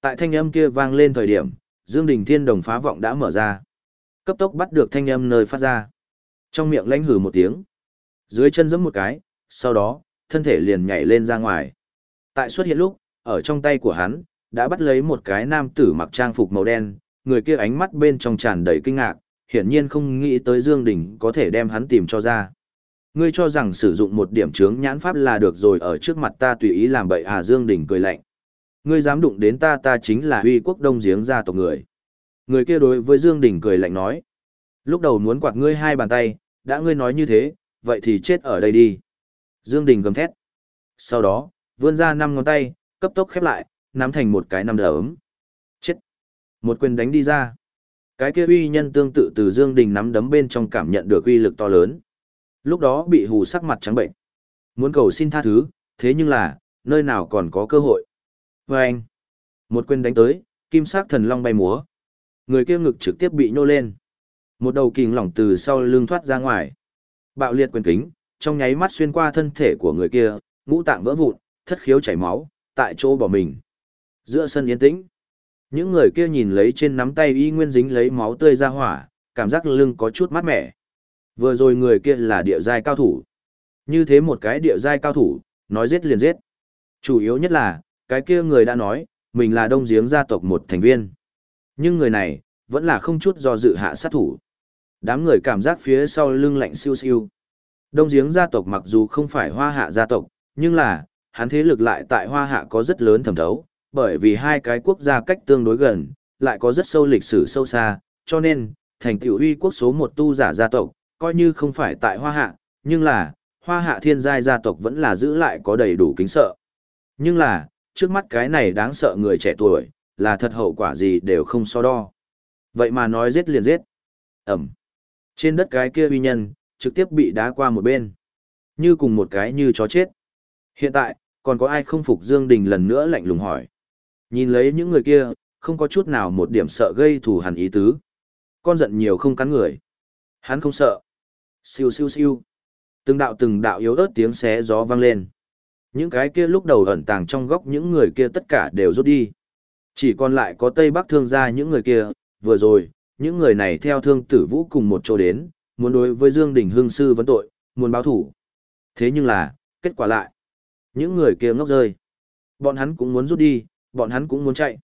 Tại thanh âm kia vang lên thời điểm, Dương Đình Thiên đồng phá vọng đã mở ra. Cấp tốc bắt được thanh âm nơi phát ra. Trong miệng lãnh hừ một tiếng. Dưới chân giẫm một cái, sau đó, thân thể liền nhảy lên ra ngoài. Tại xuất hiện lúc, ở trong tay của hắn, đã bắt lấy một cái nam tử mặc trang phục màu đen, người kia ánh mắt bên trong tràn đầy kinh ngạc, hiển nhiên không nghĩ tới Dương Đình có thể đem hắn tìm cho ra. Ngươi cho rằng sử dụng một điểm chướng nhãn pháp là được rồi ở trước mặt ta tùy ý làm bậy à Dương Đình cười lạnh. Ngươi dám đụng đến ta ta chính là huy quốc đông giếng gia tộc người. Người kia đối với Dương Đình cười lạnh nói. Lúc đầu muốn quạt ngươi hai bàn tay, đã ngươi nói như thế, vậy thì chết ở đây đi. Dương Đình gầm thét. Sau đó, vươn ra năm ngón tay, cấp tốc khép lại, nắm thành một cái năm đấm. Chết. Một quyền đánh đi ra. Cái kia uy nhân tương tự từ Dương Đình nắm đấm bên trong cảm nhận được uy lực to lớn. Lúc đó bị hù sắc mặt trắng bệnh. Muốn cầu xin tha thứ, thế nhưng là, nơi nào còn có cơ hội. Và anh. Một quyền đánh tới, kim sắc thần long bay múa. Người kia ngực trực tiếp bị nhô lên. Một đầu kình lỏng từ sau lưng thoát ra ngoài. Bạo liệt quyền kính, trong nháy mắt xuyên qua thân thể của người kia, ngũ tạng vỡ vụn, thất khiếu chảy máu, tại chỗ bỏ mình. Giữa sân yên tĩnh, những người kia nhìn lấy trên nắm tay y nguyên dính lấy máu tươi ra hỏa, cảm giác lưng có chút mát mẻ. Vừa rồi người kia là địa giai cao thủ. Như thế một cái địa giai cao thủ, nói giết liền giết. Chủ yếu nhất là, cái kia người đã nói, mình là đông giếng gia tộc một thành viên. Nhưng người này, vẫn là không chút do dự hạ sát thủ. Đám người cảm giác phía sau lưng lạnh siêu siêu. Đông giếng gia tộc mặc dù không phải hoa hạ gia tộc, nhưng là, hắn thế lực lại tại hoa hạ có rất lớn thẩm thấu, bởi vì hai cái quốc gia cách tương đối gần, lại có rất sâu lịch sử sâu xa, cho nên, thành tiểu uy quốc số một tu giả gia tộc, coi như không phải tại hoa hạ, nhưng là, hoa hạ thiên giai gia tộc vẫn là giữ lại có đầy đủ kính sợ. Nhưng là, trước mắt cái này đáng sợ người trẻ tuổi, là thật hậu quả gì đều không so đo. Vậy mà nói giết liền giết. Ẩm. Trên đất cái kia uy nhân, trực tiếp bị đá qua một bên. Như cùng một cái như chó chết. Hiện tại, còn có ai không phục Dương Đình lần nữa lạnh lùng hỏi. Nhìn lấy những người kia, không có chút nào một điểm sợ gây thù hằn ý tứ. Con giận nhiều không cắn người. Hắn không sợ. Siêu siêu siêu. Từng đạo từng đạo yếu ớt tiếng xé gió vang lên. Những cái kia lúc đầu ẩn tàng trong góc những người kia tất cả đều rút đi. Chỉ còn lại có Tây Bắc thương gia những người kia, vừa rồi, những người này theo thương tử vũ cùng một chỗ đến, muốn đối với Dương Đình Hương Sư vấn tội, muốn báo thủ. Thế nhưng là, kết quả lại. Những người kia ngốc rơi. Bọn hắn cũng muốn rút đi, bọn hắn cũng muốn chạy.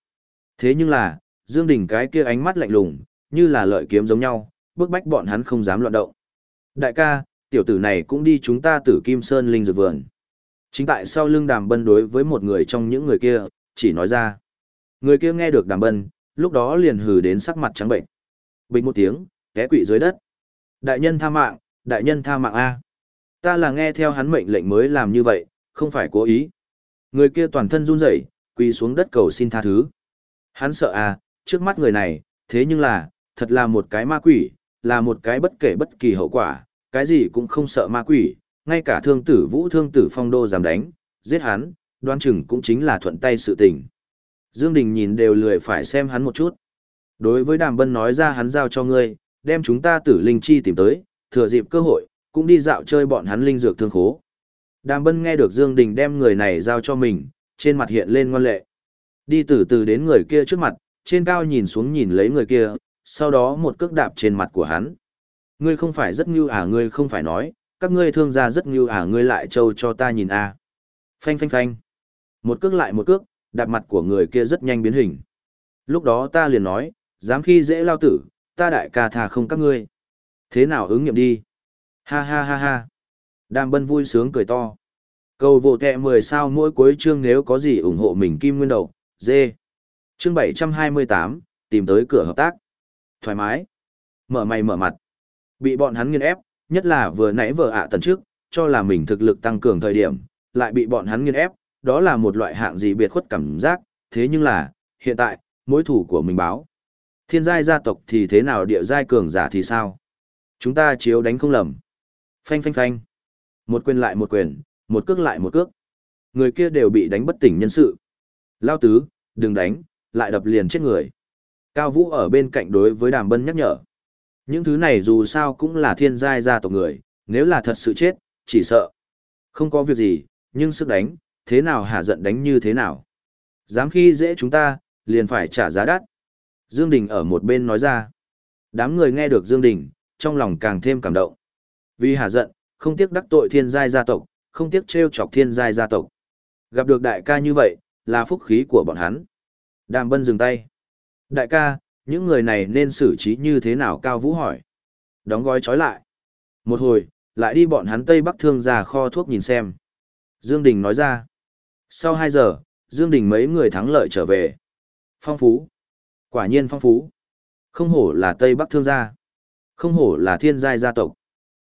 Thế nhưng là, Dương Đình cái kia ánh mắt lạnh lùng, như là lợi kiếm giống nhau, bước bách bọn hắn không dám loạn động. Đại ca, tiểu tử này cũng đi chúng ta tử Kim Sơn Linh Dược Vườn. Chính tại sau lưng đàm bân đối với một người trong những người kia, chỉ nói ra. Người kia nghe được đàm bân, lúc đó liền hừ đến sắc mặt trắng bệnh. Bình một tiếng, té quỵ dưới đất. Đại nhân tha mạng, đại nhân tha mạng A. Ta là nghe theo hắn mệnh lệnh mới làm như vậy, không phải cố ý. Người kia toàn thân run rẩy, quỳ xuống đất cầu xin tha thứ. Hắn sợ à, trước mắt người này, thế nhưng là, thật là một cái ma quỷ, là một cái bất kể bất kỳ hậu quả, cái gì cũng không sợ ma quỷ, ngay cả thương tử vũ thương tử phong đô dám đánh, giết hắn, đoan chừng cũng chính là thuận tay sự tình. Dương Đình nhìn đều lười phải xem hắn một chút. Đối với đàm bân nói ra hắn giao cho ngươi, đem chúng ta tử linh chi tìm tới, thừa dịp cơ hội, cũng đi dạo chơi bọn hắn linh dược thương khố. Đàm bân nghe được Dương Đình đem người này giao cho mình, trên mặt hiện lên ngoan lệ. Đi từ từ đến người kia trước mặt, trên cao nhìn xuống nhìn lấy người kia, sau đó một cước đạp trên mặt của hắn. Ngươi không phải rất ngưu à ngươi không phải nói, các ngươi thương gia rất ngưu à ngươi lại trâu cho ta nhìn à. Phanh phanh phanh. Một cước lại một cước, đạp mặt của người kia rất nhanh biến hình. Lúc đó ta liền nói, dám khi dễ lao tử, ta đại ca thà không các ngươi. Thế nào ứng nghiệm đi? Ha ha ha ha. Đàm bân vui sướng cười to. Cầu vô tệ mười sao mỗi cuối chương nếu có gì ủng hộ mình kim nguyên đầu, dê. Chương 728, tìm tới cửa hợp tác. Thoải mái. Mở mày mở mặt. Bị bọn hắn nghiên ép, nhất là vừa nãy vợ ạ tần trước, cho là mình thực lực tăng cường thời điểm, lại bị bọn hắn nghiên ép, đó là một loại hạng gì biệt khuất cảm giác, thế nhưng là, hiện tại, mối thủ của mình báo. Thiên giai gia tộc thì thế nào địa giai cường giả thì sao? Chúng ta chiếu đánh không lầm. Phanh phanh phanh. Một quyền lại một quyền, một cước lại một cước. Người kia đều bị đánh bất tỉnh nhân sự. Lao tứ, đừng đánh, lại đập liền chết người. Cao Vũ ở bên cạnh đối với đàm bân nhắc nhở. Những thứ này dù sao cũng là thiên giai gia tộc người, nếu là thật sự chết, chỉ sợ. Không có việc gì, nhưng sức đánh, thế nào hạ giận đánh như thế nào. Dám khi dễ chúng ta, liền phải trả giá đắt. Dương Đình ở một bên nói ra. Đám người nghe được Dương Đình, trong lòng càng thêm cảm động. Vì hà giận, không tiếc đắc tội thiên giai gia tộc, không tiếc treo chọc thiên giai gia tộc. Gặp được đại ca như vậy, là phúc khí của bọn hắn. Đàm bân dừng tay. Đại ca, những người này nên xử trí như thế nào Cao Vũ hỏi. Đóng gói trói lại. Một hồi, lại đi bọn hắn Tây Bắc thương ra kho thuốc nhìn xem. Dương Đình nói ra. Sau 2 giờ, Dương Đình mấy người thắng lợi trở về. Phong phú. Quả nhiên phong phú. Không hổ là Tây Bắc thương gia. Không hổ là thiên giai gia tộc.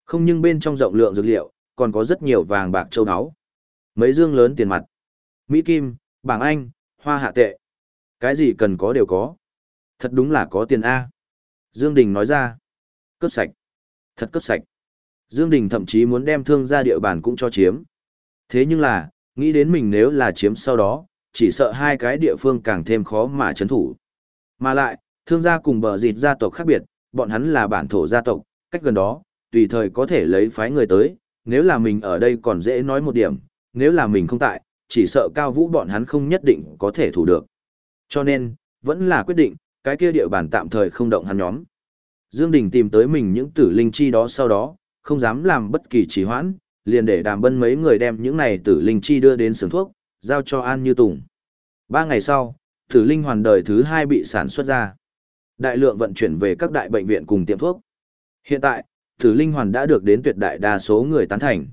Không nhưng bên trong rộng lượng dược liệu, còn có rất nhiều vàng bạc châu áo. Mấy dương lớn tiền mặt. Mỹ Kim, bảng Anh, hoa hạ tệ. Cái gì cần có đều có. Thật đúng là có tiền A. Dương Đình nói ra. Cướp sạch. Thật cướp sạch. Dương Đình thậm chí muốn đem thương gia địa bàn cũng cho chiếm. Thế nhưng là, nghĩ đến mình nếu là chiếm sau đó, chỉ sợ hai cái địa phương càng thêm khó mà chấn thủ. Mà lại, thương gia cùng bờ dịt gia tộc khác biệt, bọn hắn là bản thổ gia tộc, cách gần đó, tùy thời có thể lấy phái người tới, nếu là mình ở đây còn dễ nói một điểm, nếu là mình không tại, chỉ sợ cao vũ bọn hắn không nhất định có thể thủ được. Cho nên, vẫn là quyết định, cái kia địa bàn tạm thời không động hắn nhóm. Dương Đình tìm tới mình những tử linh chi đó sau đó, không dám làm bất kỳ trì hoãn, liền để đàm bân mấy người đem những này tử linh chi đưa đến sưởng thuốc, giao cho An Như Tùng. Ba ngày sau, tử linh hoàn đời thứ hai bị sản xuất ra. Đại lượng vận chuyển về các đại bệnh viện cùng tiệm thuốc. Hiện tại, tử linh hoàn đã được đến tuyệt đại đa số người tán thành.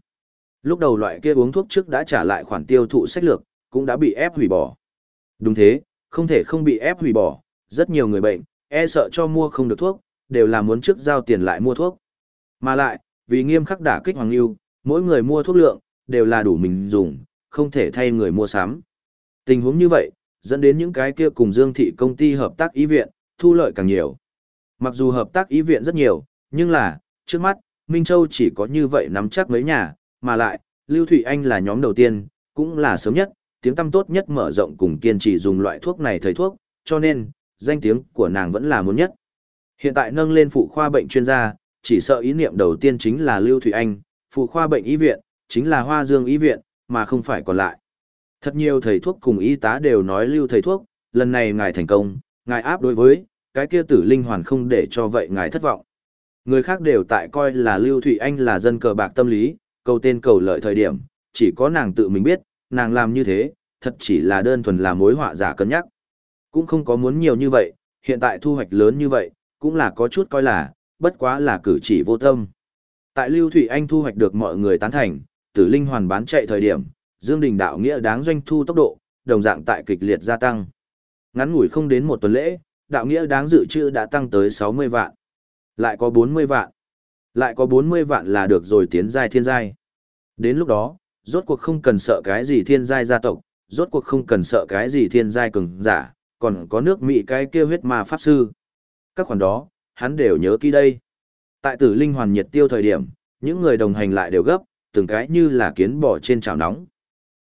Lúc đầu loại kia uống thuốc trước đã trả lại khoản tiêu thụ sách lược, cũng đã bị ép hủy bỏ. Đúng thế, không thể không bị ép hủy bỏ, rất nhiều người bệnh, e sợ cho mua không được thuốc, đều là muốn trước giao tiền lại mua thuốc. Mà lại, vì nghiêm khắc đả kích Hoàng Lưu, mỗi người mua thuốc lượng, đều là đủ mình dùng, không thể thay người mua sắm. Tình huống như vậy, dẫn đến những cái kia cùng Dương Thị công ty hợp tác ý viện, thu lợi càng nhiều. Mặc dù hợp tác ý viện rất nhiều, nhưng là, trước mắt, Minh Châu chỉ có như vậy nắm chắc mấy nhà, mà lại, Lưu Thụy Anh là nhóm đầu tiên, cũng là sớm nhất, tiếng tăm tốt nhất mở rộng cùng kiên trì dùng loại thuốc này thầy thuốc, cho nên, danh tiếng của nàng vẫn là muốn nhất. Hiện tại nâng lên phụ khoa bệnh chuyên gia, chỉ sợ ý niệm đầu tiên chính là Lưu Thủy Anh, phụ khoa bệnh y viện, chính là Hoa Dương y viện, mà không phải còn lại. Thật nhiều thầy thuốc cùng y tá đều nói Lưu thầy thuốc, lần này ngài thành công, ngài áp đối với, cái kia tử linh hoàn không để cho vậy ngài thất vọng. Người khác đều tại coi là Lưu Thủy Anh là dân cờ bạc tâm lý, cầu tên cầu lợi thời điểm, chỉ có nàng tự mình biết, nàng làm như thế, thật chỉ là đơn thuần là mối họa giả cân nhắc. Cũng không có muốn nhiều như vậy, hiện tại thu hoạch lớn như vậy, cũng là có chút coi là, bất quá là cử chỉ vô tâm. Tại Lưu Thụy Anh thu hoạch được mọi người tán thành, tử linh hoàn bán chạy thời điểm, Dương Đình đạo nghĩa đáng doanh thu tốc độ, đồng dạng tại kịch liệt gia tăng. Ngắn ngủi không đến một tuần lễ, đạo nghĩa đáng dự trữ đã tăng tới 60 vạn. Lại có 40 vạn. Lại có 40 vạn là được rồi tiến giai thiên giai. Đến lúc đó, rốt cuộc không cần sợ cái gì thiên giai gia tộc, rốt cuộc không cần sợ cái gì thiên giai cường giả, còn có nước Mỹ cái kia huyết ma pháp sư. Các khoản đó, hắn đều nhớ kỹ đây. Tại tử linh hoàn nhiệt tiêu thời điểm, những người đồng hành lại đều gấp, từng cái như là kiến bỏ trên chảo nóng.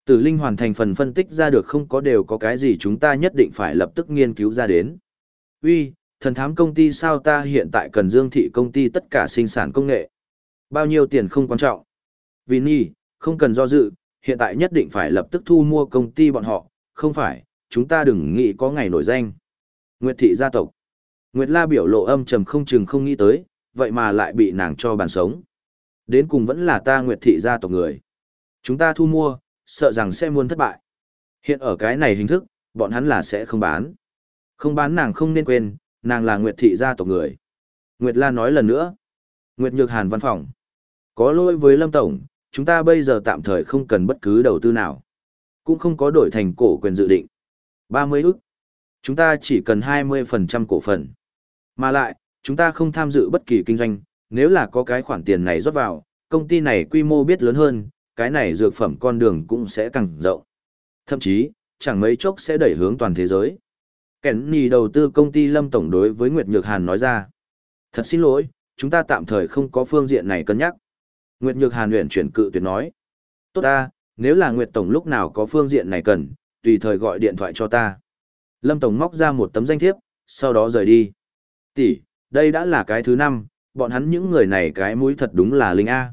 Tử linh hoàn thành phần phân tích ra được không có đều có cái gì chúng ta nhất định phải lập tức nghiên cứu ra đến. Uy, thần thám công ty sao ta hiện tại cần dương thị công ty tất cả sinh sản công nghệ. Bao nhiêu tiền không quan trọng. Vì nhi, không cần do dự, hiện tại nhất định phải lập tức thu mua công ty bọn họ, không phải, chúng ta đừng nghĩ có ngày nổi danh. Nguyệt thị gia tộc. Nguyệt la biểu lộ âm trầm không chừng không nghĩ tới, vậy mà lại bị nàng cho bàn sống. Đến cùng vẫn là ta Nguyệt thị gia tộc người. Chúng ta thu mua, sợ rằng sẽ muốn thất bại. Hiện ở cái này hình thức, bọn hắn là sẽ không bán. Không bán nàng không nên quên, nàng là Nguyệt thị gia tộc người. Nguyệt La nói lần nữa. Nguyệt Nhược Hàn văn phòng. Có lỗi với Lâm Tổng, chúng ta bây giờ tạm thời không cần bất cứ đầu tư nào. Cũng không có đổi thành cổ quyền dự định. 30 ức. Chúng ta chỉ cần 20% cổ phần. Mà lại, chúng ta không tham dự bất kỳ kinh doanh, nếu là có cái khoản tiền này rót vào, công ty này quy mô biết lớn hơn, cái này dược phẩm con đường cũng sẽ càng rộng. Thậm chí, chẳng mấy chốc sẽ đẩy hướng toàn thế giới. Kenny đầu tư công ty Lâm Tổng đối với Nguyệt Nhược Hàn nói ra. Thật xin lỗi, chúng ta tạm thời không có phương diện này cân nhắc. Nguyệt Nhược Hàn luyện chuyển cự tuyệt nói. Tốt ta, nếu là Nguyệt Tổng lúc nào có phương diện này cần, tùy thời gọi điện thoại cho ta. Lâm Tổng móc ra một tấm danh thiếp, sau đó rời đi. Tỷ, đây đã là cái thứ năm, bọn hắn những người này cái mũi thật đúng là linh A.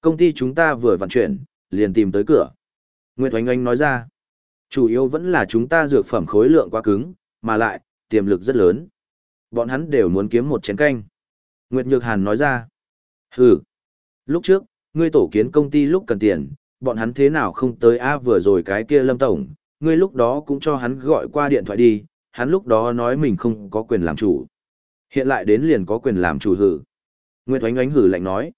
Công ty chúng ta vừa vận chuyển, liền tìm tới cửa. Nguyệt Oanh Oanh nói ra, chủ yếu vẫn là chúng ta dược phẩm khối lượng quá cứng, mà lại, tiềm lực rất lớn. Bọn hắn đều muốn kiếm một chén canh. Nguyệt Nhược Hàn nói ra. Hừ. Lúc trước, ngươi tổ kiến công ty lúc cần tiền, bọn hắn thế nào không tới a vừa rồi cái kia Lâm Tổng, ngươi lúc đó cũng cho hắn gọi qua điện thoại đi, hắn lúc đó nói mình không có quyền làm chủ. Hiện lại đến liền có quyền làm chủ hử. Nguyệt Oánh Oánh hử lạnh nói.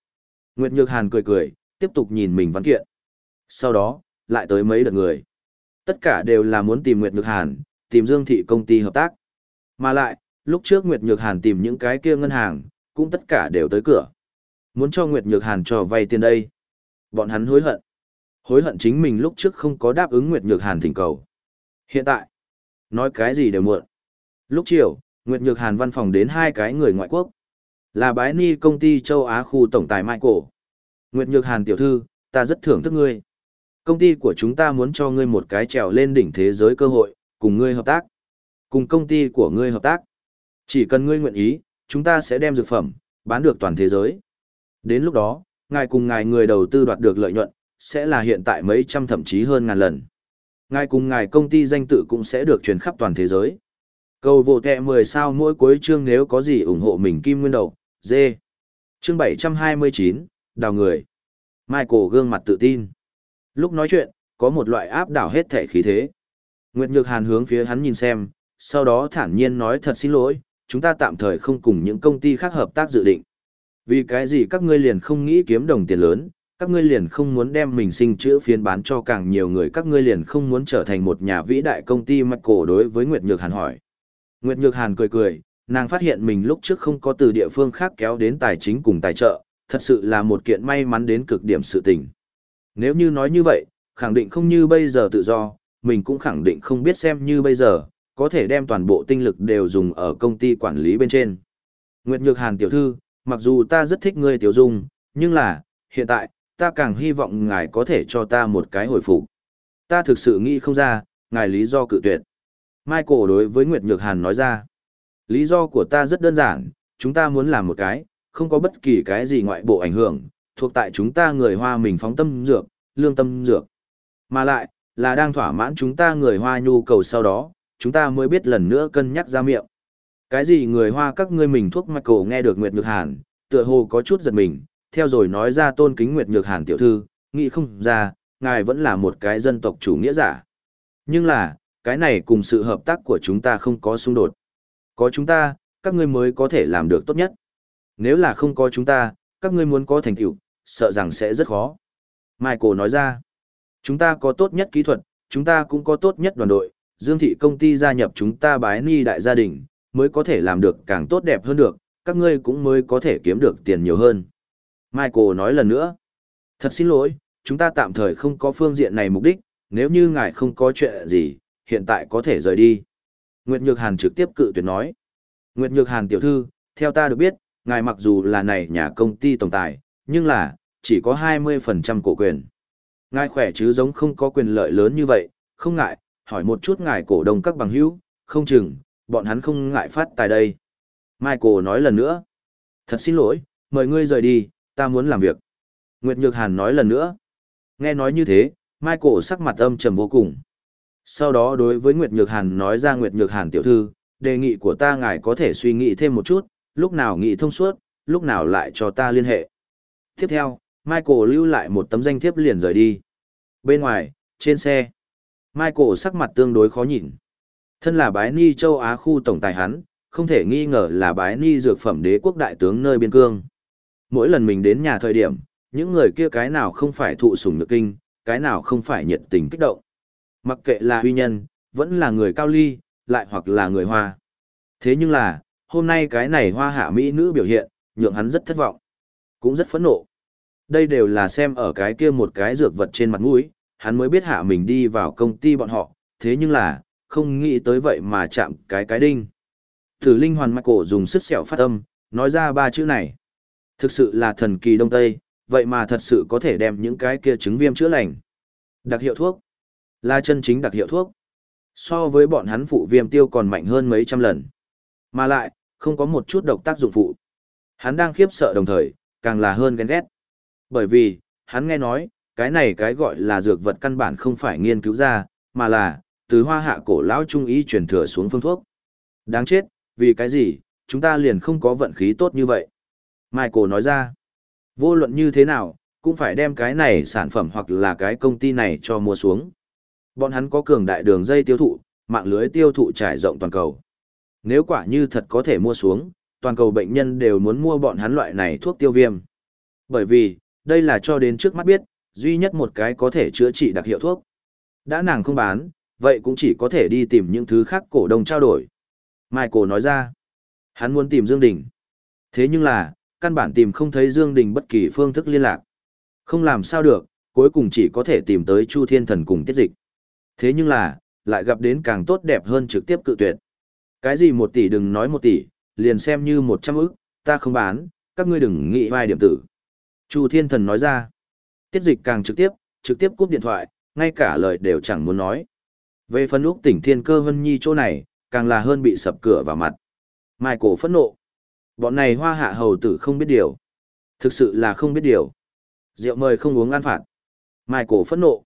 Nguyệt Nhược Hàn cười cười, tiếp tục nhìn mình văn kiện. Sau đó, lại tới mấy đợt người. Tất cả đều là muốn tìm Nguyệt Nhược Hàn, tìm Dương Thị công ty hợp tác. Mà lại, lúc trước Nguyệt Nhược Hàn tìm những cái kia ngân hàng, cũng tất cả đều tới cửa. Muốn cho Nguyệt Nhược Hàn cho vay tiền đây. Bọn hắn hối hận. Hối hận chính mình lúc trước không có đáp ứng Nguyệt Nhược Hàn thỉnh cầu. Hiện tại, nói cái gì đều muộn. Lúc chiều, Nguyệt Nhược Hàn văn phòng đến hai cái người ngoại quốc. Là bái ni công ty châu Á khu tổng tài Michael. Nguyệt Nhược Hàn tiểu thư, ta rất thưởng thức ngươi. Công ty của chúng ta muốn cho ngươi một cái trèo lên đỉnh thế giới cơ hội, cùng ngươi hợp tác. Cùng công ty của ngươi hợp tác. Chỉ cần ngươi nguyện ý, chúng ta sẽ đem dược phẩm, bán được toàn thế giới. Đến lúc đó, ngài cùng ngài người đầu tư đoạt được lợi nhuận, sẽ là hiện tại mấy trăm thậm chí hơn ngàn lần. Ngài cùng ngài công ty danh tự cũng sẽ được truyền khắp toàn thế giới. Cầu vô kẹ 10 sao mỗi cuối chương nếu có gì ủng hộ mình kim nguyên đầu, dê. Chương 729, đào người. Michael gương mặt tự tin. Lúc nói chuyện, có một loại áp đảo hết thể khí thế. Nguyệt Nhược Hàn hướng phía hắn nhìn xem, sau đó thản nhiên nói thật xin lỗi, chúng ta tạm thời không cùng những công ty khác hợp tác dự định. Vì cái gì các ngươi liền không nghĩ kiếm đồng tiền lớn, các ngươi liền không muốn đem mình sinh chữa phiên bán cho càng nhiều người, các ngươi liền không muốn trở thành một nhà vĩ đại công ty mạch cổ đối với Nguyệt Nhược Hàn hỏi. Nguyệt Nhược Hàn cười cười, nàng phát hiện mình lúc trước không có từ địa phương khác kéo đến tài chính cùng tài trợ, thật sự là một kiện may mắn đến cực điểm sự tình. Nếu như nói như vậy, khẳng định không như bây giờ tự do, mình cũng khẳng định không biết xem như bây giờ, có thể đem toàn bộ tinh lực đều dùng ở công ty quản lý bên trên. Nguyệt Nhược Hàn tiểu thư, mặc dù ta rất thích ngươi tiểu dung, nhưng là, hiện tại, ta càng hy vọng ngài có thể cho ta một cái hồi phục. Ta thực sự nghĩ không ra, ngài lý do cự tuyệt. Michael đối với Nguyệt Nhược Hàn nói ra. Lý do của ta rất đơn giản, chúng ta muốn làm một cái, không có bất kỳ cái gì ngoại bộ ảnh hưởng, thuộc tại chúng ta người Hoa mình phóng tâm dược, lương tâm dược. Mà lại, là đang thỏa mãn chúng ta người Hoa nhu cầu sau đó, chúng ta mới biết lần nữa cân nhắc ra miệng. Cái gì người Hoa các ngươi mình thuốc Michael cổ nghe được Nguyệt Nhược Hàn, tựa hồ có chút giật mình, theo rồi nói ra tôn kính Nguyệt Nhược Hàn tiểu thư, nghĩ không ra, ngài vẫn là một cái dân tộc chủ nghĩa giả. Nhưng là, cái này cùng sự hợp tác của chúng ta không có xung đột. Có chúng ta, các ngươi mới có thể làm được tốt nhất. Nếu là không có chúng ta, các ngươi muốn có thành tựu, sợ rằng sẽ rất khó. Michael nói ra, chúng ta có tốt nhất kỹ thuật, chúng ta cũng có tốt nhất đoàn đội, Dương thị công ty gia nhập chúng ta bái ni đại gia đình, mới có thể làm được càng tốt đẹp hơn được, các ngươi cũng mới có thể kiếm được tiền nhiều hơn. Michael nói lần nữa, thật xin lỗi, chúng ta tạm thời không có phương diện này mục đích, nếu như ngài không có chuyện gì, hiện tại có thể rời đi. Nguyệt Nhược Hàn trực tiếp cự tuyệt nói. Nguyệt Nhược Hàn tiểu thư, theo ta được biết, ngài mặc dù là này nhà công ty tổng tài, nhưng là, chỉ có 20% cổ quyền. Ngài khỏe chứ giống không có quyền lợi lớn như vậy, không ngại, hỏi một chút ngài cổ đông các bằng hữu, không chừng, bọn hắn không ngại phát tài đây. Michael nói lần nữa. Thật xin lỗi, mời ngươi rời đi, ta muốn làm việc. Nguyệt Nhược Hàn nói lần nữa. Nghe nói như thế, Michael sắc mặt âm trầm vô cùng. Sau đó đối với Nguyệt Nhược Hàn nói ra Nguyệt Nhược Hàn tiểu thư, đề nghị của ta ngài có thể suy nghĩ thêm một chút, lúc nào nghĩ thông suốt, lúc nào lại cho ta liên hệ. Tiếp theo, Michael lưu lại một tấm danh thiếp liền rời đi. Bên ngoài, trên xe, Michael sắc mặt tương đối khó nhìn. Thân là bái ni châu Á khu tổng tài hắn, không thể nghi ngờ là bái ni dược phẩm đế quốc đại tướng nơi biên cương. Mỗi lần mình đến nhà thời điểm, những người kia cái nào không phải thụ sủng nhược kinh, cái nào không phải nhiệt tình kích động. Mặc kệ là huy nhân, vẫn là người cao ly, lại hoặc là người hoa. Thế nhưng là, hôm nay cái này hoa hạ mỹ nữ biểu hiện, nhượng hắn rất thất vọng. Cũng rất phẫn nộ. Đây đều là xem ở cái kia một cái dược vật trên mặt mũi, hắn mới biết hạ mình đi vào công ty bọn họ, thế nhưng là, không nghĩ tới vậy mà chạm cái cái đinh. Thử linh hoàn cổ dùng sức sẹo phát âm, nói ra ba chữ này. Thực sự là thần kỳ đông tây, vậy mà thật sự có thể đem những cái kia chứng viêm chữa lành. Đặc hiệu thuốc. Là chân chính đặc hiệu thuốc. So với bọn hắn phụ viêm tiêu còn mạnh hơn mấy trăm lần. Mà lại, không có một chút độc tác dụng phụ. Hắn đang khiếp sợ đồng thời, càng là hơn ghen ghét. Bởi vì, hắn nghe nói, cái này cái gọi là dược vật căn bản không phải nghiên cứu ra, mà là, từ hoa hạ cổ lão trung ý truyền thừa xuống phương thuốc. Đáng chết, vì cái gì, chúng ta liền không có vận khí tốt như vậy. Michael nói ra, vô luận như thế nào, cũng phải đem cái này sản phẩm hoặc là cái công ty này cho mua xuống. Bọn hắn có cường đại đường dây tiêu thụ, mạng lưới tiêu thụ trải rộng toàn cầu. Nếu quả như thật có thể mua xuống, toàn cầu bệnh nhân đều muốn mua bọn hắn loại này thuốc tiêu viêm. Bởi vì, đây là cho đến trước mắt biết, duy nhất một cái có thể chữa trị đặc hiệu thuốc. Đã nàng không bán, vậy cũng chỉ có thể đi tìm những thứ khác cổ đông trao đổi. Michael nói ra, hắn muốn tìm Dương Đình. Thế nhưng là, căn bản tìm không thấy Dương Đình bất kỳ phương thức liên lạc. Không làm sao được, cuối cùng chỉ có thể tìm tới Chu Thiên Thần cùng tiết dịch. Thế nhưng là, lại gặp đến càng tốt đẹp hơn trực tiếp cự tuyệt. Cái gì một tỷ đừng nói một tỷ, liền xem như một trăm ức, ta không bán, các ngươi đừng nghĩ vai điểm tử. Chu Thiên Thần nói ra. Tiết dịch càng trực tiếp, trực tiếp cúp điện thoại, ngay cả lời đều chẳng muốn nói. Về phần Úc tỉnh Thiên Cơ Vân Nhi chỗ này, càng là hơn bị sập cửa vào mặt. Mai cổ phẫn nộ. Bọn này hoa hạ hầu tử không biết điều. Thực sự là không biết điều. Rượu mời không uống ăn phạt. Mai cổ phẫn nộ.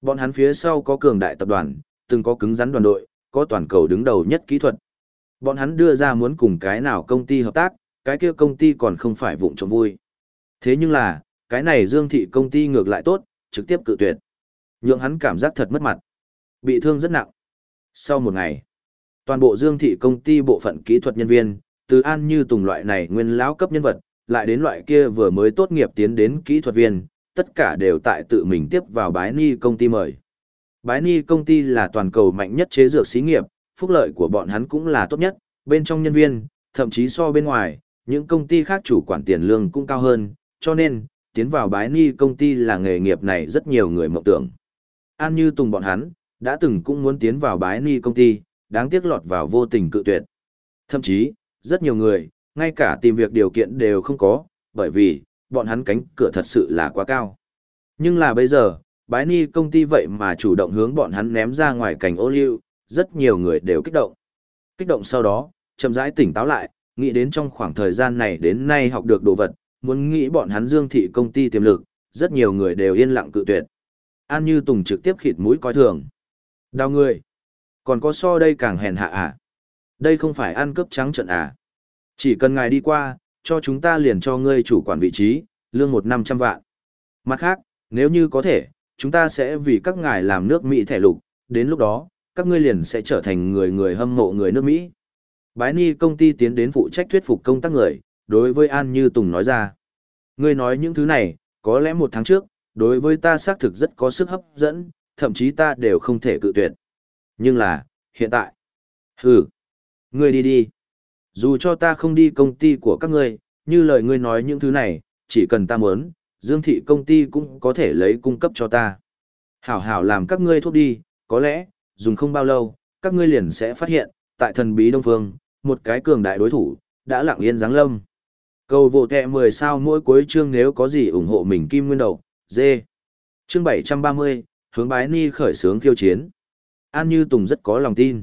Bọn hắn phía sau có cường đại tập đoàn, từng có cứng rắn đoàn đội, có toàn cầu đứng đầu nhất kỹ thuật. Bọn hắn đưa ra muốn cùng cái nào công ty hợp tác, cái kia công ty còn không phải vụng trộm vui. Thế nhưng là, cái này Dương Thị công ty ngược lại tốt, trực tiếp cự tuyệt. Nhượng hắn cảm giác thật mất mặt. Bị thương rất nặng. Sau một ngày, toàn bộ Dương Thị công ty bộ phận kỹ thuật nhân viên, từ An Như Tùng loại này nguyên lão cấp nhân vật, lại đến loại kia vừa mới tốt nghiệp tiến đến kỹ thuật viên, tất cả đều tại tự mình tiếp vào bái ni công ty mời. Bái ni công ty là toàn cầu mạnh nhất chế dược xí nghiệp, phúc lợi của bọn hắn cũng là tốt nhất, bên trong nhân viên, thậm chí so bên ngoài, những công ty khác chủ quản tiền lương cũng cao hơn, cho nên, tiến vào bái ni công ty là nghề nghiệp này rất nhiều người mộng tưởng. An như tùng bọn hắn, đã từng cũng muốn tiến vào bái ni công ty, đáng tiếc lọt vào vô tình cự tuyệt. Thậm chí, rất nhiều người, ngay cả tìm việc điều kiện đều không có, bởi vì, bọn hắn cánh cửa thật sự là quá cao. Nhưng là bây giờ, bái ni công ty vậy mà chủ động hướng bọn hắn ném ra ngoài cảnh ô liu, rất nhiều người đều kích động. Kích động sau đó, chậm rãi tỉnh táo lại, nghĩ đến trong khoảng thời gian này đến nay học được đồ vật, muốn nghĩ bọn hắn dương thị công ty tiềm lực, rất nhiều người đều yên lặng cự tuyệt. An Như Tùng trực tiếp khịt mũi coi thường. Đau người. Còn có so đây càng hèn hạ à? Đây không phải ăn cướp trắng trận à? Chỉ cần ngài đi qua, cho chúng ta liền cho ngươi chủ quản vị trí, lương một năm trăm vạn. Mặt khác, nếu như có thể, chúng ta sẽ vì các ngài làm nước Mỹ thẻ lục, đến lúc đó, các ngươi liền sẽ trở thành người người hâm mộ người nước Mỹ. Bái Ni công ty tiến đến phụ trách thuyết phục công tác người, đối với An Như Tùng nói ra. Ngươi nói những thứ này, có lẽ một tháng trước, đối với ta xác thực rất có sức hấp dẫn, thậm chí ta đều không thể cự tuyệt. Nhưng là, hiện tại, hừ, ngươi đi đi. Dù cho ta không đi công ty của các ngươi, như lời ngươi nói những thứ này, chỉ cần ta muốn, Dương thị công ty cũng có thể lấy cung cấp cho ta. Hảo hảo làm các ngươi thuốc đi, có lẽ, dùng không bao lâu, các ngươi liền sẽ phát hiện, tại thần bí Đông Phương, một cái cường đại đối thủ, đã lặng yên giáng lâm. Cầu vô kẹ 10 sao mỗi cuối chương nếu có gì ủng hộ mình kim nguyên đầu, dê. Chương 730, hướng bái ni khởi sướng khiêu chiến. An Như Tùng rất có lòng tin.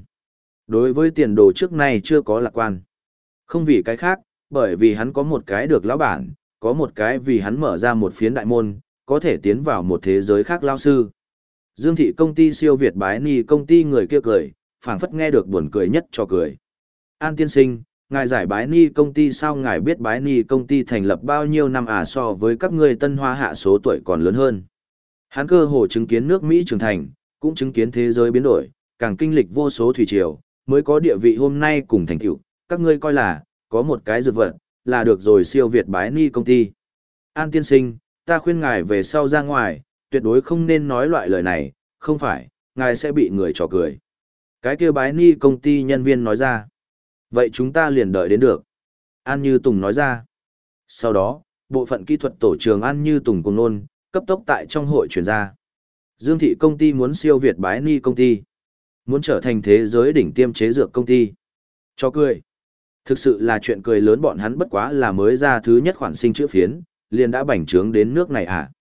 Đối với tiền đồ trước nay chưa có lạc quan. Không vì cái khác, bởi vì hắn có một cái được lão bản, có một cái vì hắn mở ra một phiến đại môn, có thể tiến vào một thế giới khác lao sư. Dương thị công ty siêu Việt bái ni công ty người kia cười, phảng phất nghe được buồn cười nhất cho cười. An tiên sinh, ngài giải bái ni công ty sao ngài biết bái ni công ty thành lập bao nhiêu năm à so với các ngươi tân hoa hạ số tuổi còn lớn hơn. Hắn cơ hồ chứng kiến nước Mỹ trưởng thành, cũng chứng kiến thế giới biến đổi, càng kinh lịch vô số thủy triều, mới có địa vị hôm nay cùng thành tựu. các ngươi coi là, có một cái dược vật, là được rồi siêu Việt bái ni công ty. An tiên sinh, ta khuyên ngài về sau ra ngoài, tuyệt đối không nên nói loại lời này, không phải, ngài sẽ bị người trò cười. Cái kia bái ni công ty nhân viên nói ra. Vậy chúng ta liền đợi đến được. An Như Tùng nói ra. Sau đó, bộ phận kỹ thuật tổ trường An Như Tùng cùng nôn, cấp tốc tại trong hội chuyển ra. Dương thị công ty muốn siêu Việt bái ni công ty. Muốn trở thành thế giới đỉnh tiêm chế dược công ty. Cho cười. Thực sự là chuyện cười lớn bọn hắn bất quá là mới ra thứ nhất khoản sinh chữ phiến, liền đã bành trướng đến nước này à.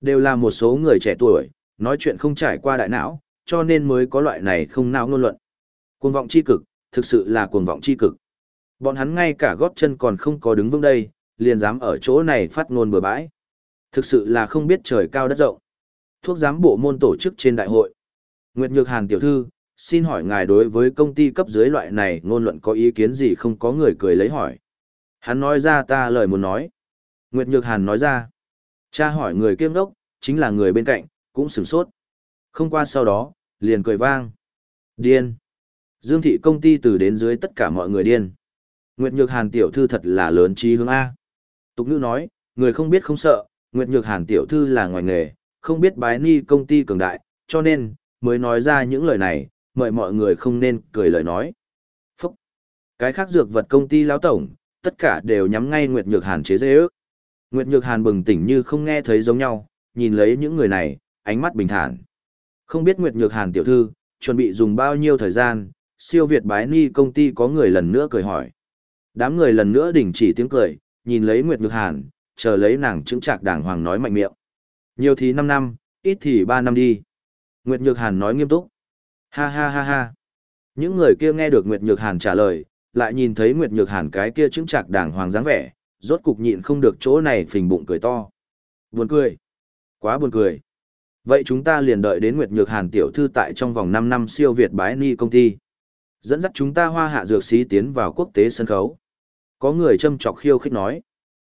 Đều là một số người trẻ tuổi, nói chuyện không trải qua đại não, cho nên mới có loại này không não ngôn luận. Cuồng vọng chi cực, thực sự là cuồng vọng chi cực. Bọn hắn ngay cả gót chân còn không có đứng vững đây, liền dám ở chỗ này phát ngôn bừa bãi. Thực sự là không biết trời cao đất rộng. Thuốc giám bộ môn tổ chức trên đại hội. Nguyệt Nhược Hàn tiểu thư, xin hỏi ngài đối với công ty cấp dưới loại này ngôn luận có ý kiến gì không có người cười lấy hỏi. Hắn nói ra ta lời muốn nói. Nguyệt Nhược Hàn nói ra. Cha hỏi người kiêm đốc, chính là người bên cạnh, cũng sửng sốt. Không qua sau đó, liền cười vang. Điên. Dương thị công ty từ đến dưới tất cả mọi người điên. Nguyệt Nhược Hàn tiểu thư thật là lớn trí hướng A. Tục nữ nói, người không biết không sợ, Nguyệt Nhược Hàn tiểu thư là ngoài nghề, không biết bái ni công ty cường đại, cho nên, mới nói ra những lời này, mời mọi người không nên cười lời nói. Phúc! Cái khác dược vật công ty lão tổng, tất cả đều nhắm ngay Nguyệt Nhược Hàn chế dễ ước. Nguyệt Nhược Hàn bừng tỉnh như không nghe thấy giống nhau, nhìn lấy những người này, ánh mắt bình thản. Không biết Nguyệt Nhược Hàn tiểu thư, chuẩn bị dùng bao nhiêu thời gian, siêu Việt bái ni công ty có người lần nữa cười hỏi. Đám người lần nữa đình chỉ tiếng cười, nhìn lấy Nguyệt Nhược Hàn, chờ lấy nàng chứng trạc đàng hoàng nói mạnh miệng. Nhiều thì 5 năm, ít thì 3 năm đi. Nguyệt Nhược Hàn nói nghiêm túc. Ha ha ha ha. Những người kia nghe được Nguyệt Nhược Hàn trả lời, lại nhìn thấy Nguyệt Nhược Hàn cái kia chứng trạc đàng hoàng dáng vẻ, rốt cục nhịn không được chỗ này phình bụng cười to. Buồn cười. Quá buồn cười. Vậy chúng ta liền đợi đến Nguyệt Nhược Hàn tiểu thư tại trong vòng 5 năm siêu Việt bái ni công ty. Dẫn dắt chúng ta hoa hạ dược sĩ tiến vào quốc tế sân khấu. Có người châm chọc khiêu khích nói.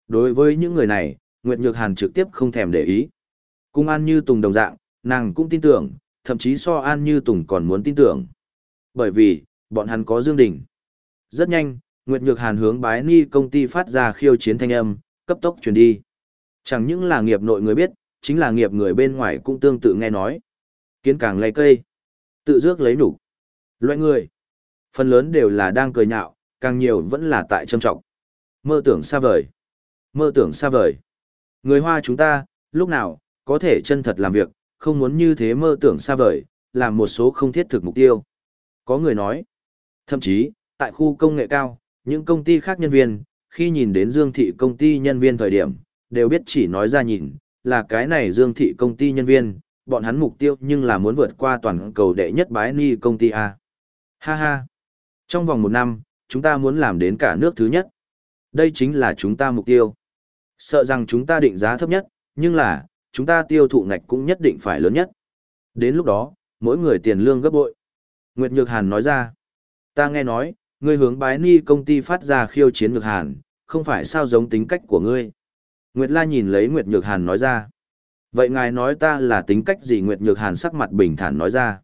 Đối với những người này, Nguyệt Nhược Hàn trực tiếp không thèm để ý. Cung An Như Tùng đồng dạng, nàng cũng tin tưởng, thậm chí so An Như Tùng còn muốn tin tưởng. Bởi vì, bọn hắn có Dương Đình. Rất nhanh, Nguyệt Nhược Hàn hướng bái ni công ty phát ra khiêu chiến thanh âm, cấp tốc truyền đi. Chẳng những là nghiệp nội người biết, chính là nghiệp người bên ngoài cũng tương tự nghe nói. Kiến càng lấy cây, tự dước lấy nụ. Loại người, phần lớn đều là đang cười nhạo, càng nhiều vẫn là tại trâm trọng. Mơ tưởng xa vời. Mơ tưởng xa vời. Người Hoa chúng ta, lúc nào, có thể chân thật làm việc, không muốn như thế mơ tưởng xa vời, làm một số không thiết thực mục tiêu. Có người nói, thậm chí, tại khu công nghệ cao, những công ty khác nhân viên, khi nhìn đến Dương Thị công ty nhân viên thời điểm, đều biết chỉ nói ra nhìn, là cái này Dương Thị công ty nhân viên, bọn hắn mục tiêu nhưng là muốn vượt qua toàn cầu đệ nhất bái ni công ty A. Ha ha! Trong vòng một năm, chúng ta muốn làm đến cả nước thứ nhất. Đây chính là chúng ta mục tiêu. Sợ rằng chúng ta định giá thấp nhất, nhưng là, chúng ta tiêu thụ ngạch cũng nhất định phải lớn nhất. Đến lúc đó, mỗi người tiền lương gấp bội. Nguyệt Nhược Hàn nói ra, ta nghe nói, ngươi hướng bái ni công ty phát ra khiêu chiến Nhược Hàn, không phải sao giống tính cách của ngươi. Nguyệt La nhìn lấy Nguyệt Nhược Hàn nói ra. Vậy ngài nói ta là tính cách gì Nguyệt Nhược Hàn sắc mặt bình thản nói ra.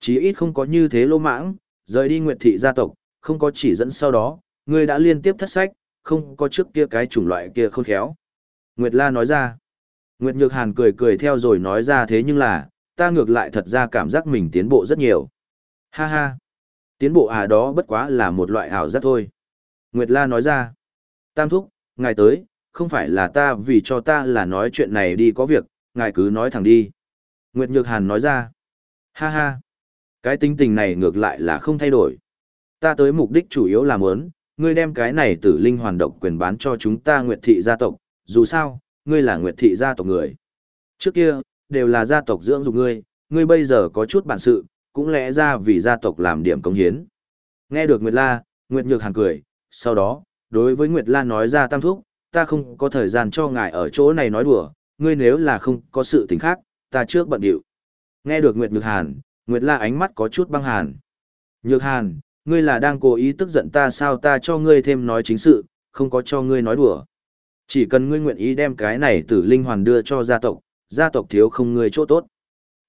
Chí ít không có như thế lô mãng, rời đi Nguyệt thị gia tộc, không có chỉ dẫn sau đó, ngươi đã liên tiếp thất sách, không có trước kia cái chủng loại kia khôn khéo. Nguyệt La nói ra. Nguyệt Nhược Hàn cười cười theo rồi nói ra thế nhưng là, ta ngược lại thật ra cảm giác mình tiến bộ rất nhiều. Ha ha. Tiến bộ à đó bất quá là một loại ảo giác thôi. Nguyệt La nói ra. Tam thúc, ngài tới, không phải là ta vì cho ta là nói chuyện này đi có việc, ngài cứ nói thẳng đi. Nguyệt Nhược Hàn nói ra. Ha ha. Cái tính tình này ngược lại là không thay đổi. Ta tới mục đích chủ yếu là muốn, ngươi đem cái này tử linh hoàn độc quyền bán cho chúng ta Nguyệt thị gia tộc, dù sao, ngươi là Nguyệt thị gia tộc người. Trước kia, đều là gia tộc dưỡng dục ngươi, ngươi bây giờ có chút bản sự, cũng lẽ ra vì gia tộc làm điểm công hiến. Nghe được Nguyệt La, Nguyệt Nhược Hàn cười, sau đó, đối với Nguyệt La nói ra tam thúc, ta không có thời gian cho ngài ở chỗ này nói đùa, ngươi nếu là không có sự tình khác, ta trước bận điệu. Nghe được Nguyệt Nhược Hàn, Nguyệt La ánh mắt có chút băng hàn. Nhược Hàn, ngươi là đang cố ý tức giận ta sao ta cho ngươi thêm nói chính sự, không có cho ngươi nói đùa. Chỉ cần ngươi nguyện ý đem cái này tử linh hoàn đưa cho gia tộc, gia tộc thiếu không ngươi chỗ tốt.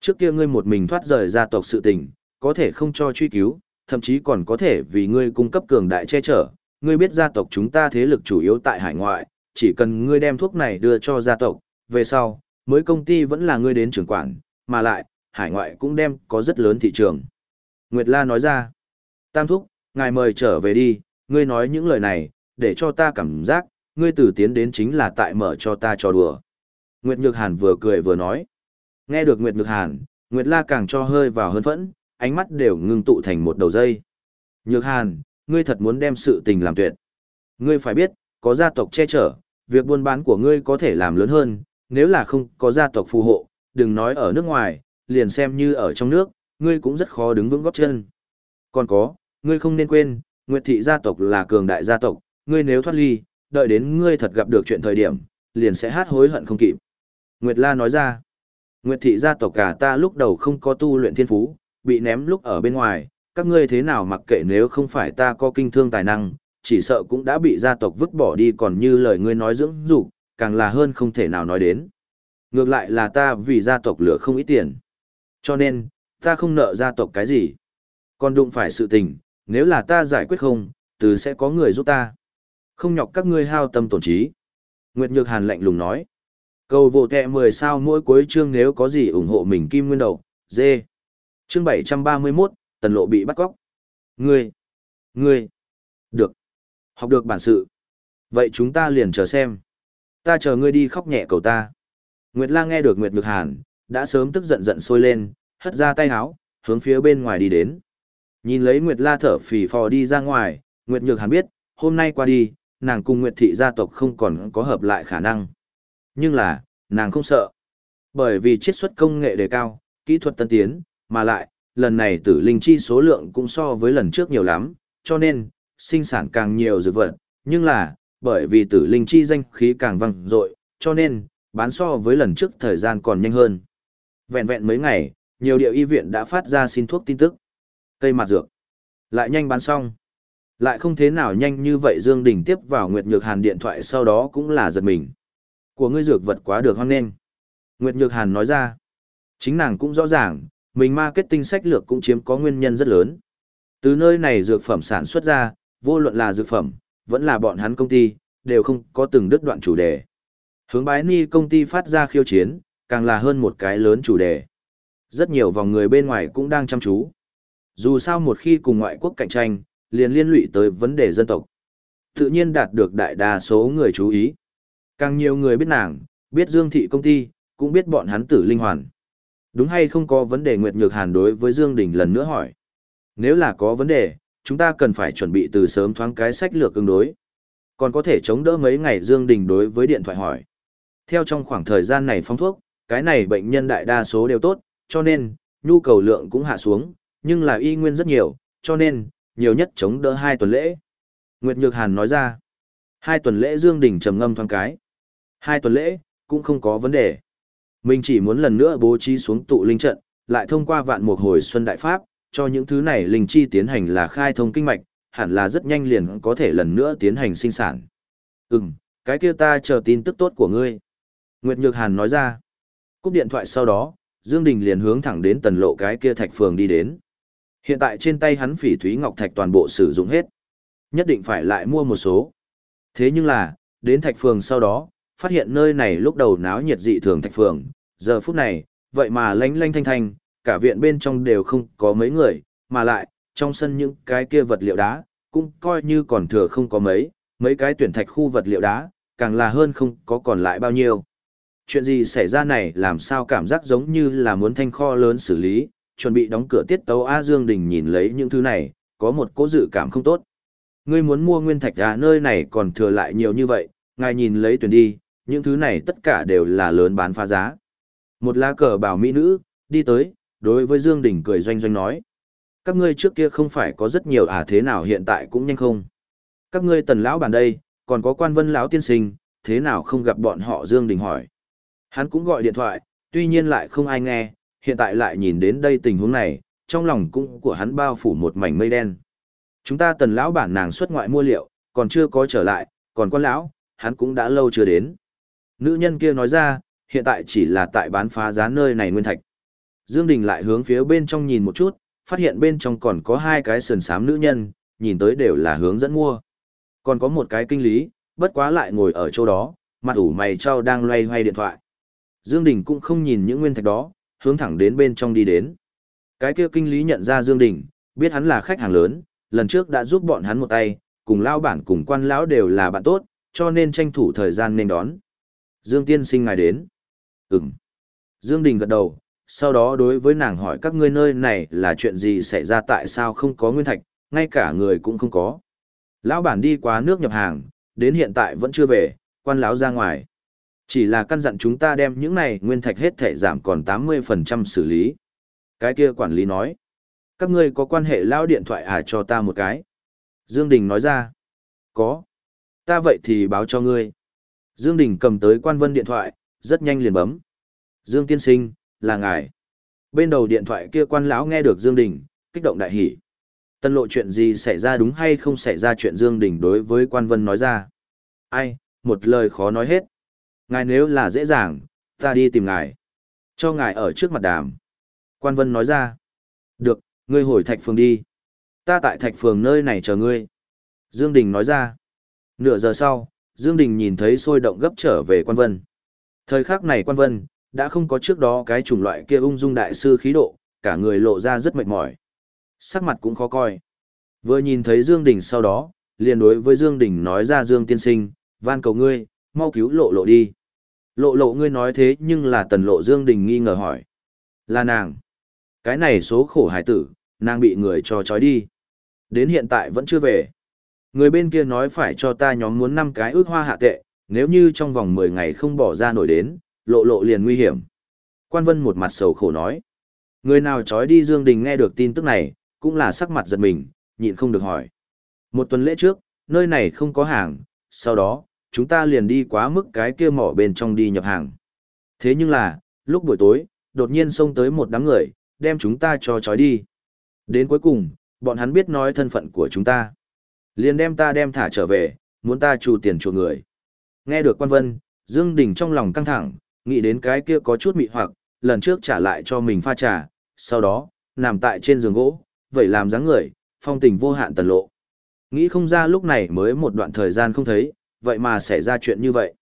Trước kia ngươi một mình thoát rời gia tộc sự tình, có thể không cho truy cứu, thậm chí còn có thể vì ngươi cung cấp cường đại che chở. Ngươi biết gia tộc chúng ta thế lực chủ yếu tại hải ngoại, chỉ cần ngươi đem thuốc này đưa cho gia tộc, về sau, mới công ty vẫn là ngươi đến trưởng quản, mà lại, hải ngoại cũng đem có rất lớn thị trường. Nguyệt La nói ra, Tam thúc, ngài mời trở về đi, ngươi nói những lời này, để cho ta cảm giác, ngươi từ tiến đến chính là tại mở cho ta trò đùa. Nguyệt Nhược Hàn vừa cười vừa nói. Nghe được Nguyệt Nhược Hàn, Nguyệt La càng cho hơi vào hơn phẫn, ánh mắt đều ngưng tụ thành một đầu dây. Nhược Hàn, ngươi thật muốn đem sự tình làm tuyệt. Ngươi phải biết, có gia tộc che chở, việc buôn bán của ngươi có thể làm lớn hơn, nếu là không có gia tộc phù hộ, đừng nói ở nước ngoài, liền xem như ở trong nước, ngươi cũng rất khó đứng vững góp chân. Còn có, ngươi không nên quên, Nguyệt thị gia tộc là cường đại gia tộc, ngươi nếu thoát ly, đợi đến ngươi thật gặp được chuyện thời điểm, liền sẽ hát hối hận không kịp. Nguyệt La nói ra, Nguyệt thị gia tộc cả ta lúc đầu không có tu luyện thiên phú, bị ném lúc ở bên ngoài, các ngươi thế nào mặc kệ nếu không phải ta có kinh thương tài năng, chỉ sợ cũng đã bị gia tộc vứt bỏ đi còn như lời ngươi nói dưỡng dục, càng là hơn không thể nào nói đến. Ngược lại là ta vì gia tộc lửa không ít tiền. Cho nên, ta không nợ gia tộc cái gì. Còn đụng phải sự tình, nếu là ta giải quyết không, từ sẽ có người giúp ta. Không nhọc các ngươi hao tâm tổn trí. Nguyệt Nhược Hàn lạnh lùng nói. Cầu vô tệ 10 sao mỗi cuối chương nếu có gì ủng hộ mình kim nguyên đầu, dê. Chương 731, tần lộ bị bắt cóc. Ngươi, ngươi, được, học được bản sự. Vậy chúng ta liền chờ xem. Ta chờ ngươi đi khóc nhẹ cầu ta. Nguyệt Lang nghe được Nguyệt Nhược Hàn, đã sớm tức giận giận sôi lên, hất ra tay áo, hướng phía bên ngoài đi đến. Nhìn lấy Nguyệt La thở phì phò đi ra ngoài, Nguyệt Nhược Hàn biết, hôm nay qua đi, nàng cùng Nguyệt thị gia tộc không còn có hợp lại khả năng. Nhưng là, nàng không sợ. Bởi vì chiết xuất công nghệ đề cao, kỹ thuật tân tiến, mà lại, lần này tử linh chi số lượng cũng so với lần trước nhiều lắm, cho nên, sinh sản càng nhiều dược vật, nhưng là, bởi vì tử linh chi danh khí càng văng dội cho nên, bán so với lần trước thời gian còn nhanh hơn. Vẹn vẹn mấy ngày, nhiều địa y viện đã phát ra xin thuốc tin tức. Cây mặt dược. Lại nhanh bán xong. Lại không thế nào nhanh như vậy Dương Đình tiếp vào Nguyệt Nhược Hàn điện thoại sau đó cũng là giật mình. Của ngươi dược vật quá được hoan nghênh. Nguyệt Nhược Hàn nói ra. Chính nàng cũng rõ ràng, mình marketing sách lược cũng chiếm có nguyên nhân rất lớn. Từ nơi này dược phẩm sản xuất ra, vô luận là dược phẩm, vẫn là bọn hắn công ty, đều không có từng đứt đoạn chủ đề. Hướng bái ni công ty phát ra khiêu chiến, càng là hơn một cái lớn chủ đề. Rất nhiều vòng người bên ngoài cũng đang chăm chú. Dù sao một khi cùng ngoại quốc cạnh tranh, liền liên lụy tới vấn đề dân tộc. Tự nhiên đạt được đại đa số người chú ý. Càng nhiều người biết nàng, biết Dương Thị công ty, cũng biết bọn hắn tử linh hoàn. Đúng hay không có vấn đề Nguyệt Nhược Hàn đối với Dương Đình lần nữa hỏi. Nếu là có vấn đề, chúng ta cần phải chuẩn bị từ sớm thoáng cái sách lược ứng đối. Còn có thể chống đỡ mấy ngày Dương Đình đối với điện thoại hỏi. Theo trong khoảng thời gian này phong thuốc, cái này bệnh nhân đại đa số đều tốt, cho nên, nhu cầu lượng cũng hạ xuống, nhưng là y nguyên rất nhiều, cho nên, nhiều nhất chống đỡ hai tuần lễ. Nguyệt Nhược Hàn nói ra, hai tuần lễ Dương Đình trầm ngâm thoáng cái. Hai tuần lễ, cũng không có vấn đề. Mình chỉ muốn lần nữa bố trí xuống tụ linh trận, lại thông qua vạn mục hồi xuân đại pháp, cho những thứ này linh chi tiến hành là khai thông kinh mạch, hẳn là rất nhanh liền có thể lần nữa tiến hành sinh sản. Ừm, cái kia ta chờ tin tức tốt của ngươi. Nguyệt Nhược Hàn nói ra. Cúp điện thoại sau đó, Dương Đình liền hướng thẳng đến tần lộ cái kia thạch phường đi đến. Hiện tại trên tay hắn phỉ thúy ngọc thạch toàn bộ sử dụng hết. Nhất định phải lại mua một số. Thế nhưng là, đến thạch phường sau đó, phát hiện nơi này lúc đầu náo nhiệt dị thường thạch phường, giờ phút này, vậy mà lánh lánh thanh thanh, cả viện bên trong đều không có mấy người, mà lại, trong sân những cái kia vật liệu đá, cũng coi như còn thừa không có mấy, mấy cái tuyển thạch khu vật liệu đá, càng là hơn không có còn lại bao nhiêu. Chuyện gì xảy ra này làm sao cảm giác giống như là muốn thanh kho lớn xử lý, chuẩn bị đóng cửa tiết tấu A Dương Đình nhìn lấy những thứ này, có một cố dự cảm không tốt. Ngươi muốn mua nguyên thạch à nơi này còn thừa lại nhiều như vậy, ngài nhìn lấy tuyển đi, những thứ này tất cả đều là lớn bán phá giá. Một lá cờ bảo mỹ nữ, đi tới, đối với Dương Đình cười doanh doanh nói. Các ngươi trước kia không phải có rất nhiều à thế nào hiện tại cũng nhanh không. Các ngươi tần lão bàn đây, còn có quan vân lão tiên sinh, thế nào không gặp bọn họ Dương Đình hỏi. Hắn cũng gọi điện thoại, tuy nhiên lại không ai nghe, hiện tại lại nhìn đến đây tình huống này, trong lòng cũng của hắn bao phủ một mảnh mây đen. Chúng ta tần lão bản nàng xuất ngoại mua liệu, còn chưa có trở lại, còn quan lão, hắn cũng đã lâu chưa đến. Nữ nhân kia nói ra, hiện tại chỉ là tại bán phá giá nơi này nguyên thạch. Dương Đình lại hướng phía bên trong nhìn một chút, phát hiện bên trong còn có hai cái sườn sám nữ nhân, nhìn tới đều là hướng dẫn mua. Còn có một cái kinh lý, bất quá lại ngồi ở chỗ đó, mặt ủ mày trao đang loay hoay điện thoại. Dương Đình cũng không nhìn những nguyên thạch đó, hướng thẳng đến bên trong đi đến. Cái kia kinh lý nhận ra Dương Đình, biết hắn là khách hàng lớn, lần trước đã giúp bọn hắn một tay, cùng lao bản cùng quan lão đều là bạn tốt, cho nên tranh thủ thời gian nên đón. Dương tiên sinh ngài đến. Ừm. Dương Đình gật đầu, sau đó đối với nàng hỏi các ngươi nơi này là chuyện gì xảy ra tại sao không có nguyên thạch, ngay cả người cũng không có. Lão bản đi qua nước nhập hàng, đến hiện tại vẫn chưa về, quan lão ra ngoài. Chỉ là căn dặn chúng ta đem những này nguyên thạch hết thể giảm còn 80% xử lý. Cái kia quản lý nói. Các ngươi có quan hệ lao điện thoại à cho ta một cái. Dương Đình nói ra. Có. Ta vậy thì báo cho ngươi. Dương Đình cầm tới quan vân điện thoại, rất nhanh liền bấm. Dương tiên sinh, là ngài. Bên đầu điện thoại kia quan lão nghe được Dương Đình, kích động đại hỉ. Tân lộ chuyện gì xảy ra đúng hay không xảy ra chuyện Dương Đình đối với quan vân nói ra. Ai, một lời khó nói hết. Ngài nếu là dễ dàng, ta đi tìm ngài. Cho ngài ở trước mặt đàm. Quan vân nói ra. Được, ngươi hồi thạch phường đi. Ta tại thạch phường nơi này chờ ngươi. Dương Đình nói ra. Nửa giờ sau, Dương Đình nhìn thấy sôi động gấp trở về quan vân. Thời khắc này quan vân, đã không có trước đó cái chủng loại kia ung dung đại sư khí độ, cả người lộ ra rất mệt mỏi. Sắc mặt cũng khó coi. Vừa nhìn thấy Dương Đình sau đó, liền đối với Dương Đình nói ra Dương tiên sinh, van cầu ngươi, mau cứu lộ lộ đi. Lộ lộ ngươi nói thế nhưng là tần lộ Dương Đình nghi ngờ hỏi. Là nàng. Cái này số khổ hải tử, nàng bị người cho trói đi. Đến hiện tại vẫn chưa về. Người bên kia nói phải cho ta nhóm muốn năm cái ước hoa hạ tệ, nếu như trong vòng 10 ngày không bỏ ra nổi đến, lộ lộ liền nguy hiểm. Quan Vân một mặt sầu khổ nói. Người nào trói đi Dương Đình nghe được tin tức này, cũng là sắc mặt giật mình, nhịn không được hỏi. Một tuần lễ trước, nơi này không có hàng, sau đó, chúng ta liền đi quá mức cái kia mỏ bên trong đi nhập hàng. Thế nhưng là, lúc buổi tối, đột nhiên xông tới một đám người, đem chúng ta cho trói đi. Đến cuối cùng, bọn hắn biết nói thân phận của chúng ta. Liền đem ta đem thả trở về, muốn ta trù tiền chuộc người. Nghe được quan vân, Dương Đình trong lòng căng thẳng, nghĩ đến cái kia có chút mị hoặc, lần trước trả lại cho mình pha trà, sau đó, nằm tại trên giường gỗ, vậy làm dáng người, phong tình vô hạn tần lộ. Nghĩ không ra lúc này mới một đoạn thời gian không thấy, vậy mà xảy ra chuyện như vậy.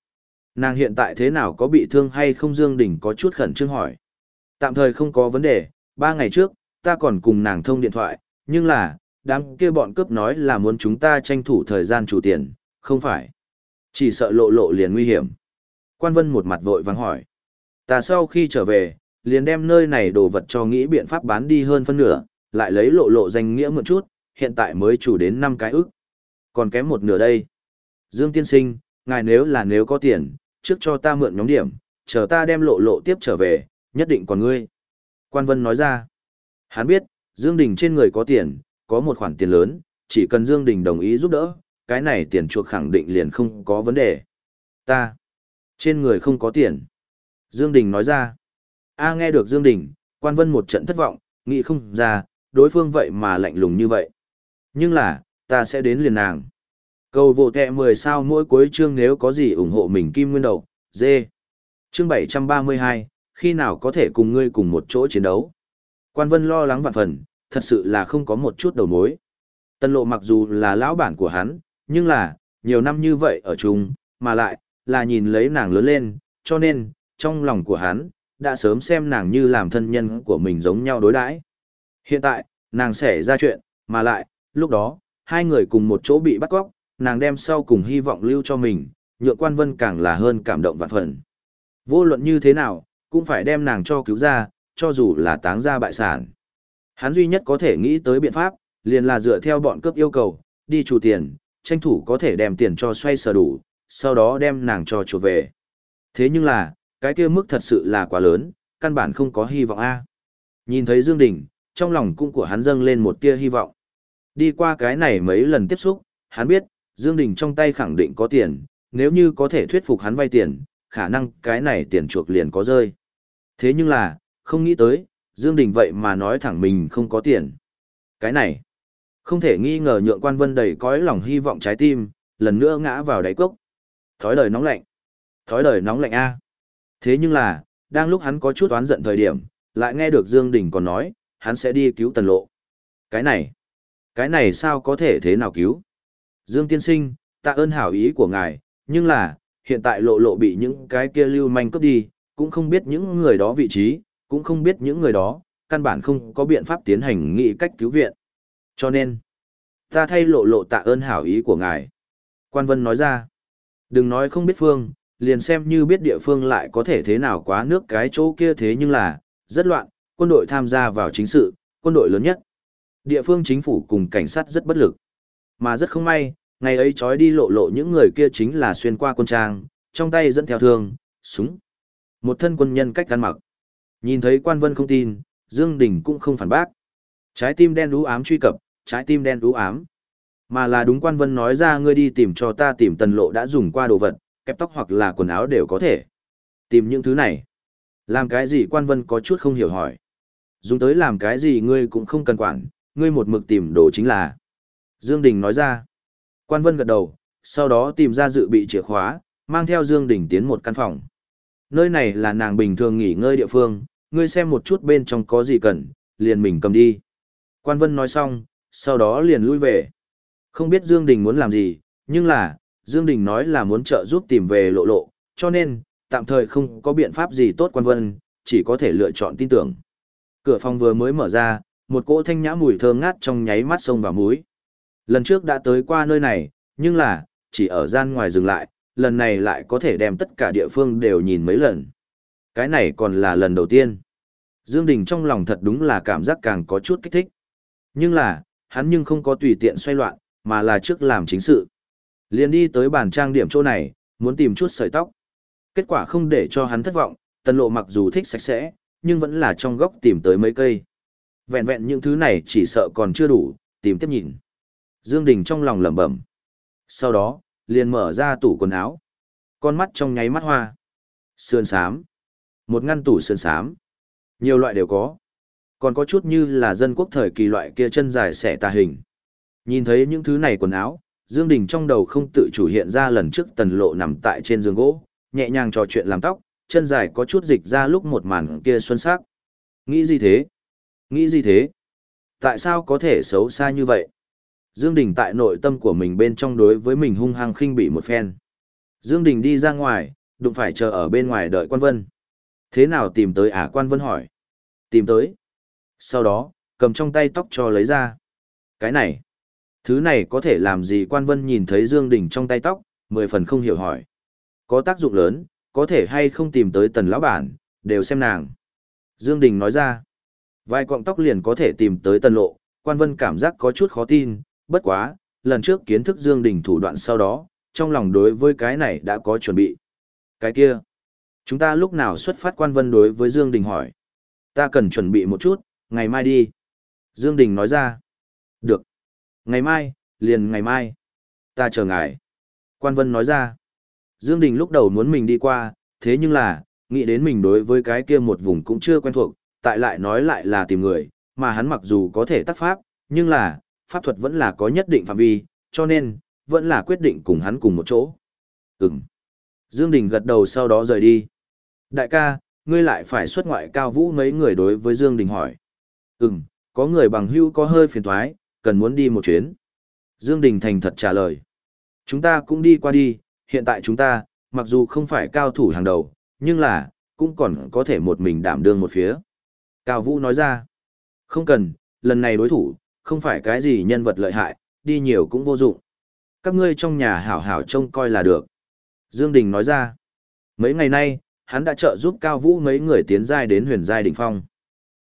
Nàng hiện tại thế nào có bị thương hay không Dương Đình có chút khẩn trương hỏi. Tạm thời không có vấn đề, ba ngày trước, ta còn cùng nàng thông điện thoại, nhưng là, đám kia bọn cướp nói là muốn chúng ta tranh thủ thời gian chủ tiền, không phải. Chỉ sợ lộ lộ liền nguy hiểm. Quan Vân một mặt vội vàng hỏi. Ta sau khi trở về, liền đem nơi này đồ vật cho nghĩ biện pháp bán đi hơn phân nửa, lại lấy lộ lộ danh nghĩa một chút, hiện tại mới chủ đến 5 cái ức. Còn kém một nửa đây. Dương tiên sinh, ngài nếu là nếu có tiền, trước cho ta mượn nhóm điểm, chờ ta đem lộ lộ tiếp trở về, nhất định còn ngươi. Quan Vân nói ra. Hắn biết, Dương Đình trên người có tiền, có một khoản tiền lớn, chỉ cần Dương Đình đồng ý giúp đỡ, cái này tiền chuộc khẳng định liền không có vấn đề. Ta, trên người không có tiền. Dương Đình nói ra. A nghe được Dương Đình, quan vân một trận thất vọng, nghĩ không ra, đối phương vậy mà lạnh lùng như vậy. Nhưng là, ta sẽ đến liền nàng. Cầu vô kẹ 10 sao mỗi cuối chương nếu có gì ủng hộ mình kim nguyên đầu, dê. Chương 732, khi nào có thể cùng ngươi cùng một chỗ chiến đấu. Quan vân lo lắng vạn phần, thật sự là không có một chút đầu mối. Tân lộ mặc dù là lão bản của hắn, nhưng là, nhiều năm như vậy ở chung, mà lại, là nhìn lấy nàng lớn lên, cho nên, trong lòng của hắn, đã sớm xem nàng như làm thân nhân của mình giống nhau đối đãi. Hiện tại, nàng sẽ ra chuyện, mà lại, lúc đó, hai người cùng một chỗ bị bắt cóc, nàng đem sau cùng hy vọng lưu cho mình, nhượng quan vân càng là hơn cảm động vạn phần. Vô luận như thế nào, cũng phải đem nàng cho cứu ra, cho dù là táng ra bại sản. Hắn duy nhất có thể nghĩ tới biện pháp, liền là dựa theo bọn cướp yêu cầu, đi chủ tiền, tranh thủ có thể đem tiền cho xoay sở đủ, sau đó đem nàng cho chuột về. Thế nhưng là, cái kia mức thật sự là quá lớn, căn bản không có hy vọng a. Nhìn thấy Dương Đình, trong lòng cung của hắn dâng lên một tia hy vọng. Đi qua cái này mấy lần tiếp xúc, hắn biết, Dương Đình trong tay khẳng định có tiền, nếu như có thể thuyết phục hắn vay tiền, khả năng cái này tiền chuộc liền có rơi. Thế nhưng là, không nghĩ tới, Dương Đình vậy mà nói thẳng mình không có tiền. Cái này, không thể nghi ngờ nhượng quan vân đầy cõi lòng hy vọng trái tim, lần nữa ngã vào đáy cốc. Thói đời nóng lạnh. Thói đời nóng lạnh A. Thế nhưng là, đang lúc hắn có chút oán giận thời điểm, lại nghe được Dương Đình còn nói, hắn sẽ đi cứu tần lộ. Cái này, cái này sao có thể thế nào cứu? Dương tiên sinh, tạ ơn hảo ý của ngài, nhưng là, hiện tại lộ lộ bị những cái kia lưu manh cướp đi, cũng không biết những người đó vị trí, cũng không biết những người đó, căn bản không có biện pháp tiến hành nghị cách cứu viện. Cho nên, ta thay lộ lộ tạ ơn hảo ý của ngài. Quan Vân nói ra, đừng nói không biết phương, liền xem như biết địa phương lại có thể thế nào quá nước cái chỗ kia thế nhưng là, rất loạn, quân đội tham gia vào chính sự, quân đội lớn nhất. Địa phương chính phủ cùng cảnh sát rất bất lực. Mà rất không may, ngày ấy trói đi lộ lộ những người kia chính là xuyên qua quân trang, trong tay dẫn theo thương, súng. Một thân quân nhân cách ăn mặc. Nhìn thấy quan vân không tin, Dương Đình cũng không phản bác. Trái tim đen đú ám truy cập, trái tim đen đú ám. Mà là đúng quan vân nói ra ngươi đi tìm cho ta tìm tần lộ đã dùng qua đồ vật, kẹp tóc hoặc là quần áo đều có thể. Tìm những thứ này. Làm cái gì quan vân có chút không hiểu hỏi. Dùng tới làm cái gì ngươi cũng không cần quản, ngươi một mực tìm đồ chính là. Dương Đình nói ra. Quan Vân gật đầu, sau đó tìm ra dự bị chìa khóa, mang theo Dương Đình tiến một căn phòng. Nơi này là nàng bình thường nghỉ ngơi địa phương, ngươi xem một chút bên trong có gì cần, liền mình cầm đi. Quan Vân nói xong, sau đó liền lui về. Không biết Dương Đình muốn làm gì, nhưng là, Dương Đình nói là muốn trợ giúp tìm về lộ lộ, cho nên, tạm thời không có biện pháp gì tốt Quan Vân, chỉ có thể lựa chọn tin tưởng. Cửa phòng vừa mới mở ra, một cỗ thanh nhã mùi thơm ngát trong nháy mắt xông vào mũi. Lần trước đã tới qua nơi này, nhưng là, chỉ ở gian ngoài dừng lại, lần này lại có thể đem tất cả địa phương đều nhìn mấy lần. Cái này còn là lần đầu tiên. Dương Đình trong lòng thật đúng là cảm giác càng có chút kích thích. Nhưng là, hắn nhưng không có tùy tiện xoay loạn, mà là trước làm chính sự. Liền đi tới bàn trang điểm chỗ này, muốn tìm chút sợi tóc. Kết quả không để cho hắn thất vọng, tần lộ mặc dù thích sạch sẽ, nhưng vẫn là trong góc tìm tới mấy cây. Vẹn vẹn những thứ này chỉ sợ còn chưa đủ, tìm tiếp nhìn. Dương Đình trong lòng lẩm bẩm. Sau đó, liền mở ra tủ quần áo. Con mắt trong nháy mắt hoa. Sườn sám. Một ngăn tủ sườn sám. Nhiều loại đều có. Còn có chút như là dân quốc thời kỳ loại kia chân dài xẻ tà hình. Nhìn thấy những thứ này quần áo, Dương Đình trong đầu không tự chủ hiện ra lần trước tần lộ nằm tại trên giường gỗ, nhẹ nhàng trò chuyện làm tóc, chân dài có chút dịch ra lúc một màn kia xuân sắc. Nghĩ gì thế? Nghĩ gì thế? Tại sao có thể xấu xa như vậy? Dương Đình tại nội tâm của mình bên trong đối với mình hung hăng khinh bị một phen. Dương Đình đi ra ngoài, đụng phải chờ ở bên ngoài đợi quan vân. Thế nào tìm tới à quan vân hỏi. Tìm tới. Sau đó, cầm trong tay tóc cho lấy ra. Cái này. Thứ này có thể làm gì quan vân nhìn thấy Dương Đình trong tay tóc, mười phần không hiểu hỏi. Có tác dụng lớn, có thể hay không tìm tới tần lão bản, đều xem nàng. Dương Đình nói ra. Vài cọng tóc liền có thể tìm tới tần lộ, quan vân cảm giác có chút khó tin, bất quá, lần trước kiến thức Dương Đình thủ đoạn sau đó, trong lòng đối với cái này đã có chuẩn bị. Cái kia, chúng ta lúc nào xuất phát quan vân đối với Dương Đình hỏi. Ta cần chuẩn bị một chút, ngày mai đi. Dương Đình nói ra. Được. Ngày mai, liền ngày mai. Ta chờ ngài. Quan vân nói ra. Dương Đình lúc đầu muốn mình đi qua, thế nhưng là, nghĩ đến mình đối với cái kia một vùng cũng chưa quen thuộc, tại lại nói lại là tìm người, mà hắn mặc dù có thể tác pháp, nhưng là, pháp thuật vẫn là có nhất định phạm vi, cho nên, vẫn là quyết định cùng hắn cùng một chỗ. Ừm. Dương Đình gật đầu sau đó rời đi. Đại ca, ngươi lại phải xuất ngoại cao vũ mấy người đối với Dương Đình hỏi. Ừm, có người bằng hữu có hơi phiền toái, cần muốn đi một chuyến. Dương Đình thành thật trả lời. Chúng ta cũng đi qua đi, hiện tại chúng ta, mặc dù không phải cao thủ hàng đầu, nhưng là, cũng còn có thể một mình đảm đương một phía. Cao Vũ nói ra. Không cần, lần này đối thủ, không phải cái gì nhân vật lợi hại, đi nhiều cũng vô dụng. Các ngươi trong nhà hảo hảo trông coi là được. Dương Đình nói ra. Mấy ngày nay, hắn đã trợ giúp Cao Vũ mấy người tiến giai đến huyền giai đỉnh phong.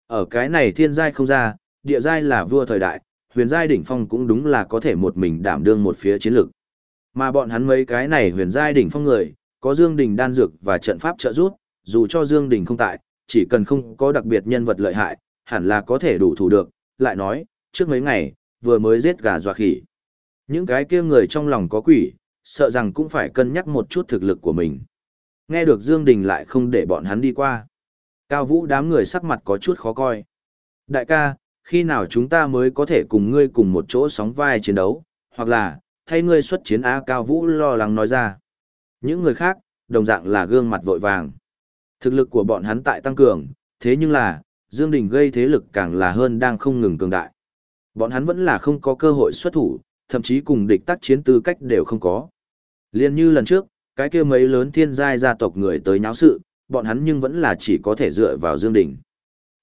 Ở cái này thiên giai không ra, địa giai là vua thời đại, huyền giai đỉnh phong cũng đúng là có thể một mình đảm đương một phía chiến lược. Mà bọn hắn mấy cái này huyền giai đỉnh phong người, có Dương Đình đan dược và trận pháp trợ giúp, dù cho Dương Đình không tại, chỉ cần không có đặc biệt nhân vật lợi hại, hẳn là có thể đủ thủ được. Lại nói, trước mấy ngày, vừa mới giết gà dọa khỉ. Những cái kia người trong lòng có quỷ, sợ rằng cũng phải cân nhắc một chút thực lực của mình. Nghe được Dương Đình lại không để bọn hắn đi qua. Cao Vũ đám người sắc mặt có chút khó coi. Đại ca, khi nào chúng ta mới có thể cùng ngươi cùng một chỗ sóng vai chiến đấu, hoặc là, thay ngươi xuất chiến A Cao Vũ lo lắng nói ra. Những người khác, đồng dạng là gương mặt vội vàng. Thực lực của bọn hắn tại tăng cường, thế nhưng là, Dương Đình gây thế lực càng là hơn đang không ngừng cường đại. Bọn hắn vẫn là không có cơ hội xuất thủ, thậm chí cùng địch tác chiến tư cách đều không có. Liên như lần trước, cái kia mấy lớn thiên giai gia tộc người tới nháo sự, bọn hắn nhưng vẫn là chỉ có thể dựa vào Dương Đình.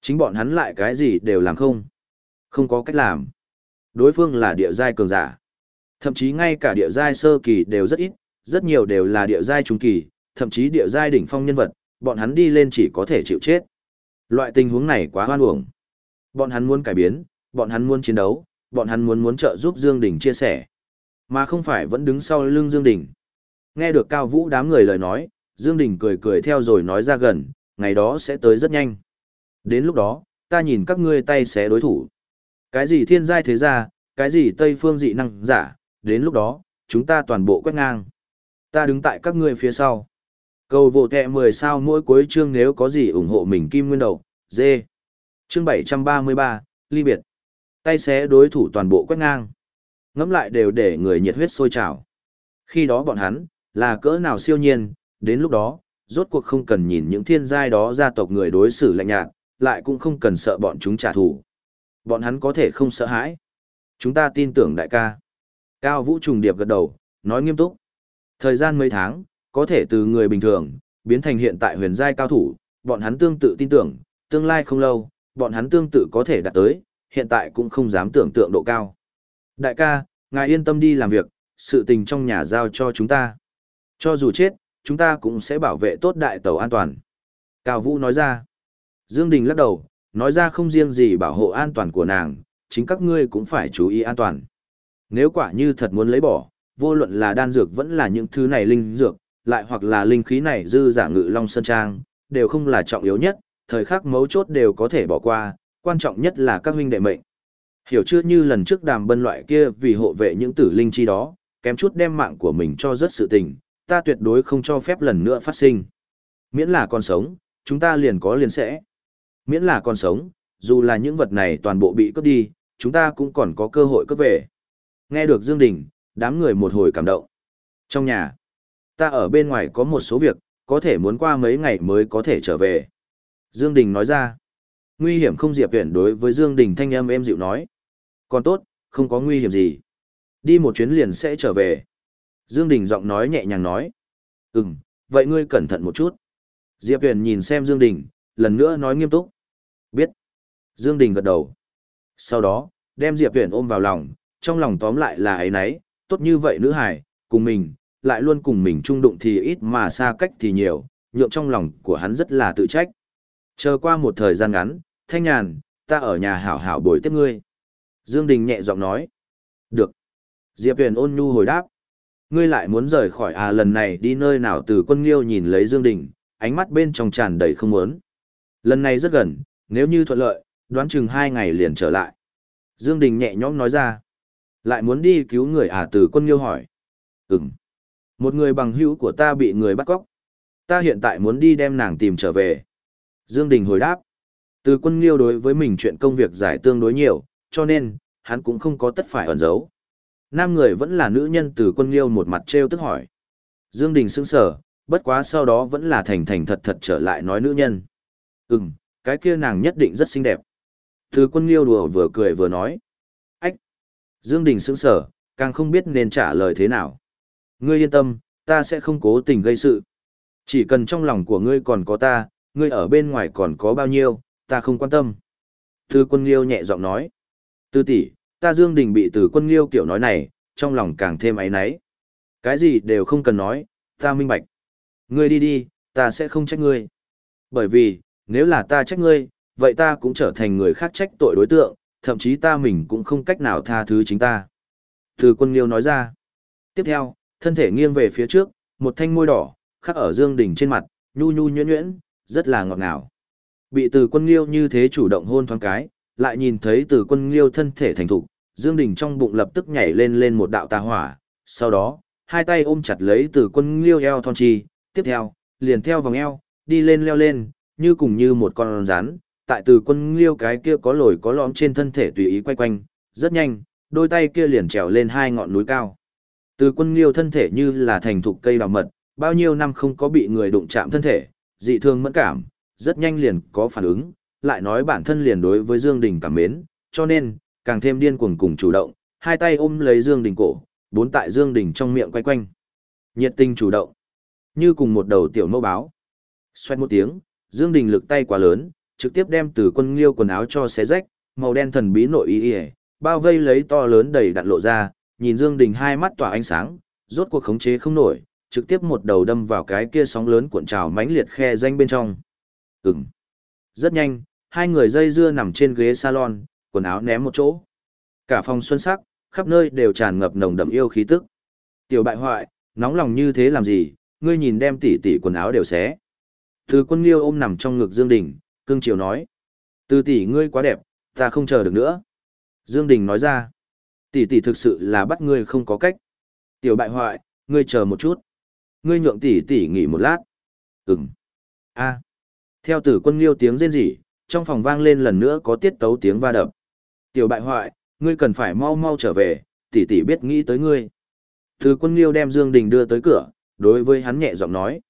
Chính bọn hắn lại cái gì đều làm không. Không có cách làm. Đối phương là địa giai cường giả. Thậm chí ngay cả địa giai sơ kỳ đều rất ít, rất nhiều đều là địa giai trung kỳ, thậm chí địa giai đỉnh phong nhân vật, bọn hắn đi lên chỉ có thể chịu chết. Loại tình huống này quá hoan uổng. Bọn hắn muốn cải biến, bọn hắn muốn chiến đấu, bọn hắn muốn muốn trợ giúp Dương Đình chia sẻ, mà không phải vẫn đứng sau lưng Dương Đình. Nghe được Cao Vũ đám người lời nói, Dương Đình cười cười theo rồi nói ra gần, ngày đó sẽ tới rất nhanh. Đến lúc đó, ta nhìn các ngươi tay xé đối thủ. Cái gì thiên giai thế gia, cái gì tây phương dị năng giả, đến lúc đó, chúng ta toàn bộ quét ngang. Ta đứng tại các ngươi phía sau. Cầu vô kẹ 10 sao mỗi cuối chương nếu có gì ủng hộ mình kim nguyên đầu, dê. chương 733, ly biệt. Tay xé đối thủ toàn bộ quét ngang. Ngắm lại đều để người nhiệt huyết sôi trào. Khi đó bọn hắn, là cỡ nào siêu nhiên, đến lúc đó, rốt cuộc không cần nhìn những thiên giai đó gia tộc người đối xử lạnh nhạt, lại cũng không cần sợ bọn chúng trả thù. Bọn hắn có thể không sợ hãi. Chúng ta tin tưởng đại ca. Cao Vũ trùng điệp gật đầu, nói nghiêm túc. Thời gian mấy tháng, có thể từ người bình thường, biến thành hiện tại huyền giai cao thủ, bọn hắn tương tự tin tưởng, tương lai không lâu, bọn hắn tương tự có thể đạt tới, hiện tại cũng không dám tưởng tượng độ cao. Đại ca, ngài yên tâm đi làm việc, sự tình trong nhà giao cho chúng ta. Cho dù chết, chúng ta cũng sẽ bảo vệ tốt đại tàu an toàn. Cao Vũ nói ra. Dương Đình lắc đầu, nói ra không riêng gì bảo hộ an toàn của nàng, chính các ngươi cũng phải chú ý an toàn. Nếu quả như thật muốn lấy bỏ, vô luận là đan dược vẫn là những thứ này linh dược, lại hoặc là linh khí này dư giả ngự long sơn trang, đều không là trọng yếu nhất, thời khắc mấu chốt đều có thể bỏ qua, quan trọng nhất là các huynh đệ mệnh. Hiểu chưa như lần trước đàm bân loại kia vì hộ vệ những tử linh chi đó, kém chút đem mạng của mình cho rất sự tình, ta tuyệt đối không cho phép lần nữa phát sinh. Miễn là còn sống, chúng ta liền có liền sẽ. Miễn là còn sống, dù là những vật này toàn bộ bị cướp đi, chúng ta cũng còn có cơ hội cướp về. Nghe được Dương Đình, đám người một hồi cảm động. Trong nhà, ta ở bên ngoài có một số việc, có thể muốn qua mấy ngày mới có thể trở về. Dương Đình nói ra. Nguy hiểm không Diệp tuyển đối với Dương Đình thanh âm em dịu nói. Còn tốt, không có nguy hiểm gì. Đi một chuyến liền sẽ trở về. Dương Đình giọng nói nhẹ nhàng nói. Ừm, vậy ngươi cẩn thận một chút. Diệp Huyền nhìn xem Dương Đình, lần nữa nói nghiêm túc. Biết. Dương Đình gật đầu. Sau đó, đem Diệp Huyền ôm vào lòng, trong lòng tóm lại là ấy nấy, tốt như vậy nữ hải, cùng mình, lại luôn cùng mình chung đụng thì ít mà xa cách thì nhiều, nhượng trong lòng của hắn rất là tự trách. Chờ qua một thời gian ngắn, thanh nhàn, ta ở nhà hảo hảo bồi tiếp ngươi. Dương Đình nhẹ giọng nói. Được. Diệp Huyền ôn nhu hồi đáp. Ngươi lại muốn rời khỏi à lần này đi nơi nào từ quân liêu nhìn lấy Dương Đình, ánh mắt bên trong tràn đầy không muốn. Lần này rất gần, nếu như thuận lợi, đoán chừng hai ngày liền trở lại. Dương Đình nhẹ nhõm nói ra. Lại muốn đi cứu người à từ quân liêu hỏi. Ừm. Một người bằng hữu của ta bị người bắt cóc. Ta hiện tại muốn đi đem nàng tìm trở về. Dương Đình hồi đáp. Từ quân liêu đối với mình chuyện công việc giải tương đối nhiều, cho nên, hắn cũng không có tất phải ẩn giấu. Nam người vẫn là nữ nhân từ quân liêu một mặt treo tức hỏi. Dương Đình sững sờ, bất quá sau đó vẫn là thành thành thật thật trở lại nói nữ nhân. Ừm, cái kia nàng nhất định rất xinh đẹp. Từ quân liêu đùa vừa cười vừa nói. Ách! Dương Đình sững sờ, càng không biết nên trả lời thế nào. Ngươi yên tâm, ta sẽ không cố tình gây sự. Chỉ cần trong lòng của ngươi còn có ta, ngươi ở bên ngoài còn có bao nhiêu, ta không quan tâm. Từ quân liêu nhẹ giọng nói. Tư tỷ, ta Dương Đình bị từ quân liêu kiểu nói này, trong lòng càng thêm áy náy. Cái gì đều không cần nói, ta minh bạch. Ngươi đi đi, ta sẽ không trách ngươi. Bởi vì, nếu là ta trách ngươi, vậy ta cũng trở thành người khác trách tội đối tượng, thậm chí ta mình cũng không cách nào tha thứ chính ta. Từ quân liêu nói ra. Tiếp theo, thân thể nghiêng về phía trước, một thanh môi đỏ, khắc ở Dương Đình trên mặt, nhu nhu nhuyễn nhuyễn, rất là ngọt ngào. Bị từ quân liêu như thế chủ động hôn thoáng cái, lại nhìn thấy từ quân liêu thân thể thành thục, Dương Đình trong bụng lập tức nhảy lên lên một đạo tà hỏa, sau đó, hai tay ôm chặt lấy từ quân liêu eo thon chi, tiếp theo, liền theo vòng eo, đi lên leo lên, như cùng như một con rắn, tại từ quân liêu cái kia có lồi có lõm trên thân thể tùy ý quay quanh, rất nhanh, đôi tay kia liền trèo lên hai ngọn núi cao. Từ quân liêu thân thể như là thành thục cây đào mật, bao nhiêu năm không có bị người đụng chạm thân thể, dị thương mẫn cảm, rất nhanh liền có phản ứng, lại nói bản thân liền đối với Dương Đình cảm mến, cho nên, càng thêm điên cuồng cùng chủ động, hai tay ôm lấy Dương Đình cổ, bốn tại Dương Đình trong miệng quay quanh. Nhiệt tình chủ động, như cùng một đầu tiểu mẫu báo. Xoét một tiếng, Dương Đình lực tay quá lớn, trực tiếp đem từ quân liêu quần áo cho xé rách, màu đen thần bí nội y y, bao vây lấy to lớn đầy đặn lộ ra, nhìn Dương Đình hai mắt tỏa ánh sáng, rốt cuộc khống chế không nổi, trực tiếp một đầu đâm vào cái kia sóng lớn cuộn trào mãnh liệt khe danh bên trong. Ừm. Rất nhanh, hai người dây dưa nằm trên ghế salon, quần áo ném một chỗ. Cả phòng xuân sắc, khắp nơi đều tràn ngập nồng đậm yêu khí tức. Tiểu bại hoại, nóng lòng như thế làm gì, ngươi nhìn đem tỉ tỉ quần áo đều xé. Từ quân liêu ôm nằm trong ngực Dương Đình, cương chiều nói. Từ tỷ ngươi quá đẹp, ta không chờ được nữa. Dương Đình nói ra. Tỷ tỷ thực sự là bắt ngươi không có cách. Tiểu bại hoại, ngươi chờ một chút. Ngươi nhượng tỷ tỷ nghỉ một lát. Ừm. A. Theo tử quân liêu tiếng rên rỉ, trong phòng vang lên lần nữa có tiết tấu tiếng va đập. Tiểu bại hoại, ngươi cần phải mau mau trở về, tỷ tỷ biết nghĩ tới ngươi. Từ quân liêu đem Dương Đình đưa tới cửa, đối với hắn nhẹ giọng nói.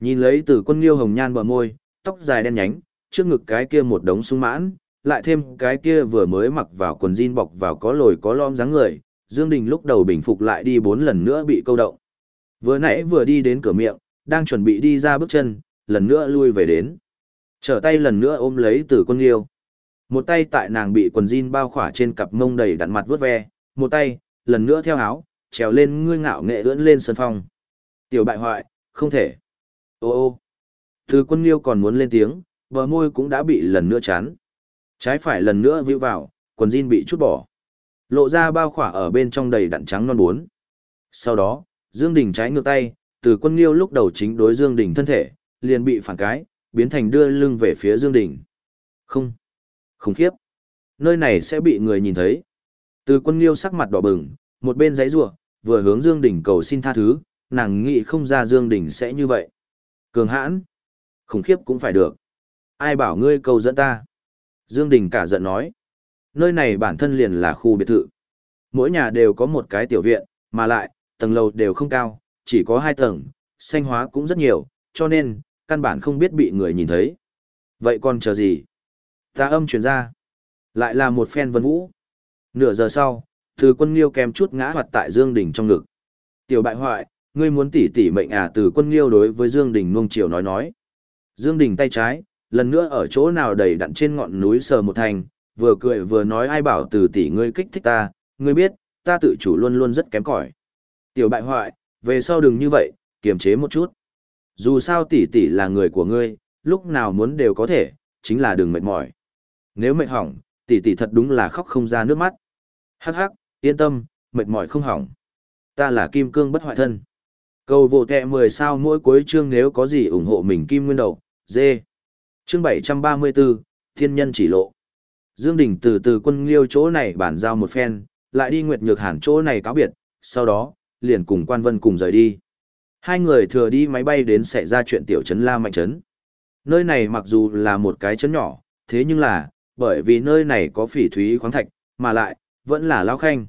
Nhìn lấy Tử quân liêu hồng nhan bờ môi, tóc dài đen nhánh, trước ngực cái kia một đống sung mãn, lại thêm cái kia vừa mới mặc vào quần jean bọc vào có lồi có lõm dáng người, Dương Đình lúc đầu bình phục lại đi bốn lần nữa bị câu động. Vừa nãy vừa đi đến cửa miệng, đang chuẩn bị đi ra bước chân, lần nữa lui về đến. Trở tay lần nữa ôm lấy từ quân liêu. Một tay tại nàng bị quần jean bao khỏa trên cặp mông đầy đặn mặt vướt ve, một tay, lần nữa theo áo, trèo lên ngươi ngạo nghệ ưỡn lên sân phong. Tiểu bại hoại, không thể. Ô ô. Từ quân liêu còn muốn lên tiếng, bờ môi cũng đã bị lần nữa chán. Trái phải lần nữa vĩu vào, quần jean bị chút bỏ. Lộ ra bao khỏa ở bên trong đầy đặn trắng non bốn. Sau đó, Dương Đình trái ngược tay, từ quân liêu lúc đầu chính đối Dương Đình thân thể, liền bị phản cái, biến thành đưa lưng về phía Dương Đình. Không. không khiếp. Nơi này sẽ bị người nhìn thấy. Từ quân liêu sắc mặt đỏ bừng, một bên giấy rủa vừa hướng Dương Đình cầu xin tha thứ, nàng nghĩ không ra Dương Đình sẽ như vậy. Cường hãn. Khủng khiếp cũng phải được. Ai bảo ngươi cầu dẫn ta? Dương Đình cả giận nói. Nơi này bản thân liền là khu biệt thự. Mỗi nhà đều có một cái tiểu viện, mà lại, tầng lầu đều không cao, chỉ có hai tầng, xanh hóa cũng rất nhiều, cho nên, căn bản không biết bị người nhìn thấy. Vậy còn chờ gì? Ta âm truyền ra. Lại là một phen vân vũ. Nửa giờ sau, từ quân liêu kèm chút ngã hoạt tại Dương Đình trong ngực. Tiểu bại hoại, ngươi muốn tỉ tỉ mệnh à từ quân liêu đối với Dương Đình nuông chiều nói nói. Dương Đình tay trái, lần nữa ở chỗ nào đầy đặn trên ngọn núi sờ một thành, vừa cười vừa nói ai bảo từ tỷ ngươi kích thích ta, ngươi biết, ta tự chủ luôn luôn rất kém cỏi. Tiểu bại hoại, về sau đừng như vậy, kiềm chế một chút. Dù sao tỷ tỷ là người của ngươi, lúc nào muốn đều có thể, chính là đừng mệt mỏi. Nếu mệt hỏng, tỷ tỷ thật đúng là khóc không ra nước mắt. Hắc hắc, yên tâm, mệt mỏi không hỏng. Ta là kim cương bất hoại thân. Cầu vô tệ 10 sao mỗi cuối chương nếu có gì ủng hộ mình kim nguyên đầu, dê. Chương 734, Thiên nhân chỉ lộ. Dương Đình từ từ quân liêu chỗ này bản giao một phen, lại đi Nguyệt Nhược Hàn chỗ này cáo biệt, sau đó, liền cùng quan vân cùng rời đi. Hai người thừa đi máy bay đến xảy ra chuyện tiểu trấn La Mạnh Trấn. Nơi này mặc dù là một cái trấn nhỏ, thế nhưng là, bởi vì nơi này có phỉ thúy khoáng thạch, mà lại, vẫn là lao khanh.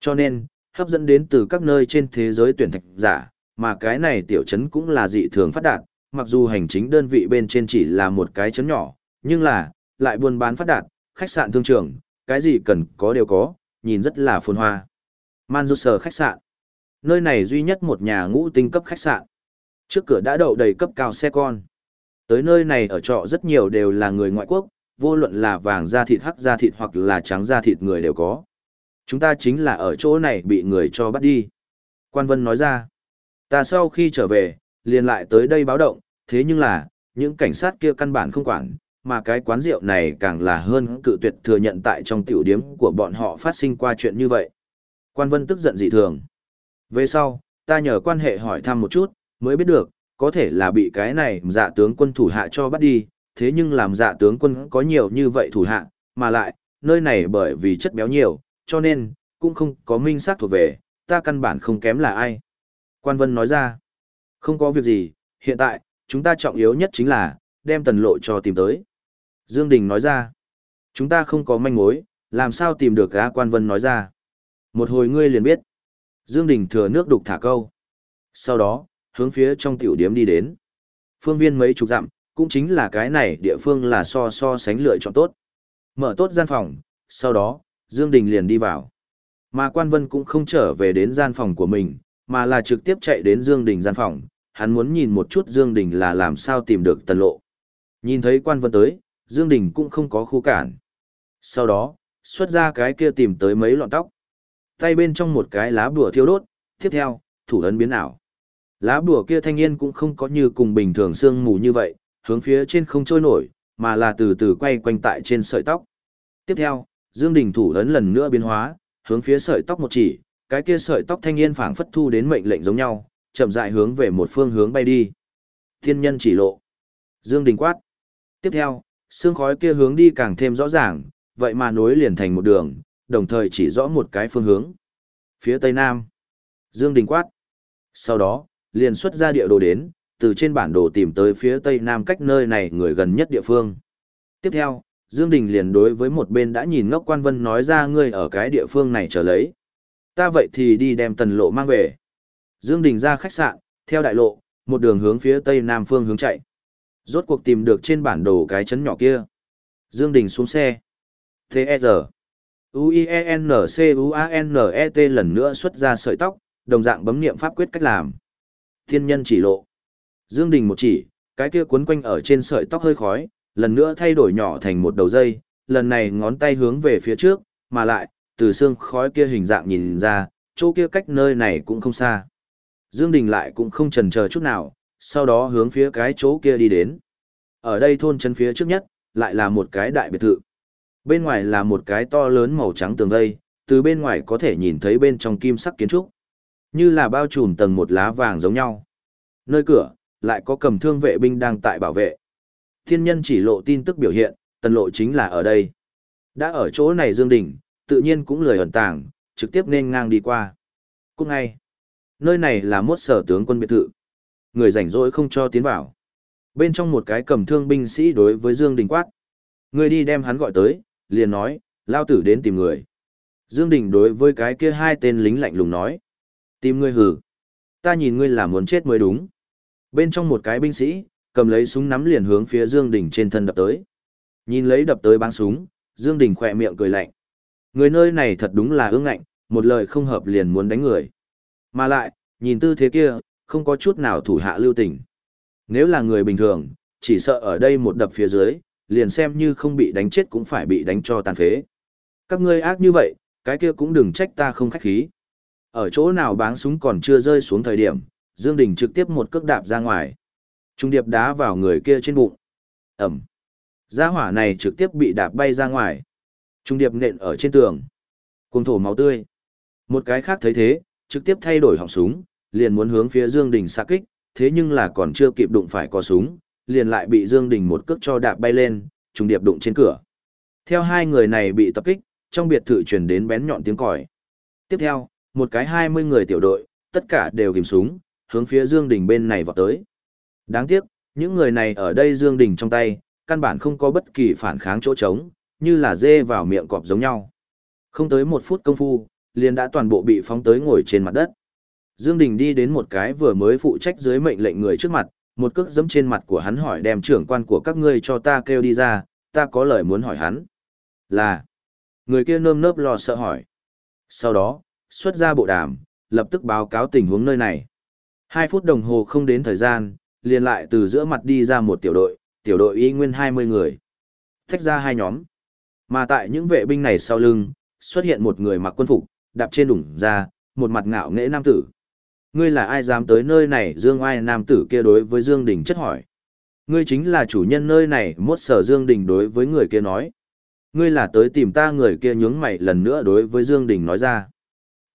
Cho nên, hấp dẫn đến từ các nơi trên thế giới tuyển thạch giả, mà cái này tiểu trấn cũng là dị thường phát đạt, mặc dù hành chính đơn vị bên trên chỉ là một cái trấn nhỏ, nhưng là, lại buôn bán phát đạt, khách sạn thương trường, cái gì cần có đều có, nhìn rất là phồn hoa. Manchester khách sạn. Nơi này duy nhất một nhà ngũ tinh cấp khách sạn. Trước cửa đã đậu đầy cấp cao xe con. Tới nơi này ở trọ rất nhiều đều là người ngoại quốc, vô luận là vàng da thịt hắc da thịt hoặc là trắng da thịt người đều có. Chúng ta chính là ở chỗ này bị người cho bắt đi. Quan Vân nói ra, ta sau khi trở về, liền lại tới đây báo động, thế nhưng là, những cảnh sát kia căn bản không quản, mà cái quán rượu này càng là hơn cự tuyệt thừa nhận tại trong tiểu điếm của bọn họ phát sinh qua chuyện như vậy. Quan Vân tức giận dị thường. Về sau, ta nhờ quan hệ hỏi thăm một chút, mới biết được, có thể là bị cái này dạ tướng quân thủ hạ cho bắt đi, thế nhưng làm dạ tướng quân có nhiều như vậy thủ hạ, mà lại, nơi này bởi vì chất béo nhiều, cho nên, cũng không có minh xác thuộc về, ta căn bản không kém là ai. Quan Vân nói ra, không có việc gì, hiện tại, chúng ta trọng yếu nhất chính là, đem tần lộ cho tìm tới. Dương Đình nói ra, chúng ta không có manh mối, làm sao tìm được gã Quan Vân nói ra. Một hồi ngươi liền biết. Dương Đình thừa nước đục thả câu. Sau đó, hướng phía trong tiểu điếm đi đến. Phương viên mấy chục dặm, cũng chính là cái này địa phương là so so sánh lựa chọn tốt. Mở tốt gian phòng, sau đó, Dương Đình liền đi vào. Mà Quan Vân cũng không trở về đến gian phòng của mình, mà là trực tiếp chạy đến Dương Đình gian phòng, hắn muốn nhìn một chút Dương Đình là làm sao tìm được tần lộ. Nhìn thấy Quan Vân tới, Dương Đình cũng không có khu cản. Sau đó, xuất ra cái kia tìm tới mấy lọn tóc. Tay bên trong một cái lá bùa thiêu đốt, tiếp theo, thủ ấn biến ảo. Lá bùa kia thanh niên cũng không có như cùng bình thường sương mù như vậy, hướng phía trên không trôi nổi, mà là từ từ quay quanh tại trên sợi tóc. Tiếp theo, Dương Đình thủ ấn lần nữa biến hóa, hướng phía sợi tóc một chỉ, cái kia sợi tóc thanh niên phảng phất thu đến mệnh lệnh giống nhau, chậm rãi hướng về một phương hướng bay đi. Thiên nhân chỉ lộ. Dương Đình quát. Tiếp theo, xương khói kia hướng đi càng thêm rõ ràng, vậy mà nối liền thành một đường, đồng thời chỉ rõ một cái phương hướng. Phía tây nam. Dương Đình quát. Sau đó, liền xuất ra địa đồ đến, từ trên bản đồ tìm tới phía tây nam cách nơi này người gần nhất địa phương. Tiếp theo, Dương Đình liền đối với một bên đã nhìn ngốc quan vân nói ra ngươi ở cái địa phương này chờ lấy. Ta vậy thì đi đem tần lộ mang về. Dương Đình ra khách sạn, theo đại lộ, một đường hướng phía tây nam phương hướng chạy. Rốt cuộc tìm được trên bản đồ cái chấn nhỏ kia. Dương Đình xuống xe. T.E.R. U-I-E-N-C-U-A-N-E-T lần nữa xuất ra sợi tóc, đồng dạng bấm niệm pháp quyết cách làm. Thiên nhân chỉ lộ. Dương Đình một chỉ, cái kia cuốn quanh ở trên sợi tóc hơi khói, lần nữa thay đổi nhỏ thành một đầu dây, lần này ngón tay hướng về phía trước, mà lại, từ xương khói kia hình dạng nhìn ra, chỗ kia cách nơi này cũng không xa. Dương Đình lại cũng không chần chờ chút nào, sau đó hướng phía cái chỗ kia đi đến. Ở đây thôn chân phía trước nhất, lại là một cái đại biệt thự. Bên ngoài là một cái to lớn màu trắng tường vây, từ bên ngoài có thể nhìn thấy bên trong kim sắc kiến trúc. Như là bao trùm tầng một lá vàng giống nhau. Nơi cửa, lại có cầm thương vệ binh đang tại bảo vệ. Thiên nhân chỉ lộ tin tức biểu hiện, tần lộ chính là ở đây. Đã ở chỗ này Dương Đình, tự nhiên cũng lười ẩn tàng, trực tiếp nên ngang đi qua. Cũng ngay, nơi này là mốt sở tướng quân biệt thự. Người rảnh rỗi không cho tiến vào. Bên trong một cái cầm thương binh sĩ đối với Dương Đình quát. Người đi đem hắn gọi tới, liền nói, lao tử đến tìm người. Dương Đình đối với cái kia hai tên lính lạnh lùng nói. Tìm ngươi hử. Ta nhìn ngươi là muốn chết mới đúng. Bên trong một cái binh sĩ, cầm lấy súng nắm liền hướng phía Dương Đình trên thân đập tới. Nhìn lấy đập tới bắn súng, Dương Đình khỏe miệng cười lạnh. Người nơi này thật đúng là ương ngạnh, một lời không hợp liền muốn đánh người. Mà lại, nhìn tư thế kia, không có chút nào thủ hạ lưu tình. Nếu là người bình thường, chỉ sợ ở đây một đập phía dưới, liền xem như không bị đánh chết cũng phải bị đánh cho tàn phế. Các ngươi ác như vậy, cái kia cũng đừng trách ta không khách khí. Ở chỗ nào báng súng còn chưa rơi xuống thời điểm, Dương Đình trực tiếp một cước đạp ra ngoài. Trung điệp đá vào người kia trên bụng. Ẩm. Gia hỏa này trực tiếp bị đạp bay ra ngoài. Trung điệp nện ở trên tường. Cùng thổ máu tươi. Một cái khác thấy thế, trực tiếp thay đổi họng súng, liền muốn hướng phía Dương Đình xạ kích, thế nhưng là còn chưa kịp đụng phải có súng, liền lại bị Dương Đình một cước cho đạp bay lên, trùng điệp đụng trên cửa. Theo hai người này bị tập kích, trong biệt thự truyền đến bén nhọn tiếng còi. Tiếp theo, một cái 20 người tiểu đội, tất cả đều kìm súng, hướng phía Dương Đình bên này vọt tới. Đáng tiếc, những người này ở đây Dương Đình trong tay, căn bản không có bất kỳ phản kháng chỗ trống, như là dê vào miệng cọp giống nhau. Không tới một phút công phu, liền đã toàn bộ bị phóng tới ngồi trên mặt đất. Dương Đình đi đến một cái vừa mới phụ trách dưới mệnh lệnh người trước mặt, một cước giẫm trên mặt của hắn hỏi đem trưởng quan của các ngươi cho ta kêu đi ra, ta có lời muốn hỏi hắn. Là, người kia nơm nớp lo sợ hỏi. Sau đó, xuất ra bộ đàm, lập tức báo cáo tình huống nơi này. Hai phút đồng hồ không đến thời gian, liền lại từ giữa mặt đi ra một tiểu đội, tiểu đội y nguyên 20 người. Thách ra hai nhóm. Mà tại những vệ binh này sau lưng, xuất hiện một người mặc quân phục, đạp trên đủng ra, một mặt ngạo nghễ nam tử. Ngươi là ai dám tới nơi này Dương ai nam tử kia đối với Dương Đình chất hỏi. Ngươi chính là chủ nhân nơi này mốt sở Dương Đình đối với người kia nói. Ngươi là tới tìm ta người kia nhướng mày lần nữa đối với Dương Đình nói ra.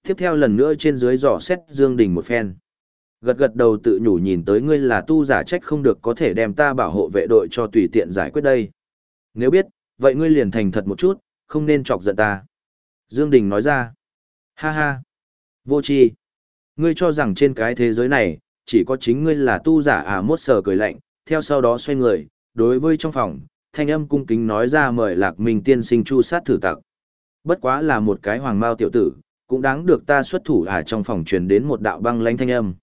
Tiếp theo lần nữa trên dưới dò xét Dương Đình một phen. Gật gật đầu tự nhủ nhìn tới ngươi là tu giả trách không được có thể đem ta bảo hộ vệ đội cho tùy tiện giải quyết đây. Nếu biết, vậy ngươi liền thành thật một chút, không nên chọc giận ta. Dương Đình nói ra. Ha ha. Vô tri. Ngươi cho rằng trên cái thế giới này, chỉ có chính ngươi là tu giả à mốt sờ cười lạnh, theo sau đó xoay người, đối với trong phòng, thanh âm cung kính nói ra mời lạc minh tiên sinh chu sát thử tặc. Bất quá là một cái hoàng mao tiểu tử, cũng đáng được ta xuất thủ à trong phòng truyền đến một đạo băng lanh thanh âm.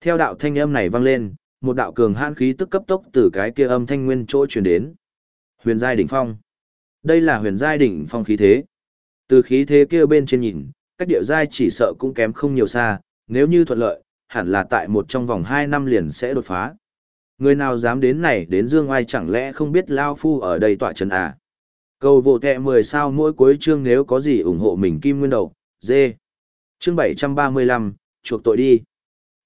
Theo đạo thanh âm này vang lên, một đạo cường hãn khí tức cấp tốc từ cái kia âm thanh nguyên chỗ truyền đến. Huyền giai đỉnh phong. Đây là huyền giai đỉnh phong khí thế. Từ khí thế kia bên trên nhìn, cách địa giai chỉ sợ cũng kém không nhiều xa, nếu như thuận lợi, hẳn là tại một trong vòng 2 năm liền sẽ đột phá. Người nào dám đến này đến Dương Ai chẳng lẽ không biết Lao Phu ở đây tọa chân à? Cầu vô kẹ 10 sao mỗi cuối chương nếu có gì ủng hộ mình Kim Nguyên Đầu, dê. Chương 735, chuộc tội đi.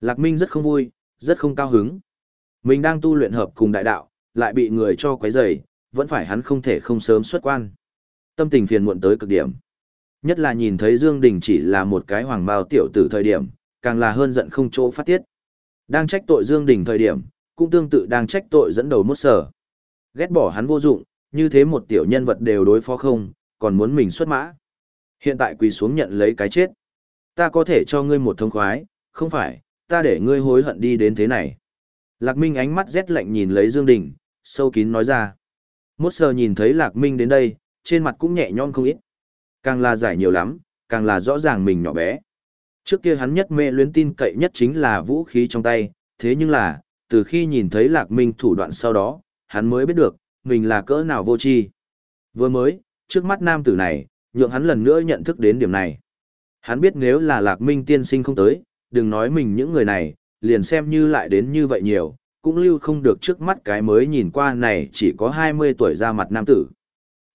Lạc Minh rất không vui, rất không cao hứng. Mình đang tu luyện hợp cùng đại đạo, lại bị người cho quấy rầy, vẫn phải hắn không thể không sớm xuất quan. Tâm tình phiền muộn tới cực điểm. Nhất là nhìn thấy Dương Đình chỉ là một cái hoàng bao tiểu tử thời điểm, càng là hơn giận không chỗ phát tiết. Đang trách tội Dương Đình thời điểm, cũng tương tự đang trách tội dẫn đầu mốt sở. Ghét bỏ hắn vô dụng, như thế một tiểu nhân vật đều đối phó không, còn muốn mình xuất mã. Hiện tại quỳ xuống nhận lấy cái chết. Ta có thể cho ngươi một thông khoái, không phải, ta để ngươi hối hận đi đến thế này. Lạc Minh ánh mắt rét lạnh nhìn lấy Dương Đình, sâu kín nói ra. Mốt sờ nhìn thấy Lạc Minh đến đây, trên mặt cũng nhẹ nhõm không ít. Càng là giải nhiều lắm, càng là rõ ràng mình nhỏ bé. Trước kia hắn nhất mê luyến tin cậy nhất chính là vũ khí trong tay, thế nhưng là, từ khi nhìn thấy Lạc Minh thủ đoạn sau đó, hắn mới biết được, mình là cỡ nào vô tri. Vừa mới, trước mắt nam tử này, nhượng hắn lần nữa nhận thức đến điểm này. Hắn biết nếu là Lạc Minh tiên sinh không tới, đừng nói mình những người này, liền xem như lại đến như vậy nhiều, cũng lưu không được trước mắt cái mới nhìn qua này chỉ có 20 tuổi ra mặt nam tử.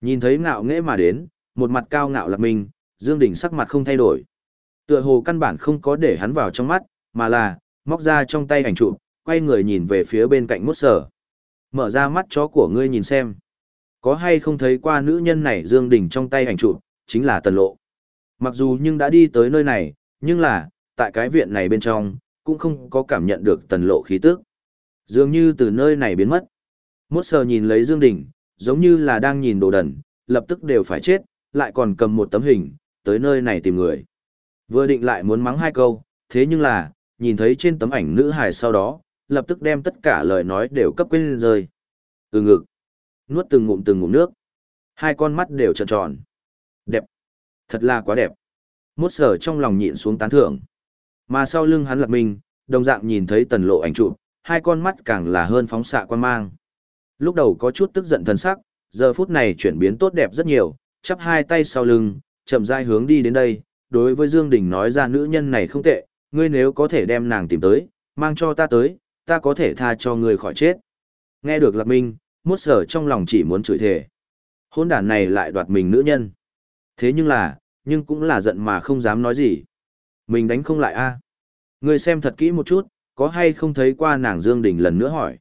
Nhìn thấy ngạo nghễ mà đến, một mặt cao ngạo Lạc Minh, Dương Đình sắc mặt không thay đổi. Tựa hồ căn bản không có để hắn vào trong mắt, mà là, móc ra trong tay ảnh chụp, quay người nhìn về phía bên cạnh mốt sở. Mở ra mắt chó của ngươi nhìn xem. Có hay không thấy qua nữ nhân này Dương Đình trong tay ảnh chụp, chính là tần lộ. Mặc dù nhưng đã đi tới nơi này, nhưng là, tại cái viện này bên trong, cũng không có cảm nhận được tần lộ khí tức. Dường như từ nơi này biến mất. Mốt sờ nhìn lấy Dương Đình, giống như là đang nhìn đồ đần, lập tức đều phải chết, lại còn cầm một tấm hình, tới nơi này tìm người. Vừa định lại muốn mắng hai câu, thế nhưng là, nhìn thấy trên tấm ảnh nữ hài sau đó, lập tức đem tất cả lời nói đều cấp quên rơi. Từ ngực, nuốt từng ngụm từng ngụm nước. Hai con mắt đều tròn tròn. Đẹp. Thật là quá đẹp. Mốt sở trong lòng nhịn xuống tán thưởng. Mà sau lưng hắn lạc mình, đồng dạng nhìn thấy tần lộ ảnh chụp, hai con mắt càng là hơn phóng xạ quan mang. Lúc đầu có chút tức giận thần sắc, giờ phút này chuyển biến tốt đẹp rất nhiều, chắp hai tay sau lưng, chậm rãi hướng đi đến đây, đối với Dương Đình nói ra nữ nhân này không tệ, ngươi nếu có thể đem nàng tìm tới, mang cho ta tới, ta có thể tha cho ngươi khỏi chết. Nghe được Lạc Minh, mốt sở trong lòng chỉ muốn chửi thề. Hôn đàn này lại đoạt mình nữ nhân. Thế nhưng là, nhưng cũng là giận mà không dám nói gì. Mình đánh không lại a à? Ngươi xem thật kỹ một chút, có hay không thấy qua nàng Dương Đình lần nữa hỏi.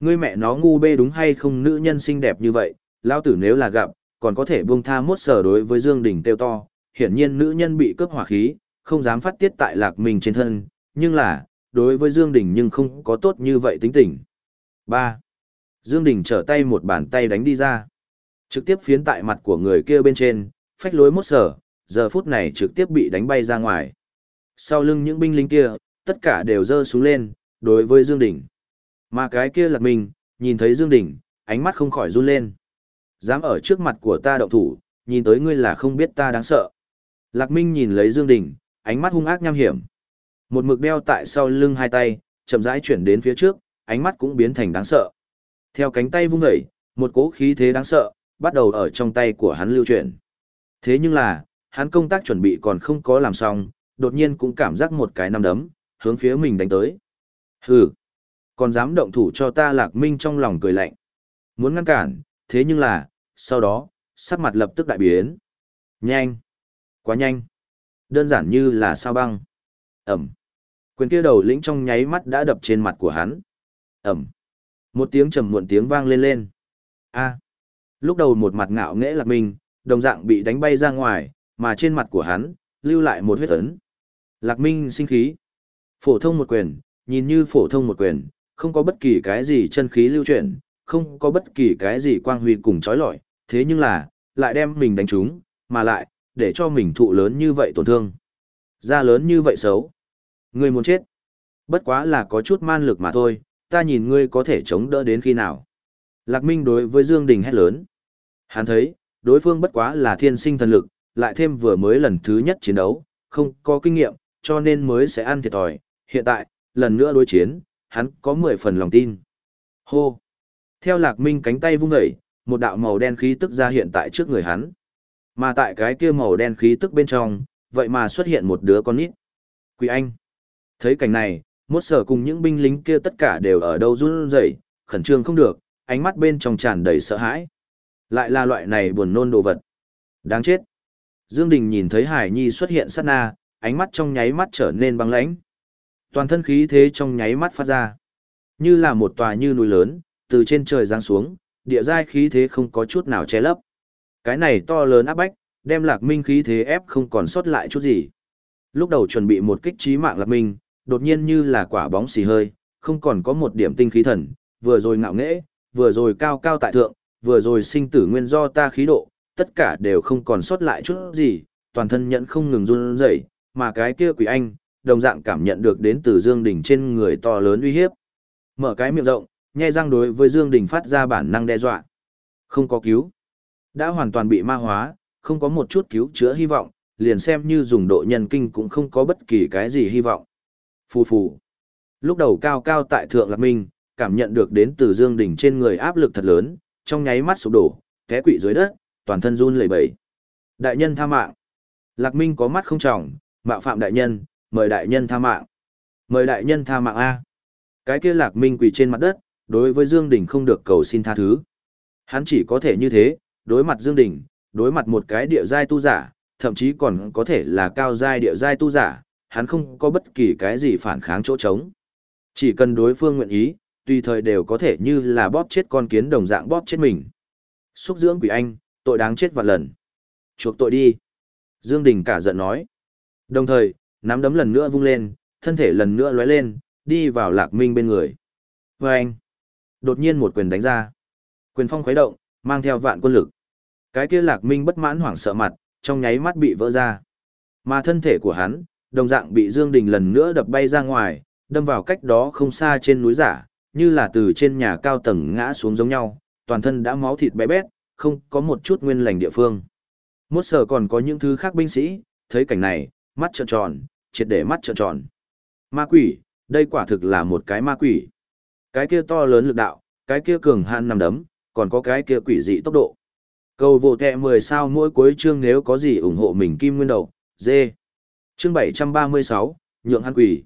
Ngươi mẹ nó ngu bê đúng hay không nữ nhân xinh đẹp như vậy, lao tử nếu là gặp, còn có thể buông tha mốt sở đối với Dương Đình tiêu to. Hiển nhiên nữ nhân bị cướp hỏa khí, không dám phát tiết tại lạc mình trên thân, nhưng là, đối với Dương Đình nhưng không có tốt như vậy tính tình. 3. Dương Đình trở tay một bàn tay đánh đi ra. Trực tiếp phiến tại mặt của người kia bên trên, phách lối mốt sở, giờ phút này trực tiếp bị đánh bay ra ngoài. Sau lưng những binh lính kia, tất cả đều giơ xuống lên, đối với Dương Đình. Mà cái kia lạc mình, nhìn thấy Dương Đình, ánh mắt không khỏi run lên. Dám ở trước mặt của ta động thủ, nhìn tới ngươi là không biết ta đáng sợ. Lạc Minh nhìn lấy Dương Đình, ánh mắt hung ác nham hiểm. Một mực đeo tại sau lưng hai tay, chậm rãi chuyển đến phía trước, ánh mắt cũng biến thành đáng sợ. Theo cánh tay vung dậy, một cỗ khí thế đáng sợ, bắt đầu ở trong tay của hắn lưu chuyển. Thế nhưng là, hắn công tác chuẩn bị còn không có làm xong, đột nhiên cũng cảm giác một cái nắm đấm, hướng phía mình đánh tới. Hừ, còn dám động thủ cho ta lạc minh trong lòng cười lạnh. Muốn ngăn cản, thế nhưng là, sau đó, sắc mặt lập tức đại biến. Nhanh, quá nhanh. Đơn giản như là sao băng. Ẩm. Quyền kia đầu lĩnh trong nháy mắt đã đập trên mặt của hắn. Ẩm. Một tiếng trầm muộn tiếng vang lên lên. A. Lúc đầu một mặt ngạo nghễ lạc minh, đồng dạng bị đánh bay ra ngoài, mà trên mặt của hắn, lưu lại một huyết ấn. Lạc minh sinh khí. Phổ thông một quyền, nhìn như phổ thông một quyền, không có bất kỳ cái gì chân khí lưu chuyển, không có bất kỳ cái gì quang huy cùng trói lọi, thế nhưng là, lại đem mình đánh trúng, mà lại, để cho mình thụ lớn như vậy tổn thương. Da lớn như vậy xấu. Ngươi muốn chết. Bất quá là có chút man lực mà thôi, ta nhìn ngươi có thể chống đỡ đến khi nào. Lạc Minh đối với Dương Đình hét lớn. Hắn thấy, đối phương bất quá là thiên sinh thần lực, lại thêm vừa mới lần thứ nhất chiến đấu, không có kinh nghiệm, cho nên mới sẽ ăn thiệt thòi. Hiện tại, lần nữa đối chiến, hắn có 10 phần lòng tin. Hô! Theo Lạc Minh cánh tay vung dậy, một đạo màu đen khí tức ra hiện tại trước người hắn. Mà tại cái kia màu đen khí tức bên trong, vậy mà xuất hiện một đứa con nít. Quỷ Anh! Thấy cảnh này, mốt sở cùng những binh lính kia tất cả đều ở đâu run rẩy, khẩn trương không được, ánh mắt bên trong tràn đầy sợ hãi. Lại là loại này buồn nôn đồ vật. Đáng chết. Dương Đình nhìn thấy Hải Nhi xuất hiện sát na, ánh mắt trong nháy mắt trở nên băng lãnh. Toàn thân khí thế trong nháy mắt phát ra. Như là một tòa như núi lớn, từ trên trời giáng xuống, địa giai khí thế không có chút nào che lấp. Cái này to lớn áp bách, đem lạc minh khí thế ép không còn sót lại chút gì. Lúc đầu chuẩn bị một kích trí mạng lạc minh, đột nhiên như là quả bóng xì hơi, không còn có một điểm tinh khí thần, vừa rồi ngạo nghễ, vừa rồi cao cao tại thượng, vừa rồi sinh tử nguyên do ta khí độ, tất cả đều không còn sót lại chút gì, toàn thân nhận không ngừng run rẩy, mà cái kia quỷ anh, đồng dạng cảm nhận được đến từ Dương Đình trên người to lớn uy hiếp. Mở cái miệng rộng, nhai răng đối với Dương Đình phát ra bản năng đe dọa. Không có cứu. Đã hoàn toàn bị ma hóa, không có một chút cứu chữa hy vọng, liền xem như dùng độ nhân kinh cũng không có bất kỳ cái gì hy vọng. Phù phù. Lúc đầu cao cao tại thượng lạc minh, cảm nhận được đến từ Dương Đình trên người áp lực thật lớn, trong nháy mắt sụp đổ, té quỵ dưới đất, toàn thân run lẩy bẩy. Đại nhân tha mạng. Lạc Minh có mắt không trọng, mạo phạm đại nhân, mời đại nhân tha mạng. Mời đại nhân tha mạng A. Cái kia Lạc Minh quỳ trên mặt đất, đối với Dương Đình không được cầu xin tha thứ. Hắn chỉ có thể như thế, đối mặt Dương Đình, đối mặt một cái địa giai tu giả, thậm chí còn có thể là cao giai địa giai tu giả, hắn không có bất kỳ cái gì phản kháng chỗ trống. Chỉ cần đối phương nguyện ý, tùy thời đều có thể như là bóp chết con kiến đồng dạng bóp chết mình. Xúc dưỡng quỷ anh, tội đáng chết vạn lần. Chuộc tội đi. Dương Đình cả giận nói. Đồng thời, nắm đấm lần nữa vung lên, thân thể lần nữa lóe lên, đi vào lạc minh bên người. Và anh, đột nhiên một quyền đánh ra. Quyền phong khuấy động, mang theo vạn quân lực. Cái kia lạc minh bất mãn hoảng sợ mặt, trong nháy mắt bị vỡ ra. Mà thân thể của hắn, đồng dạng bị Dương Đình lần nữa đập bay ra ngoài, đâm vào cách đó không xa trên núi giả, như là từ trên nhà cao tầng ngã xuống giống nhau, toàn thân đã máu thịt bé bét, không có một chút nguyên lành địa phương. Mốt sở còn có những thứ khác binh sĩ, thấy cảnh này, mắt trợn tròn, triệt để mắt trợn tròn. Ma quỷ, đây quả thực là một cái ma quỷ. Cái kia to lớn lực đạo, cái kia cường hạn nằm đấm, còn có cái kia quỷ dị tốc độ. Cầu vô tệ 10 sao mỗi cuối chương nếu có gì ủng hộ mình kim nguyên đầu, dê. Chương 736, nhượng hắn quỷ.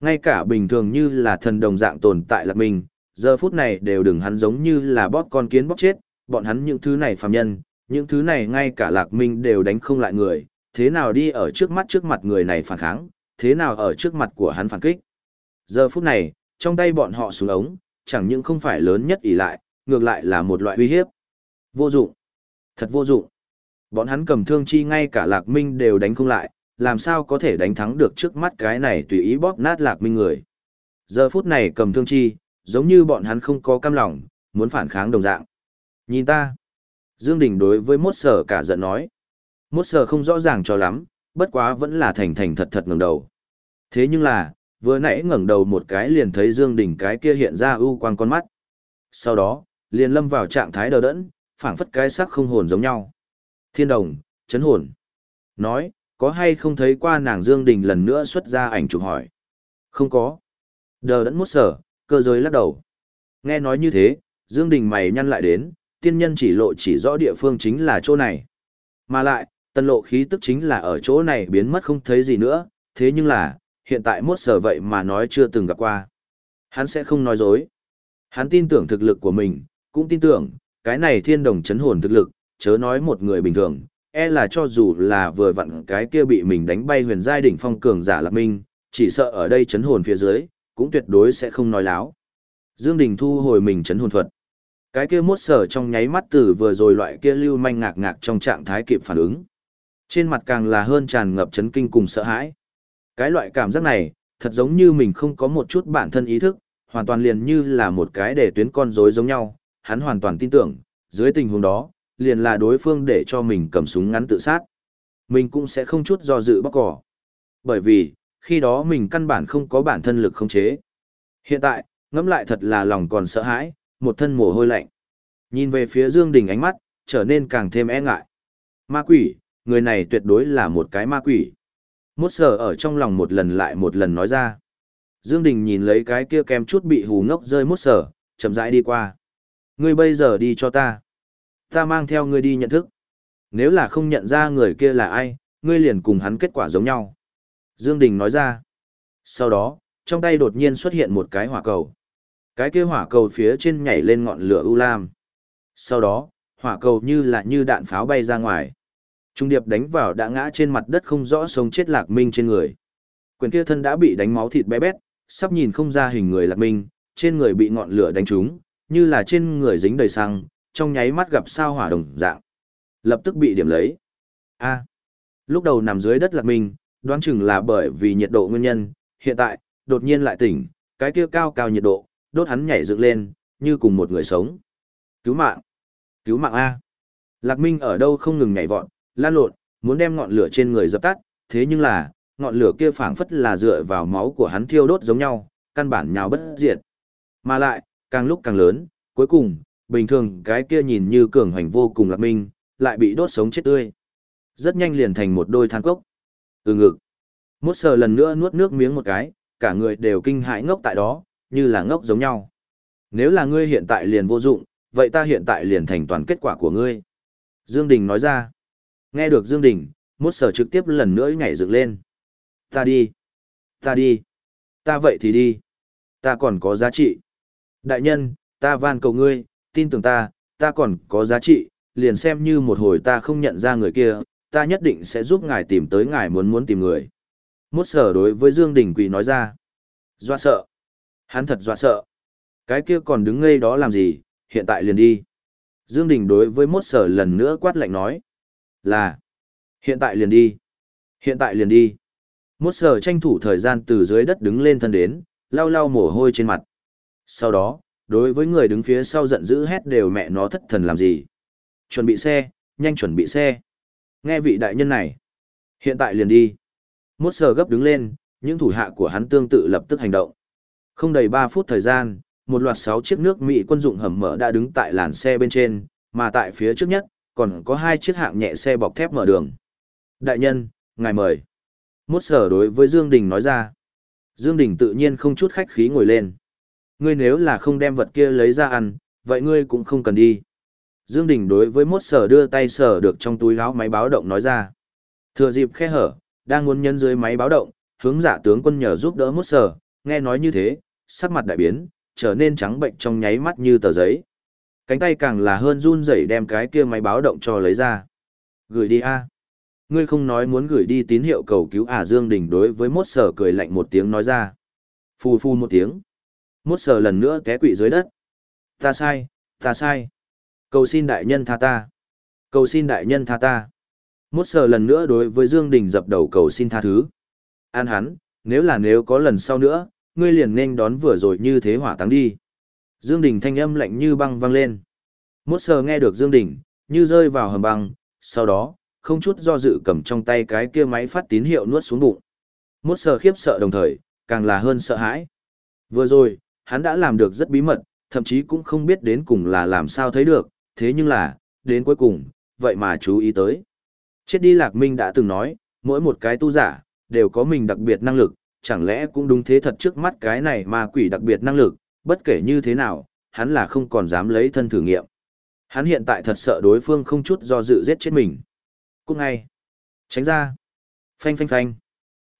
Ngay cả bình thường như là thần đồng dạng tồn tại lạc mình, giờ phút này đều đừng hắn giống như là bóp con kiến bóp chết, bọn hắn những thứ này phàm nhân, những thứ này ngay cả lạc minh đều đánh không lại người, thế nào đi ở trước mắt trước mặt người này phản kháng, thế nào ở trước mặt của hắn phản kích. Giờ phút này, trong tay bọn họ xuống ống, chẳng những không phải lớn nhất ỷ lại, ngược lại là một loại uy hiếp. Vô dụng. Thật vô dụng. Bọn hắn cầm thương chi ngay cả lạc minh đều đánh không lại, làm sao có thể đánh thắng được trước mắt cái này tùy ý bóp nát lạc minh người. Giờ phút này cầm thương chi, giống như bọn hắn không có cam lòng, muốn phản kháng đồng dạng. Nhìn ta. Dương Đình đối với mốt sở cả giận nói. Mốt sở không rõ ràng cho lắm, bất quá vẫn là thành thành thật thật ngẩng đầu. Thế nhưng là, vừa nãy ngẩng đầu một cái liền thấy Dương Đình cái kia hiện ra ưu quang con mắt. Sau đó, liền lâm vào trạng thái đờ đẫn, phảng phất cái sắc không hồn giống nhau. Thiên đồng, chấn hồn. Nói, có hay không thấy qua nàng Dương Đình lần nữa xuất ra ảnh chụp hỏi. Không có. Đờ đẫn mút sở, cơ giới lắc đầu. Nghe nói như thế, Dương Đình mày nhăn lại đến, tiên nhân chỉ lộ chỉ rõ địa phương chính là chỗ này. Mà lại, tân lộ khí tức chính là ở chỗ này biến mất không thấy gì nữa, thế nhưng là, hiện tại mốt sở vậy mà nói chưa từng gặp qua. Hắn sẽ không nói dối. Hắn tin tưởng thực lực của mình, cũng tin tưởng, cái này thiên đồng chấn hồn thực lực, chớ nói một người bình thường, e là cho dù là vừa vặn cái kia bị mình đánh bay huyền giai đỉnh phong cường giả lạc minh, chỉ sợ ở đây chấn hồn phía dưới, cũng tuyệt đối sẽ không nói láo. Dương Đình thu hồi mình chấn hồn thuật. Cái kia mốt sở trong nháy mắt từ vừa rồi loại kia lưu manh ngạc ngạc trong trạng thái kịp phản ứng. Trên mặt càng là hơn tràn ngập chấn kinh cùng sợ hãi. Cái loại cảm giác này, thật giống như mình không có một chút bản thân ý thức, hoàn toàn liền như là một cái để tuyến con rối giống nhau, hắn hoàn toàn tin tưởng, dưới tình huống đó, liền là đối phương để cho mình cầm súng ngắn tự sát. Mình cũng sẽ không chút do dự bóc cỏ. Bởi vì, khi đó mình căn bản không có bản thân lực khống chế. Hiện tại, ngẫm lại thật là lòng còn sợ hãi, một thân mồ hôi lạnh. Nhìn về phía Dương Đình ánh mắt, trở nên càng thêm e ngại. Ma quỷ, người này tuyệt đối là một cái ma quỷ. Mốt sờ ở trong lòng một lần lại một lần nói ra. Dương Đình nhìn lấy cái kia kem chút bị hù ngốc rơi mốt sờ chậm rãi đi qua. Ngươi bây giờ đi cho ta. Ta mang theo ngươi đi nhận thức. Nếu là không nhận ra người kia là ai, ngươi liền cùng hắn kết quả giống nhau. Dương Đình nói ra. Sau đó, trong tay đột nhiên xuất hiện một cái hỏa cầu. Cái kia hỏa cầu phía trên nhảy lên ngọn lửa u lam. Sau đó, hỏa cầu như là như đạn pháo bay ra ngoài. Trung điệp đánh vào đã ngã trên mặt đất không rõ sống chết lạc minh trên người. Quyền kia thân đã bị đánh máu thịt bé bét, sắp nhìn không ra hình người lạc minh, trên người bị ngọn lửa đánh trúng, như là trên người dính đầy xăng, trong nháy mắt gặp sao hỏa đồng dạng. Lập tức bị điểm lấy. A. lúc đầu nằm dưới đất lạc minh, đoán chừng là bởi vì nhiệt độ nguyên nhân, hiện tại, đột nhiên lại tỉnh, cái kia cao cao nhiệt độ, đốt hắn nhảy dựng lên, như cùng một người sống. Cứu mạng! Cứu mạng A! Lạc Minh ở đâu không ngừng nhảy vọt, lan lộn, muốn đem ngọn lửa trên người dập tắt, thế nhưng là, ngọn lửa kia phảng phất là dựa vào máu của hắn thiêu đốt giống nhau, căn bản nhào bất diệt. Mà lại, càng lúc càng lớn, cuối cùng, bình thường cái kia nhìn như cường hành vô cùng lạc minh, lại bị đốt sống chết tươi. Rất nhanh liền thành một đôi than cốc. Ừ ngực. Mốt sờ lần nữa nuốt nước miếng một cái, cả người đều kinh hãi ngốc tại đó, như là ngốc giống nhau. Nếu là ngươi hiện tại liền vô dụng, vậy ta hiện tại liền thành toàn kết quả của ngươi. Dương Đình nói ra. Nghe được Dương Đình, mốt sờ trực tiếp lần nữa nhảy dựng lên. Ta đi. Ta đi. Ta vậy thì đi. Ta còn có giá trị. Đại nhân, ta van cầu ngươi, tin tưởng ta, ta còn có giá trị, liền xem như một hồi ta không nhận ra người kia, ta nhất định sẽ giúp ngài tìm tới ngài muốn muốn tìm người. Mốt sở đối với Dương Đình Quỳ nói ra. Doa sợ. Hắn thật doa sợ. Cái kia còn đứng ngây đó làm gì, hiện tại liền đi. Dương Đình đối với mốt sở lần nữa quát lạnh nói. Là. Hiện tại liền đi. Hiện tại liền đi. Mốt sở tranh thủ thời gian từ dưới đất đứng lên thân đến, lau lau mồ hôi trên mặt. Sau đó, đối với người đứng phía sau giận dữ hét đều mẹ nó thất thần làm gì. Chuẩn bị xe, nhanh chuẩn bị xe. Nghe vị đại nhân này. Hiện tại liền đi. Mốt sờ gấp đứng lên, những thủ hạ của hắn tương tự lập tức hành động. Không đầy 3 phút thời gian, một loạt 6 chiếc nước Mỹ quân dụng hầm mở đã đứng tại làn xe bên trên, mà tại phía trước nhất, còn có hai chiếc hạng nhẹ xe bọc thép mở đường. Đại nhân, ngài mời. Mốt sở đối với Dương Đình nói ra. Dương Đình tự nhiên không chút khách khí ngồi lên. Ngươi nếu là không đem vật kia lấy ra ăn, vậy ngươi cũng không cần đi. Dương Đình đối với mốt sở đưa tay sở được trong túi áo máy báo động nói ra. Thừa dịp khe hở, đang muốn nhân dưới máy báo động, hướng giả tướng quân nhờ giúp đỡ mốt sở, nghe nói như thế, sắc mặt đại biến, trở nên trắng bệnh trong nháy mắt như tờ giấy. Cánh tay càng là hơn run rẩy đem cái kia máy báo động cho lấy ra. Gửi đi a. Ngươi không nói muốn gửi đi tín hiệu cầu cứu à Dương Đình đối với mốt sở cười lạnh một tiếng nói ra. Phù phù một tiếng. Mốt sờ lần nữa té quỵ dưới đất. Ta sai, ta sai. Cầu xin đại nhân tha ta. Cầu xin đại nhân tha ta. Mốt sờ lần nữa đối với Dương Đình dập đầu cầu xin tha thứ. An hắn, nếu là nếu có lần sau nữa, ngươi liền nên đón vừa rồi như thế hỏa táng đi. Dương Đình thanh âm lạnh như băng vang lên. Mốt sờ nghe được Dương Đình, như rơi vào hầm băng, sau đó, không chút do dự cầm trong tay cái kia máy phát tín hiệu nuốt xuống bụng. Mốt sờ khiếp sợ đồng thời, càng là hơn sợ hãi. Vừa rồi, hắn đã làm được rất bí mật, thậm chí cũng không biết đến cùng là làm sao thấy được, thế nhưng là, đến cuối cùng, vậy mà chú ý tới. Chết đi Lạc Minh đã từng nói, mỗi một cái tu giả, đều có mình đặc biệt năng lực, chẳng lẽ cũng đúng thế thật trước mắt cái này mà quỷ đặc biệt năng lực, bất kể như thế nào, hắn là không còn dám lấy thân thử nghiệm. Hắn hiện tại thật sợ đối phương không chút do dự giết chết mình. Cũng ngay. Tránh ra. Phanh phanh phanh.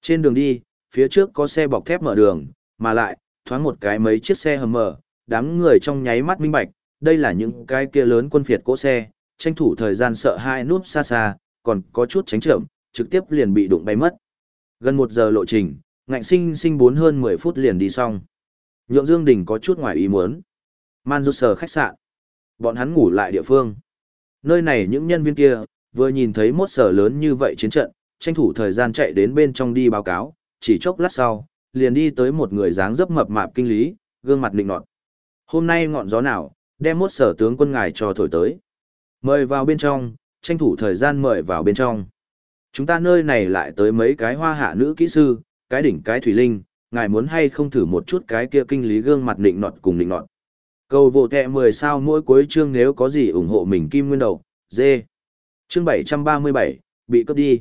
Trên đường đi, phía trước có xe bọc thép mở đường, mà lại, thoáng một cái mấy chiếc xe hầm mở, đám người trong nháy mắt minh bạch, đây là những cái kia lớn quân phiệt cỗ xe, tranh thủ thời gian sợ hai núp xa xa, còn có chút tránh trộm, trực tiếp liền bị đụng bay mất. Gần một giờ lộ trình, ngạnh sinh sinh bốn hơn 10 phút liền đi xong. Nhượng Dương Đình có chút ngoài ý muốn. Man sở khách sạn. Bọn hắn ngủ lại địa phương. Nơi này những nhân viên kia, vừa nhìn thấy một sở lớn như vậy chiến trận, tranh thủ thời gian chạy đến bên trong đi báo cáo, chỉ chốc lát sau, liền đi tới một người dáng dấp mập mạp kinh lý, gương mặt định nọt. Hôm nay ngọn gió nào, đem mốt sở tướng quân ngài cho thổi tới. Mời vào bên trong, tranh thủ thời gian mời vào bên trong. Chúng ta nơi này lại tới mấy cái hoa hạ nữ kỹ sư, cái đỉnh cái thủy linh, ngài muốn hay không thử một chút cái kia kinh lý gương mặt định nọt cùng định nọt. Cầu vô tệ 10 sao mỗi cuối chương nếu có gì ủng hộ mình kim nguyên đầu, dê. Chương 737, bị cướp đi.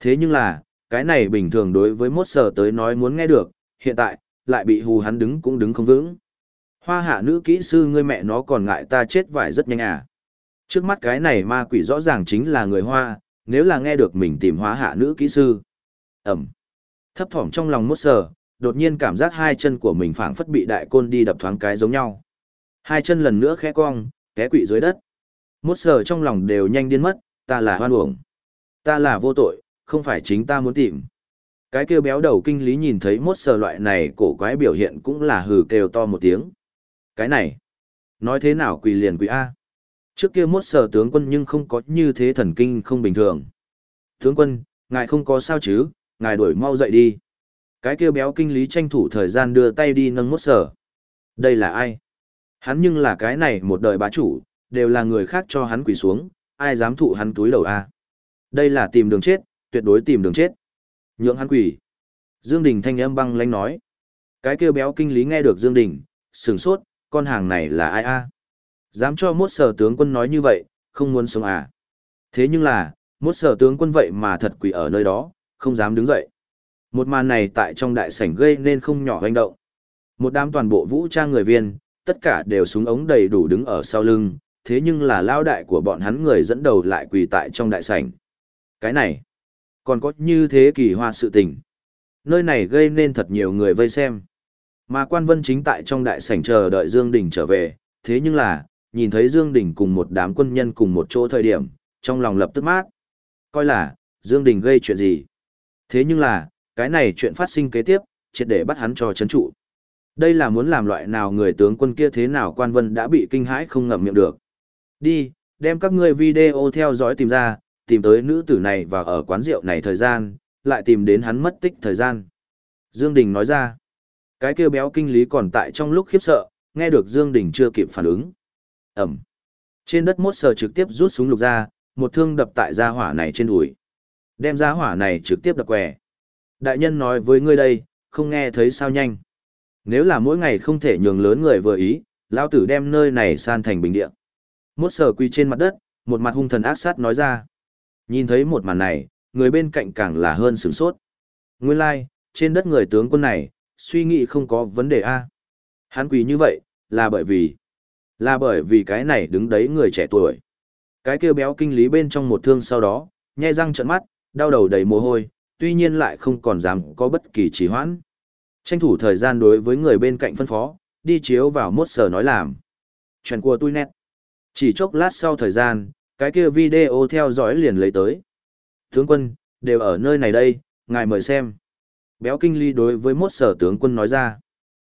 Thế nhưng là, cái này bình thường đối với mốt sở tới nói muốn nghe được, hiện tại, lại bị hù hắn đứng cũng đứng không vững. Hoa hạ nữ kỹ sư ngươi mẹ nó còn ngại ta chết vải rất nhanh à. Trước mắt cái này ma quỷ rõ ràng chính là người hoa, nếu là nghe được mình tìm hóa hạ nữ kỹ sư. Ẩm. Thấp thỏm trong lòng mốt sở, đột nhiên cảm giác hai chân của mình phảng phất bị đại côn đi đập thoáng cái giống nhau. Hai chân lần nữa khẽ cong, té quỵ dưới đất. Mốt sở trong lòng đều nhanh điên mất, ta là hoan uổng. Ta là vô tội, không phải chính ta muốn tìm. Cái kêu béo đầu kinh lý nhìn thấy mốt sở loại này cổ quái biểu hiện cũng là hừ kêu to một tiếng. Cái này, nói thế nào quỳ liền quỳ A. Trước kia mốt sở tướng quân nhưng không có như thế thần kinh không bình thường. Tướng quân, ngài không có sao chứ, ngài đuổi mau dậy đi. Cái kêu béo kinh lý tranh thủ thời gian đưa tay đi nâng mốt sở. Đây là ai? Hắn nhưng là cái này một đời bá chủ, đều là người khác cho hắn quỳ xuống, ai dám thụ hắn túi đầu a? Đây là tìm đường chết, tuyệt đối tìm đường chết. Nhượng hắn quỳ. Dương Đình thanh âm băng lãnh nói. Cái kia béo kinh lý nghe được Dương Đình, sừng sốt, con hàng này là ai a? À? Dám cho mốt sở tướng quân nói như vậy, không muốn sống à. Thế nhưng là, mốt sở tướng quân vậy mà thật quỷ ở nơi đó, không dám đứng dậy. Một màn này tại trong đại sảnh gây nên không nhỏ hoành động. Một đám toàn bộ vũ trang người viên, tất cả đều súng ống đầy đủ đứng ở sau lưng, thế nhưng là lao đại của bọn hắn người dẫn đầu lại quỳ tại trong đại sảnh. Cái này, còn có như thế kỳ hoa sự tình. Nơi này gây nên thật nhiều người vây xem. Mà quan vân chính tại trong đại sảnh chờ đợi Dương Đình trở về, thế nhưng là, nhìn thấy Dương Đình cùng một đám quân nhân cùng một chỗ thời điểm, trong lòng lập tức mát. Coi là, Dương Đình gây chuyện gì. Thế nhưng là, cái này chuyện phát sinh kế tiếp, triệt để bắt hắn cho chấn trụ. Đây là muốn làm loại nào người tướng quân kia thế nào quan vân đã bị kinh hãi không ngậm miệng được. Đi, đem các ngươi video theo dõi tìm ra, tìm tới nữ tử này và ở quán rượu này thời gian, lại tìm đến hắn mất tích thời gian. Dương Đình nói ra, cái kia béo kinh lý còn tại trong lúc khiếp sợ, nghe được Dương Đình chưa kịp phản ứng. Ẩm. Trên đất mốt sờ trực tiếp rút súng lục ra, một thương đập tại gia hỏa này trên đùi. Đem gia hỏa này trực tiếp đập quẻ. Đại nhân nói với ngươi đây, không nghe thấy sao nhanh. Nếu là mỗi ngày không thể nhường lớn người vừa ý, lão tử đem nơi này san thành bình địa. Mốt sờ quỳ trên mặt đất, một mặt hung thần ác sát nói ra. Nhìn thấy một màn này, người bên cạnh càng là hơn sửng sốt. Nguyên lai, like, trên đất người tướng quân này, suy nghĩ không có vấn đề a. Hắn quỳ như vậy, là bởi vì, là bởi vì cái này đứng đấy người trẻ tuổi. Cái kêu béo kinh lý bên trong một thương sau đó, nhai răng trợn mắt, đau đầu đầy mồ hôi, tuy nhiên lại không còn dám có bất kỳ trì hoãn. Tranh thủ thời gian đối với người bên cạnh phân phó, đi chiếu vào mốt sở nói làm. Chuyện của tôi nét. Chỉ chốc lát sau thời gian, cái kia video theo dõi liền lấy tới. Tướng quân, đều ở nơi này đây, ngài mời xem. Béo kinh ly đối với mốt sở tướng quân nói ra.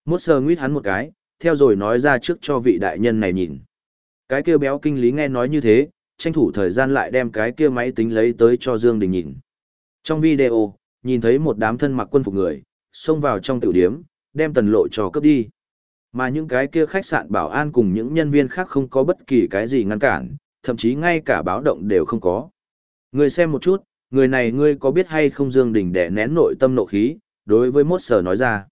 Mốt sở nguyết hắn một cái, theo rồi nói ra trước cho vị đại nhân này nhìn. Cái kia béo kinh lý nghe nói như thế, tranh thủ thời gian lại đem cái kia máy tính lấy tới cho Dương Đình nhìn. Trong video, nhìn thấy một đám thân mặc quân phục người, xông vào trong tiểu điếm, đem tần lộ cho cướp đi. Mà những cái kia khách sạn bảo an cùng những nhân viên khác không có bất kỳ cái gì ngăn cản, thậm chí ngay cả báo động đều không có. Người xem một chút, người này ngươi có biết hay không Dương Đình đè nén nội tâm nộ khí, đối với Mốt Sở nói ra.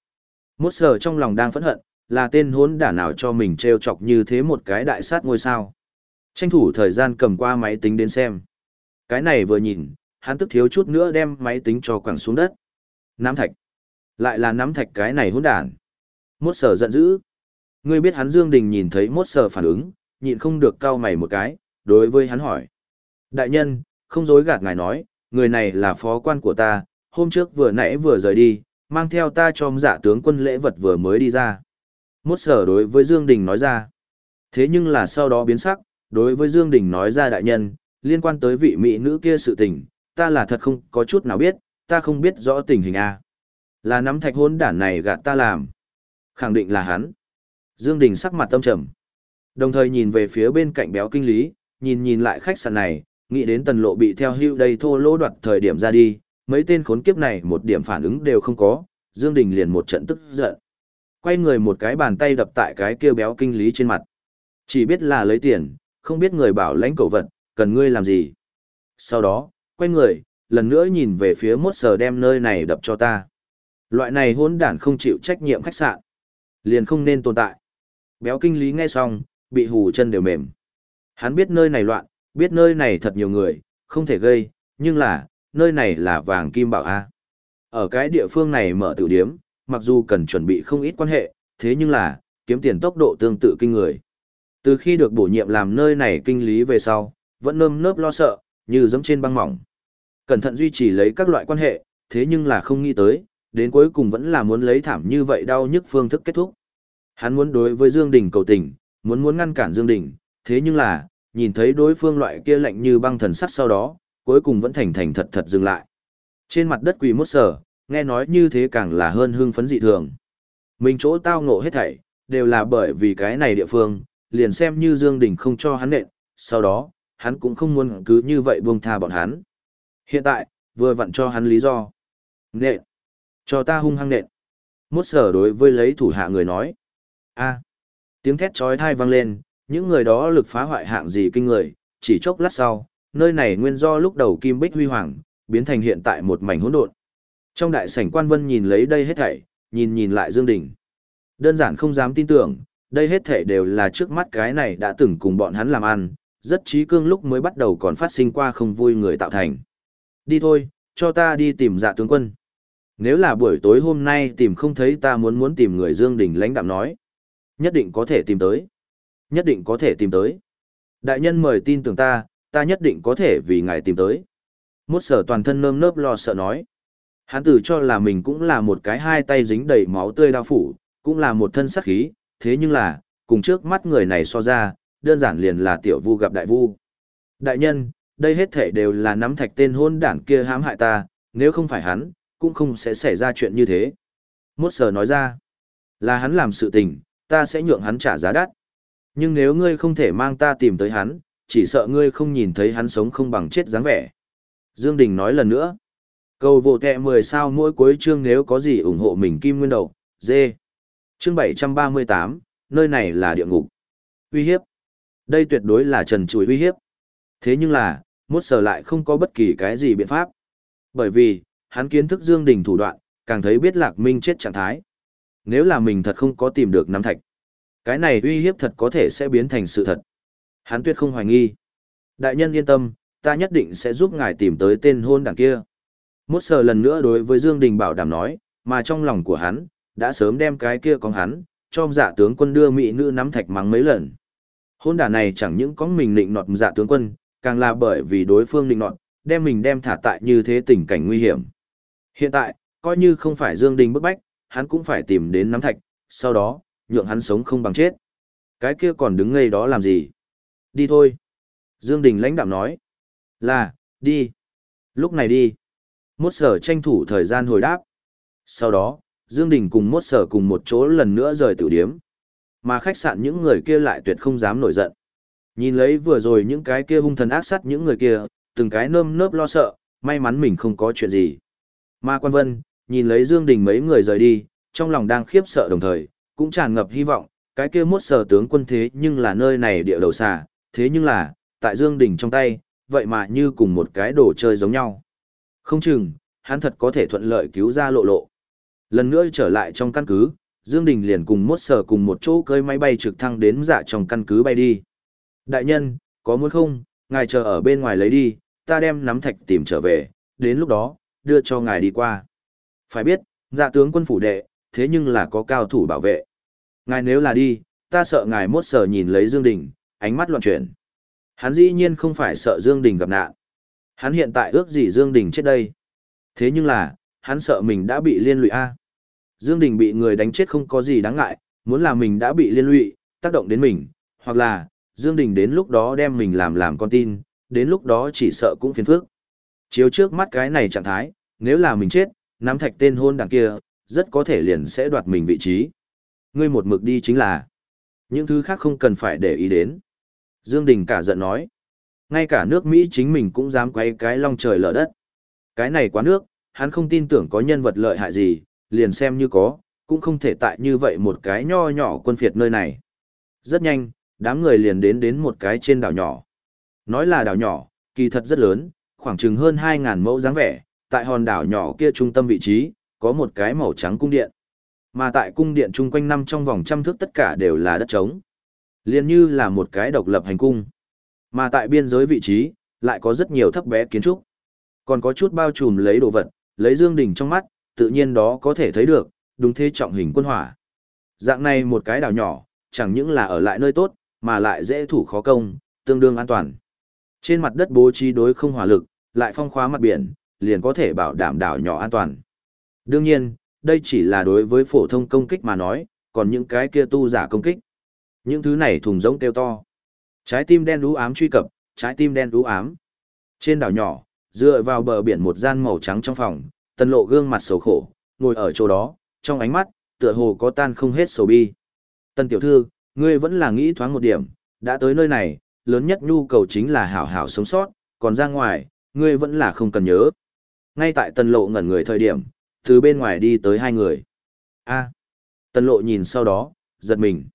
Mốt Sở trong lòng đang phẫn hận, là tên hốn đả nào cho mình treo chọc như thế một cái đại sát ngôi sao. Tranh thủ thời gian cầm qua máy tính đến xem. Cái này vừa nhìn, hắn tức thiếu chút nữa đem máy tính cho quẳng xuống đất. Nắm thạch. Lại là nắm thạch cái này hỗn đản. Mốt sở giận dữ. Ngươi biết hắn Dương Đình nhìn thấy mốt sở phản ứng, nhịn không được cau mày một cái, đối với hắn hỏi. Đại nhân, không dối gạt ngài nói, người này là phó quan của ta, hôm trước vừa nãy vừa rời đi, mang theo ta cho giả dạ tướng quân lễ vật vừa mới đi ra. Mốt sở đối với Dương Đình nói ra. Thế nhưng là sau đó biến sắc, đối với Dương Đình nói ra đại nhân, liên quan tới vị mỹ nữ kia sự tình, ta là thật không có chút nào biết, ta không biết rõ tình hình a. Là nắm thạch hôn đản này gạt ta làm. Khẳng định là hắn. Dương Đình sắc mặt tâm trầm. Đồng thời nhìn về phía bên cạnh béo kinh lý, nhìn nhìn lại khách sạn này, nghĩ đến tần lộ bị theo hưu đầy thô lỗ đoạt thời điểm ra đi, mấy tên khốn kiếp này một điểm phản ứng đều không có, Dương Đình liền một trận tức giận. Quay người một cái bàn tay đập tại cái kia béo kinh lý trên mặt. Chỉ biết là lấy tiền, không biết người bảo lãnh cổ vật, cần ngươi làm gì. Sau đó, quay người, lần nữa nhìn về phía mốt sờ đem nơi này đập cho ta. Loại này hỗn đản không chịu trách nhiệm khách sạn. Liền không nên tồn tại. Béo kinh lý nghe xong, bị hù chân đều mềm. Hắn biết nơi này loạn, biết nơi này thật nhiều người, không thể gây, nhưng là, nơi này là vàng kim bảo A. Ở cái địa phương này mở tiểu điếm, mặc dù cần chuẩn bị không ít quan hệ, thế nhưng là, kiếm tiền tốc độ tương tự kinh người. Từ khi được bổ nhiệm làm nơi này kinh lý về sau, vẫn nơm nớp lo sợ, như giống trên băng mỏng. Cẩn thận duy trì lấy các loại quan hệ, thế nhưng là không nghĩ tới, đến cuối cùng vẫn là muốn lấy thảm như vậy đau nhức phương thức kết thúc. Hắn muốn đối với Dương Đình cầu tình, muốn muốn ngăn cản Dương Đình, thế nhưng là, nhìn thấy đối phương loại kia lạnh như băng thần sắc sau đó, cuối cùng vẫn thành thành thật thật dừng lại. Trên mặt đất quỳ mốt sở, nghe nói như thế càng là hơn hưng phấn dị thường. Mình chỗ tao ngộ hết thảy, đều là bởi vì cái này địa phương, liền xem như Dương Đình không cho hắn nện, sau đó, hắn cũng không muốn cứ như vậy buông tha bọn hắn. Hiện tại, vừa vặn cho hắn lý do. Nện. Cho ta hung hăng nện. Mốt sở đối với lấy thủ hạ người nói. a Tiếng thét chói tai vang lên, những người đó lực phá hoại hạng gì kinh người, chỉ chốc lát sau, nơi này nguyên do lúc đầu kim bích huy hoàng, biến thành hiện tại một mảnh hỗn độn. Trong đại sảnh quan vân nhìn lấy đây hết thảy, nhìn nhìn lại Dương Đình. Đơn giản không dám tin tưởng, đây hết thảy đều là trước mắt cái này đã từng cùng bọn hắn làm ăn, rất trí cương lúc mới bắt đầu còn phát sinh qua không vui người tạo thành. Đi thôi, cho ta đi tìm dạ tướng quân. Nếu là buổi tối hôm nay tìm không thấy ta muốn muốn tìm người Dương Đình lãnh đạm nói. Nhất định có thể tìm tới. Nhất định có thể tìm tới. Đại nhân mời tin tưởng ta, ta nhất định có thể vì ngài tìm tới. Mốt sở toàn thân nơm nớp lo sợ nói. Hắn tử cho là mình cũng là một cái hai tay dính đầy máu tươi đau phủ, cũng là một thân sắc khí, thế nhưng là, cùng trước mắt người này so ra, đơn giản liền là tiểu vu gặp đại vu. Đại nhân, đây hết thể đều là nắm thạch tên hôn đảng kia hãm hại ta, nếu không phải hắn, cũng không sẽ xảy ra chuyện như thế. Mốt sở nói ra, là hắn làm sự tình, ta sẽ nhượng hắn trả giá đắt. Nhưng nếu ngươi không thể mang ta tìm tới hắn, chỉ sợ ngươi không nhìn thấy hắn sống không bằng chết dáng vẻ. Dương Đình nói lần nữa, cầu vô kẹ 10 sao mỗi cuối chương nếu có gì ủng hộ mình kim nguyên đầu, dê. Chương 738, nơi này là địa ngục. Uy hiếp. Đây tuyệt đối là trần chùi uy hiếp. Thế nhưng là, mốt sở lại không có bất kỳ cái gì biện pháp. Bởi vì, hắn kiến thức Dương Đình thủ đoạn, càng thấy biết Lạc Minh chết trạng thái. Nếu là mình thật không có tìm được nắm thạch, cái này uy hiếp thật có thể sẽ biến thành sự thật. Hắn tuyệt không hoài nghi. Đại nhân yên tâm, ta nhất định sẽ giúp ngài tìm tới tên hôn đảng kia. Mốt sờ lần nữa đối với Dương Đình bảo đảm nói, mà trong lòng của hắn, đã sớm đem cái kia con hắn, cho dạ tướng quân đưa mỹ nữ nắm thạch mắng mấy lần. Hôn đảng này chẳng những có mình định nọt dạ tướng quân, càng là bởi vì đối phương định nọt, đem mình đem thả tại như thế tình cảnh nguy hiểm. Hiện tại, coi như không phải Dương Đình bức bách, hắn cũng phải tìm đến nắm thạch, sau đó, nhượng hắn sống không bằng chết. Cái kia còn đứng ngây đó làm gì? Đi thôi. Dương Đình lãnh đạm nói. Là, đi. Lúc này đi. Mốt sở tranh thủ thời gian hồi đáp. Sau đó, Dương Đình cùng mốt sở cùng một chỗ lần nữa rời tử điếm. Mà khách sạn những người kia lại tuyệt không dám nổi giận. Nhìn lấy vừa rồi những cái kia hung thần ác sát những người kia, từng cái nơm nớp lo sợ, may mắn mình không có chuyện gì. Ma Quan Vân, nhìn lấy Dương Đình mấy người rời đi, trong lòng đang khiếp sợ đồng thời, cũng tràn ngập hy vọng, cái kia mốt sở tướng quân thế nhưng là nơi này địa đầu xà, thế nhưng là, tại Dương Đình trong tay, vậy mà như cùng một cái đồ chơi giống nhau. Không chừng, hắn thật có thể thuận lợi cứu ra lộ lộ. Lần nữa trở lại trong căn cứ, Dương Đình liền cùng mốt sở cùng một chỗ cơi máy bay trực thăng đến dạ trong căn cứ bay đi. Đại nhân, có muốn không, ngài chờ ở bên ngoài lấy đi, ta đem nắm thạch tìm trở về, đến lúc đó, đưa cho ngài đi qua. Phải biết, dạ tướng quân phủ đệ, thế nhưng là có cao thủ bảo vệ. Ngài nếu là đi, ta sợ ngài mốt sở nhìn lấy Dương Đình, ánh mắt loạn chuyển. Hắn dĩ nhiên không phải sợ Dương Đình gặp nạn. Hắn hiện tại ước gì Dương Đình chết đây. Thế nhưng là, hắn sợ mình đã bị liên lụy A. Dương Đình bị người đánh chết không có gì đáng ngại, muốn là mình đã bị liên lụy, tác động đến mình, hoặc là, Dương Đình đến lúc đó đem mình làm làm con tin, đến lúc đó chỉ sợ cũng phiền phức. Chiếu trước mắt cái này trạng thái, nếu là mình chết, nắm thạch tên hôn đằng kia, rất có thể liền sẽ đoạt mình vị trí. Ngươi một mực đi chính là, những thứ khác không cần phải để ý đến. Dương Đình cả giận nói, ngay cả nước Mỹ chính mình cũng dám quay cái long trời lở đất. Cái này quá nước, hắn không tin tưởng có nhân vật lợi hại gì, liền xem như có, cũng không thể tại như vậy một cái nho nhỏ quân phiệt nơi này. Rất nhanh, đám người liền đến đến một cái trên đảo nhỏ. Nói là đảo nhỏ, kỳ thật rất lớn, khoảng chừng hơn 2.000 mẫu dáng vẻ, tại hòn đảo nhỏ kia trung tâm vị trí, có một cái màu trắng cung điện. Mà tại cung điện chung quanh năm trong vòng trăm thước tất cả đều là đất trống. Liên như là một cái độc lập hành cung. Mà tại biên giới vị trí, lại có rất nhiều thấp bé kiến trúc. Còn có chút bao trùm lấy đồ vật, lấy dương đỉnh trong mắt, tự nhiên đó có thể thấy được, đúng thế trọng hình quân hỏa. Dạng này một cái đảo nhỏ, chẳng những là ở lại nơi tốt, mà lại dễ thủ khó công, tương đương an toàn. Trên mặt đất bố trí đối không hỏa lực, lại phong khóa mặt biển, liền có thể bảo đảm đảo nhỏ an toàn. Đương nhiên, đây chỉ là đối với phổ thông công kích mà nói, còn những cái kia tu giả công kích. Những thứ này thùng giống kêu to. Trái tim đen đú ám truy cập, trái tim đen đú ám. Trên đảo nhỏ, dựa vào bờ biển một gian màu trắng trong phòng, tần lộ gương mặt xấu khổ, ngồi ở chỗ đó, trong ánh mắt, tựa hồ có tan không hết sầu bi. Tần tiểu thư, ngươi vẫn là nghĩ thoáng một điểm, đã tới nơi này, lớn nhất nhu cầu chính là hảo hảo sống sót, còn ra ngoài, ngươi vẫn là không cần nhớ. Ngay tại tần lộ ngẩn người thời điểm, từ bên ngoài đi tới hai người. a à, tần lộ nhìn sau đó, giật mình.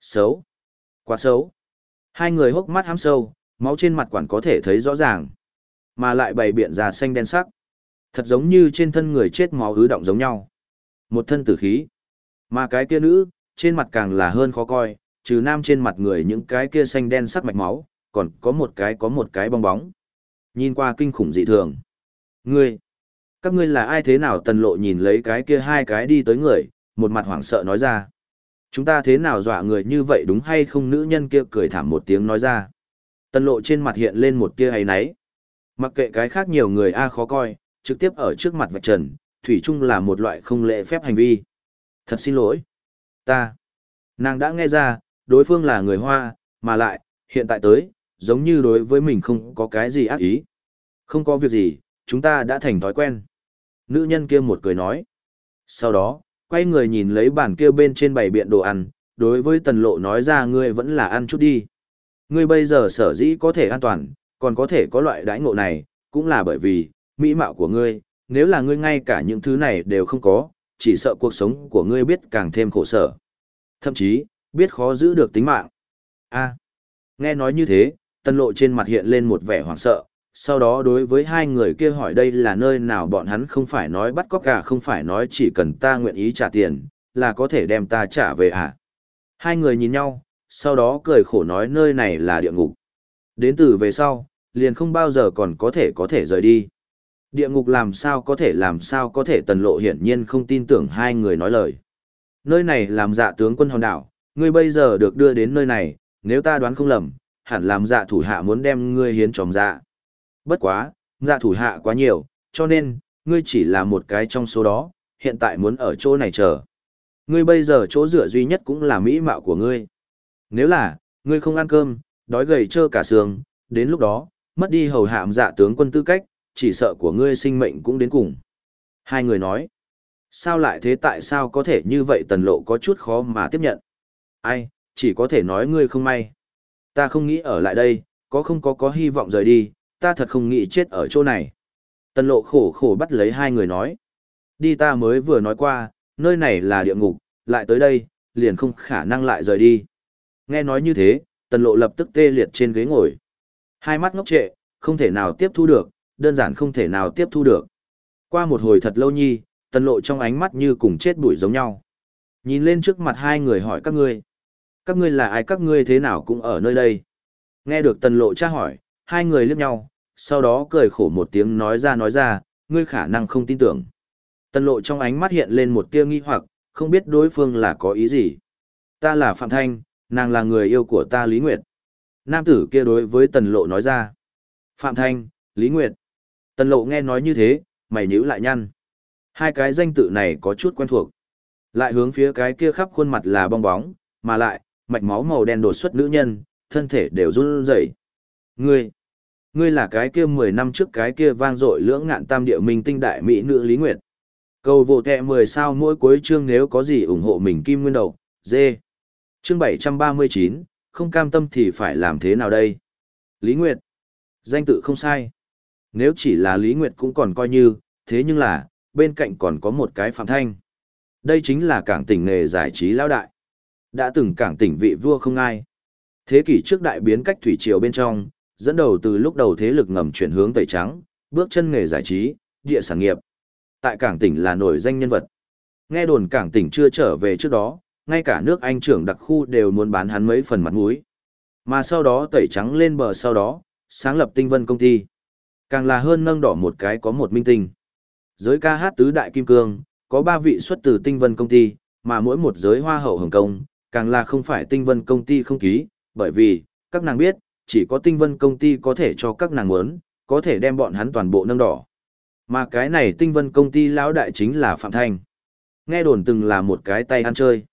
Xấu. Quá xấu. Hai người hốc mắt hám sâu, máu trên mặt quản có thể thấy rõ ràng. Mà lại bày biện ra xanh đen sắc. Thật giống như trên thân người chết máu ứ động giống nhau. Một thân tử khí. Mà cái kia nữ, trên mặt càng là hơn khó coi, trừ nam trên mặt người những cái kia xanh đen sắc mạch máu, còn có một cái có một cái bong bóng. Nhìn qua kinh khủng dị thường. Ngươi, các ngươi là ai thế nào tần lộ nhìn lấy cái kia hai cái đi tới người, một mặt hoảng sợ nói ra. Chúng ta thế nào dọa người như vậy đúng hay không nữ nhân kia cười thảm một tiếng nói ra. Tần lộ trên mặt hiện lên một tia ấy náy. Mặc kệ cái khác nhiều người A khó coi, trực tiếp ở trước mặt vạch trần, Thủy chung là một loại không lễ phép hành vi. Thật xin lỗi. Ta. Nàng đã nghe ra, đối phương là người Hoa, mà lại, hiện tại tới, giống như đối với mình không có cái gì ác ý. Không có việc gì, chúng ta đã thành thói quen. Nữ nhân kia một cười nói. Sau đó, quay người nhìn lấy bàn kia bên trên bày biện đồ ăn, đối với tần lộ nói ra ngươi vẫn là ăn chút đi. Ngươi bây giờ sở dĩ có thể an toàn, còn có thể có loại đãi ngộ này, cũng là bởi vì, mỹ mạo của ngươi, nếu là ngươi ngay cả những thứ này đều không có, chỉ sợ cuộc sống của ngươi biết càng thêm khổ sở. Thậm chí, biết khó giữ được tính mạng. a nghe nói như thế, tân lộ trên mặt hiện lên một vẻ hoảng sợ, sau đó đối với hai người kia hỏi đây là nơi nào bọn hắn không phải nói bắt cóc cả không phải nói chỉ cần ta nguyện ý trả tiền, là có thể đem ta trả về à. Hai người nhìn nhau, sau đó cười khổ nói nơi này là địa ngục. Đến từ về sau, liền không bao giờ còn có thể có thể rời đi. Địa ngục làm sao có thể làm sao có thể tần lộ hiển nhiên không tin tưởng hai người nói lời. Nơi này làm dạ tướng quân hòn đảo, ngươi bây giờ được đưa đến nơi này, nếu ta đoán không lầm, hẳn làm dạ thủ hạ muốn đem ngươi hiến tròm dạ. Bất quá, dạ thủ hạ quá nhiều, cho nên, ngươi chỉ là một cái trong số đó, hiện tại muốn ở chỗ này chờ. Ngươi bây giờ chỗ dựa duy nhất cũng là mỹ mạo của ngươi. Nếu là, ngươi không ăn cơm, đói gầy trơ cả xương, đến lúc đó, mất đi hầu hạm dạ tướng quân tư cách, chỉ sợ của ngươi sinh mệnh cũng đến cùng. Hai người nói, sao lại thế tại sao có thể như vậy tần lộ có chút khó mà tiếp nhận. Ai, chỉ có thể nói ngươi không may. Ta không nghĩ ở lại đây, có không có có hy vọng rời đi, ta thật không nghĩ chết ở chỗ này. Tần lộ khổ khổ bắt lấy hai người nói. Đi ta mới vừa nói qua, nơi này là địa ngục, lại tới đây, liền không khả năng lại rời đi. Nghe nói như thế, tần lộ lập tức tê liệt trên ghế ngồi. Hai mắt ngốc trệ, không thể nào tiếp thu được, đơn giản không thể nào tiếp thu được. Qua một hồi thật lâu nhi, tần lộ trong ánh mắt như cùng chết bụi giống nhau. Nhìn lên trước mặt hai người hỏi các ngươi. Các ngươi là ai các ngươi thế nào cũng ở nơi đây. Nghe được tần lộ tra hỏi, hai người liếc nhau, sau đó cười khổ một tiếng nói ra nói ra, ngươi khả năng không tin tưởng. Tần lộ trong ánh mắt hiện lên một tia nghi hoặc, không biết đối phương là có ý gì. Ta là Phạm Thanh, nàng là người yêu của ta Lý Nguyệt. Nam tử kia đối với tần lộ nói ra. Phạm Thanh, Lý Nguyệt. Tần lộ nghe nói như thế, mày nhíu lại nhăn. Hai cái danh tự này có chút quen thuộc. Lại hướng phía cái kia khắp khuôn mặt là bong bóng, mà lại, mạch máu màu đen đột xuất nữ nhân, thân thể đều run rẩy. Ngươi, ngươi là cái kia 10 năm trước cái kia vang dội lưỡng ngạn tam địa minh tinh đại mỹ nữ Lý Nguyệt. Cầu vô tệ 10 sao mỗi cuối chương nếu có gì ủng hộ mình kim nguyên đầu, dê. Chương 739, không cam tâm thì phải làm thế nào đây? Lý Nguyệt. Danh tự không sai. Nếu chỉ là Lý Nguyệt cũng còn coi như, thế nhưng là, bên cạnh còn có một cái Phạm Thanh. Đây chính là cảng tỉnh nghề giải trí lão đại. Đã từng cảng tỉnh vị vua không ai. Thế kỷ trước đại biến cách thủy triều bên trong, dẫn đầu từ lúc đầu thế lực ngầm chuyển hướng tẩy trắng, bước chân nghề giải trí, địa sản nghiệp. Tại cảng tỉnh là nổi danh nhân vật. Nghe đồn cảng tỉnh chưa trở về trước đó, ngay cả nước Anh trưởng đặc khu đều muốn bán hắn mấy phần mặt mũi. Mà sau đó tẩy trắng lên bờ sau đó, sáng lập tinh vân công ty. Càng là hơn nâng đỏ một cái có một minh tinh. Giới ca hát tứ đại kim cương, có ba vị xuất từ tinh vân công ty, mà mỗi một giới hoa hậu Hồng Kông, càng là không phải tinh vân công ty không ký, bởi vì, các nàng biết, chỉ có tinh vân công ty có thể cho các nàng muốn, có thể đem bọn hắn toàn bộ nâng đỏ. Mà cái này tinh vân công ty lão đại chính là Phạm Thanh. Nghe đồn từng là một cái tay ăn chơi.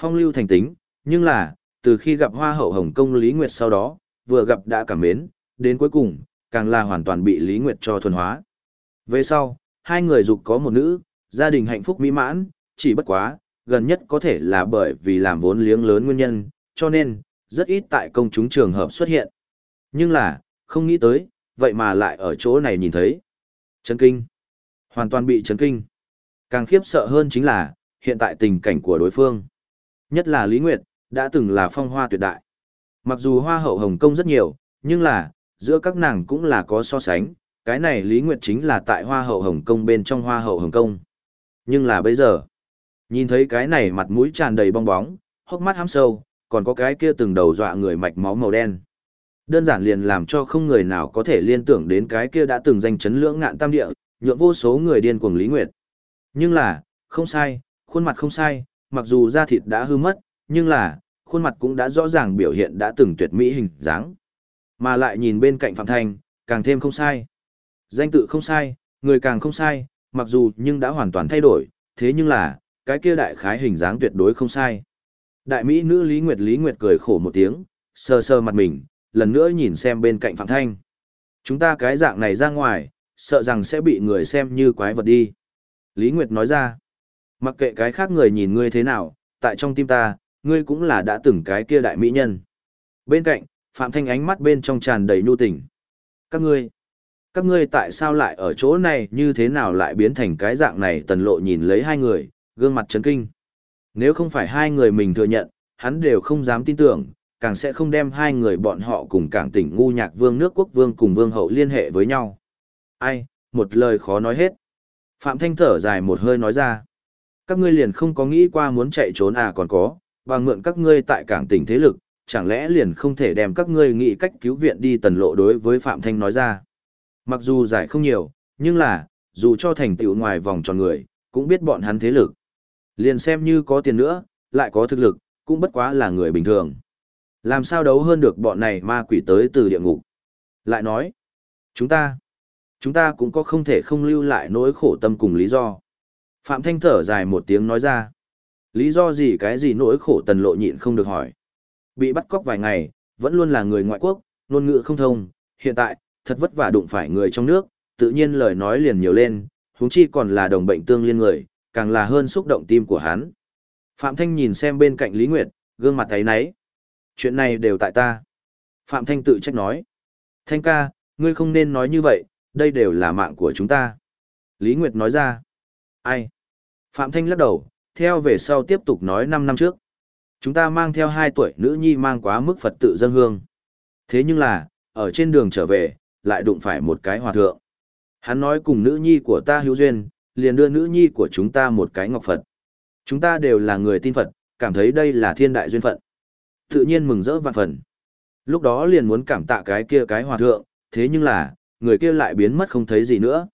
Phong lưu thành tính, nhưng là, từ khi gặp hoa hậu Hồng Kông Lý Nguyệt sau đó, vừa gặp đã cảm mến, đến cuối cùng, càng là hoàn toàn bị Lý Nguyệt cho thuần hóa. Về sau, hai người dục có một nữ, gia đình hạnh phúc mỹ mãn, chỉ bất quá, gần nhất có thể là bởi vì làm vốn liếng lớn nguyên nhân, cho nên, rất ít tại công chúng trường hợp xuất hiện. Nhưng là, không nghĩ tới, vậy mà lại ở chỗ này nhìn thấy. Chấn kinh. Hoàn toàn bị chấn kinh. Càng khiếp sợ hơn chính là, hiện tại tình cảnh của đối phương. Nhất là Lý Nguyệt, đã từng là phong hoa tuyệt đại. Mặc dù hoa hậu Hồng Kông rất nhiều, nhưng là, giữa các nàng cũng là có so sánh, cái này Lý Nguyệt chính là tại hoa hậu Hồng Kông bên trong hoa hậu Hồng Kông. Nhưng là bây giờ, Nhìn thấy cái này mặt mũi tràn đầy bong bóng, hốc mắt hám sâu, còn có cái kia từng đầu dọa người mạch máu màu đen. Đơn giản liền làm cho không người nào có thể liên tưởng đến cái kia đã từng danh chấn lưỡng ngạn tam địa, nhượng vô số người điên cuồng Lý Nguyệt. Nhưng là, không sai, khuôn mặt không sai, mặc dù da thịt đã hư mất, nhưng là, khuôn mặt cũng đã rõ ràng biểu hiện đã từng tuyệt mỹ hình dáng. Mà lại nhìn bên cạnh Phạm Thanh, càng thêm không sai. Danh tự không sai, người càng không sai, mặc dù nhưng đã hoàn toàn thay đổi, thế nhưng là, cái kia đại khái hình dáng tuyệt đối không sai. Đại mỹ nữ Lý Nguyệt Lý Nguyệt cười khổ một tiếng, sơ sơ mặt mình, lần nữa nhìn xem bên cạnh Phạm Thanh. Chúng ta cái dạng này ra ngoài, sợ rằng sẽ bị người xem như quái vật đi. Lý Nguyệt nói ra, mặc kệ cái khác người nhìn ngươi thế nào, tại trong tim ta, ngươi cũng là đã từng cái kia đại mỹ nhân. Bên cạnh, Phạm Thanh ánh mắt bên trong tràn đầy nhu tình. Các ngươi, các ngươi tại sao lại ở chỗ này như thế nào lại biến thành cái dạng này tần lộ nhìn lấy hai người, gương mặt chấn kinh. Nếu không phải hai người mình thừa nhận, hắn đều không dám tin tưởng, càng sẽ không đem hai người bọn họ cùng cảng tỉnh ngu nhạc vương nước quốc vương cùng vương hậu liên hệ với nhau. Ai, một lời khó nói hết. Phạm Thanh thở dài một hơi nói ra. Các ngươi liền không có nghĩ qua muốn chạy trốn à còn có, và mượn các ngươi tại cảng tỉnh thế lực, chẳng lẽ liền không thể đem các ngươi nghĩ cách cứu viện đi tần lộ đối với Phạm Thanh nói ra. Mặc dù giải không nhiều, nhưng là, dù cho thành tựu ngoài vòng tròn người, cũng biết bọn hắn thế lực. Liền xem như có tiền nữa, lại có thực lực, cũng bất quá là người bình thường. Làm sao đấu hơn được bọn này ma quỷ tới từ địa ngục. Lại nói, chúng ta, chúng ta cũng có không thể không lưu lại nỗi khổ tâm cùng lý do. Phạm Thanh thở dài một tiếng nói ra. Lý do gì cái gì nỗi khổ tần lộ nhịn không được hỏi. Bị bắt cóc vài ngày, vẫn luôn là người ngoại quốc, ngôn ngữ không thông, hiện tại, thật vất vả đụng phải người trong nước, tự nhiên lời nói liền nhiều lên, huống chi còn là đồng bệnh tương liên người, càng là hơn xúc động tim của hắn. Phạm Thanh nhìn xem bên cạnh Lý Nguyệt, gương mặt thấy nấy. Chuyện này đều tại ta. Phạm Thanh tự trách nói. Thanh ca, ngươi không nên nói như vậy, đây đều là mạng của chúng ta. Lý Nguyệt nói ra. Ai? Phạm Thanh lắc đầu, theo về sau tiếp tục nói 5 năm trước. Chúng ta mang theo 2 tuổi nữ nhi mang quá mức Phật tự dân hương. Thế nhưng là, ở trên đường trở về, lại đụng phải một cái hòa thượng. Hắn nói cùng nữ nhi của ta hữu duyên, liền đưa nữ nhi của chúng ta một cái ngọc Phật. Chúng ta đều là người tin Phật, cảm thấy đây là thiên đại duyên phận. Tự nhiên mừng rỡ vạn phần. Lúc đó liền muốn cảm tạ cái kia cái hòa thượng, thế nhưng là, người kia lại biến mất không thấy gì nữa.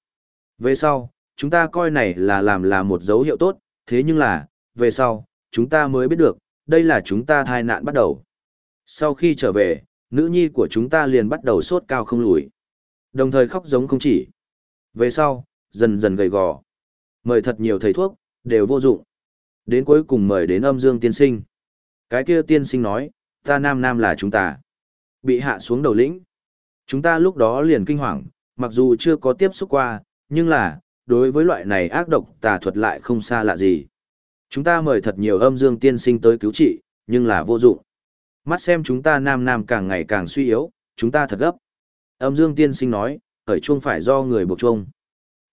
Về sau, chúng ta coi này là làm là một dấu hiệu tốt, thế nhưng là, về sau, chúng ta mới biết được, đây là chúng ta thai nạn bắt đầu. Sau khi trở về, nữ nhi của chúng ta liền bắt đầu sốt cao không lùi. Đồng thời khóc giống không chỉ. Về sau, dần dần gầy gò. Mời thật nhiều thầy thuốc, đều vô dụng. Đến cuối cùng mời đến âm dương tiên sinh. Cái kia tiên sinh nói, ta nam nam là chúng ta. Bị hạ xuống đầu lĩnh. Chúng ta lúc đó liền kinh hoàng, mặc dù chưa có tiếp xúc qua, nhưng là, đối với loại này ác độc tà thuật lại không xa lạ gì. Chúng ta mời thật nhiều âm dương tiên sinh tới cứu trị, nhưng là vô dụng. Mắt xem chúng ta nam nam càng ngày càng suy yếu, chúng ta thật gấp. Âm dương tiên sinh nói, khởi chuông phải do người buộc chuông.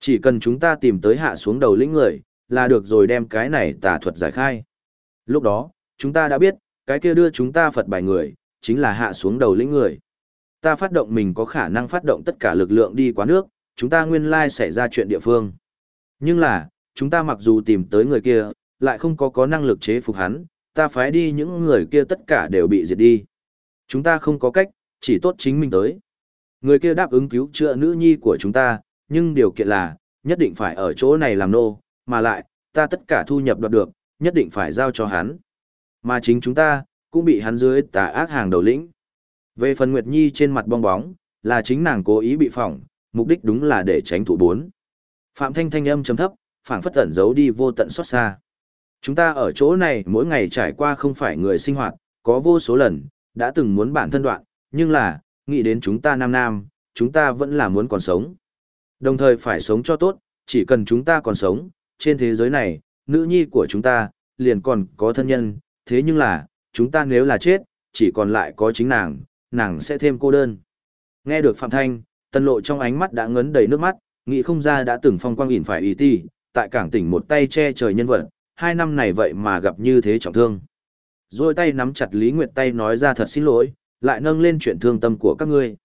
Chỉ cần chúng ta tìm tới hạ xuống đầu lĩnh người, là được rồi đem cái này tà thuật giải khai. Lúc đó, chúng ta đã biết, cái kia đưa chúng ta Phật bài người, chính là hạ xuống đầu lĩnh người. Ta phát động mình có khả năng phát động tất cả lực lượng đi quá nước, chúng ta nguyên lai xảy ra chuyện địa phương. Nhưng là, chúng ta mặc dù tìm tới người kia, lại không có có năng lực chế phục hắn, ta phái đi những người kia tất cả đều bị diệt đi. Chúng ta không có cách, chỉ tốt chính mình tới. Người kia đáp ứng cứu chữa nữ nhi của chúng ta, nhưng điều kiện là, nhất định phải ở chỗ này làm nô, mà lại, ta tất cả thu nhập đoạt được, nhất định phải giao cho hắn. Mà chính chúng ta, cũng bị hắn dưới tà ác hàng đầu lĩnh. Về phần Nguyệt Nhi trên mặt bong bóng, là chính nàng cố ý bị phỏng, mục đích đúng là để tránh thủ bốn. Phạm Thanh thanh âm trầm thấp, phảng phất tẩn giấu đi vô tận xót xa. Chúng ta ở chỗ này mỗi ngày trải qua không phải người sinh hoạt, có vô số lần, đã từng muốn bản thân đoạn, nhưng là, nghĩ đến chúng ta nam nam, chúng ta vẫn là muốn còn sống. Đồng thời phải sống cho tốt, chỉ cần chúng ta còn sống, trên thế giới này, nữ nhi của chúng ta, liền còn có thân nhân, thế nhưng là, chúng ta nếu là chết, chỉ còn lại có chính nàng, nàng sẽ thêm cô đơn. Nghe được Phạm Thanh, tân lộ trong ánh mắt đã ngấn đầy nước mắt, nghĩ không ra đã từng phong quang ỉn phải ý ti, tại cảng tỉnh một tay che trời nhân vật, hai năm này vậy mà gặp như thế trọng thương. Rồi tay nắm chặt Lý Nguyệt tay nói ra thật xin lỗi, lại nâng lên chuyện thương tâm của các ngươi.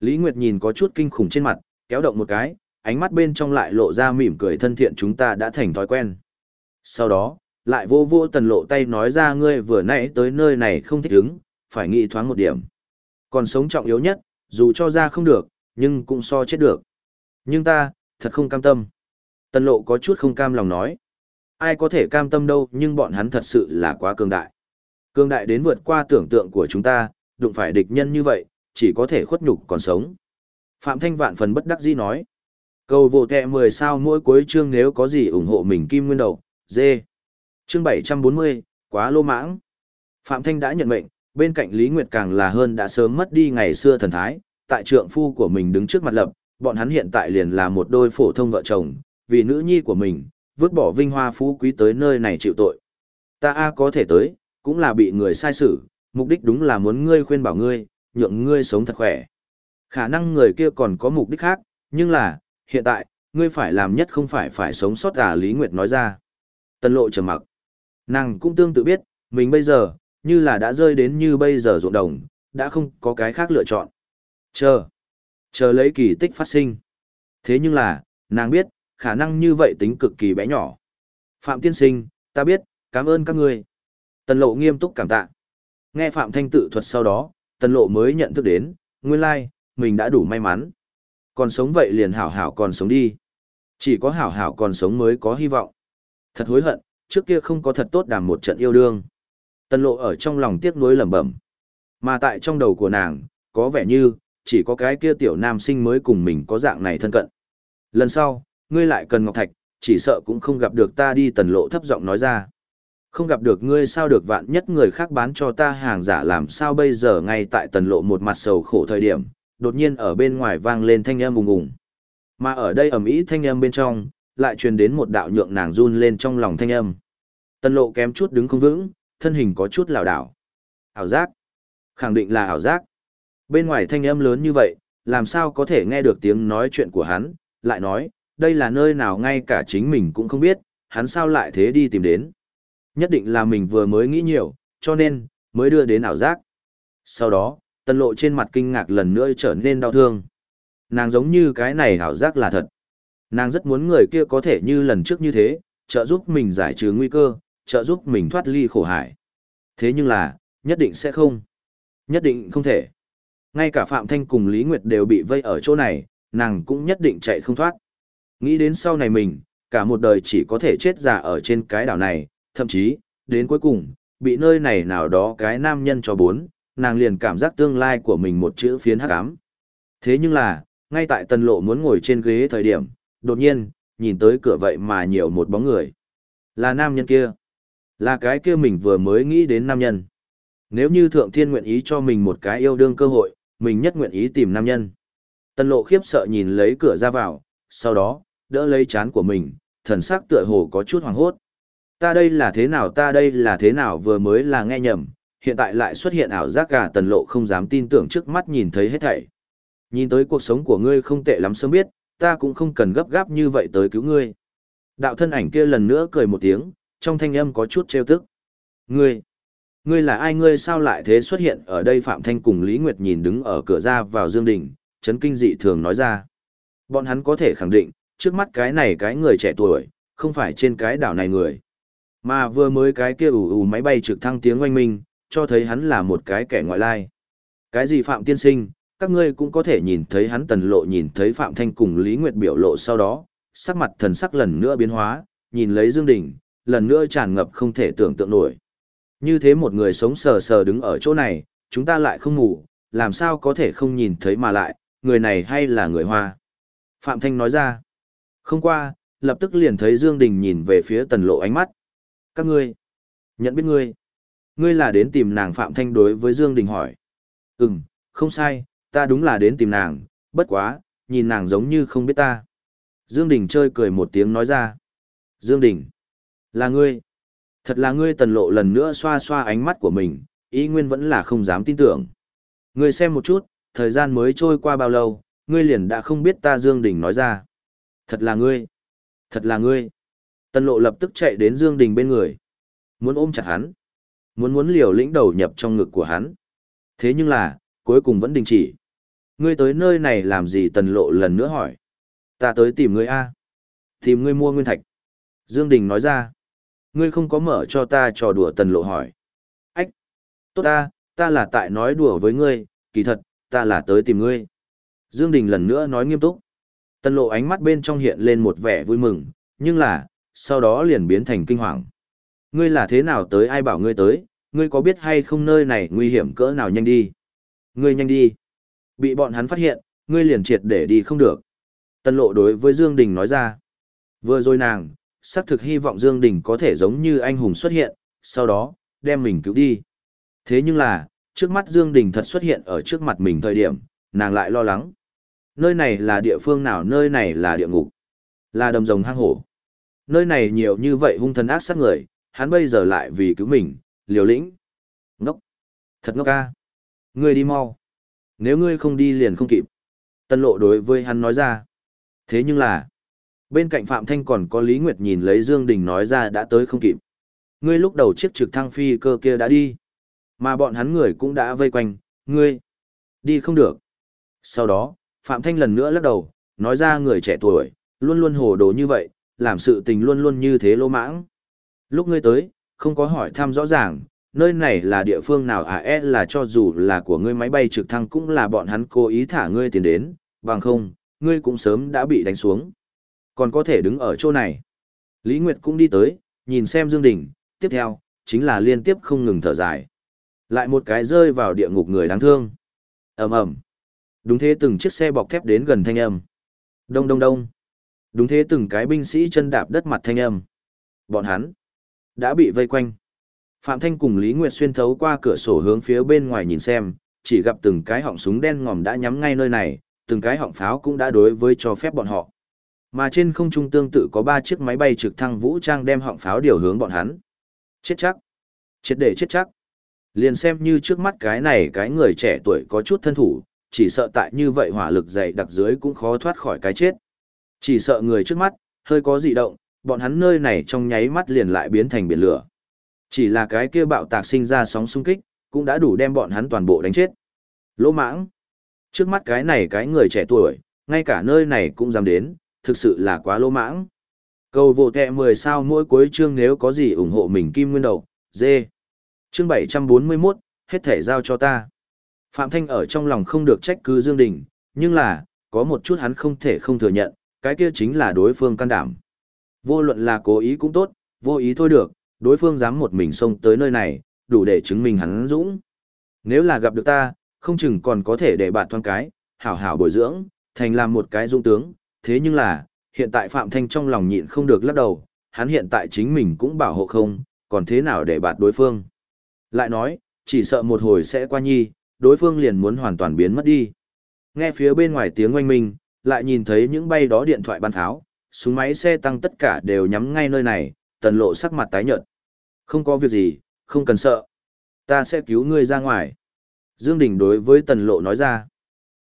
Lý Nguyệt nhìn có chút kinh khủng trên mặt, kéo động một cái, ánh mắt bên trong lại lộ ra mỉm cười thân thiện chúng ta đã thành thói quen. Sau đó, lại vô vô tần lộ tay nói ra ngươi vừa nãy tới nơi này không thích ứng, phải nghĩ thoáng một điểm. Còn sống trọng yếu nhất, dù cho ra không được, nhưng cũng so chết được. Nhưng ta, thật không cam tâm. Tần lộ có chút không cam lòng nói. Ai có thể cam tâm đâu nhưng bọn hắn thật sự là quá cường đại. Cường đại đến vượt qua tưởng tượng của chúng ta, đụng phải địch nhân như vậy, chỉ có thể khuất nhục còn sống. Phạm Thanh vạn phần bất đắc dĩ nói. Cầu vô kẹ 10 sao mỗi cuối chương nếu có gì ủng hộ mình kim nguyên đầu, dê. Chương 740, quá lô mãng. Phạm Thanh đã nhận mệnh, bên cạnh Lý Nguyệt càng là hơn đã sớm mất đi ngày xưa thần thái, tại trượng phu của mình đứng trước mặt lập, bọn hắn hiện tại liền là một đôi phổ thông vợ chồng, vì nữ nhi của mình, vứt bỏ vinh hoa phú quý tới nơi này chịu tội. Ta a có thể tới, cũng là bị người sai xử, mục đích đúng là muốn ngươi khuyên bảo ngươi, nhượng ngươi sống thật khỏe. Khả năng người kia còn có mục đích khác, nhưng là, hiện tại, ngươi phải làm nhất không phải phải sống sót à Lý Nguyệt nói ra. Tân lộ trầm mặc. Nàng cũng tương tự biết, mình bây giờ, như là đã rơi đến như bây giờ ruộng đồng, đã không có cái khác lựa chọn. Chờ. Chờ lấy kỳ tích phát sinh. Thế nhưng là, nàng biết, khả năng như vậy tính cực kỳ bé nhỏ. Phạm tiên sinh, ta biết, cảm ơn các ngươi. Tần lộ nghiêm túc cảm tạ. Nghe Phạm Thanh tự thuật sau đó, tần lộ mới nhận thức đến, nguyên lai, mình đã đủ may mắn. Còn sống vậy liền hảo hảo còn sống đi. Chỉ có hảo hảo còn sống mới có hy vọng. Thật hối hận, trước kia không có thật tốt đàm một trận yêu đương. Tần lộ ở trong lòng tiếc nuối lẩm bẩm. Mà tại trong đầu của nàng, có vẻ như, chỉ có cái kia tiểu nam sinh mới cùng mình có dạng này thân cận. Lần sau, ngươi lại cần ngọc thạch, chỉ sợ cũng không gặp được ta đi tần lộ thấp giọng nói ra. Không gặp được ngươi sao được vạn nhất người khác bán cho ta hàng giả làm sao bây giờ ngay tại tần lộ một mặt sầu khổ thời điểm, đột nhiên ở bên ngoài vang lên thanh âm ùng ùng. Mà ở đây ầm ĩ thanh âm bên trong, lại truyền đến một đạo nhượng nàng run lên trong lòng thanh âm. Tần lộ kém chút đứng không vững, thân hình có chút lảo đảo. Ảo giác. Khẳng định là ảo giác. Bên ngoài thanh âm lớn như vậy, làm sao có thể nghe được tiếng nói chuyện của hắn, lại nói, đây là nơi nào ngay cả chính mình cũng không biết, hắn sao lại thế đi tìm đến. Nhất định là mình vừa mới nghĩ nhiều, cho nên, mới đưa đến ảo giác. Sau đó, tần lộ trên mặt kinh ngạc lần nữa trở nên đau thương. Nàng giống như cái này hảo giác là thật. Nàng rất muốn người kia có thể như lần trước như thế, trợ giúp mình giải trừ nguy cơ, trợ giúp mình thoát ly khổ hải. Thế nhưng là, nhất định sẽ không. Nhất định không thể. Ngay cả Phạm Thanh cùng Lý Nguyệt đều bị vây ở chỗ này, nàng cũng nhất định chạy không thoát. Nghĩ đến sau này mình, cả một đời chỉ có thể chết già ở trên cái đảo này, thậm chí, đến cuối cùng, bị nơi này nào đó cái nam nhân cho bốn, nàng liền cảm giác tương lai của mình một chữ phiến hắc ám. Thế nhưng là, ngay tại tần lộ muốn ngồi trên ghế thời điểm, đột nhiên, nhìn tới cửa vậy mà nhiều một bóng người. Là nam nhân kia. Là cái kia mình vừa mới nghĩ đến nam nhân. Nếu như thượng thiên nguyện ý cho mình một cái yêu đương cơ hội, mình nhất nguyện ý tìm nam nhân. Tần lộ khiếp sợ nhìn lấy cửa ra vào, sau đó, đỡ lấy chán của mình, thần sắc tựa hồ có chút hoàng hốt. Ta đây là thế nào ta đây là thế nào vừa mới là nghe nhầm, hiện tại lại xuất hiện ảo giác cả tần lộ không dám tin tưởng trước mắt nhìn thấy hết thảy. Nhìn tới cuộc sống của ngươi không tệ lắm sớm biết, ta cũng không cần gấp gáp như vậy tới cứu ngươi. Đạo thân ảnh kia lần nữa cười một tiếng, trong thanh âm có chút trêu tức. Ngươi, ngươi là ai ngươi sao lại thế xuất hiện ở đây Phạm Thanh cùng Lý Nguyệt nhìn đứng ở cửa ra vào Dương Đình, chấn kinh dị thường nói ra. Bọn hắn có thể khẳng định, trước mắt cái này cái người trẻ tuổi, không phải trên cái đảo này người. Mà vừa mới cái kia ủ ủ máy bay trực thăng tiếng oanh minh, cho thấy hắn là một cái kẻ ngoại lai. Cái gì Phạm Tiên Sinh, các ngươi cũng có thể nhìn thấy hắn tần lộ nhìn thấy Phạm Thanh cùng Lý Nguyệt biểu lộ sau đó, sắc mặt thần sắc lần nữa biến hóa, nhìn lấy Dương Đình, lần nữa tràn ngập không thể tưởng tượng nổi. Như thế một người sống sờ sờ đứng ở chỗ này, chúng ta lại không ngủ, làm sao có thể không nhìn thấy mà lại, người này hay là người Hoa. Phạm Thanh nói ra, không qua, lập tức liền thấy Dương Đình nhìn về phía tần lộ ánh mắt. Các ngươi, nhận biết ngươi. Ngươi là đến tìm nàng Phạm Thanh đối với Dương Đình hỏi. Ừm, không sai, ta đúng là đến tìm nàng, bất quá, nhìn nàng giống như không biết ta. Dương Đình chơi cười một tiếng nói ra. Dương Đình, là ngươi. Thật là ngươi tần lộ lần nữa xoa xoa ánh mắt của mình, ý nguyên vẫn là không dám tin tưởng. Ngươi xem một chút, thời gian mới trôi qua bao lâu, ngươi liền đã không biết ta Dương Đình nói ra. Thật là ngươi. Thật là ngươi. Tần lộ lập tức chạy đến Dương Đình bên người. Muốn ôm chặt hắn. Muốn muốn liều lĩnh đầu nhập trong ngực của hắn. Thế nhưng là, cuối cùng vẫn đình chỉ. Ngươi tới nơi này làm gì tần lộ lần nữa hỏi. Ta tới tìm ngươi A. Tìm ngươi mua nguyên thạch. Dương Đình nói ra. Ngươi không có mở cho ta trò đùa tần lộ hỏi. Ách! Tốt ta, ta là tại nói đùa với ngươi, kỳ thật, ta là tới tìm ngươi. Dương Đình lần nữa nói nghiêm túc. Tần lộ ánh mắt bên trong hiện lên một vẻ vui mừng, nhưng là, sau đó liền biến thành kinh hoàng. Ngươi là thế nào tới ai bảo ngươi tới, ngươi có biết hay không nơi này nguy hiểm cỡ nào nhanh đi. Ngươi nhanh đi. Bị bọn hắn phát hiện, ngươi liền triệt để đi không được. Tân lộ đối với Dương Đình nói ra. Vừa rồi nàng, xác thực hy vọng Dương Đình có thể giống như anh hùng xuất hiện, sau đó, đem mình cứu đi. Thế nhưng là, trước mắt Dương Đình thật xuất hiện ở trước mặt mình thời điểm, nàng lại lo lắng. Nơi này là địa phương nào nơi này là địa ngục, là đầm rồng hang hổ. Nơi này nhiều như vậy hung thần ác sát người, hắn bây giờ lại vì cứu mình, liều lĩnh. Ngốc! Thật ngốc ca! Ngươi đi mau! Nếu ngươi không đi liền không kịp. Tân lộ đối với hắn nói ra. Thế nhưng là, bên cạnh Phạm Thanh còn có Lý Nguyệt nhìn lấy Dương Đình nói ra đã tới không kịp. Ngươi lúc đầu chiếc trực thăng phi cơ kia đã đi. Mà bọn hắn người cũng đã vây quanh, ngươi. Đi không được. Sau đó, Phạm Thanh lần nữa lắc đầu, nói ra người trẻ tuổi, luôn luôn hồ đồ như vậy, làm sự tình luôn luôn như thế lô mãng. Lúc ngươi tới, không có hỏi thăm rõ ràng, nơi này là địa phương nào à e là cho dù là của ngươi máy bay trực thăng cũng là bọn hắn cố ý thả ngươi tiền đến, bằng không, ngươi cũng sớm đã bị đánh xuống. Còn có thể đứng ở chỗ này. Lý Nguyệt cũng đi tới, nhìn xem Dương Đình, tiếp theo, chính là liên tiếp không ngừng thở dài. Lại một cái rơi vào địa ngục người đáng thương. ầm ầm Đúng thế từng chiếc xe bọc thép đến gần thanh âm. Đông đông đông. Đúng thế từng cái binh sĩ chân đạp đất mặt thanh âm. Bọn hắn đã bị vây quanh. Phạm Thanh cùng Lý Nguyệt xuyên thấu qua cửa sổ hướng phía bên ngoài nhìn xem, chỉ gặp từng cái họng súng đen ngòm đã nhắm ngay nơi này, từng cái họng pháo cũng đã đối với cho phép bọn họ. Mà trên không trung tương tự có ba chiếc máy bay trực thăng vũ trang đem họng pháo điều hướng bọn hắn. Chết chắc. Chết để chết chắc. Liền xem như trước mắt cái này cái người trẻ tuổi có chút thân thủ, chỉ sợ tại như vậy hỏa lực dày đặc dưới cũng khó thoát khỏi cái chết. Chỉ sợ người trước mắt, hơi có dị động, bọn hắn nơi này trong nháy mắt liền lại biến thành biển lửa. Chỉ là cái kia bạo tạc sinh ra sóng xung kích, cũng đã đủ đem bọn hắn toàn bộ đánh chết. Lỗ mãng. Trước mắt cái này cái người trẻ tuổi, ngay cả nơi này cũng dám đến, thực sự là quá lỗ mãng. Cầu vô tệ 10 sao mỗi cuối chương nếu có gì ủng hộ mình kim nguyên đầu, dê. Chương 741, hết thể giao cho ta. Phạm Thanh ở trong lòng không được trách cứ Dương Đình, nhưng là, có một chút hắn không thể không thừa nhận, cái kia chính là đối phương can đảm. Vô luận là cố ý cũng tốt, vô ý thôi được, đối phương dám một mình xông tới nơi này, đủ để chứng minh hắn dũng. Nếu là gặp được ta, không chừng còn có thể để bạn thoáng cái, hảo hảo bồi dưỡng, thành làm một cái dũng tướng, thế nhưng là, hiện tại Phạm Thanh trong lòng nhịn không được lắc đầu, hắn hiện tại chính mình cũng bảo hộ không, còn thế nào để bạt đối phương. Lại nói, chỉ sợ một hồi sẽ qua nhi, đối phương liền muốn hoàn toàn biến mất đi. Nghe phía bên ngoài tiếng oanh minh, lại nhìn thấy những bay đó điện thoại bắn tháo, súng máy xe tăng tất cả đều nhắm ngay nơi này, tần lộ sắc mặt tái nhợt. Không có việc gì, không cần sợ. Ta sẽ cứu ngươi ra ngoài. Dương Đình đối với tần lộ nói ra.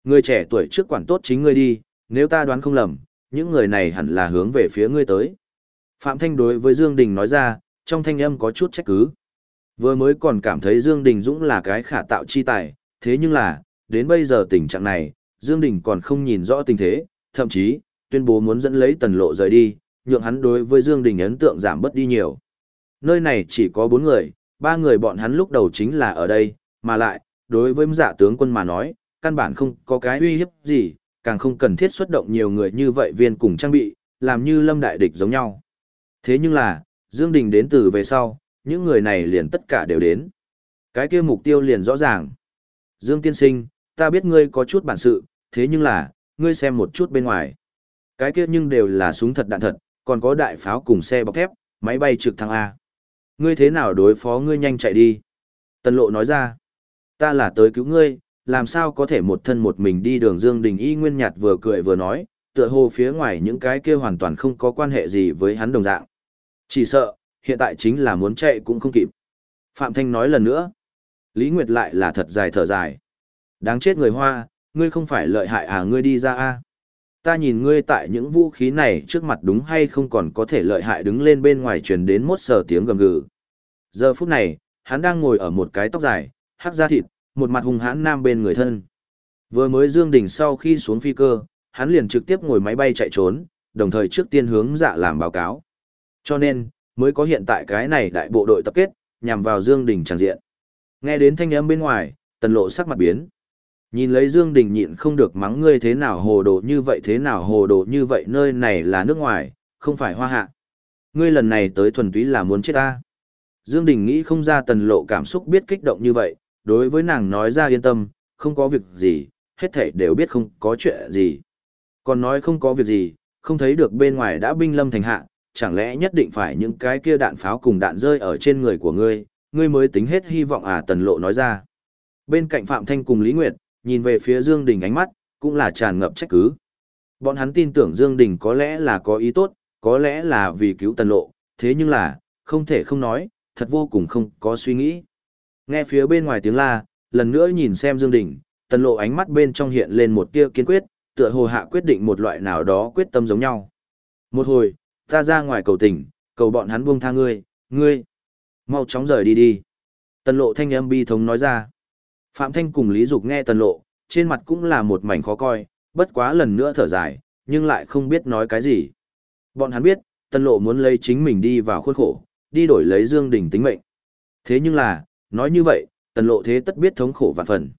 Ngươi trẻ tuổi trước quản tốt chính ngươi đi, nếu ta đoán không lầm, những người này hẳn là hướng về phía ngươi tới. Phạm Thanh đối với Dương Đình nói ra, trong thanh âm có chút trách cứ. Vừa mới còn cảm thấy Dương Đình Dũng là cái khả tạo chi tài, thế nhưng là, đến bây giờ tình trạng này, Dương Đình còn không nhìn rõ tình thế, thậm chí, tuyên bố muốn dẫn lấy tần lộ rời đi, nhượng hắn đối với Dương Đình ấn tượng giảm bớt đi nhiều. Nơi này chỉ có bốn người, ba người bọn hắn lúc đầu chính là ở đây, mà lại, đối với giả tướng quân mà nói, căn bản không có cái uy hiếp gì, càng không cần thiết xuất động nhiều người như vậy viên cùng trang bị, làm như lâm đại địch giống nhau. Thế nhưng là, Dương Đình đến từ về sau, những người này liền tất cả đều đến. Cái kia mục tiêu liền rõ ràng. Dương tiên sinh, ta biết ngươi có chút bản sự, thế nhưng là, ngươi xem một chút bên ngoài. Cái kia nhưng đều là súng thật đạn thật, còn có đại pháo cùng xe bọc thép, máy bay trực thăng A. Ngươi thế nào đối phó ngươi nhanh chạy đi? Tần lộ nói ra, ta là tới cứu ngươi, làm sao có thể một thân một mình đi đường Dương Đình Y Nguyên Nhạt vừa cười vừa nói, tựa hồ phía ngoài những cái kia hoàn toàn không có quan hệ gì với hắn đồng dạng. Chỉ sợ, hiện tại chính là muốn chạy cũng không kịp. Phạm Thanh nói lần nữa, Lý Nguyệt lại là thật dài thở dài. Đáng chết người Hoa, ngươi không phải lợi hại à ngươi đi ra a Ta nhìn ngươi tại những vũ khí này trước mặt đúng hay không còn có thể lợi hại đứng lên bên ngoài truyền đến mốt sờ tiếng gầm gừ. Giờ phút này, hắn đang ngồi ở một cái tóc dài, hắc da thịt, một mặt hung hãn nam bên người thân. Vừa mới Dương Đình sau khi xuống phi cơ, hắn liền trực tiếp ngồi máy bay chạy trốn, đồng thời trước tiên hướng dạ làm báo cáo. Cho nên, mới có hiện tại cái này đại bộ đội tập kết, nhằm vào Dương Đình tràng diện. Nghe đến thanh âm bên ngoài, tần lộ sắc mặt biến. Nhìn lấy Dương Đình nhịn không được mắng ngươi thế nào hồ đồ như vậy thế nào hồ đồ như vậy nơi này là nước ngoài, không phải hoa hạ. Ngươi lần này tới thuần túy là muốn chết ta. Dương Đình nghĩ không ra tần lộ cảm xúc biết kích động như vậy, đối với nàng nói ra yên tâm, không có việc gì, hết thảy đều biết không có chuyện gì. Còn nói không có việc gì, không thấy được bên ngoài đã binh lâm thành hạ, chẳng lẽ nhất định phải những cái kia đạn pháo cùng đạn rơi ở trên người của ngươi, ngươi mới tính hết hy vọng à tần lộ nói ra. Bên cạnh Phạm Thanh cùng Lý Nguyệt, nhìn về phía Dương Đình ánh mắt, cũng là tràn ngập trách cứ. Bọn hắn tin tưởng Dương Đình có lẽ là có ý tốt, có lẽ là vì cứu tần lộ, thế nhưng là, không thể không nói, thật vô cùng không có suy nghĩ. Nghe phía bên ngoài tiếng la, lần nữa nhìn xem Dương Đình, tần lộ ánh mắt bên trong hiện lên một tia kiên quyết, tựa hồ hạ quyết định một loại nào đó quyết tâm giống nhau. Một hồi, ta ra ngoài cầu tỉnh, cầu bọn hắn buông tha ngươi, ngươi. Mau chóng rời đi đi. Tần lộ thanh âm bi thống nói ra. Phạm Thanh cùng Lý Dục nghe tần lộ, trên mặt cũng là một mảnh khó coi, bất quá lần nữa thở dài, nhưng lại không biết nói cái gì. Bọn hắn biết, tần lộ muốn lấy chính mình đi vào khuôn khổ, đi đổi lấy Dương Đình tính mệnh. Thế nhưng là, nói như vậy, tần lộ thế tất biết thống khổ vạn phần.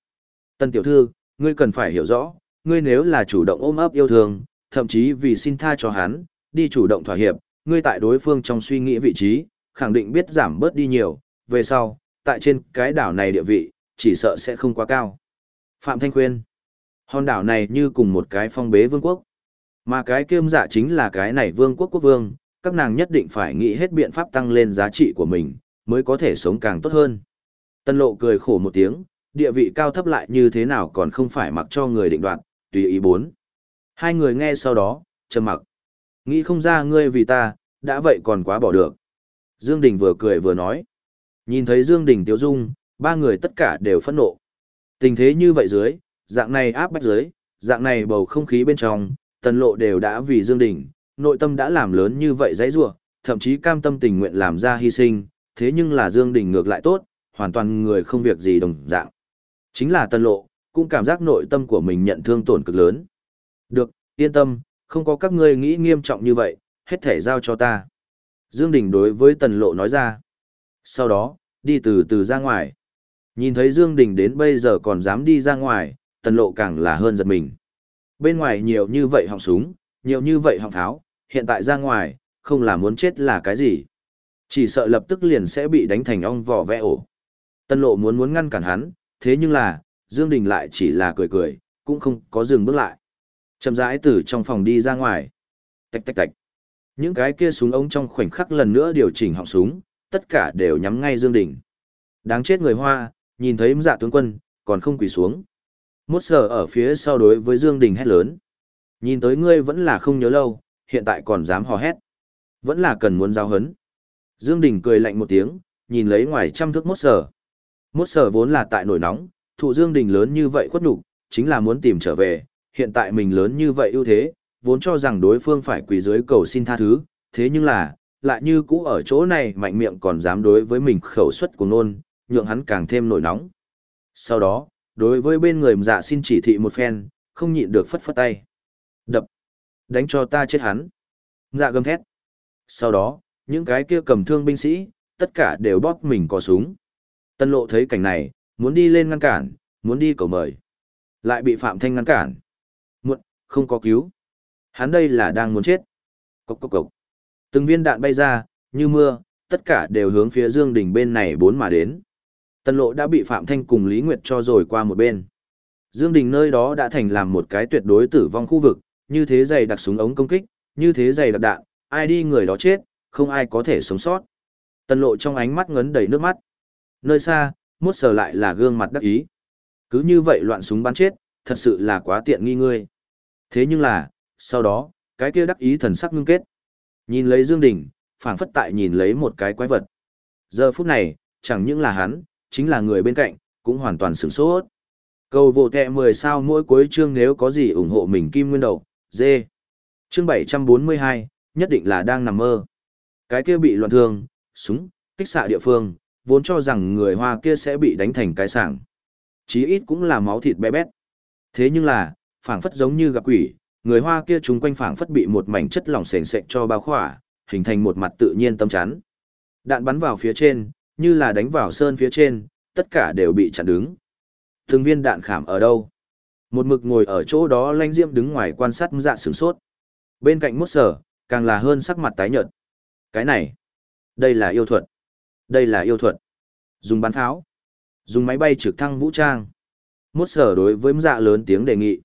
Tần tiểu thư, ngươi cần phải hiểu rõ, ngươi nếu là chủ động ôm ấp yêu thương, thậm chí vì xin tha cho hắn, đi chủ động thỏa hiệp, ngươi tại đối phương trong suy nghĩ vị trí, khẳng định biết giảm bớt đi nhiều, về sau, tại trên cái đảo này địa vị, chỉ sợ sẽ không quá cao. Phạm Thanh khuyên, hòn đảo này như cùng một cái phong bế vương quốc, mà cái kiêm dạ chính là cái này vương quốc quốc vương, các nàng nhất định phải nghĩ hết biện pháp tăng lên giá trị của mình, mới có thể sống càng tốt hơn. Tân lộ cười khổ một tiếng, địa vị cao thấp lại như thế nào còn không phải mặc cho người định đoạt, tùy ý bốn. Hai người nghe sau đó, trầm mặc. Nghĩ không ra ngươi vì ta, đã vậy còn quá bỏ được. Dương Đình vừa cười vừa nói. Nhìn thấy Dương Đình tiếu dung, ba người tất cả đều phẫn nộ. Tình thế như vậy dưới, dạng này áp bách dưới, dạng này bầu không khí bên trong, tần lộ đều đã vì Dương Đình, nội tâm đã làm lớn như vậy dãy rủa, thậm chí cam tâm tình nguyện làm ra hy sinh, thế nhưng là Dương Đình ngược lại tốt, hoàn toàn người không việc gì đồng dạng. Chính là tần lộ, cũng cảm giác nội tâm của mình nhận thương tổn cực lớn. Được, yên tâm, không có các ngươi nghĩ nghiêm trọng như vậy, hết thể giao cho ta. Dương Đình đối với tần lộ nói ra. Sau đó, đi từ từ ra ngoài. Nhìn thấy Dương Đình đến bây giờ còn dám đi ra ngoài, tần lộ càng là hơn giật mình. Bên ngoài nhiều như vậy họng súng, nhiều như vậy họng tháo, hiện tại ra ngoài, không là muốn chết là cái gì. Chỉ sợ lập tức liền sẽ bị đánh thành ong vỏ vẽ ổ. Tần lộ muốn muốn ngăn cản hắn, thế nhưng là, Dương Đình lại chỉ là cười cười, cũng không có dừng bước lại. Chậm rãi từ trong phòng đi ra ngoài. Tạch tạch tạch. Những cái kia súng ống trong khoảnh khắc lần nữa điều chỉnh họng súng, tất cả đều nhắm ngay Dương Đình. Đáng chết người Hoa, nhìn thấy dạ tướng quân, còn không quỳ xuống. Mốt sờ ở phía sau đối với Dương Đình hét lớn. Nhìn tới ngươi vẫn là không nhớ lâu, hiện tại còn dám hò hét. Vẫn là cần muốn giao hấn. Dương Đình cười lạnh một tiếng, nhìn lấy ngoài trăm thước mốt sờ Mốt sờ vốn là tại nổi nóng, thụ Dương Đình lớn như vậy khuất nhục, chính là muốn tìm trở về, hiện tại mình lớn như vậy ưu thế, vốn cho rằng đối phương phải quỳ dưới cầu xin tha thứ, thế nhưng là, lại như cũ ở chỗ này mạnh miệng còn dám đối với mình khẩu suất của nôn, nhượng hắn càng thêm nổi nóng. Sau đó, đối với bên người dạ xin chỉ thị một phen, không nhịn được phất phất tay. Đập! Đánh cho ta chết hắn! Dạ gầm thét. Sau đó, những cái kia cầm thương binh sĩ, tất cả đều bóp mình có súng. Tân lộ thấy cảnh này, muốn đi lên ngăn cản, muốn đi cầu mời. Lại bị Phạm Thanh ngăn cản. Muộn, không có cứu. Hắn đây là đang muốn chết. Cốc cốc cốc. Từng viên đạn bay ra, như mưa, tất cả đều hướng phía Dương Đình bên này bốn mà đến. Tân lộ đã bị Phạm Thanh cùng Lý Nguyệt cho rồi qua một bên. Dương Đình nơi đó đã thành làm một cái tuyệt đối tử vong khu vực, như thế dày đặc súng ống công kích, như thế dày đặc đạn, ai đi người đó chết, không ai có thể sống sót. Tân lộ trong ánh mắt ngấn đầy nước mắt. Nơi xa, mốt sờ lại là gương mặt đắc ý. Cứ như vậy loạn súng bắn chết, thật sự là quá tiện nghi ngươi. Thế nhưng là, sau đó, cái kia đắc ý thần sắc ngưng kết. Nhìn lấy Dương Đình, phảng phất tại nhìn lấy một cái quái vật. Giờ phút này, chẳng những là hắn, chính là người bên cạnh, cũng hoàn toàn sửng sốt. Cầu vô kẹ 10 sao mỗi cuối chương nếu có gì ủng hộ mình kim nguyên đầu, dê. Chương 742, nhất định là đang nằm mơ. Cái kia bị loạn thương, súng, kích xạ địa phương, vốn cho rằng người Hoa kia sẽ bị đánh thành cái sảng. Chí ít cũng là máu thịt bé bét. Thế nhưng là, phảng phất giống như gặp quỷ, người Hoa kia chúng quanh phảng phất bị một mảnh chất lỏng sền sệt cho bao khỏa, hình thành một mặt tự nhiên tâm chắn. Đạn bắn vào phía trên, như là đánh vào sơn phía trên, tất cả đều bị chặn đứng. Từng viên đạn khảm ở đâu? Một mực ngồi ở chỗ đó lanh diễm đứng ngoài quan sát dạ sửng sốt. Bên cạnh mốt sở, càng là hơn sắc mặt tái nhợt. Cái này, đây là yêu thuật. Đây là yêu thuật. Dùng bắn tháo, Dùng máy bay trực thăng vũ trang. Mốt sở đối với dạ lớn tiếng đề nghị.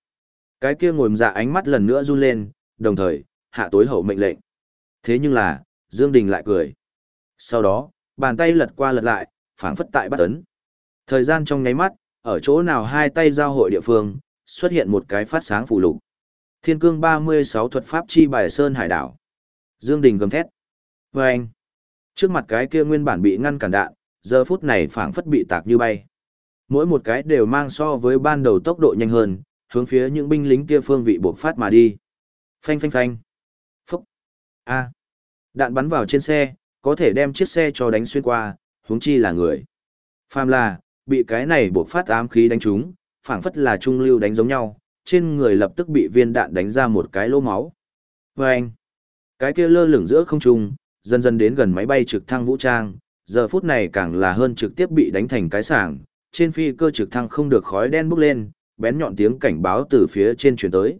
Cái kia ngồi dạ ánh mắt lần nữa run lên, đồng thời, hạ tối hậu mệnh lệnh. Thế nhưng là, Dương Đình lại cười. Sau đó, bàn tay lật qua lật lại, phảng phất tại bắt ấn. Thời gian trong nháy mắt, ở chỗ nào hai tay giao hội địa phương, xuất hiện một cái phát sáng phù lục. Thiên cương 36 thuật pháp chi bài sơn hải đảo. Dương Đình gầm thét. Và anh, trước mặt cái kia nguyên bản bị ngăn cản đạn, giờ phút này phảng phất bị tạc như bay. Mỗi một cái đều mang so với ban đầu tốc độ nhanh hơn, hướng phía những binh lính kia phương vị buộc phát mà đi. Phanh phanh phanh. Phúc. A. Đạn bắn vào trên xe, có thể đem chiếc xe cho đánh xuyên qua, huống chi là người. Phàm là, bị cái này buộc phát ám khí đánh trúng, phảng phất là trung lưu đánh giống nhau, trên người lập tức bị viên đạn đánh ra một cái lỗ máu. Và anh, cái kia lơ lửng giữa không trung, dần dần đến gần máy bay trực thăng vũ trang, giờ phút này càng là hơn trực tiếp bị đánh thành cái sảng, trên phi cơ trực thăng không được khói đen bốc lên, bén nhọn tiếng cảnh báo từ phía trên truyền tới.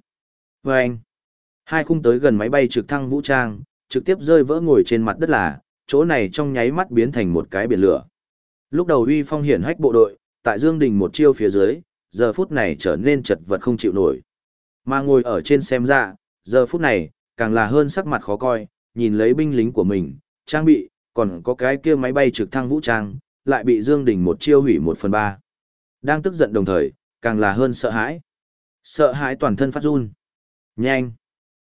Và anh, hai khung tới gần máy bay trực thăng vũ trang, trực tiếp rơi vỡ ngồi trên mặt đất là, chỗ này trong nháy mắt biến thành một cái biển lửa. Lúc đầu uy phong hiển hách bộ đội, tại Dương Đình một chiêu phía dưới, giờ phút này trở nên chật vật không chịu nổi. Mà ngồi ở trên xem ra, giờ phút này, càng là hơn sắc mặt khó coi, nhìn lấy binh lính của mình, trang bị, còn có cái kia máy bay trực thăng vũ trang, lại bị Dương Đình một chiêu hủy một phần ba. Đang tức giận đồng thời, càng là hơn sợ hãi. Sợ hãi toàn thân phát run. Nhanh!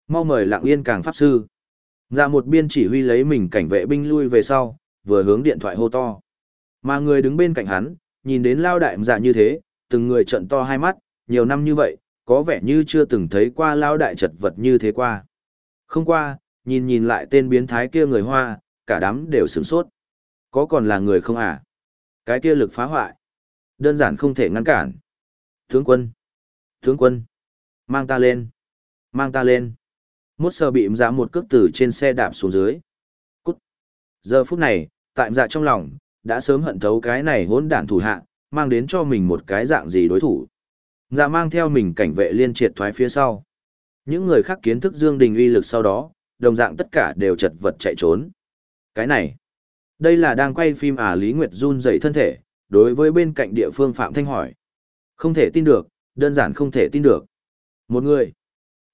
Mau mời lặng yên càng pháp sư. Ra một biên chỉ huy lấy mình cảnh vệ binh lui về sau, vừa hướng điện thoại hô to. Mà người đứng bên cạnh hắn, nhìn đến lao đại dạ như thế, từng người trận to hai mắt, nhiều năm như vậy, có vẻ như chưa từng thấy qua lao đại chật vật như thế qua. Không qua, nhìn nhìn lại tên biến thái kia người Hoa, cả đám đều sửng sốt. Có còn là người không à? Cái kia lực phá hoại. Đơn giản không thể ngăn cản. Tướng quân! Tướng quân! Mang ta lên! Mang ta lên! Mốt sờ bị dạ một cước từ trên xe đạp xuống dưới. Cút! Giờ phút này, tại dạ trong lòng, đã sớm hận thấu cái này hỗn đản thủ hạ, mang đến cho mình một cái dạng gì đối thủ. Dạ mang theo mình cảnh vệ liên triệt thoái phía sau. Những người khác kiến thức Dương Đình uy lực sau đó, đồng dạng tất cả đều chật vật chạy trốn. Cái này, đây là đang quay phim à Lý Nguyệt run dậy thân thể, đối với bên cạnh địa phương Phạm Thanh hỏi. Không thể tin được, đơn giản không thể tin được. Một người,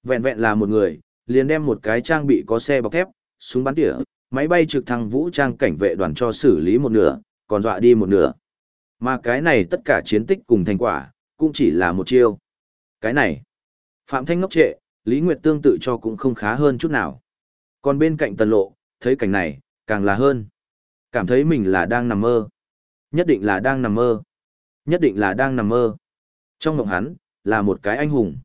vẹn vẹn là một người, liền đem một cái trang bị có xe bọc thép, súng bắn tỉa, máy bay trực thăng vũ trang cảnh vệ đoàn cho xử lý một nửa, còn dọa đi một nửa. Mà cái này tất cả chiến tích cùng thành quả, cũng chỉ là một chiêu. Cái này, Phạm Thanh ngốc trệ, Lý Nguyệt tương tự cho cũng không khá hơn chút nào. Còn bên cạnh tần lộ, thấy cảnh này, càng là hơn. Cảm thấy mình là đang nằm mơ. Nhất định là đang nằm mơ. Nhất định là đang nằm mơ. Trong mộng hắn, là một cái anh hùng.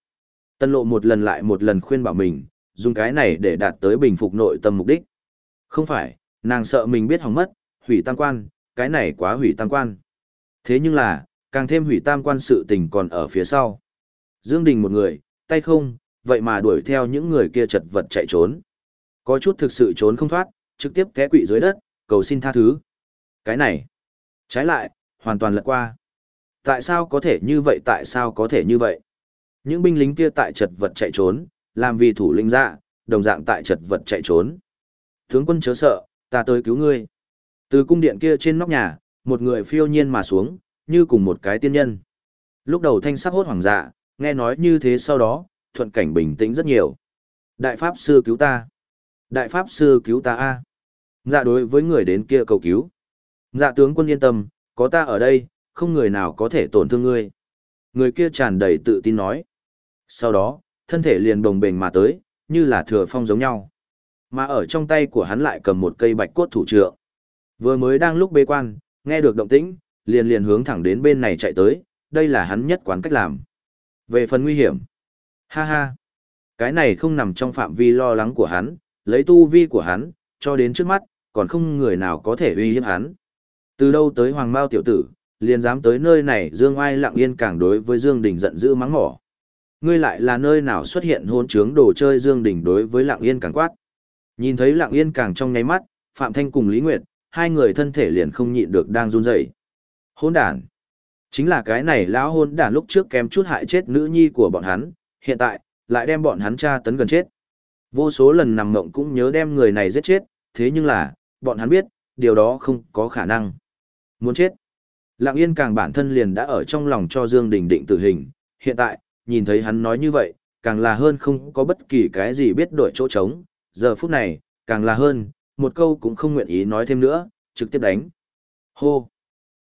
Tần lộ một lần lại một lần khuyên bảo mình, dùng cái này để đạt tới bình phục nội tâm mục đích. Không phải, nàng sợ mình biết hỏng mất, hủy tam quan, cái này quá hủy tam quan. Thế nhưng là, càng thêm hủy tam quan sự tình còn ở phía sau. Dương Đình một người, tay không, vậy mà đuổi theo những người kia chật vật chạy trốn. Có chút thực sự trốn không thoát, trực tiếp té quỵ dưới đất, cầu xin tha thứ. Cái này, trái lại, hoàn toàn lật qua. Tại sao có thể như vậy tại sao có thể như vậy? Những binh lính kia tại chật vật chạy trốn, làm vì thủ lĩnh dạ, đồng dạng tại chật vật chạy trốn. Tướng quân chớ sợ, ta tới cứu ngươi. Từ cung điện kia trên nóc nhà, một người phiêu nhiên mà xuống, như cùng một cái tiên nhân. Lúc đầu thanh sắc hốt hoàng dạ, nghe nói như thế sau đó, thuận cảnh bình tĩnh rất nhiều. Đại Pháp Sư cứu ta. Đại Pháp Sư cứu ta a Dạ đối với người đến kia cầu cứu. Dạ tướng quân yên tâm, có ta ở đây, không người nào có thể tổn thương ngươi. Người kia tràn đầy tự tin nói. Sau đó, thân thể liền đồng bền mà tới, như là thừa phong giống nhau. Mà ở trong tay của hắn lại cầm một cây bạch cốt thủ trượng. Vừa mới đang lúc bế quan, nghe được động tĩnh, liền liền hướng thẳng đến bên này chạy tới, đây là hắn nhất quán cách làm. Về phần nguy hiểm, ha ha, cái này không nằm trong phạm vi lo lắng của hắn, lấy tu vi của hắn, cho đến trước mắt, còn không người nào có thể uy hiếp hắn. Từ đâu tới hoàng mao tiểu tử, liền dám tới nơi này Dương Ai lặng yên càng đối với Dương Đình giận dữ mắng mỏ. Ngươi lại là nơi nào xuất hiện hôn trướng đồ chơi Dương Đình đối với lặng yên càng quát. Nhìn thấy lặng yên càng trong nháy mắt, Phạm Thanh cùng Lý Nguyệt, hai người thân thể liền không nhịn được đang run rẩy. Hôn đản, Chính là cái này lão hôn đản lúc trước kém chút hại chết nữ nhi của bọn hắn, hiện tại, lại đem bọn hắn tra tấn gần chết. Vô số lần nằm mộng cũng nhớ đem người này giết chết, thế nhưng là, bọn hắn biết, điều đó không có khả năng. Muốn chết. Lặng yên càng bản thân liền đã ở trong lòng cho Dương Đình định tử hình, hiện tại, nhìn thấy hắn nói như vậy, càng là hơn không có bất kỳ cái gì biết đổi chỗ trống, giờ phút này, càng là hơn, một câu cũng không nguyện ý nói thêm nữa, trực tiếp đánh. Hô!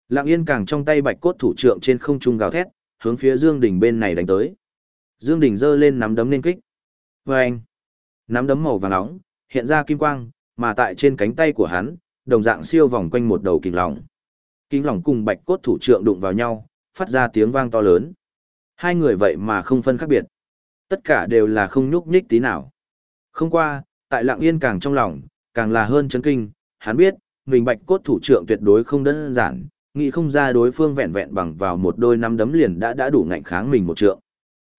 Lặng yên càng trong tay bạch cốt thủ trượng trên không trung gào thét, hướng phía Dương Đình bên này đánh tới. Dương Đình giơ lên nắm đấm lên kích. Vâng! Nắm đấm màu vàng nóng, hiện ra kim quang, mà tại trên cánh tay của hắn, đồng dạng siêu vòng quanh một đầu kình lỏng. Kình lỏng cùng bạch cốt thủ trượng đụng vào nhau, phát ra tiếng vang to lớn. Hai người vậy mà không phân khác biệt. Tất cả đều là không nhúc nhích tí nào. Không qua, tại lặng yên càng trong lòng, càng là hơn chấn kinh, hắn biết, mình bạch cốt thủ trưởng tuyệt đối không đơn giản, nghĩ không ra đối phương vẹn vẹn bằng vào một đôi năm đấm liền đã đã đủ ngạnh kháng mình một trượng.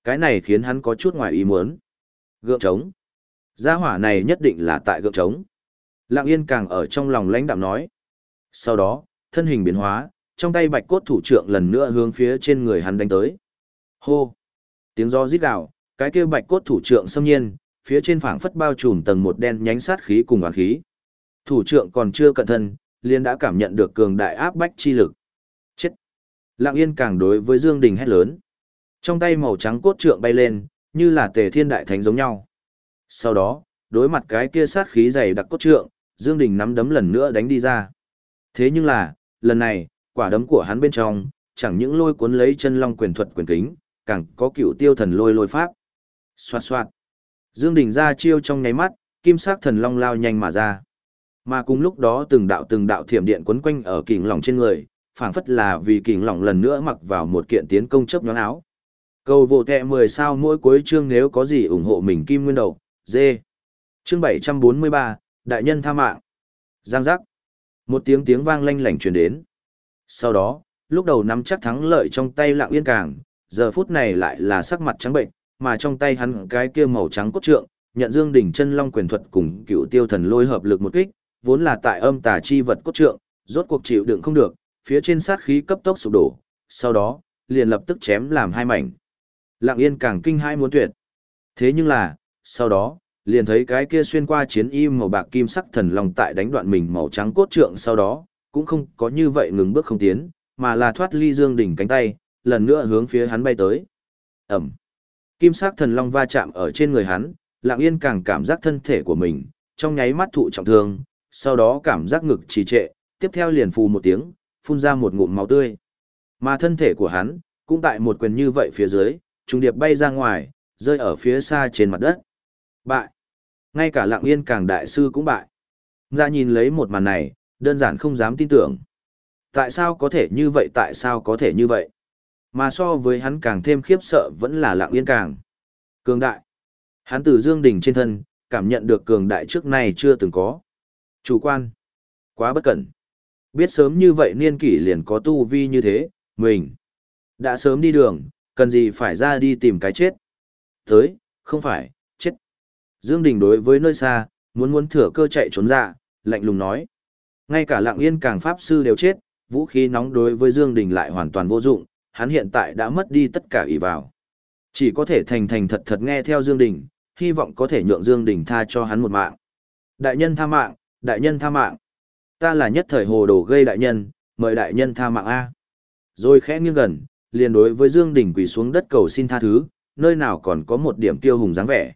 Cái này khiến hắn có chút ngoài ý muốn. Gượng trống. Gia hỏa này nhất định là tại gượng trống. Lặng yên càng ở trong lòng lãnh đạm nói. Sau đó, thân hình biến hóa, trong tay bạch cốt thủ trưởng lần nữa hướng phía trên người hắn đánh tới. Hô! Tiếng gió rít gào, cái kia bạch cốt thủ trưởng xâm nhiên, phía trên phảng phất bao trùm tầng một đen nhánh sát khí cùng oán khí. Thủ trưởng còn chưa cẩn thân, liền đã cảm nhận được cường đại áp bách chi lực. Chết! Lặng yên càng đối với Dương Đình hét lớn. Trong tay màu trắng cốt trượng bay lên, như là tề thiên đại thánh giống nhau. Sau đó, đối mặt cái kia sát khí dày đặc cốt trượng, Dương Đình nắm đấm lần nữa đánh đi ra. Thế nhưng là, lần này, quả đấm của hắn bên trong, chẳng những lôi cuốn lấy chân long quyền thuật quyền kính, càng có cựu tiêu thần lôi lôi pháp. Xoạt xoạt. Dương Đình ra chiêu trong nháy mắt, kim sắc thần long lao nhanh mà ra. Mà cùng lúc đó từng đạo từng đạo thiểm điện quấn quanh ở kình lỏng trên người, phảng phất là vì kình lỏng lần nữa mặc vào một kiện tiến công chấp nhoáng áo. Cầu vô tệ 10 sao mỗi cuối chương nếu có gì ủng hộ mình kim nguyên đầu, dê. Chương 743, Đại nhân tha mạng. Giang giác. Một tiếng tiếng vang lanh lảnh truyền đến. Sau đó, lúc đầu nắm chắc thắng lợi trong tay lặng yên càng, giờ phút này lại là sắc mặt trắng bệnh, mà trong tay hắn cái kia màu trắng cốt trượng, nhận dương đỉnh chân long quyền thuật cùng cựu tiêu thần lôi hợp lực một kích, vốn là tại âm tà chi vật cốt trượng, rốt cuộc chịu đựng không được, phía trên sát khí cấp tốc sụp đổ, sau đó, liền lập tức chém làm hai mảnh. Lặng yên càng kinh hai muốn tuyệt. Thế nhưng là, sau đó, liền thấy cái kia xuyên qua chiến y màu bạc kim sắc thần long tại đánh đoạn mình màu trắng cốt trượng sau đó, cũng không có như vậy ngừng bước không tiến, mà là thoát ly dương đỉnh cánh tay, lần nữa hướng phía hắn bay tới. Ẩm. Kim sắc thần long va chạm ở trên người hắn, lạng yên càng cảm giác thân thể của mình, trong nháy mắt thụ trọng thương, sau đó cảm giác ngực trì trệ, tiếp theo liền phù một tiếng, phun ra một ngụm máu tươi. Mà thân thể của hắn, cũng tại một quyền như vậy phía dưới, trùng điệp bay ra ngoài, rơi ở phía xa trên mặt đất. Bại. Ngay cả lạng yên càng đại sư cũng bại. Ra nhìn lấy một màn này, đơn giản không dám tin tưởng. Tại sao có thể như vậy tại sao có thể như vậy? Mà so với hắn càng thêm khiếp sợ vẫn là lạng yên càng. Cường đại. Hắn từ dương đỉnh trên thân, cảm nhận được cường đại trước nay chưa từng có. Chủ quan. Quá bất cẩn. Biết sớm như vậy niên kỷ liền có tu vi như thế, mình. Đã sớm đi đường, cần gì phải ra đi tìm cái chết. Tới, không phải, chết. Dương Đình đối với nơi xa, muốn muốn thừa cơ chạy trốn ra, lạnh lùng nói. Ngay cả lạng yên càng pháp sư đều chết, vũ khí nóng đối với Dương Đình lại hoàn toàn vô dụng, hắn hiện tại đã mất đi tất cả ý vào. Chỉ có thể thành thành thật thật nghe theo Dương Đình, hy vọng có thể nhượng Dương Đình tha cho hắn một mạng. Đại nhân tha mạng, đại nhân tha mạng. Ta là nhất thời hồ đồ gây đại nhân, mời đại nhân tha mạng A. Rồi khẽ nghiêng gần, liền đối với Dương Đình quỳ xuống đất cầu xin tha thứ, nơi nào còn có một điểm tiêu hùng dáng vẻ.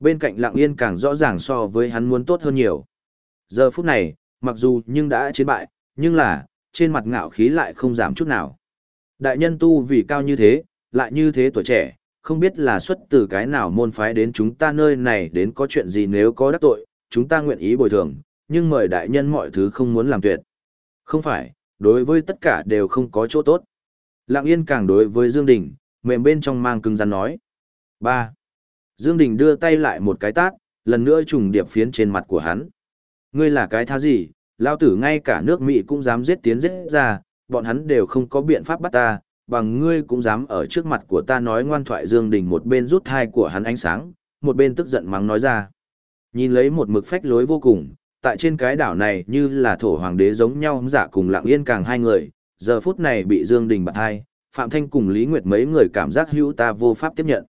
Bên cạnh lặng yên càng rõ ràng so với hắn muốn tốt hơn nhiều. Giờ phút này, mặc dù nhưng đã chiến bại, nhưng là, trên mặt ngạo khí lại không giảm chút nào. Đại nhân tu vì cao như thế, lại như thế tuổi trẻ, không biết là xuất từ cái nào môn phái đến chúng ta nơi này đến có chuyện gì nếu có đắc tội, chúng ta nguyện ý bồi thường, nhưng mời đại nhân mọi thứ không muốn làm tuyệt. Không phải, đối với tất cả đều không có chỗ tốt. Lặng yên càng đối với Dương Đình, mềm bên trong mang cứng rắn nói. 3. Dương Đình đưa tay lại một cái tát, lần nữa trùng điệp phiến trên mặt của hắn. Ngươi là cái tha gì, lao tử ngay cả nước Mỹ cũng dám giết tiến giết ra, bọn hắn đều không có biện pháp bắt ta, bằng ngươi cũng dám ở trước mặt của ta nói ngoan thoại Dương Đình một bên rút hai của hắn ánh sáng, một bên tức giận mắng nói ra. Nhìn lấy một mực phách lối vô cùng, tại trên cái đảo này như là thổ hoàng đế giống nhau giả cùng lặng yên càng hai người, giờ phút này bị Dương Đình bắt hai, Phạm Thanh cùng Lý Nguyệt mấy người cảm giác hữu ta vô pháp tiếp nhận.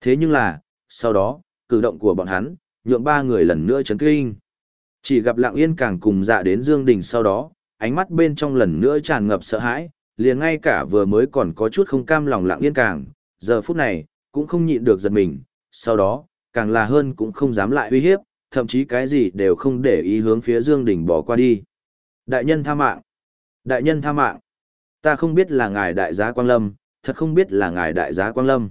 Thế nhưng là, sau đó, cử động của bọn hắn, nhượng ba người lần nữa chấn kinh. Chỉ gặp lặng yên càng cùng dạ đến Dương Đình sau đó, ánh mắt bên trong lần nữa tràn ngập sợ hãi, liền ngay cả vừa mới còn có chút không cam lòng lặng yên càng, giờ phút này, cũng không nhịn được giật mình, sau đó, càng là hơn cũng không dám lại uy hiếp, thậm chí cái gì đều không để ý hướng phía Dương Đình bỏ qua đi. Đại nhân tha mạng! Đại nhân tha mạng! Ta không biết là ngài đại giá Quang Lâm, thật không biết là ngài đại giá Quang Lâm.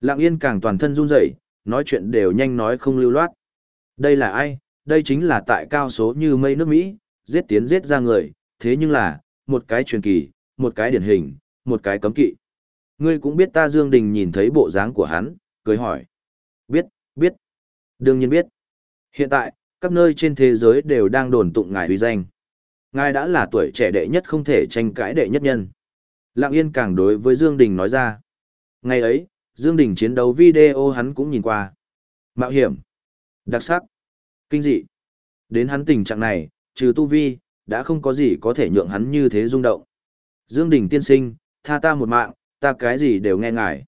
Lặng yên càng toàn thân run rẩy, nói chuyện đều nhanh nói không lưu loát. Đây là ai? Đây chính là tại cao số như mây nước Mỹ, giết tiến giết ra người, thế nhưng là, một cái truyền kỳ, một cái điển hình, một cái cấm kỵ. Ngươi cũng biết ta Dương Đình nhìn thấy bộ dáng của hắn, cười hỏi. Biết, biết. Đương nhiên biết. Hiện tại, các nơi trên thế giới đều đang đồn tụng ngài uy danh. Ngài đã là tuổi trẻ đệ nhất không thể tranh cãi đệ nhất nhân. Lặng yên càng đối với Dương Đình nói ra. Ngày ấy, Dương Đình chiến đấu video hắn cũng nhìn qua. Mạo hiểm, đặc sắc, kinh dị. Đến hắn tình trạng này, trừ tu vi, đã không có gì có thể nhượng hắn như thế rung động. Dương Đình tiên sinh, tha ta một mạng, ta cái gì đều nghe ngài.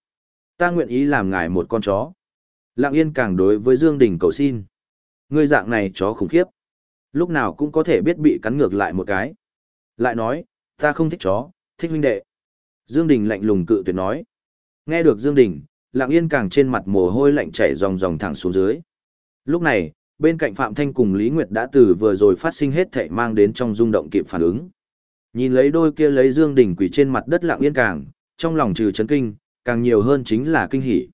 Ta nguyện ý làm ngài một con chó. Lặng yên càng đối với Dương Đình cầu xin. Ngươi dạng này chó khủng khiếp. Lúc nào cũng có thể biết bị cắn ngược lại một cái. Lại nói, ta không thích chó, thích huynh đệ. Dương Đình lạnh lùng cự tuyệt nói. Nghe được Dương Đình, lặng yên càng trên mặt mồ hôi lạnh chảy ròng ròng thẳng xuống dưới. Lúc này, bên cạnh Phạm Thanh cùng Lý Nguyệt đã từ vừa rồi phát sinh hết thảy mang đến trong rung động kịp phản ứng. Nhìn lấy đôi kia lấy Dương đỉnh quỷ trên mặt đất lặng yên càng, trong lòng trừ chấn kinh, càng nhiều hơn chính là kinh hỉ.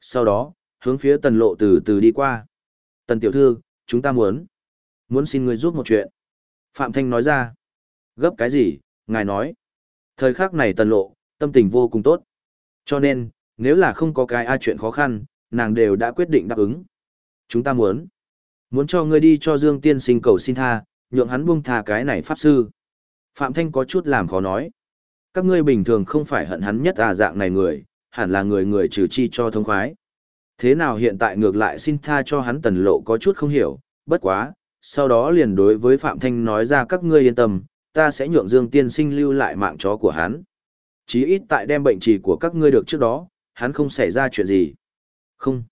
Sau đó, hướng phía tần lộ từ từ đi qua. Tần tiểu thư, chúng ta muốn, muốn xin người giúp một chuyện. Phạm Thanh nói ra. Gấp cái gì, ngài nói. Thời khắc này tần lộ, tâm tình vô cùng tốt. Cho nên, nếu là không có cái ai chuyện khó khăn, nàng đều đã quyết định đáp ứng. Chúng ta muốn, muốn cho ngươi đi cho Dương Tiên sinh cầu xin tha, nhượng hắn buông tha cái này pháp sư. Phạm Thanh có chút làm khó nói. Các ngươi bình thường không phải hận hắn nhất à dạng này người, hẳn là người người trừ chi cho thông khoái. Thế nào hiện tại ngược lại xin tha cho hắn tần lộ có chút không hiểu, bất quá, sau đó liền đối với Phạm Thanh nói ra các ngươi yên tâm, ta sẽ nhượng Dương Tiên sinh lưu lại mạng chó của hắn. Chí ít tại đem bệnh trì của các ngươi được trước đó, hắn không xảy ra chuyện gì. Không,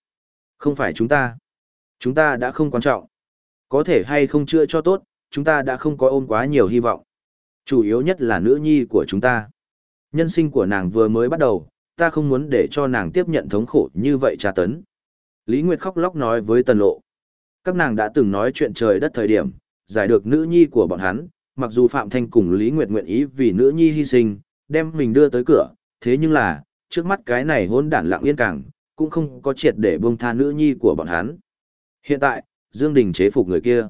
không phải chúng ta. Chúng ta đã không quan trọng. Có thể hay không chữa cho tốt, chúng ta đã không có ôm quá nhiều hy vọng. Chủ yếu nhất là nữ nhi của chúng ta. Nhân sinh của nàng vừa mới bắt đầu, ta không muốn để cho nàng tiếp nhận thống khổ như vậy tra tấn. Lý Nguyệt khóc lóc nói với Tần Lộ. Các nàng đã từng nói chuyện trời đất thời điểm, giải được nữ nhi của bọn hắn, mặc dù Phạm Thanh cùng Lý Nguyệt nguyện ý vì nữ nhi hy sinh, đem mình đưa tới cửa, thế nhưng là, trước mắt cái này hôn đản lặng yên càng, cũng không có triệt để buông tha nữ nhi của bọn hắn. Hiện tại, Dương Đình chế phục người kia.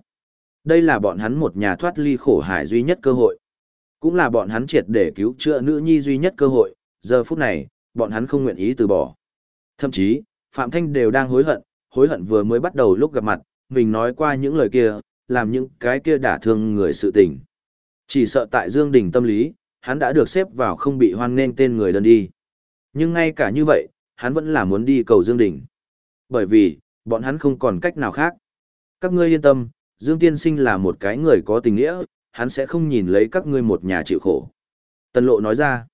Đây là bọn hắn một nhà thoát ly khổ hải duy nhất cơ hội. Cũng là bọn hắn triệt để cứu chữa nữ nhi duy nhất cơ hội, giờ phút này, bọn hắn không nguyện ý từ bỏ. Thậm chí, Phạm Thanh đều đang hối hận, hối hận vừa mới bắt đầu lúc gặp mặt, mình nói qua những lời kia, làm những cái kia đả thương người sự tình. Chỉ sợ tại Dương Đình tâm lý, hắn đã được xếp vào không bị hoan nghênh tên người đơn đi. Nhưng ngay cả như vậy, hắn vẫn là muốn đi cầu Dương Đình. Bởi vì, bọn hắn không còn cách nào khác. Các ngươi yên tâm, Dương Tiên Sinh là một cái người có tình nghĩa, hắn sẽ không nhìn lấy các ngươi một nhà chịu khổ. Tần Lộ nói ra.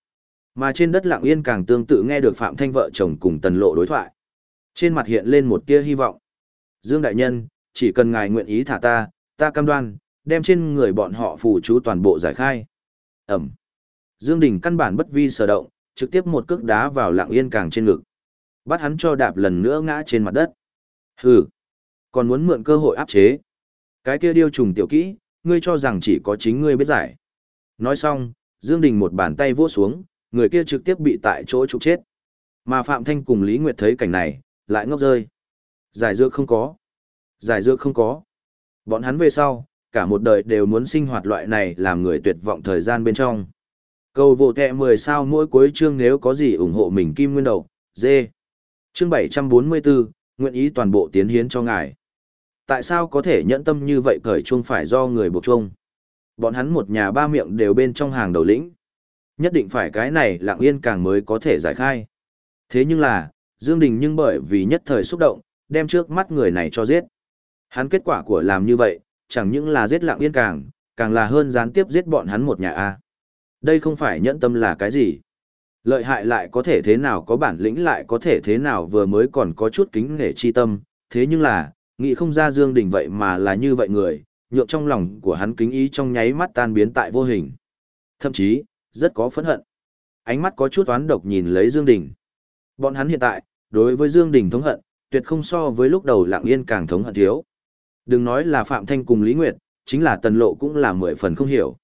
Mà trên đất lặng yên càng tương tự nghe được Phạm Thanh vợ chồng cùng Tần Lộ đối thoại. Trên mặt hiện lên một tia hy vọng. Dương Đại Nhân, chỉ cần ngài nguyện ý thả ta, ta cam đoan, đem trên người bọn họ phù chú toàn bộ giải khai. Ẩm. Dương Đình căn bản bất vi sở động, trực tiếp một cước đá vào lặng yên càng trên ngực. Bắt hắn cho đạp lần nữa ngã trên mặt đất. Hừ. Còn muốn mượn cơ hội áp chế. Cái kia điêu trùng tiểu kỹ, ngươi cho rằng chỉ có chính ngươi biết giải. Nói xong, Dương Đình một bàn tay vỗ xuống, người kia trực tiếp bị tại chỗ trục chết. Mà Phạm Thanh cùng Lý Nguyệt thấy cảnh này, lại ngốc rơi. Giải dược không có. Giải dược không có. Bọn hắn về sau, cả một đời đều muốn sinh hoạt loại này làm người tuyệt vọng thời gian bên trong. Cầu vô kẹ 10 sao mỗi cuối chương nếu có gì ủng hộ mình kim nguyên đầu, dê. Chương 744, nguyện ý toàn bộ tiến hiến cho ngài. Tại sao có thể nhẫn tâm như vậy cởi chuông phải do người buộc chuông? Bọn hắn một nhà ba miệng đều bên trong hàng đầu lĩnh. Nhất định phải cái này lặng yên càng mới có thể giải khai. Thế nhưng là, Dương Đình nhưng bởi vì nhất thời xúc động, đem trước mắt người này cho giết. Hắn kết quả của làm như vậy, chẳng những là giết lạng yên càng, càng là hơn gián tiếp giết bọn hắn một nhà A. Đây không phải nhẫn tâm là cái gì. Lợi hại lại có thể thế nào có bản lĩnh lại có thể thế nào vừa mới còn có chút kính nể chi tâm, thế nhưng là, nghĩ không ra Dương Đình vậy mà là như vậy người, nhượng trong lòng của hắn kính ý trong nháy mắt tan biến tại vô hình. Thậm chí, rất có phẫn hận. Ánh mắt có chút oán độc nhìn lấy Dương Đình. Bọn hắn hiện tại, đối với Dương Đình thống hận, tuyệt không so với lúc đầu lặng yên càng thống hận thiếu. Đừng nói là Phạm Thanh cùng Lý Nguyệt, chính là Tần Lộ cũng là mười phần không hiểu.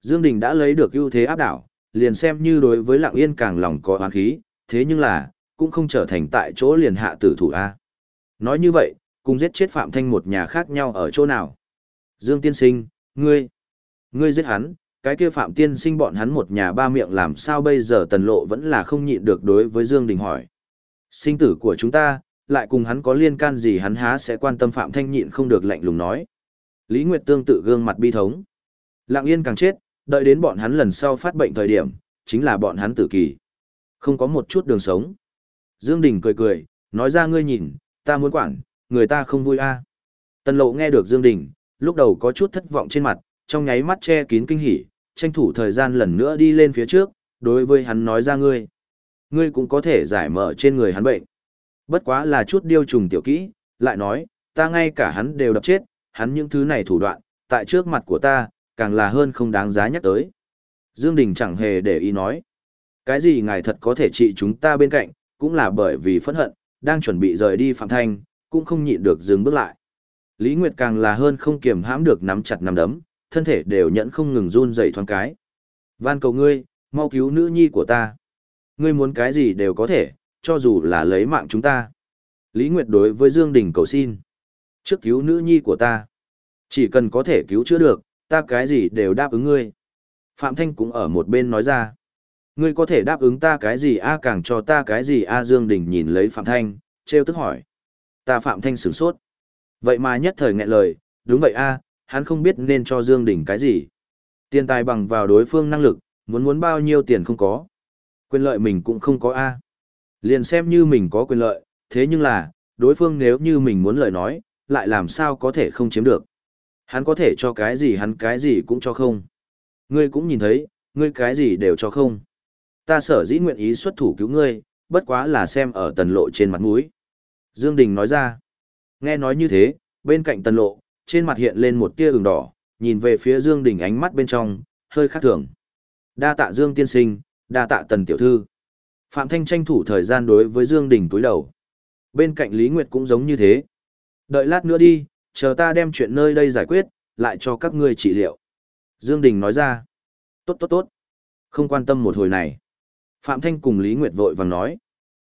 Dương Đình đã lấy được ưu thế áp đảo, liền xem như đối với lặng yên càng lòng có oán khí, thế nhưng là, cũng không trở thành tại chỗ liền hạ tử thủ A. Nói như vậy, cùng giết chết Phạm Thanh một nhà khác nhau ở chỗ nào? Dương Tiên Sinh, ngươi, ngươi giết hắn, cái kia Phạm Tiên Sinh bọn hắn một nhà ba miệng làm sao bây giờ tần lộ vẫn là không nhịn được đối với Dương Đình hỏi. Sinh tử của chúng ta, lại cùng hắn có liên can gì hắn há sẽ quan tâm Phạm Thanh nhịn không được lạnh lùng nói. Lý Nguyệt tương tự gương mặt bi thống. Lặng yên càng chết, đợi đến bọn hắn lần sau phát bệnh thời điểm, chính là bọn hắn tử kỳ. Không có một chút đường sống. Dương Đình cười cười, nói ra ngươi nhìn, ta muốn quản, người ta không vui a. À. Tần lộ nghe được Dương Đình, lúc đầu có chút thất vọng trên mặt, trong nháy mắt che kín kinh hỉ, tranh thủ thời gian lần nữa đi lên phía trước, đối với hắn nói ra ngươi. Ngươi cũng có thể giải mở trên người hắn bệnh. Bất quá là chút điêu trùng tiểu kỹ, lại nói, ta ngay cả hắn đều đập chết, hắn những thứ này thủ đoạn, tại trước mặt của ta, càng là hơn không đáng giá nhắc tới. Dương Đình chẳng hề để ý nói. Cái gì ngài thật có thể trị chúng ta bên cạnh, cũng là bởi vì phẫn hận, đang chuẩn bị rời đi Phạm Thanh, cũng không nhịn được dừng bước lại. Lý Nguyệt càng là hơn không kiềm hãm được nắm chặt nắm đấm, thân thể đều nhẫn không ngừng run rẩy thoáng cái. Van cầu ngươi, mau cứu nữ nhi của ta. Ngươi muốn cái gì đều có thể, cho dù là lấy mạng chúng ta. Lý Nguyệt đối với Dương Đình cầu xin. Trước cứu nữ nhi của ta. Chỉ cần có thể cứu chữa được, ta cái gì đều đáp ứng ngươi. Phạm Thanh cũng ở một bên nói ra. Ngươi có thể đáp ứng ta cái gì a càng cho ta cái gì a Dương Đình nhìn lấy Phạm Thanh, treo tức hỏi. Ta Phạm Thanh sửng sốt. Vậy mà nhất thời nghẹn lời, đúng vậy a hắn không biết nên cho Dương Đình cái gì. Tiền tài bằng vào đối phương năng lực, muốn muốn bao nhiêu tiền không có. Quyền lợi mình cũng không có a Liền xem như mình có quyền lợi, thế nhưng là, đối phương nếu như mình muốn lời nói, lại làm sao có thể không chiếm được. Hắn có thể cho cái gì hắn cái gì cũng cho không. Ngươi cũng nhìn thấy, ngươi cái gì đều cho không. Ta sở dĩ nguyện ý xuất thủ cứu ngươi, bất quá là xem ở tần lộ trên mặt mũi. Dương Đình nói ra. Nghe nói như thế, bên cạnh tần lộ, trên mặt hiện lên một tia ửng đỏ, nhìn về phía Dương Đình ánh mắt bên trong, hơi khác thường. Đa tạ Dương tiên sinh, đa tạ tần tiểu thư. Phạm Thanh tranh thủ thời gian đối với Dương Đình túi đầu. Bên cạnh Lý Nguyệt cũng giống như thế. Đợi lát nữa đi, chờ ta đem chuyện nơi đây giải quyết, lại cho các ngươi trị liệu. Dương Đình nói ra. Tốt tốt tốt. Không quan tâm một hồi này. Phạm Thanh cùng Lý Nguyệt vội vàng nói.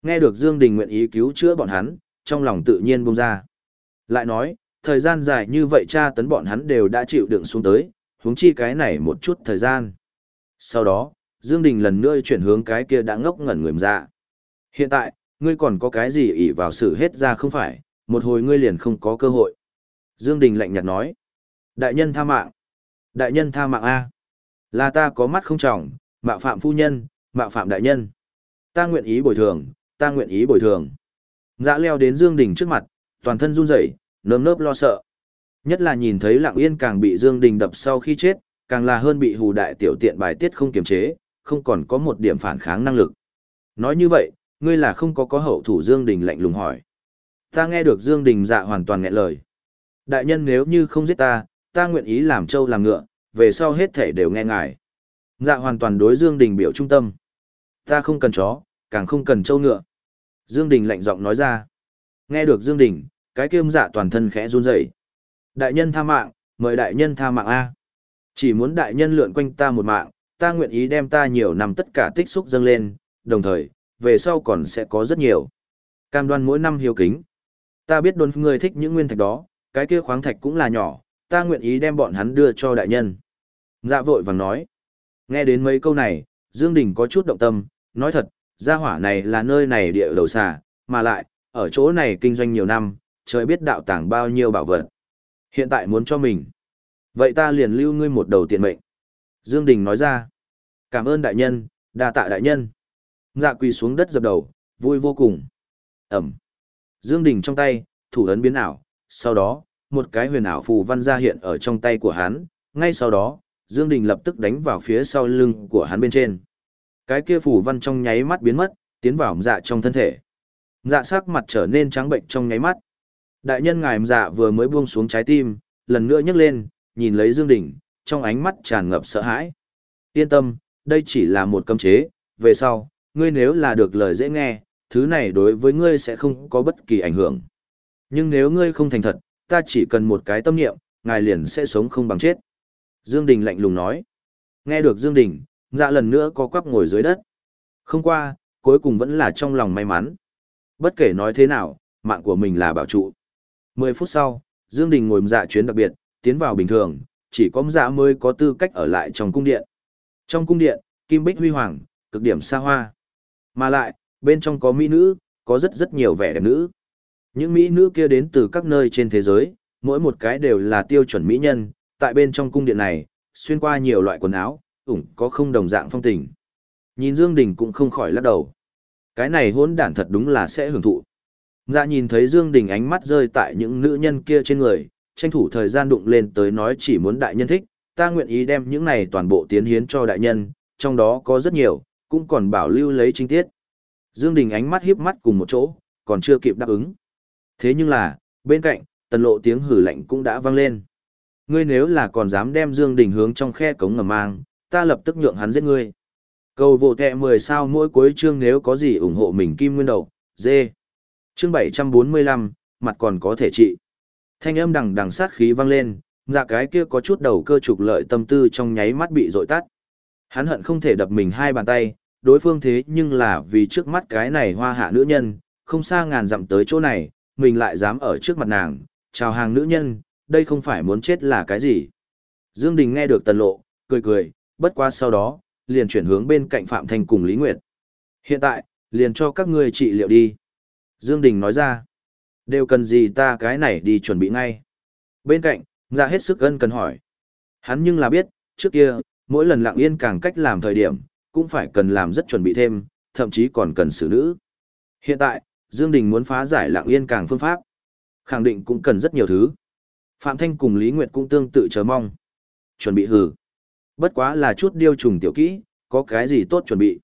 Nghe được Dương Đình nguyện ý cứu chữa bọn hắn, trong lòng tự nhiên buông ra. Lại nói, thời gian dài như vậy cha tấn bọn hắn đều đã chịu đựng xuống tới, huống chi cái này một chút thời gian. Sau đó, Dương Đình lần nữa chuyển hướng cái kia đã ngốc ngẩn người ra. Hiện tại, ngươi còn có cái gì ỷ vào sự hết ra không phải, một hồi ngươi liền không có cơ hội. Dương Đình lạnh nhạt nói. Đại nhân tha mạng. Đại nhân tha mạng A. Là ta có mắt không trọng, mạo phạm phu nhân, mạo phạm đại nhân. Ta nguyện ý bồi thường, ta nguyện ý bồi thường. Dã leo đến Dương Đình trước mặt, toàn thân run rẩy, nơm nớp lo sợ. Nhất là nhìn thấy Lặng Yên càng bị Dương Đình đập sau khi chết, càng là hơn bị hù đại tiểu tiện bài tiết không kiềm chế, không còn có một điểm phản kháng năng lực. Nói như vậy, ngươi là không có có hậu thủ Dương Đình lạnh lùng hỏi. Ta nghe được Dương Đình dạ hoàn toàn nghẹn lời. Đại nhân nếu như không giết ta, ta nguyện ý làm trâu làm ngựa, về sau hết thể đều nghe ngài. Dạ hoàn toàn đối Dương Đình biểu trung tâm. Ta không cần chó, càng không cần trâu ngựa. Dương Đình lạnh giọng nói ra. Nghe được Dương Đình, cái kiêm dạ toàn thân khẽ run rẩy. Đại nhân tha mạng, mời đại nhân tha mạng A. Chỉ muốn đại nhân lượn quanh ta một mạng, ta nguyện ý đem ta nhiều năm tất cả tích xúc dâng lên, đồng thời, về sau còn sẽ có rất nhiều. Cam đoan mỗi năm hiếu kính. Ta biết đồn người thích những nguyên thạch đó, cái kia khoáng thạch cũng là nhỏ, ta nguyện ý đem bọn hắn đưa cho đại nhân. Dạ vội vàng nói. Nghe đến mấy câu này, Dương Đình có chút động tâm, nói thật, gia hỏa này là nơi này địa đầu xà, mà lại, ở chỗ này kinh doanh nhiều năm, trời biết đạo tàng bao nhiêu bảo vật. Hiện tại muốn cho mình. Vậy ta liền lưu ngươi một đầu tiện mệnh. Dương Đình nói ra. Cảm ơn đại nhân, đa tạ đại nhân. Dạ quỳ xuống đất dập đầu, vui vô cùng. Ẩm. Dương Đình trong tay, thủ ấn biến ảo, sau đó, một cái huyền ảo phù văn ra hiện ở trong tay của hắn, ngay sau đó, Dương Đình lập tức đánh vào phía sau lưng của hắn bên trên. Cái kia phù văn trong nháy mắt biến mất, tiến vào dạ trong thân thể. Dạ sắc mặt trở nên trắng bệnh trong nháy mắt. Đại nhân ngài dạ vừa mới buông xuống trái tim, lần nữa nhấc lên, nhìn lấy Dương Đình, trong ánh mắt tràn ngập sợ hãi. Yên tâm, đây chỉ là một cấm chế, về sau, ngươi nếu là được lời dễ nghe, thứ này đối với ngươi sẽ không có bất kỳ ảnh hưởng. Nhưng nếu ngươi không thành thật, ta chỉ cần một cái tâm niệm, ngài liền sẽ sống không bằng chết. Dương Đình lạnh lùng nói. Nghe được Dương Đình, dạ lần nữa có quắp ngồi dưới đất. Không qua, cuối cùng vẫn là trong lòng may mắn. Bất kể nói thế nào, mạng của mình là bảo trụ. Mười phút sau, Dương Đình ngồi dạ chuyến đặc biệt, tiến vào bình thường, chỉ có dạ mới có tư cách ở lại trong cung điện. Trong cung điện, kim bích huy hoàng, cực điểm xa hoa. Mà lại, bên trong có mỹ nữ, có rất rất nhiều vẻ đẹp nữ. Những mỹ nữ kia đến từ các nơi trên thế giới, mỗi một cái đều là tiêu chuẩn mỹ nhân, tại bên trong cung điện này, xuyên qua nhiều loại quần áo, ủng có không đồng dạng phong tình. Nhìn Dương Đình cũng không khỏi lắc đầu. Cái này hỗn đản thật đúng là sẽ hưởng thụ. Dạ nhìn thấy Dương Đình ánh mắt rơi tại những nữ nhân kia trên người, tranh thủ thời gian đụng lên tới nói chỉ muốn đại nhân thích, ta nguyện ý đem những này toàn bộ tiến hiến cho đại nhân, trong đó có rất nhiều, cũng còn bảo lưu lấy chính tiết. Dương Đình ánh mắt híp mắt cùng một chỗ, còn chưa kịp đáp ứng. Thế nhưng là, bên cạnh, tần lộ tiếng hử lạnh cũng đã vang lên. Ngươi nếu là còn dám đem Dương Đình hướng trong khe cống ngầm mang, ta lập tức nhượng hắn giết ngươi. Cầu vô kẹ 10 sao mỗi cuối chương nếu có gì ủng hộ mình kim nguyên đầu, dê. Chương 745, mặt còn có thể trị. Thanh âm đằng đằng sát khí vang lên, dạ cái kia có chút đầu cơ trục lợi tâm tư trong nháy mắt bị dội tắt. Hắn hận không thể đập mình hai bàn tay, đối phương thế nhưng là vì trước mắt cái này hoa hạ nữ nhân, không xa ngàn dặm tới chỗ này, mình lại dám ở trước mặt nàng, chào hàng nữ nhân, đây không phải muốn chết là cái gì. Dương Đình nghe được tần lộ, cười cười, bất qua sau đó, liền chuyển hướng bên cạnh Phạm Thanh cùng Lý Nguyệt. Hiện tại, liền cho các ngươi trị liệu đi. Dương Đình nói ra, đều cần gì ta cái này đi chuẩn bị ngay. Bên cạnh, ra hết sức ân cần hỏi. Hắn nhưng là biết, trước kia, mỗi lần lặng yên càng cách làm thời điểm, cũng phải cần làm rất chuẩn bị thêm, thậm chí còn cần xử nữ. Hiện tại, Dương Đình muốn phá giải lặng yên càng phương pháp. Khẳng định cũng cần rất nhiều thứ. Phạm Thanh cùng Lý Nguyệt cũng tương tự chờ mong. Chuẩn bị hử. Bất quá là chút điêu trùng tiểu kỹ, có cái gì tốt chuẩn bị.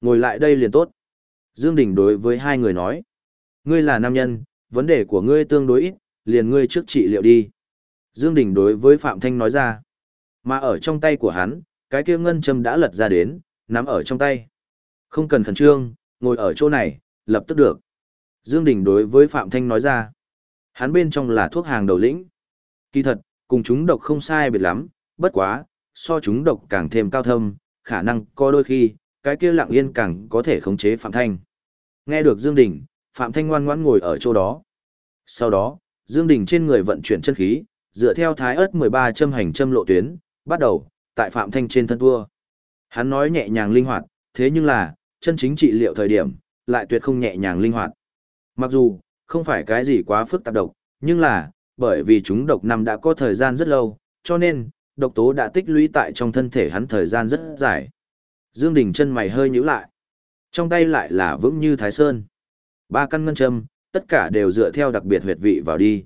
Ngồi lại đây liền tốt. Dương Đình đối với hai người nói. Ngươi là nam nhân, vấn đề của ngươi tương đối ít, liền ngươi trước trị liệu đi. Dương Đình đối với Phạm Thanh nói ra. Mà ở trong tay của hắn, cái kia ngân châm đã lật ra đến, nắm ở trong tay. Không cần khẩn trương, ngồi ở chỗ này, lập tức được. Dương Đình đối với Phạm Thanh nói ra. Hắn bên trong là thuốc hàng đầu lĩnh. Kỳ thật, cùng chúng độc không sai biệt lắm, bất quá, so chúng độc càng thêm cao thâm, khả năng có đôi khi, cái kia lặng yên càng có thể khống chế Phạm Thanh. Nghe được Dương Đình, Phạm Thanh ngoan ngoãn ngồi ở chỗ đó. Sau đó, Dương Đình trên người vận chuyển chân khí, dựa theo thái ớt 13 châm hành châm lộ tuyến, bắt đầu, tại Phạm Thanh trên thân vua. Hắn nói nhẹ nhàng linh hoạt, thế nhưng là, chân chính trị liệu thời điểm, lại tuyệt không nhẹ nhàng linh hoạt. Mặc dù, không phải cái gì quá phức tạp độc, nhưng là, bởi vì chúng độc năm đã có thời gian rất lâu, cho nên, độc tố đã tích lũy tại trong thân thể hắn thời gian rất dài. Dương Đình chân mày hơi nhíu lại. Trong tay lại là vững như Thái Sơn. Ba căn ngân châm, tất cả đều dựa theo đặc biệt huyệt vị vào đi.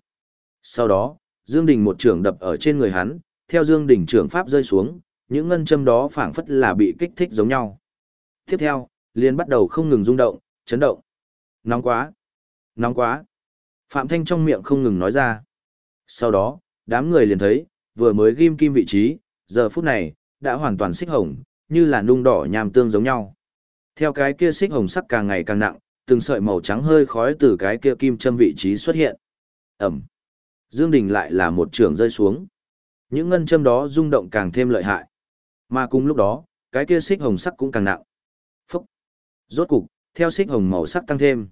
Sau đó, Dương Đình một trường đập ở trên người hắn, theo Dương Đình trưởng pháp rơi xuống, những ngân châm đó phảng phất là bị kích thích giống nhau. Tiếp theo, liền bắt đầu không ngừng rung động, chấn động. Nóng quá! Nóng quá! Phạm Thanh trong miệng không ngừng nói ra. Sau đó, đám người liền thấy, vừa mới ghim kim vị trí, giờ phút này, đã hoàn toàn xích hồng, như là nung đỏ nhàm tương giống nhau. Theo cái kia xích hồng sắc càng ngày càng nặng, từng sợi màu trắng hơi khói từ cái kia kim châm vị trí xuất hiện. Ẩm. Dương Đình lại là một trường rơi xuống. Những ngân châm đó rung động càng thêm lợi hại. Mà cùng lúc đó, cái kia xích hồng sắc cũng càng nặng. Phúc. Rốt cục, theo xích hồng màu sắc tăng thêm.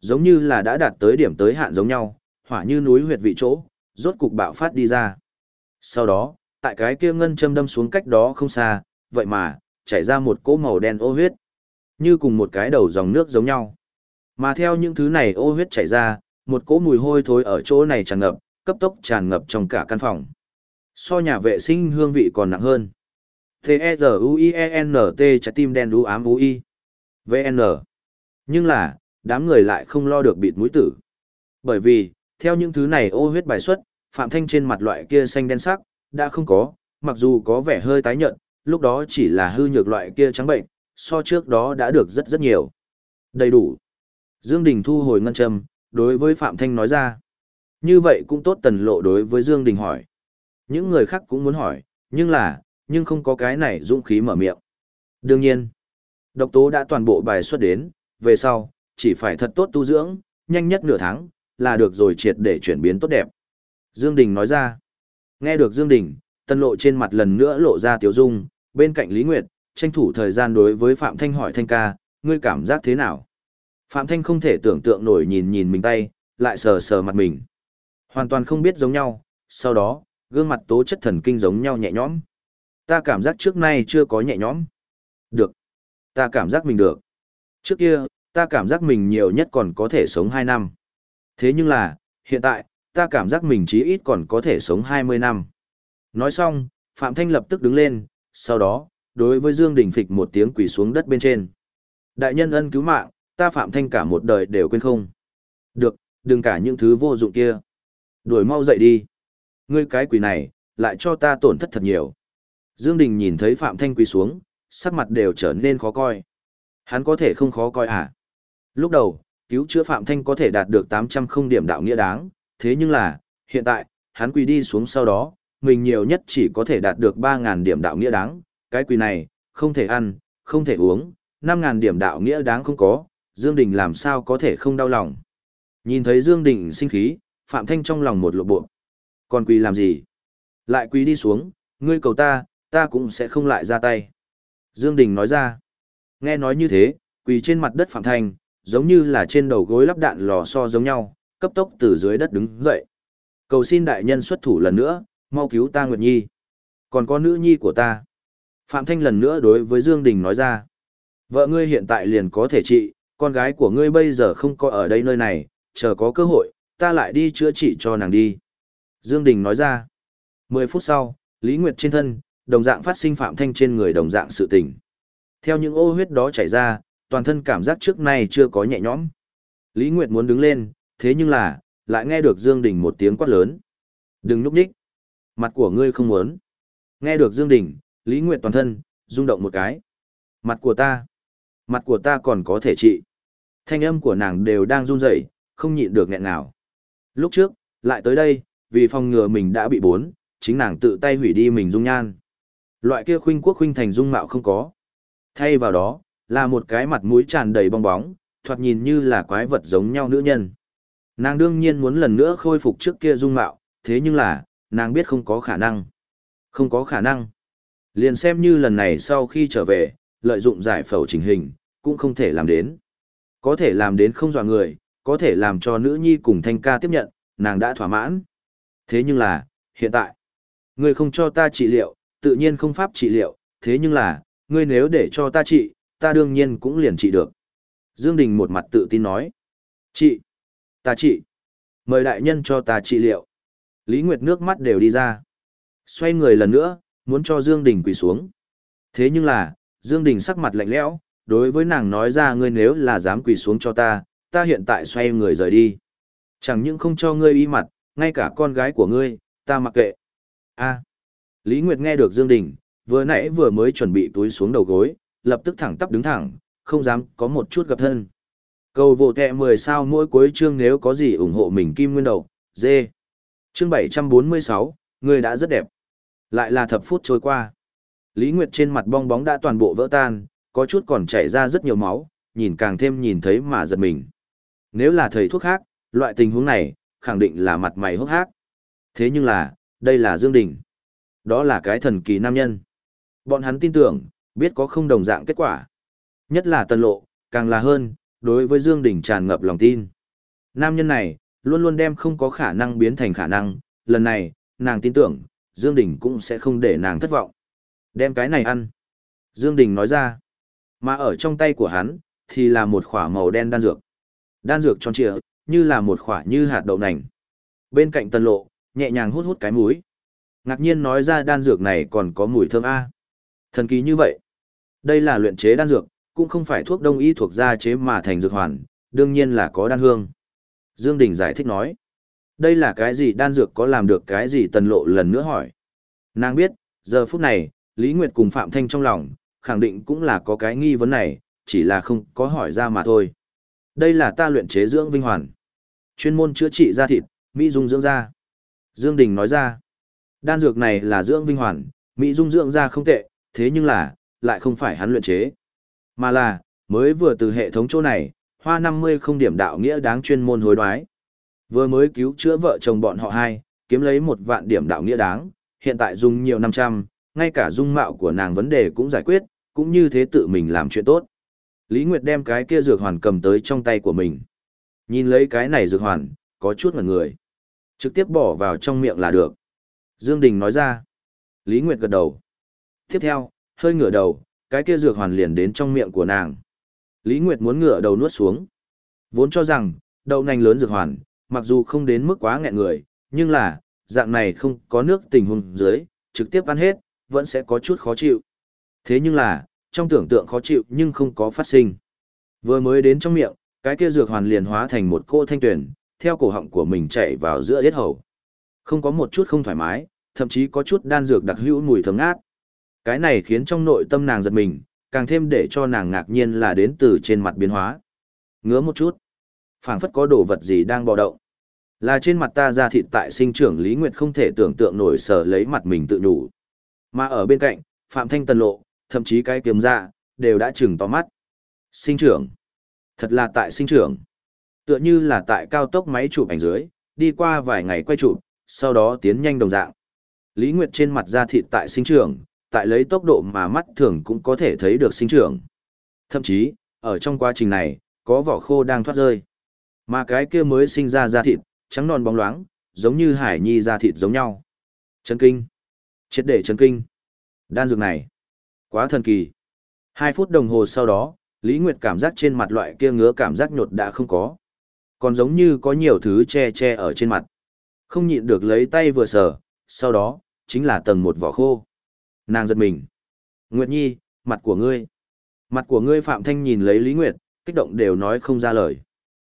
Giống như là đã đạt tới điểm tới hạn giống nhau, hỏa như núi huyệt vị chỗ, rốt cục bạo phát đi ra. Sau đó, tại cái kia ngân châm đâm xuống cách đó không xa, vậy mà, chảy ra một cỗ màu đen ô huyết. Như cùng một cái đầu dòng nước giống nhau. Mà theo những thứ này ô huyết chảy ra, một cỗ mùi hôi thối ở chỗ này tràn ngập, cấp tốc tràn ngập trong cả căn phòng. So nhà vệ sinh hương vị còn nặng hơn. T-E-Z-U-I-E-N-T trái tim đen đu ám U-I. V-N. Nhưng là, đám người lại không lo được bịt mũi tử. Bởi vì, theo những thứ này ô huyết bài xuất, Phạm Thanh trên mặt loại kia xanh đen sắc, đã không có, mặc dù có vẻ hơi tái nhợt, lúc đó chỉ là hư nhược loại kia trắng bệnh, so trước đó đã được rất rất nhiều. Đầy đủ. Dương Đình thu hồi ngân châm, đối với Phạm Thanh nói ra. Như vậy cũng tốt tần lộ đối với Dương Đình hỏi. Những người khác cũng muốn hỏi, nhưng là, nhưng không có cái này dũng khí mở miệng. Đương nhiên, độc tố đã toàn bộ bài xuất đến, về sau, chỉ phải thật tốt tu dưỡng, nhanh nhất nửa tháng, là được rồi triệt để chuyển biến tốt đẹp. Dương Đình nói ra. Nghe được Dương Đình, tân lộ trên mặt lần nữa lộ ra tiểu dung, bên cạnh Lý Nguyệt, tranh thủ thời gian đối với Phạm Thanh hỏi Thanh ca, ngươi cảm giác thế nào? Phạm Thanh không thể tưởng tượng nổi nhìn nhìn mình tay, lại sờ sờ mặt mình. Hoàn toàn không biết giống nhau, sau đó, gương mặt tố chất thần kinh giống nhau nhẹ nhõm. Ta cảm giác trước nay chưa có nhẹ nhõm. Được. Ta cảm giác mình được. Trước kia, ta cảm giác mình nhiều nhất còn có thể sống 2 năm. Thế nhưng là, hiện tại, ta cảm giác mình chí ít còn có thể sống 20 năm. Nói xong, Phạm Thanh lập tức đứng lên, sau đó, đối với Dương Đình phịch một tiếng quỳ xuống đất bên trên. Đại nhân ân cứu mạng, ta Phạm Thanh cả một đời đều quên không. Được, đừng cả những thứ vô dụng kia. Đuổi mau dậy đi. Ngươi cái quỳ này, lại cho ta tổn thất thật nhiều. Dương Đình nhìn thấy Phạm Thanh quỳ xuống, sắc mặt đều trở nên khó coi. Hắn có thể không khó coi à? Lúc đầu, cứu chữa Phạm Thanh có thể đạt được 800 không điểm đạo nghĩa đáng, thế nhưng là, hiện tại, hắn quỳ đi xuống sau đó, mình nhiều nhất chỉ có thể đạt được 3.000 điểm đạo nghĩa đáng, cái quỳ này, không thể ăn, không thể uống, 5.000 điểm đạo nghĩa đáng không có, Dương Đình làm sao có thể không đau lòng. Nhìn thấy Dương Đình sinh khí, Phạm Thanh trong lòng một lộ bộ. Còn quỳ làm gì? Lại quỳ đi xuống, ngươi cầu ta, ta cũng sẽ không lại ra tay. Dương Đình nói ra. Nghe nói như thế, quỳ trên mặt đất Phạm Thanh, giống như là trên đầu gối lắp đạn lò so giống nhau, cấp tốc từ dưới đất đứng dậy. Cầu xin đại nhân xuất thủ lần nữa, mau cứu ta Nguyệt Nhi. Còn có nữ nhi của ta. Phạm Thanh lần nữa đối với Dương Đình nói ra. Vợ ngươi hiện tại liền có thể trị, con gái của ngươi bây giờ không có ở đây nơi này, chờ có cơ hội, ta lại đi chữa trị cho nàng đi. Dương Đình nói ra. Mười phút sau, Lý Nguyệt trên thân, đồng dạng phát sinh Phạm Thanh trên người đồng dạng sự tình. Theo những ô huyết đó chảy ra, toàn thân cảm giác trước nay chưa có nhẹ nhõm. Lý Nguyệt muốn đứng lên, thế nhưng là, lại nghe được Dương Đình một tiếng quát lớn. Đừng núp nhích. Mặt của ngươi không muốn. Nghe được Dương Đình, Lý Nguyệt toàn thân, rung động một cái. Mặt của ta. Mặt của ta còn có thể trị. Thanh âm của nàng đều đang run rẩy, không nhịn được nghẹn nào. Lúc trước, lại tới đây, vì phòng ngừa mình đã bị bốn, chính nàng tự tay hủy đi mình dung nhan. Loại kia khuynh quốc khuynh thành dung mạo không có. Thay vào đó, là một cái mặt mũi tràn đầy bong bóng, thoạt nhìn như là quái vật giống nhau nữ nhân. Nàng đương nhiên muốn lần nữa khôi phục trước kia dung mạo, thế nhưng là, nàng biết không có khả năng. Không có khả năng. Liền xem như lần này sau khi trở về, lợi dụng giải phẫu trình hình, cũng không thể làm đến. Có thể làm đến không dọa người, có thể làm cho nữ nhi cùng thanh ca tiếp nhận, nàng đã thỏa mãn. Thế nhưng là, hiện tại, ngươi không cho ta trị liệu, tự nhiên không pháp trị liệu, thế nhưng là, ngươi nếu để cho ta trị, ta đương nhiên cũng liền trị được. Dương Đình một mặt tự tin nói. Trị. Ta trị. Mời đại nhân cho ta trị liệu. Lý Nguyệt nước mắt đều đi ra. Xoay người lần nữa, muốn cho Dương Đình quỳ xuống. Thế nhưng là, Dương Đình sắc mặt lạnh lẽo, đối với nàng nói ra ngươi nếu là dám quỳ xuống cho ta, ta hiện tại xoay người rời đi. Chẳng những không cho ngươi y mặt, ngay cả con gái của ngươi, ta mặc kệ. A. Lý Nguyệt nghe được Dương Đình, vừa nãy vừa mới chuẩn bị túi xuống đầu gối, lập tức thẳng tắp đứng thẳng, không dám có một chút gặp thân. Cầu vô kẹ 10 sao mỗi cuối chương nếu có gì ủng hộ mình kim nguyên đầu, dê. Chương 746, người đã rất đẹp. Lại là thập phút trôi qua. Lý Nguyệt trên mặt bong bóng đã toàn bộ vỡ tan, có chút còn chảy ra rất nhiều máu, nhìn càng thêm nhìn thấy mà giật mình. Nếu là thầy thuốc khác, loại tình huống này, khẳng định là mặt mày hốc hác. Thế nhưng là, đây là Dương Đình. Đó là cái thần kỳ nam nhân. Bọn hắn tin tưởng, biết có không đồng dạng kết quả. Nhất là tần lộ, càng là hơn, đối với Dương Đình tràn ngập lòng tin. Nam nhân này, luôn luôn đem không có khả năng biến thành khả năng, lần này, nàng tin tưởng, Dương Đình cũng sẽ không để nàng thất vọng. Đem cái này ăn. Dương Đình nói ra. Mà ở trong tay của hắn, thì là một khỏa màu đen đan dược. Đan dược tròn trịa, như là một khỏa như hạt đậu nành. Bên cạnh tần lộ, nhẹ nhàng hút hút cái mũi. Ngạc nhiên nói ra đan dược này còn có mùi thơm A. Thần kỳ như vậy. Đây là luyện chế đan dược, cũng không phải thuốc đông y thuộc gia chế mà thành dược hoàn, đương nhiên là có đan hương. Dương Đình giải thích nói. Đây là cái gì đan dược có làm được cái gì tần lộ lần nữa hỏi. Nàng biết, giờ phút này, Lý Nguyệt cùng Phạm Thanh trong lòng, khẳng định cũng là có cái nghi vấn này, chỉ là không có hỏi ra mà thôi. Đây là ta luyện chế dưỡng vinh hoàn. Chuyên môn chữa trị da thịt, Mỹ dung dưỡng da. Dương Đình nói ra, đan dược này là dưỡng vinh hoàn, Mỹ dung dưỡng da không tệ, thế nhưng là, lại không phải hắn luyện chế. Mà là, mới vừa từ hệ thống chỗ này, hoa 50 không điểm đạo nghĩa đáng chuyên môn hối đoái. Vừa mới cứu chữa vợ chồng bọn họ hai, kiếm lấy một vạn điểm đạo nghĩa đáng, hiện tại dùng nhiều năm trăm, ngay cả dung mạo của nàng vấn đề cũng giải quyết, cũng như thế tự mình làm chuyện tốt. Lý Nguyệt đem cái kia dược hoàn cầm tới trong tay của mình. Nhìn lấy cái này dược hoàn, có chút ngần người. Trực tiếp bỏ vào trong miệng là được. Dương Đình nói ra. Lý Nguyệt gật đầu. Tiếp theo, hơi ngửa đầu, cái kia dược hoàn liền đến trong miệng của nàng. Lý Nguyệt muốn ngửa đầu nuốt xuống. Vốn cho rằng, đậu nành lớn dược hoàn, mặc dù không đến mức quá nghẹn người, nhưng là, dạng này không có nước tình huống dưới, trực tiếp ăn hết, vẫn sẽ có chút khó chịu. Thế nhưng là, trong tưởng tượng khó chịu nhưng không có phát sinh. Vừa mới đến trong miệng, cái kia dược hoàn liền hóa thành một cô thanh tuyển, theo cổ họng của mình chảy vào giữa yết hầu. Không có một chút không thoải mái, thậm chí có chút đan dược đặc hữu mùi thơm ngát. Cái này khiến trong nội tâm nàng giật mình, càng thêm để cho nàng ngạc nhiên là đến từ trên mặt biến hóa. Ngứa một chút, phảng phất có đồ vật gì đang bò động. Là trên mặt ta ra thịt tại sinh trưởng Lý Nguyệt không thể tưởng tượng nổi sở lấy mặt mình tự đủ, Mà ở bên cạnh, Phạm Thanh Tần Lộ, thậm chí cái kiếm ra, đều đã chừng to mắt. Sinh trưởng. Thật là tại sinh trưởng. Tựa như là tại cao tốc máy chụp ảnh dưới, đi qua vài ngày quay chụp, sau đó tiến nhanh đồng dạng. Lý Nguyệt trên mặt da thịt tại sinh trưởng, tại lấy tốc độ mà mắt thường cũng có thể thấy được sinh trưởng. Thậm chí, ở trong quá trình này, có vỏ khô đang thoát rơi. Mà cái kia mới sinh ra da thịt, trắng non bóng loáng, giống như hải nhi da thịt giống nhau. Chấn kinh. Chết để chấn kinh. Đan dược này. Quá thần kỳ. Hai phút đồng hồ sau đó, Lý Nguyệt cảm giác trên mặt loại kia ngứa cảm giác nhột đã không có. Còn giống như có nhiều thứ che che ở trên mặt. Không nhịn được lấy tay vừa sờ, sau đó, chính là tầng một vỏ khô. Nàng giật mình. Nguyệt Nhi, mặt của ngươi. Mặt của ngươi Phạm Thanh nhìn lấy Lý Nguyệt, kích động đều nói không ra lời.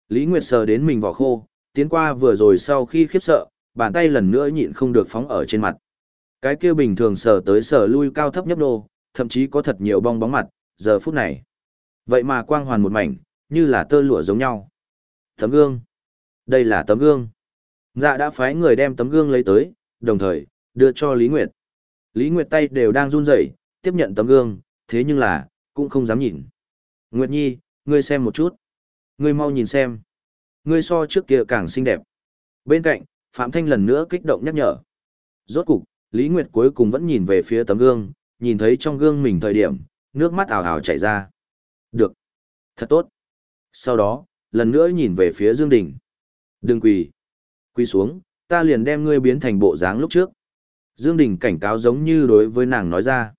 Lý Nguyệt sờ đến mình vỏ khô, tiến qua vừa rồi sau khi khiếp sợ, bàn tay lần nữa nhịn không được phóng ở trên mặt. Cái kia bình thường sờ tới sờ lui cao thấp nhấp nô, thậm chí có thật nhiều bong bóng mặt, giờ phút này. Vậy mà quang hoàn một mảnh, như là tơ lụa giống nhau. Tấm gương. Đây là tấm gương. Dạ đã phái người đem tấm gương lấy tới, đồng thời, đưa cho Lý Nguyệt. Lý Nguyệt tay đều đang run rẩy, tiếp nhận tấm gương, thế nhưng là, cũng không dám nhìn. Nguyệt Nhi, ngươi xem một chút. Ngươi mau nhìn xem. Ngươi so trước kia càng xinh đẹp. Bên cạnh, Phạm Thanh lần nữa kích động nhắc nhở. Rốt cục, Lý Nguyệt cuối cùng vẫn nhìn về phía tấm gương, nhìn thấy trong gương mình thời điểm, nước mắt ảo ảo chảy ra. Được. Thật tốt. Sau đó, lần nữa nhìn về phía Dương Đình. Đừng quỳ. Quỳ xuống, ta liền đem ngươi biến thành bộ dáng lúc trước. Dương Đình cảnh cáo giống như đối với nàng nói ra.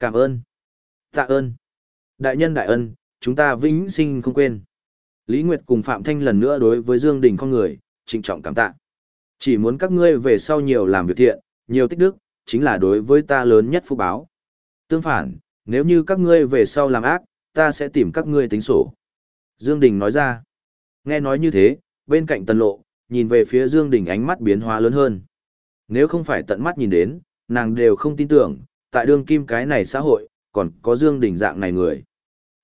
Cảm ơn. Tạ ơn. Đại nhân đại ân, chúng ta vĩnh sinh không quên. Lý Nguyệt cùng Phạm Thanh lần nữa đối với Dương Đình con người, trịnh trọng cảm tạ. Chỉ muốn các ngươi về sau nhiều làm việc thiện, nhiều tích đức, chính là đối với ta lớn nhất phúc báo. Tương phản, nếu như các ngươi về sau làm ác, ta sẽ tìm các ngươi tính sổ. Dương Đình nói ra. Nghe nói như thế, bên cạnh tần lộ, nhìn về phía Dương Đình ánh mắt biến hóa lớn hơn. Nếu không phải tận mắt nhìn đến, nàng đều không tin tưởng, tại đương kim cái này xã hội, còn có Dương Đình dạng này người.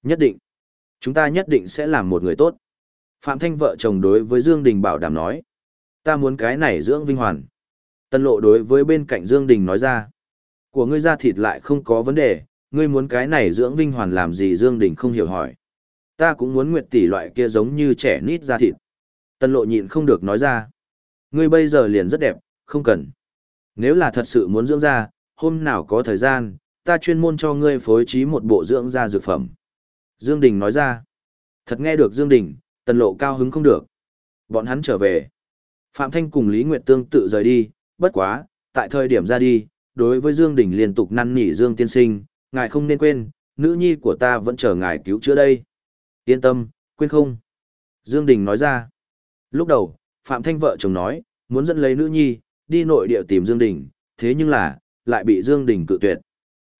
Nhất định, chúng ta nhất định sẽ làm một người tốt. Phạm Thanh vợ chồng đối với Dương Đình bảo đảm nói. Ta muốn cái này dưỡng vinh hoàn. Tân lộ đối với bên cạnh Dương Đình nói ra. Của ngươi ra thịt lại không có vấn đề, ngươi muốn cái này dưỡng vinh hoàn làm gì Dương Đình không hiểu hỏi. Ta cũng muốn nguyệt tỷ loại kia giống như trẻ nít ra thịt. Tân lộ nhịn không được nói ra. Ngươi bây giờ liền rất đẹp, không cần. Nếu là thật sự muốn dưỡng da, hôm nào có thời gian, ta chuyên môn cho ngươi phối trí một bộ dưỡng da dược phẩm. Dương Đình nói ra. Thật nghe được Dương Đình, tần lộ cao hứng không được. Bọn hắn trở về. Phạm Thanh cùng Lý Nguyệt tương tự rời đi, bất quá, tại thời điểm ra đi, đối với Dương Đình liên tục năn nỉ Dương tiên sinh, ngài không nên quên, nữ nhi của ta vẫn chờ ngài cứu chữa đây. Yên tâm, quên không. Dương Đình nói ra. Lúc đầu, Phạm Thanh vợ chồng nói, muốn dẫn lấy nữ nhi, đi nội địa tìm Dương Đình, thế nhưng là, lại bị Dương Đình cự tuyệt.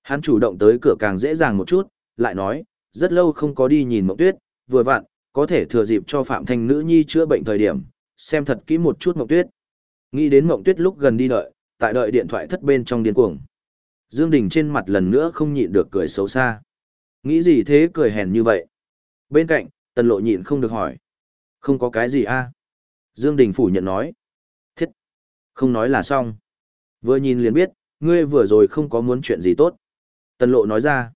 Hắn chủ động tới cửa càng dễ dàng một chút, lại nói, rất lâu không có đi nhìn mộng tuyết, vừa vặn, có thể thừa dịp cho Phạm Thanh nữ nhi chữa bệnh thời điểm, xem thật kỹ một chút Mộng Tuyết. Nghĩ đến Mộng Tuyết lúc gần đi đợi, tại đợi điện thoại thất bên trong điên cuồng. Dương Đình trên mặt lần nữa không nhịn được cười xấu xa. Nghĩ gì thế cười hèn như vậy? Bên cạnh, Tần Lộ nhịn không được hỏi. Không có cái gì a Dương Đình phủ nhận nói. Không nói là xong. Vừa nhìn liền biết, ngươi vừa rồi không có muốn chuyện gì tốt. Tần Lộ nói ra.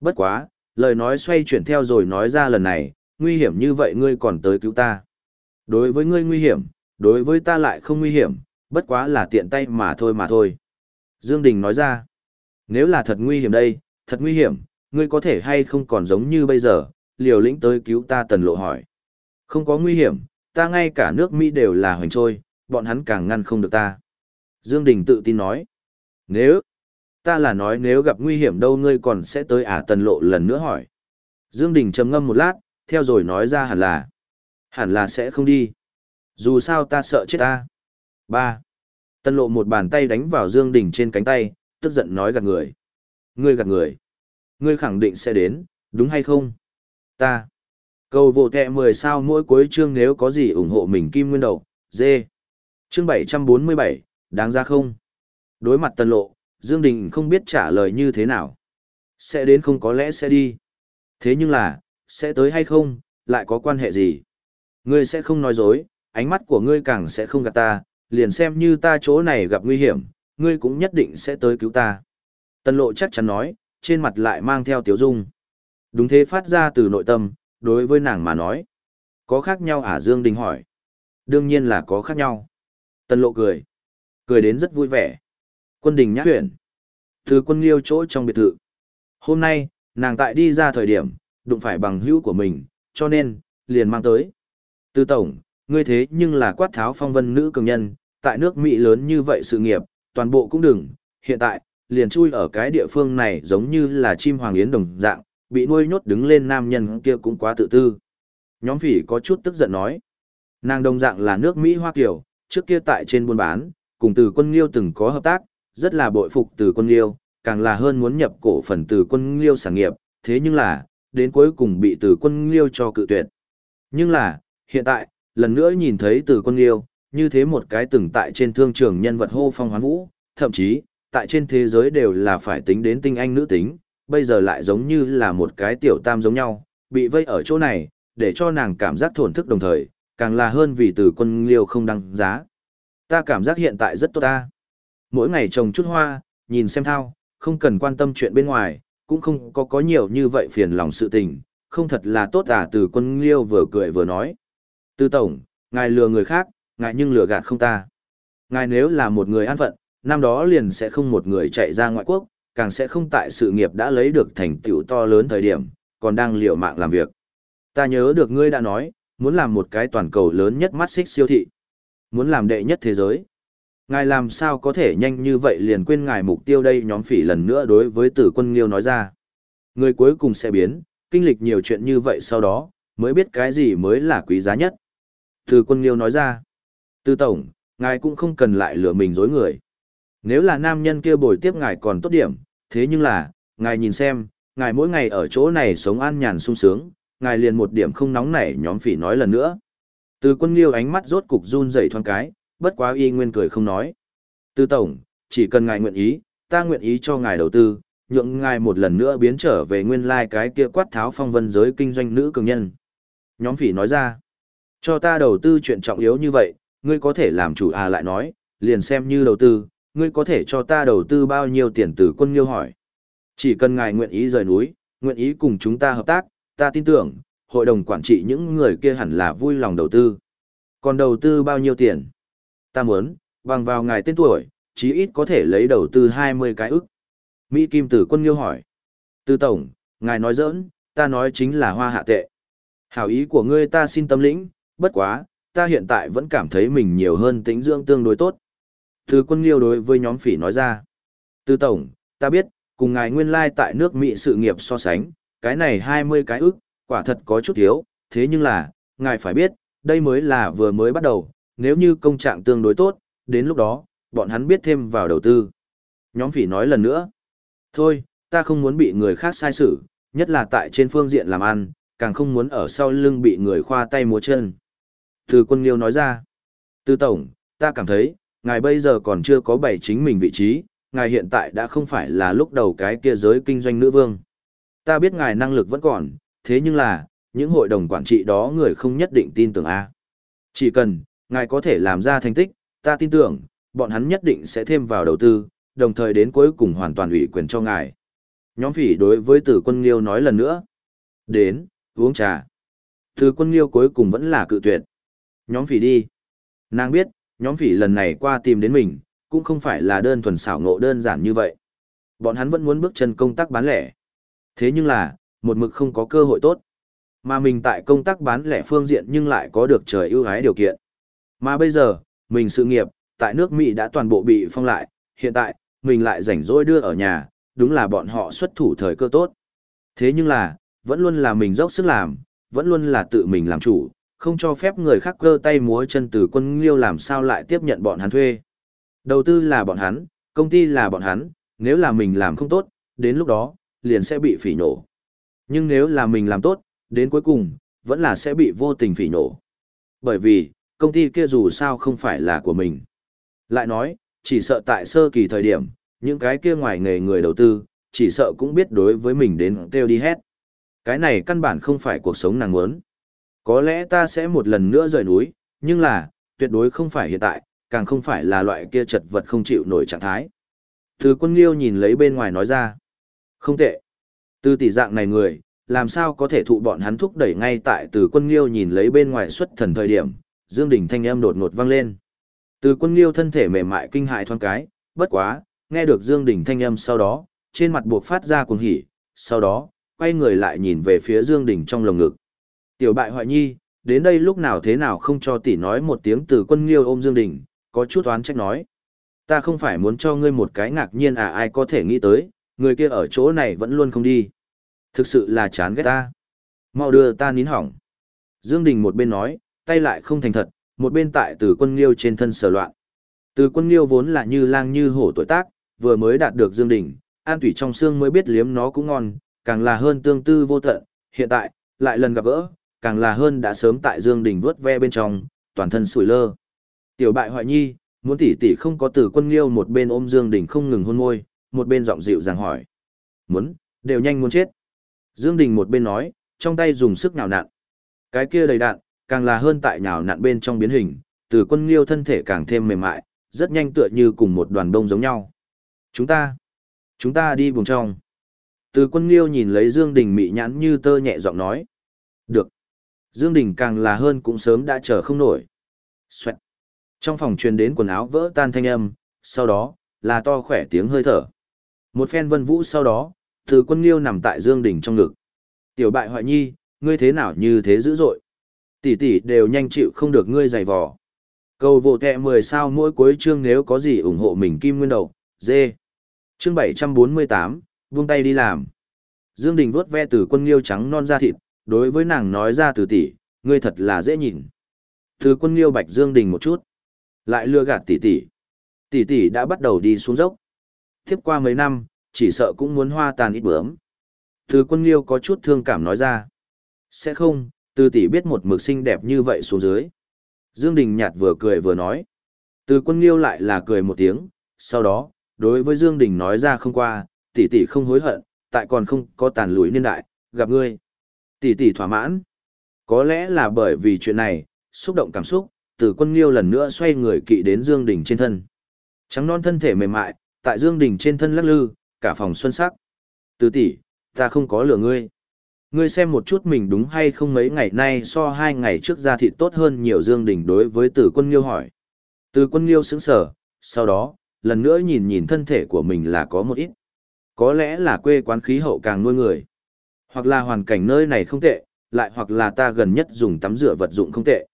Bất quá, lời nói xoay chuyển theo rồi nói ra lần này, nguy hiểm như vậy ngươi còn tới cứu ta. Đối với ngươi nguy hiểm, đối với ta lại không nguy hiểm, bất quá là tiện tay mà thôi mà thôi. Dương Đình nói ra, nếu là thật nguy hiểm đây, thật nguy hiểm, ngươi có thể hay không còn giống như bây giờ, liều lĩnh tới cứu ta tần lộ hỏi. Không có nguy hiểm, ta ngay cả nước Mỹ đều là hoành trôi, bọn hắn càng ngăn không được ta. Dương Đình tự tin nói, nếu, ta là nói nếu gặp nguy hiểm đâu ngươi còn sẽ tới à tần lộ lần nữa hỏi. Dương Đình trầm ngâm một lát, theo rồi nói ra hẳn là, hẳn là sẽ không đi. Dù sao ta sợ chết ta. ba Tần lộ một bàn tay đánh vào Dương Đình trên cánh tay, tức giận nói gạt người. Ngươi gạt người. Ngươi khẳng định sẽ đến, đúng hay không? Ta. Cầu vô kẹ 10 sao mỗi cuối chương nếu có gì ủng hộ mình kim nguyên đầu, dê. Chương 747, đáng ra không? Đối mặt tần lộ, Dương Đình không biết trả lời như thế nào. Sẽ đến không có lẽ sẽ đi. Thế nhưng là, sẽ tới hay không, lại có quan hệ gì? Ngươi sẽ không nói dối, ánh mắt của ngươi càng sẽ không gạt ta, liền xem như ta chỗ này gặp nguy hiểm, ngươi cũng nhất định sẽ tới cứu ta. Tần lộ chắc chắn nói, trên mặt lại mang theo tiếu dung. Đúng thế phát ra từ nội tâm, đối với nàng mà nói. Có khác nhau à Dương Đình hỏi. Đương nhiên là có khác nhau. Tần lộ cười. Cười đến rất vui vẻ. Quân đình nhắc huyện. Từ quân liêu chỗ trong biệt thự. Hôm nay, nàng tại đi ra thời điểm, đụng phải bằng hữu của mình, cho nên, liền mang tới. Từ tổng, ngươi thế nhưng là quát tháo phong vân nữ cường nhân, tại nước Mỹ lớn như vậy sự nghiệp, toàn bộ cũng đừng, hiện tại, liền chui ở cái địa phương này giống như là chim hoàng yến đồng dạng, bị nuôi nhốt đứng lên nam nhân kia cũng quá tự tư. Nhóm phỉ có chút tức giận nói. Nàng đồng dạng là nước Mỹ Hoa Kiều, trước kia tại trên buôn bán, cùng từ quân liêu từng có hợp tác, rất là bội phục từ quân liêu, càng là hơn muốn nhập cổ phần từ quân liêu sản nghiệp, thế nhưng là, đến cuối cùng bị từ quân liêu cho cự tuyệt. Nhưng là, hiện tại, lần nữa nhìn thấy từ quân liêu, như thế một cái từng tại trên thương trường nhân vật hô phong hoán vũ, thậm chí, tại trên thế giới đều là phải tính đến tinh anh nữ tính, bây giờ lại giống như là một cái tiểu tam giống nhau, bị vây ở chỗ này, để cho nàng cảm giác thổn thức đồng thời, càng là hơn vì từ quân liêu không đăng giá. Ta cảm giác hiện tại rất tốt ta. Mỗi ngày trồng chút hoa, nhìn xem thao, không cần quan tâm chuyện bên ngoài, cũng không có có nhiều như vậy phiền lòng sự tình, không thật là tốt à từ quân liêu vừa cười vừa nói. Từ tổng, ngài lừa người khác, ngài nhưng lừa gạt không ta. Ngài nếu là một người an phận, năm đó liền sẽ không một người chạy ra ngoại quốc, càng sẽ không tại sự nghiệp đã lấy được thành tựu to lớn thời điểm, còn đang liều mạng làm việc. Ta nhớ được ngươi đã nói, muốn làm một cái toàn cầu lớn nhất mắt xích siêu thị. Muốn làm đệ nhất thế giới. Ngài làm sao có thể nhanh như vậy liền quên ngài mục tiêu đây nhóm phỉ lần nữa đối với tử quân Nghiêu nói ra. Người cuối cùng sẽ biến, kinh lịch nhiều chuyện như vậy sau đó, mới biết cái gì mới là quý giá nhất. Tử quân Nghiêu nói ra. Tư tổng, ngài cũng không cần lại lừa mình dối người. Nếu là nam nhân kia bồi tiếp ngài còn tốt điểm, thế nhưng là, ngài nhìn xem, ngài mỗi ngày ở chỗ này sống an nhàn sung sướng, ngài liền một điểm không nóng nảy nhóm phỉ nói lần nữa. Từ quân liêu ánh mắt rốt cục run rẩy thoáng cái, bất quá y nguyên cười không nói. Từ tổng, chỉ cần ngài nguyện ý, ta nguyện ý cho ngài đầu tư, nhượng ngài một lần nữa biến trở về nguyên lai like cái kia quát tháo phong vân giới kinh doanh nữ cường nhân. Nhóm phỉ nói ra, cho ta đầu tư chuyện trọng yếu như vậy, ngươi có thể làm chủ à lại nói, liền xem như đầu tư, ngươi có thể cho ta đầu tư bao nhiêu tiền từ quân liêu hỏi. Chỉ cần ngài nguyện ý rời núi, nguyện ý cùng chúng ta hợp tác, ta tin tưởng, hội đồng quản trị những người kia hẳn là vui lòng đầu tư. Còn đầu tư bao nhiêu tiền? Ta muốn, bằng vào ngài tên tuổi, chí ít có thể lấy đầu tư 20 cái ức. Mỹ Kim Tử Quân nghiêu hỏi. Tư Tổng, ngài nói giỡn, ta nói chính là hoa hạ tệ. Hảo ý của ngươi ta xin tâm lĩnh, bất quá, ta hiện tại vẫn cảm thấy mình nhiều hơn tính dưỡng tương đối tốt. Từ quân liêu đối với nhóm phỉ nói ra. Từ tổng, ta biết, cùng ngài nguyên lai tại nước Mỹ sự nghiệp so sánh, cái này 20 cái ức, quả thật có chút thiếu, thế nhưng là, ngài phải biết, đây mới là vừa mới bắt đầu, nếu như công trạng tương đối tốt, đến lúc đó, bọn hắn biết thêm vào đầu tư. Nhóm phỉ nói lần nữa. Thôi, ta không muốn bị người khác sai xử, nhất là tại trên phương diện làm ăn, càng không muốn ở sau lưng bị người khoa tay múa chân. Từ quân liêu nói ra. Tư Tổng, ta cảm thấy, ngài bây giờ còn chưa có bày chính mình vị trí, ngài hiện tại đã không phải là lúc đầu cái kia giới kinh doanh nữ vương. Ta biết ngài năng lực vẫn còn, thế nhưng là, những hội đồng quản trị đó người không nhất định tin tưởng A. Chỉ cần, ngài có thể làm ra thành tích, ta tin tưởng, bọn hắn nhất định sẽ thêm vào đầu tư, đồng thời đến cuối cùng hoàn toàn ủy quyền cho ngài. Nhóm phỉ đối với tử quân liêu nói lần nữa. Đến, uống trà. Tử quân liêu cuối cùng vẫn là cự tuyệt. Nhóm phỉ đi. Nàng biết, nhóm phỉ lần này qua tìm đến mình, cũng không phải là đơn thuần xảo ngộ đơn giản như vậy. Bọn hắn vẫn muốn bước chân công tác bán lẻ. Thế nhưng là, một mực không có cơ hội tốt. Mà mình tại công tác bán lẻ phương diện nhưng lại có được trời ưu ái điều kiện. Mà bây giờ, mình sự nghiệp, tại nước Mỹ đã toàn bộ bị phong lại, hiện tại, mình lại rảnh rỗi đưa ở nhà, đúng là bọn họ xuất thủ thời cơ tốt. Thế nhưng là, vẫn luôn là mình dốc sức làm, vẫn luôn là tự mình làm chủ, không cho phép người khác cơ tay múa chân từ quân liêu làm sao lại tiếp nhận bọn hắn thuê. Đầu tư là bọn hắn, công ty là bọn hắn, nếu là mình làm không tốt, đến lúc đó, liền sẽ bị phỉ nổ. Nhưng nếu là mình làm tốt, đến cuối cùng, vẫn là sẽ bị vô tình phỉ nổ. Bởi vì, công ty kia dù sao không phải là của mình. Lại nói, chỉ sợ tại sơ kỳ thời điểm, những cái kia ngoài nghề người đầu tư, chỉ sợ cũng biết đối với mình đến kêu đi hết. Cái này căn bản không phải cuộc sống nàng muốn. Có lẽ ta sẽ một lần nữa rời núi, nhưng là, tuyệt đối không phải hiện tại, càng không phải là loại kia chật vật không chịu nổi trạng thái. Thứ quân liêu nhìn lấy bên ngoài nói ra. Không tệ. Từ tỷ dạng này người, làm sao có thể thụ bọn hắn thúc đẩy ngay tại từ quân liêu nhìn lấy bên ngoài xuất thần thời điểm, Dương Đình thanh âm đột ngột vang lên. Từ quân liêu thân thể mềm mại kinh hại thoáng cái, bất quá, nghe được Dương Đình thanh âm sau đó, trên mặt buộc phát ra cuồng hỉ, sau đó, quay người lại nhìn về phía Dương Đình trong lồng ngực. Tiểu bại hoại nhi, đến đây lúc nào thế nào không cho tỷ nói một tiếng từ quân liêu ôm Dương Đình, có chút oán trách nói. Ta không phải muốn cho ngươi một cái ngạc nhiên à ai có thể nghĩ tới, người kia ở chỗ này vẫn luôn không đi. Thực sự là chán ghét ta. Mau đưa ta nín hỏng. Dương Đình một bên nói, tay lại không thành thật, một bên tại từ quân liêu trên thân sờ loạn. Từ quân liêu vốn là như lang như hổ tuổi tác, vừa mới đạt được Dương Đình, an tủy trong xương mới biết liếm nó cũng ngon, càng là hơn tương tư vô tận, hiện tại, lại lần gặp gỡ, càng là hơn đã sớm tại Dương Đình vuốt ve bên trong, toàn thân sủi lơ. Tiểu bại hoại nhi, muốn tỷ tỷ không có từ quân liêu một bên ôm Dương Đình không ngừng hôn môi, một bên giọng dịu dàng hỏi. Muốn, đều nhanh muốn chết. Dương Đình một bên nói, trong tay dùng sức nhào nặn. Cái kia đầy đạn, càng là hơn tại nhào nặn bên trong biến hình, từ quân liêu thân thể càng thêm mềm mại, rất nhanh tựa như cùng một đoàn bông giống nhau. Chúng ta, chúng ta đi vùng trong. Từ quân liêu nhìn lấy Dương Đình mị nhãn như tơ nhẹ giọng nói. Được. Dương Đình càng là hơn cũng sớm đã chờ không nổi. Xoẹt. Trong phòng truyền đến quần áo vỡ tan thanh âm, sau đó, là to khỏe tiếng hơi thở. Một phen vân vũ sau đó, từ quân liêu nằm tại Dương Đình trong ngực. Tiểu bại hoại nhi, ngươi thế nào như thế dữ dội. Tỷ tỷ đều nhanh chịu không được ngươi giày vò. Cầu vô kẹ 10 sao mỗi cuối chương nếu có gì ủng hộ mình kim nguyên đầu, dê. Chương 748, buông tay đi làm. Dương Đình vuốt ve từ quân liêu trắng non da thịt, đối với nàng nói ra từ tỷ, ngươi thật là dễ nhìn. Từ quân liêu bạch Dương Đình một chút, lại lừa gạt tỷ tỷ. Tỷ tỷ đã bắt đầu đi xuống dốc. Tiếp qua mấy năm, chỉ sợ cũng muốn hoa tàn ít bướm. Từ quân liêu có chút thương cảm nói ra. Sẽ không, từ tỷ biết một mực xinh đẹp như vậy xuống dưới. Dương Đình nhạt vừa cười vừa nói. Từ quân liêu lại là cười một tiếng, sau đó, đối với Dương Đình nói ra không qua, tỷ tỷ không hối hận, tại còn không có tàn lùi niên đại, gặp ngươi. Tỷ tỷ thỏa mãn. Có lẽ là bởi vì chuyện này, xúc động cảm xúc, từ quân liêu lần nữa xoay người kỵ đến Dương Đình trên thân. Trắng non thân thể mềm mại, tại Dương Đình trên thân lắc lư, cả phòng xuân sắc. Từ tỷ, ta không có lừa ngươi. Ngươi xem một chút mình đúng hay không mấy ngày nay so hai ngày trước ra thịt tốt hơn nhiều Dương Đình đối với Từ Quân Liêu hỏi. Từ Quân Liêu sững sờ, sau đó, lần nữa nhìn nhìn thân thể của mình là có một ít. Có lẽ là quê quán khí hậu càng nuôi người. Hoặc là hoàn cảnh nơi này không tệ, lại hoặc là ta gần nhất dùng tắm rửa vật dụng không tệ.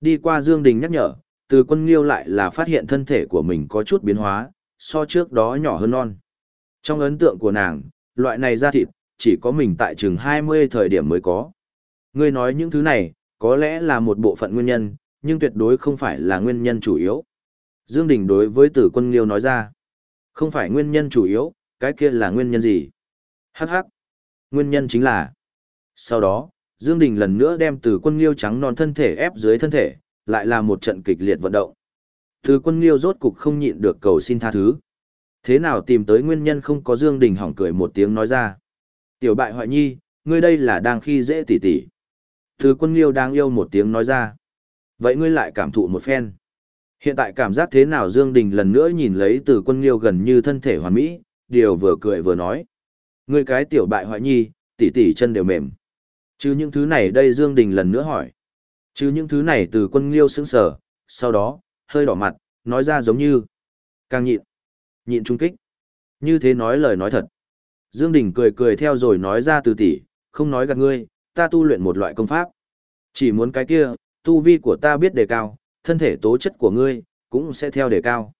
Đi qua Dương Đình nhắc nhở, Từ Quân Liêu lại là phát hiện thân thể của mình có chút biến hóa, so trước đó nhỏ hơn non. Trong ấn tượng của nàng, loại này da thịt, chỉ có mình tại chừng 20 thời điểm mới có. Ngươi nói những thứ này, có lẽ là một bộ phận nguyên nhân, nhưng tuyệt đối không phải là nguyên nhân chủ yếu. Dương Đình đối với tử quân liêu nói ra, không phải nguyên nhân chủ yếu, cái kia là nguyên nhân gì? Hắc hắc, nguyên nhân chính là. Sau đó, Dương Đình lần nữa đem tử quân liêu trắng non thân thể ép dưới thân thể, lại là một trận kịch liệt vận động. Thứ quân liêu rốt cục không nhịn được cầu xin tha thứ. Thế nào tìm tới nguyên nhân không có Dương Đình hỏng cười một tiếng nói ra. Tiểu bại hoại nhi, ngươi đây là đang khi dễ tỉ tỉ. Thứ quân liêu đang yêu một tiếng nói ra. Vậy ngươi lại cảm thụ một phen. Hiện tại cảm giác thế nào Dương Đình lần nữa nhìn lấy từ quân liêu gần như thân thể hoàn mỹ, điều vừa cười vừa nói. Ngươi cái tiểu bại hoại nhi, tỉ tỉ chân đều mềm. Chứ những thứ này đây Dương Đình lần nữa hỏi. Chứ những thứ này từ quân liêu sững sờ, sau đó, hơi đỏ mặt, nói ra giống như. Càng nhịn. Nhịn trung kích. Như thế nói lời nói thật. Dương Đình cười cười theo rồi nói ra từ tỷ, không nói gạt ngươi, ta tu luyện một loại công pháp. Chỉ muốn cái kia, tu vi của ta biết đề cao, thân thể tố chất của ngươi, cũng sẽ theo đề cao.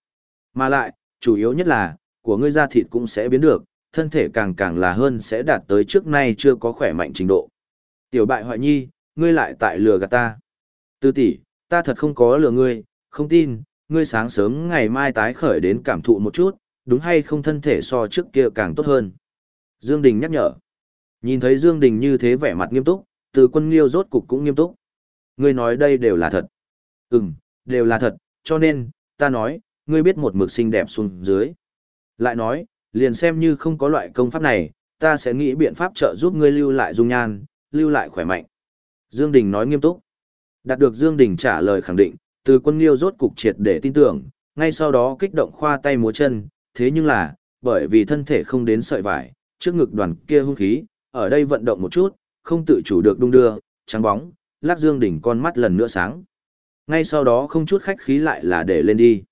Mà lại, chủ yếu nhất là, của ngươi da thịt cũng sẽ biến được, thân thể càng càng là hơn sẽ đạt tới trước nay chưa có khỏe mạnh trình độ. Tiểu bại hoại nhi, ngươi lại tại lừa gạt ta. Tư tỷ, ta thật không có lừa ngươi, không tin, ngươi sáng sớm ngày mai tái khởi đến cảm thụ một chút, đúng hay không thân thể so trước kia càng tốt hơn. Dương Đình nhắc nhở. Nhìn thấy Dương Đình như thế vẻ mặt nghiêm túc, từ quân liêu rốt cục cũng nghiêm túc. Ngươi nói đây đều là thật. Ừm, đều là thật, cho nên, ta nói, ngươi biết một mực xinh đẹp xuống dưới. Lại nói, liền xem như không có loại công pháp này, ta sẽ nghĩ biện pháp trợ giúp ngươi lưu lại dung nhan, lưu lại khỏe mạnh. Dương Đình nói nghiêm túc. Đạt được Dương Đình trả lời khẳng định, từ quân liêu rốt cục triệt để tin tưởng, ngay sau đó kích động khoa tay múa chân, thế nhưng là, bởi vì thân thể không đến sợi vải, trước ngực đoàn kia hung khí, ở đây vận động một chút, không tự chủ được đung đưa, trắng bóng, lắc Dương Đỉnh con mắt lần nữa sáng. Ngay sau đó không chút khách khí lại là để lên đi.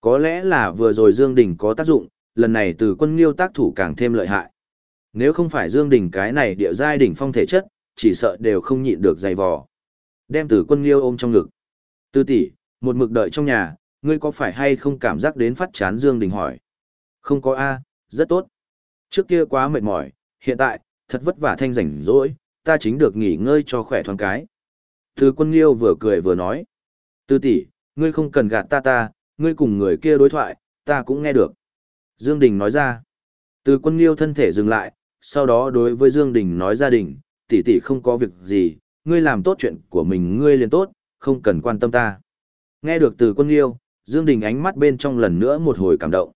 Có lẽ là vừa rồi Dương Đình có tác dụng, lần này từ quân liêu tác thủ càng thêm lợi hại. Nếu không phải Dương Đình cái này địa giai đỉnh phong thể chất, chỉ sợ đều không nhịn được dày vò. Đem từ quân liêu ôm trong ngực. Tư tỷ, một mực đợi trong nhà, ngươi có phải hay không cảm giác đến phát chán Dương Đình hỏi. Không có A, rất tốt. Trước kia quá mệt mỏi, hiện tại, thật vất vả thanh rảnh rỗi, ta chính được nghỉ ngơi cho khỏe thoáng cái. Từ quân liêu vừa cười vừa nói. Tư tỷ, ngươi không cần gạt ta ta, ngươi cùng người kia đối thoại, ta cũng nghe được. Dương Đình nói ra. Từ quân liêu thân thể dừng lại, sau đó đối với Dương Đình nói gia đình, tỷ tỷ không có việc gì, ngươi làm tốt chuyện của mình ngươi liền tốt, không cần quan tâm ta. Nghe được từ quân liêu, Dương Đình ánh mắt bên trong lần nữa một hồi cảm động.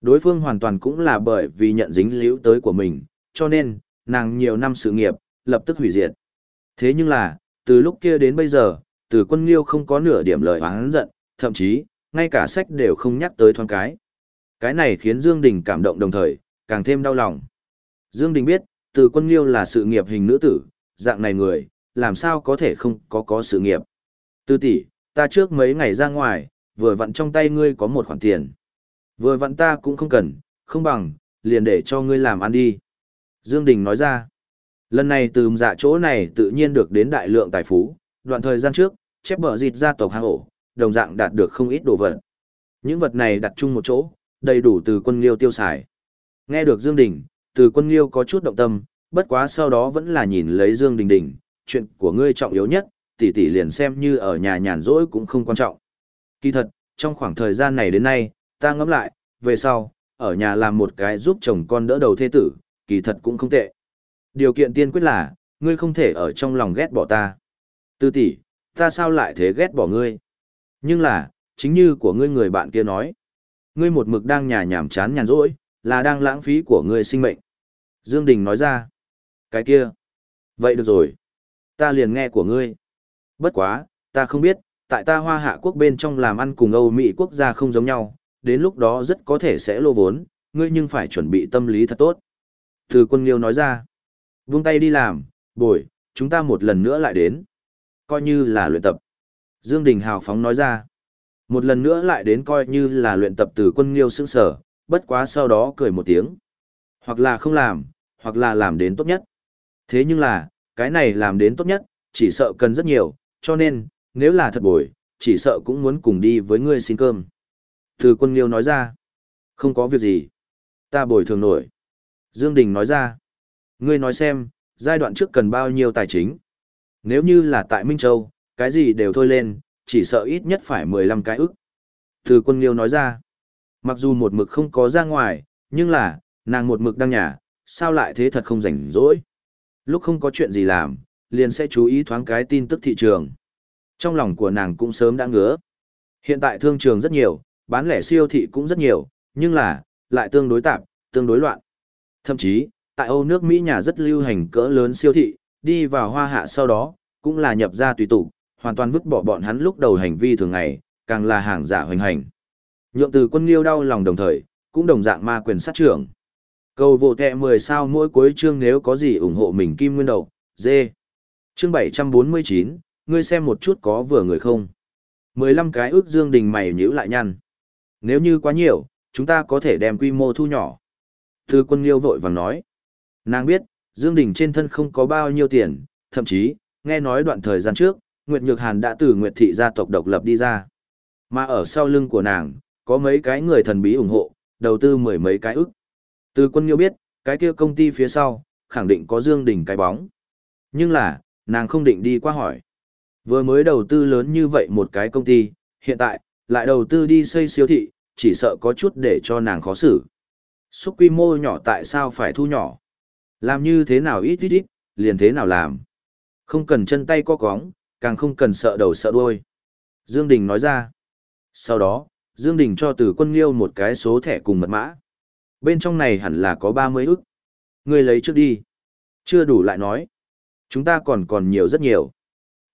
Đối phương hoàn toàn cũng là bởi vì nhận dính liễu tới của mình, cho nên, nàng nhiều năm sự nghiệp, lập tức hủy diệt. Thế nhưng là, từ lúc kia đến bây giờ, từ quân liêu không có nửa điểm lời oán giận, thậm chí, ngay cả sách đều không nhắc tới thoáng cái. Cái này khiến Dương Đình cảm động đồng thời, càng thêm đau lòng. Dương Đình biết, từ quân liêu là sự nghiệp hình nữ tử, dạng này người, làm sao có thể không có có sự nghiệp. Tư tỷ, ta trước mấy ngày ra ngoài, vừa vặn trong tay ngươi có một khoản tiền. Vừa vặn ta cũng không cần, không bằng, liền để cho ngươi làm ăn đi. Dương Đình nói ra, lần này từ dạ chỗ này tự nhiên được đến đại lượng tài phú, đoạn thời gian trước, chép bờ dịt gia tộc hang ổ, đồng dạng đạt được không ít đồ vật. Những vật này đặt chung một chỗ, đầy đủ từ quân liêu tiêu xài. Nghe được Dương Đình, từ quân liêu có chút động tâm, bất quá sau đó vẫn là nhìn lấy Dương Đình Đình, chuyện của ngươi trọng yếu nhất, tỷ tỷ liền xem như ở nhà nhàn rỗi cũng không quan trọng. Kỳ thật, trong khoảng thời gian này đến nay, ta ngẫm lại, về sau, ở nhà làm một cái giúp chồng con đỡ đầu thế tử, kỳ thật cũng không tệ. Điều kiện tiên quyết là, ngươi không thể ở trong lòng ghét bỏ ta. Tư tỷ, ta sao lại thế ghét bỏ ngươi? Nhưng là, chính như của ngươi người bạn kia nói, ngươi một mực đang nhà nhảm chán nhàn rỗi, là đang lãng phí của ngươi sinh mệnh. Dương Đình nói ra, cái kia, vậy được rồi, ta liền nghe của ngươi. Bất quá, ta không biết, tại ta hoa hạ quốc bên trong làm ăn cùng Âu Mỹ quốc gia không giống nhau, đến lúc đó rất có thể sẽ lô vốn, ngươi nhưng phải chuẩn bị tâm lý thật tốt. Từ quân liêu nói ra, vung tay đi làm, bồi, chúng ta một lần nữa lại đến. Coi như là luyện tập. Dương Đình hào phóng nói ra, một lần nữa lại đến coi như là luyện tập từ quân liêu sững sở, bất quá sau đó cười một tiếng. Hoặc là không làm, hoặc là làm đến tốt nhất. Thế nhưng là, cái này làm đến tốt nhất, chỉ sợ cần rất nhiều, cho nên, nếu là thật bồi, chỉ sợ cũng muốn cùng đi với ngươi xin cơm. Từ quân liêu nói ra, không có việc gì. Ta bồi thường nổi. Dương Đình nói ra, ngươi nói xem, giai đoạn trước cần bao nhiêu tài chính. Nếu như là tại Minh Châu, cái gì đều thôi lên, chỉ sợ ít nhất phải 15 cái ức. Từ quân liêu nói ra, mặc dù một mực không có ra ngoài, nhưng là, nàng một mực đang nhà, sao lại thế thật không rảnh rỗi. Lúc không có chuyện gì làm, liền sẽ chú ý thoáng cái tin tức thị trường. Trong lòng của nàng cũng sớm đã ngứa. Hiện tại thương trường rất nhiều, bán lẻ siêu thị cũng rất nhiều, nhưng là, lại tương đối tạp, tương đối loạn. Thậm chí, tại Âu nước Mỹ nhà rất lưu hành cỡ lớn siêu thị, đi vào hoa hạ sau đó, cũng là nhập ra tùy tụ, hoàn toàn vứt bỏ bọn hắn lúc đầu hành vi thường ngày, càng là hàng giả hoành hành. Nhượng từ quân liêu đau lòng đồng thời, cũng đồng dạng ma quyền sát trưởng. Cầu vô tệ 10 sao mỗi cuối chương nếu có gì ủng hộ mình kim nguyên đầu, dê. Chương 749, ngươi xem một chút có vừa người không. 15 cái ước dương đình mày nhữ lại nhăn. Nếu như quá nhiều, chúng ta có thể đem quy mô thu nhỏ. Thư quân liêu vội vàng nói. Nàng biết, Dương Đình trên thân không có bao nhiêu tiền, thậm chí, nghe nói đoạn thời gian trước, Nguyệt Nhược Hàn đã từ Nguyệt Thị gia tộc độc lập đi ra. Mà ở sau lưng của nàng, có mấy cái người thần bí ủng hộ, đầu tư mười mấy cái ức. Từ quân liêu biết, cái kia công ty phía sau, khẳng định có Dương Đình cái bóng. Nhưng là, nàng không định đi qua hỏi. Vừa mới đầu tư lớn như vậy một cái công ty, hiện tại, lại đầu tư đi xây siêu thị, chỉ sợ có chút để cho nàng khó xử. Xúc quy mô nhỏ tại sao phải thu nhỏ? Làm như thế nào ít ít ít, liền thế nào làm? Không cần chân tay co cóng, càng không cần sợ đầu sợ đuôi. Dương Đình nói ra. Sau đó, Dương Đình cho từ quân liêu một cái số thẻ cùng mật mã. Bên trong này hẳn là có 30 ức. Ngươi lấy trước đi. Chưa đủ lại nói. Chúng ta còn còn nhiều rất nhiều.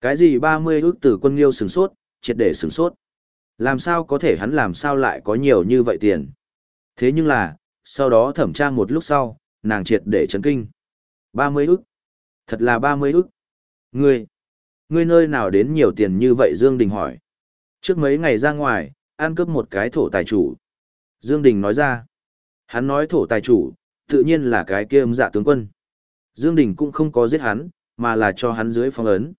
Cái gì 30 ức từ quân liêu sừng sốt, triệt để sừng sốt. Làm sao có thể hắn làm sao lại có nhiều như vậy tiền. Thế nhưng là, sau đó thẩm tra một lúc sau, nàng triệt để chấn kinh. 30 ức. Thật là 30 ức. Ngươi, ngươi nơi nào đến nhiều tiền như vậy Dương Đình hỏi. Trước mấy ngày ra ngoài, ăn cướp một cái thổ tài chủ. Dương Đình nói ra. Hắn nói thổ tài chủ, tự nhiên là cái kia âm dạ tướng quân. Dương Đình cũng không có giết hắn, mà là cho hắn dưới phong ấn.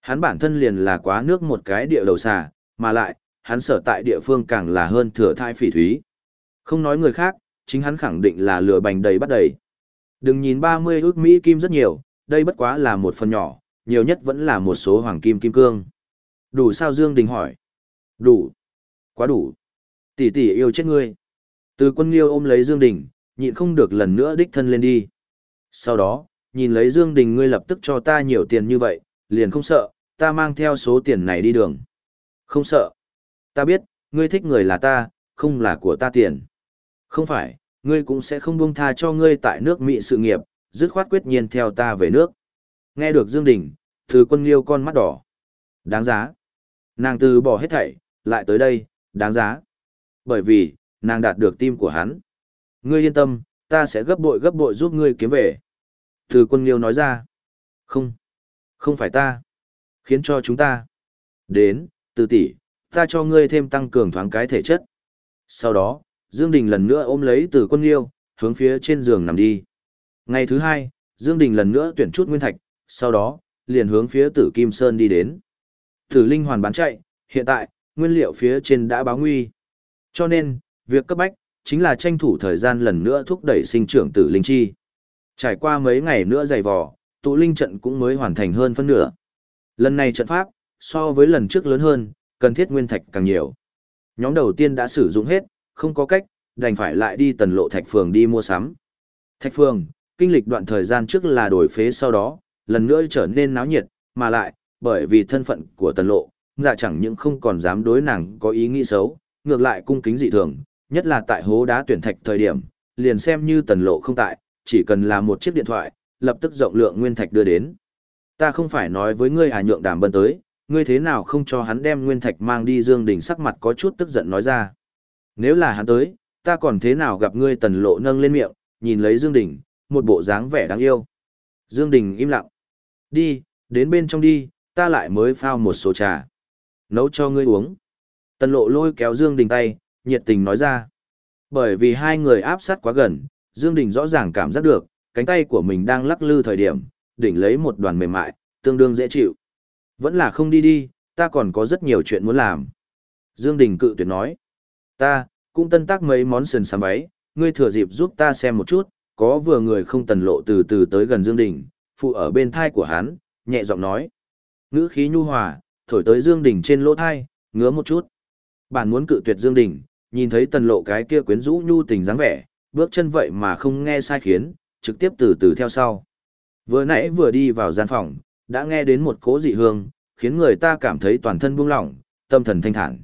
Hắn bản thân liền là quá nước một cái địa đầu xà, mà lại, hắn sở tại địa phương càng là hơn thừa thai phỉ thúy. Không nói người khác, chính hắn khẳng định là lừa bành đầy bắt đầy. Đừng nhìn 30 ước Mỹ kim rất nhiều, đây bất quá là một phần nhỏ, nhiều nhất vẫn là một số hoàng kim kim cương. Đủ sao Dương Đình hỏi? Đủ. Quá đủ. Tỷ tỷ yêu chết ngươi. Từ quân liêu ôm lấy Dương Đình, nhịn không được lần nữa đích thân lên đi. Sau đó, nhìn lấy Dương Đình ngươi lập tức cho ta nhiều tiền như vậy, liền không sợ, ta mang theo số tiền này đi đường. Không sợ. Ta biết, ngươi thích người là ta, không là của ta tiền. Không phải, ngươi cũng sẽ không buông tha cho ngươi tại nước Mỹ sự nghiệp, dứt khoát quyết nhiên theo ta về nước. Nghe được Dương Đình, từ quân liêu con mắt đỏ. Đáng giá. Nàng từ bỏ hết thảy, lại tới đây, đáng giá. Bởi vì, nàng đạt được tim của hắn. Ngươi yên tâm, ta sẽ gấp bội gấp bội giúp ngươi kiếm về. Từ quân liêu nói ra. Không, không phải ta. Khiến cho chúng ta. Đến, từ tỷ, ta cho ngươi thêm tăng cường thoáng cái thể chất. Sau đó, Dương Đình lần nữa ôm lấy từ quân liêu, hướng phía trên giường nằm đi. Ngày thứ hai, Dương Đình lần nữa tuyển chút nguyên thạch, sau đó, liền hướng phía tử Kim Sơn đi đến. Tử linh hoàn bán chạy, hiện tại, nguyên liệu phía trên đã báo nguy. Cho nên, việc cấp bách, chính là tranh thủ thời gian lần nữa thúc đẩy sinh trưởng tử linh chi. Trải qua mấy ngày nữa dày vò, tụ linh trận cũng mới hoàn thành hơn phân nửa. Lần này trận pháp, so với lần trước lớn hơn, cần thiết nguyên thạch càng nhiều. Nhóm đầu tiên đã sử dụng hết, không có cách, đành phải lại đi tần lộ thạch phường đi mua sắm. Thạch phường, kinh lịch đoạn thời gian trước là đổi phế sau đó, lần nữa trở nên náo nhiệt, mà lại, bởi vì thân phận của tần lộ, dạ chẳng những không còn dám đối nàng có ý nghĩ xấu, ngược lại cung kính dị thường, nhất là tại hố đá tuyển thạch thời điểm, liền xem như tần lộ không tại, chỉ cần là một chiếc điện thoại, lập tức rộng lượng nguyên thạch đưa đến. Ta không phải nói với ngươi à nhượng đàm bân tới, ngươi thế nào không cho hắn đem nguyên thạch mang đi Dương Đình sắc mặt có chút tức giận nói ra. Nếu là hắn tới, ta còn thế nào gặp ngươi tần lộ nâng lên miệng, nhìn lấy Dương Đình, một bộ dáng vẻ đáng yêu. Dương Đình im lặng. Đi, đến bên trong đi, ta lại mới phao một số trà. Nấu cho ngươi uống. Tần lộ lôi kéo Dương Đình tay, nhiệt tình nói ra. Bởi vì hai người áp sát quá gần, Dương Đình rõ ràng cảm giác được, cánh tay của mình đang lắc lư thời điểm, đỉnh lấy một đoàn mềm mại, tương đương dễ chịu. Vẫn là không đi đi, ta còn có rất nhiều chuyện muốn làm. Dương Đình cự tuyệt nói. Ta, cũng tân tác mấy món sườn xám váy, ngươi thừa dịp giúp ta xem một chút, có vừa người không tần lộ từ từ tới gần Dương Đình, phụ ở bên thai của hắn, nhẹ giọng nói. Ngữ khí nhu hòa, thổi tới Dương Đình trên lỗ thai, ngứa một chút. Bản muốn cự tuyệt Dương Đình, nhìn thấy tần lộ cái kia quyến rũ nhu tình dáng vẻ, bước chân vậy mà không nghe sai khiến, trực tiếp từ từ theo sau. Vừa nãy vừa đi vào gian phòng, đã nghe đến một cỗ dị hương, khiến người ta cảm thấy toàn thân buông lỏng, tâm thần thanh thản.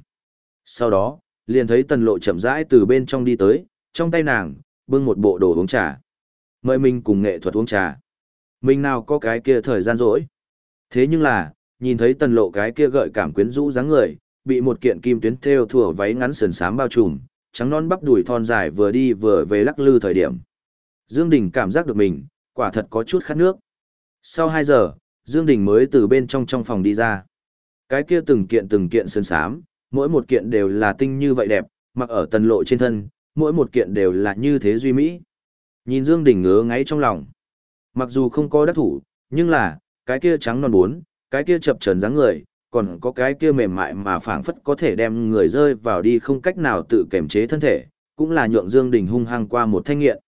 Sau đó, liền thấy tần lộ chậm rãi từ bên trong đi tới, trong tay nàng, bưng một bộ đồ uống trà. Mời mình cùng nghệ thuật uống trà. Mình nào có cái kia thời gian rỗi. Thế nhưng là, nhìn thấy tần lộ cái kia gợi cảm quyến rũ dáng người, bị một kiện kim tuyến thêu thủa váy ngắn sườn sám bao trùm, trắng non bắp đùi thon dài vừa đi vừa về lắc lư thời điểm. Dương Đình cảm giác được mình, quả thật có chút khát nước. Sau 2 giờ, Dương Đình mới từ bên trong trong phòng đi ra. Cái kia từng kiện từng kiện sơn sám, mỗi một kiện đều là tinh như vậy đẹp, mặc ở tần lộ trên thân, mỗi một kiện đều là như thế duy mỹ. Nhìn Dương Đình ngứa ngáy trong lòng. Mặc dù không có đắc thủ, nhưng là, cái kia trắng non bốn, cái kia chập chờn dáng người, còn có cái kia mềm mại mà phảng phất có thể đem người rơi vào đi không cách nào tự kiểm chế thân thể, cũng là nhượng Dương Đình hung hăng qua một thanh nghiện.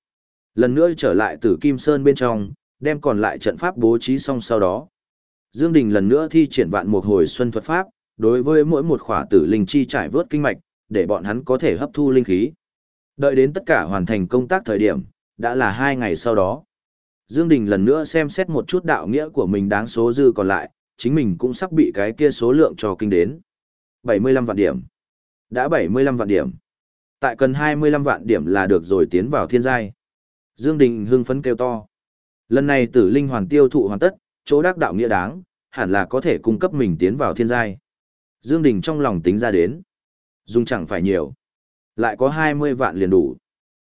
Lần nữa trở lại từ Kim Sơn bên trong, đem còn lại trận pháp bố trí xong sau đó. Dương Đình lần nữa thi triển vạn một hồi xuân thuật pháp, đối với mỗi một khỏa tử linh chi trải vớt kinh mạch, để bọn hắn có thể hấp thu linh khí. Đợi đến tất cả hoàn thành công tác thời điểm, đã là hai ngày sau đó. Dương Đình lần nữa xem xét một chút đạo nghĩa của mình đáng số dư còn lại, chính mình cũng sắp bị cái kia số lượng cho kinh đến. 75 vạn điểm. Đã 75 vạn điểm. Tại cần 25 vạn điểm là được rồi tiến vào thiên giai. Dương Đình hưng phấn kêu to. Lần này tử linh hoàn tiêu thụ hoàn tất, chỗ đắc đạo nghĩa đáng, hẳn là có thể cung cấp mình tiến vào thiên giai. Dương Đình trong lòng tính ra đến. Dùng chẳng phải nhiều. Lại có 20 vạn liền đủ.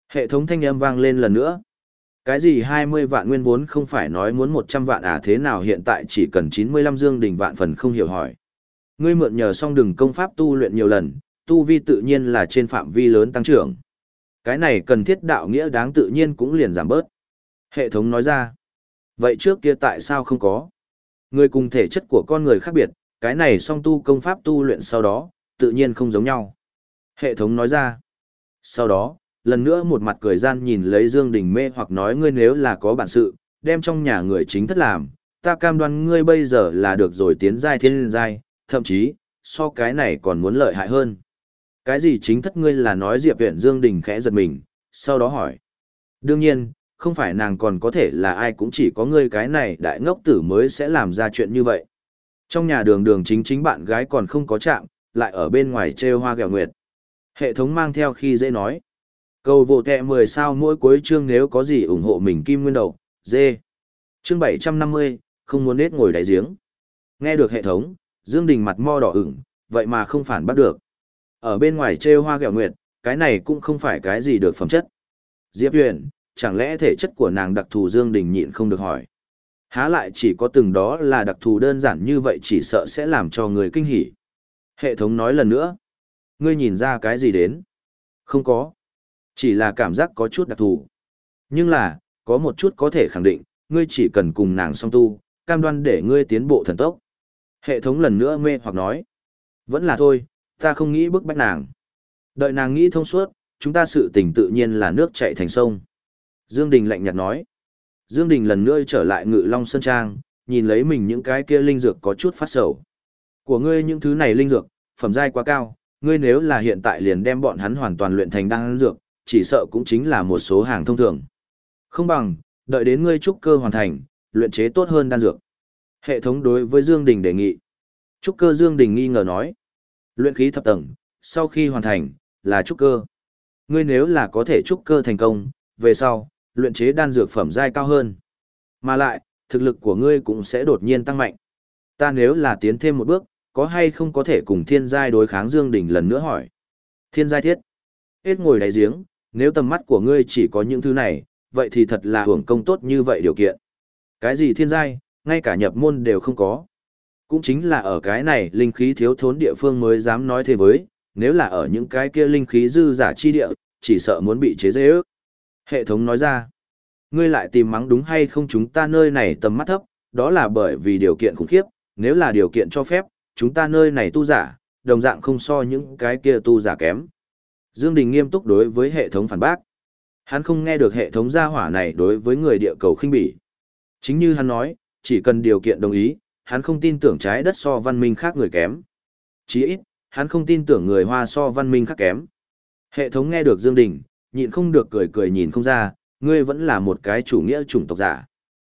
Hệ thống thanh âm vang lên lần nữa. Cái gì 20 vạn nguyên vốn không phải nói muốn 100 vạn à thế nào hiện tại chỉ cần 95 Dương đỉnh vạn phần không hiểu hỏi. Ngươi mượn nhờ xong đừng công pháp tu luyện nhiều lần, tu vi tự nhiên là trên phạm vi lớn tăng trưởng. Cái này cần thiết đạo nghĩa đáng tự nhiên cũng liền giảm bớt. Hệ thống nói ra. Vậy trước kia tại sao không có? Người cùng thể chất của con người khác biệt, cái này song tu công pháp tu luyện sau đó, tự nhiên không giống nhau. Hệ thống nói ra. Sau đó, lần nữa một mặt cười gian nhìn lấy Dương Đình mê hoặc nói ngươi nếu là có bản sự, đem trong nhà người chính thất làm, ta cam đoan ngươi bây giờ là được rồi tiến giai thiên giai, thậm chí, so cái này còn muốn lợi hại hơn. Cái gì chính thất ngươi là nói Diệp Viễn Dương Đình khẽ giật mình, sau đó hỏi. Đương nhiên, không phải nàng còn có thể là ai cũng chỉ có ngươi cái này đại ngốc tử mới sẽ làm ra chuyện như vậy. Trong nhà đường đường chính chính bạn gái còn không có chạm, lại ở bên ngoài trêu hoa gẹo nguyệt. Hệ thống mang theo khi dễ nói. Cầu vô tệ 10 sao mỗi cuối chương nếu có gì ủng hộ mình kim nguyên đầu, dê. Chương 750, không muốn nết ngồi đáy giếng. Nghe được hệ thống, Dương Đình mặt mo đỏ ửng, vậy mà không phản bắt được. Ở bên ngoài trêu hoa gẹo nguyệt, cái này cũng không phải cái gì được phẩm chất. Diệp Huyền, chẳng lẽ thể chất của nàng đặc thù Dương Đình nhịn không được hỏi. Há lại chỉ có từng đó là đặc thù đơn giản như vậy chỉ sợ sẽ làm cho người kinh hỉ. Hệ thống nói lần nữa. Ngươi nhìn ra cái gì đến? Không có. Chỉ là cảm giác có chút đặc thù. Nhưng là, có một chút có thể khẳng định, ngươi chỉ cần cùng nàng song tu, cam đoan để ngươi tiến bộ thần tốc. Hệ thống lần nữa mê hoặc nói. Vẫn là thôi, ta không nghĩ bức bách nàng. Đợi nàng nghĩ thông suốt, chúng ta sự tình tự nhiên là nước chảy thành sông. Dương Đình lạnh nhạt nói. Dương Đình lần nữa trở lại ngự long sơn trang, nhìn lấy mình những cái kia linh dược có chút phát sầu. Của ngươi những thứ này linh dược, phẩm giai quá cao, ngươi nếu là hiện tại liền đem bọn hắn hoàn toàn luyện thành đan dược, chỉ sợ cũng chính là một số hàng thông thường. Không bằng, đợi đến ngươi trúc cơ hoàn thành, luyện chế tốt hơn đan dược. Hệ thống đối với Dương Đình đề nghị. Trúc cơ Dương Đình nghi ngờ nói. Luyện khí thập tầng, sau khi hoàn thành, là trúc cơ. Ngươi nếu là có thể trúc cơ thành công, về sau, luyện chế đan dược phẩm giai cao hơn. Mà lại, thực lực của ngươi cũng sẽ đột nhiên tăng mạnh. Ta nếu là tiến thêm một bước, có hay không có thể cùng thiên giai đối kháng Dương Đình lần nữa hỏi. Thiên giai thiết. Hết ngồi đáy giếng, nếu tầm mắt của ngươi chỉ có những thứ này, vậy thì thật là hưởng công tốt như vậy điều kiện. Cái gì thiên giai, ngay cả nhập môn đều không có. Cũng chính là ở cái này linh khí thiếu thốn địa phương mới dám nói thế với, nếu là ở những cái kia linh khí dư giả chi địa, chỉ sợ muốn bị chế dễ ước. Hệ thống nói ra, ngươi lại tìm mắng đúng hay không chúng ta nơi này tầm mắt thấp, đó là bởi vì điều kiện khủng khiếp, nếu là điều kiện cho phép, chúng ta nơi này tu giả, đồng dạng không so những cái kia tu giả kém. Dương Đình nghiêm túc đối với hệ thống phản bác. Hắn không nghe được hệ thống gia hỏa này đối với người địa cầu khinh bỉ. Chính như hắn nói, chỉ cần điều kiện đồng ý, hắn không tin tưởng trái đất so văn minh khác người kém. Chỉ ít, hắn không tin tưởng người hoa so văn minh khác kém. Hệ thống nghe được Dương Đình, nhịn không được cười cười nhìn không ra, ngươi vẫn là một cái chủ nghĩa chủng tộc giả.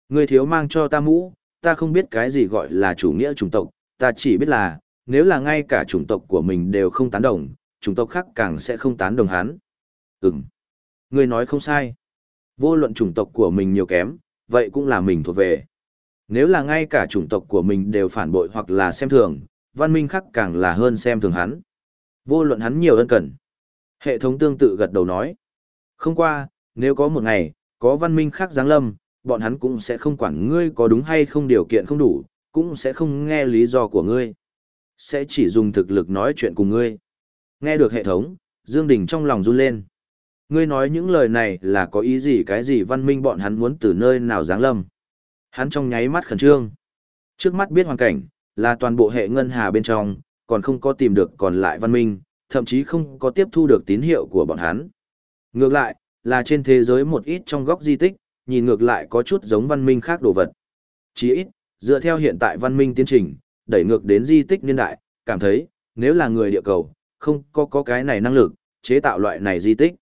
Ngươi thiếu mang cho ta mũ, ta không biết cái gì gọi là chủ nghĩa chủng tộc, ta chỉ biết là, nếu là ngay cả chủng tộc của mình đều không tán đồng, chủng tộc khác càng sẽ không tán đồng hắn. Ừm. Ngươi nói không sai. Vô luận chủng tộc của mình nhiều kém, vậy cũng là mình thuộc về. Nếu là ngay cả chủng tộc của mình đều phản bội hoặc là xem thường, văn minh khác càng là hơn xem thường hắn. Vô luận hắn nhiều ân cần. Hệ thống tương tự gật đầu nói. Không qua, nếu có một ngày, có văn minh khác giáng lâm, bọn hắn cũng sẽ không quản ngươi có đúng hay không điều kiện không đủ, cũng sẽ không nghe lý do của ngươi. Sẽ chỉ dùng thực lực nói chuyện cùng ngươi. Nghe được hệ thống, Dương Đình trong lòng run lên. Ngươi nói những lời này là có ý gì cái gì văn minh bọn hắn muốn từ nơi nào giáng lâm. Hắn trong nháy mắt khẩn trương. Trước mắt biết hoàn cảnh, là toàn bộ hệ ngân hà bên trong, còn không có tìm được còn lại văn minh, thậm chí không có tiếp thu được tín hiệu của bọn hắn. Ngược lại, là trên thế giới một ít trong góc di tích, nhìn ngược lại có chút giống văn minh khác đồ vật. Chỉ ít, dựa theo hiện tại văn minh tiến trình, đẩy ngược đến di tích niên đại, cảm thấy, nếu là người địa cầu, không có có cái này năng lực, chế tạo loại này di tích.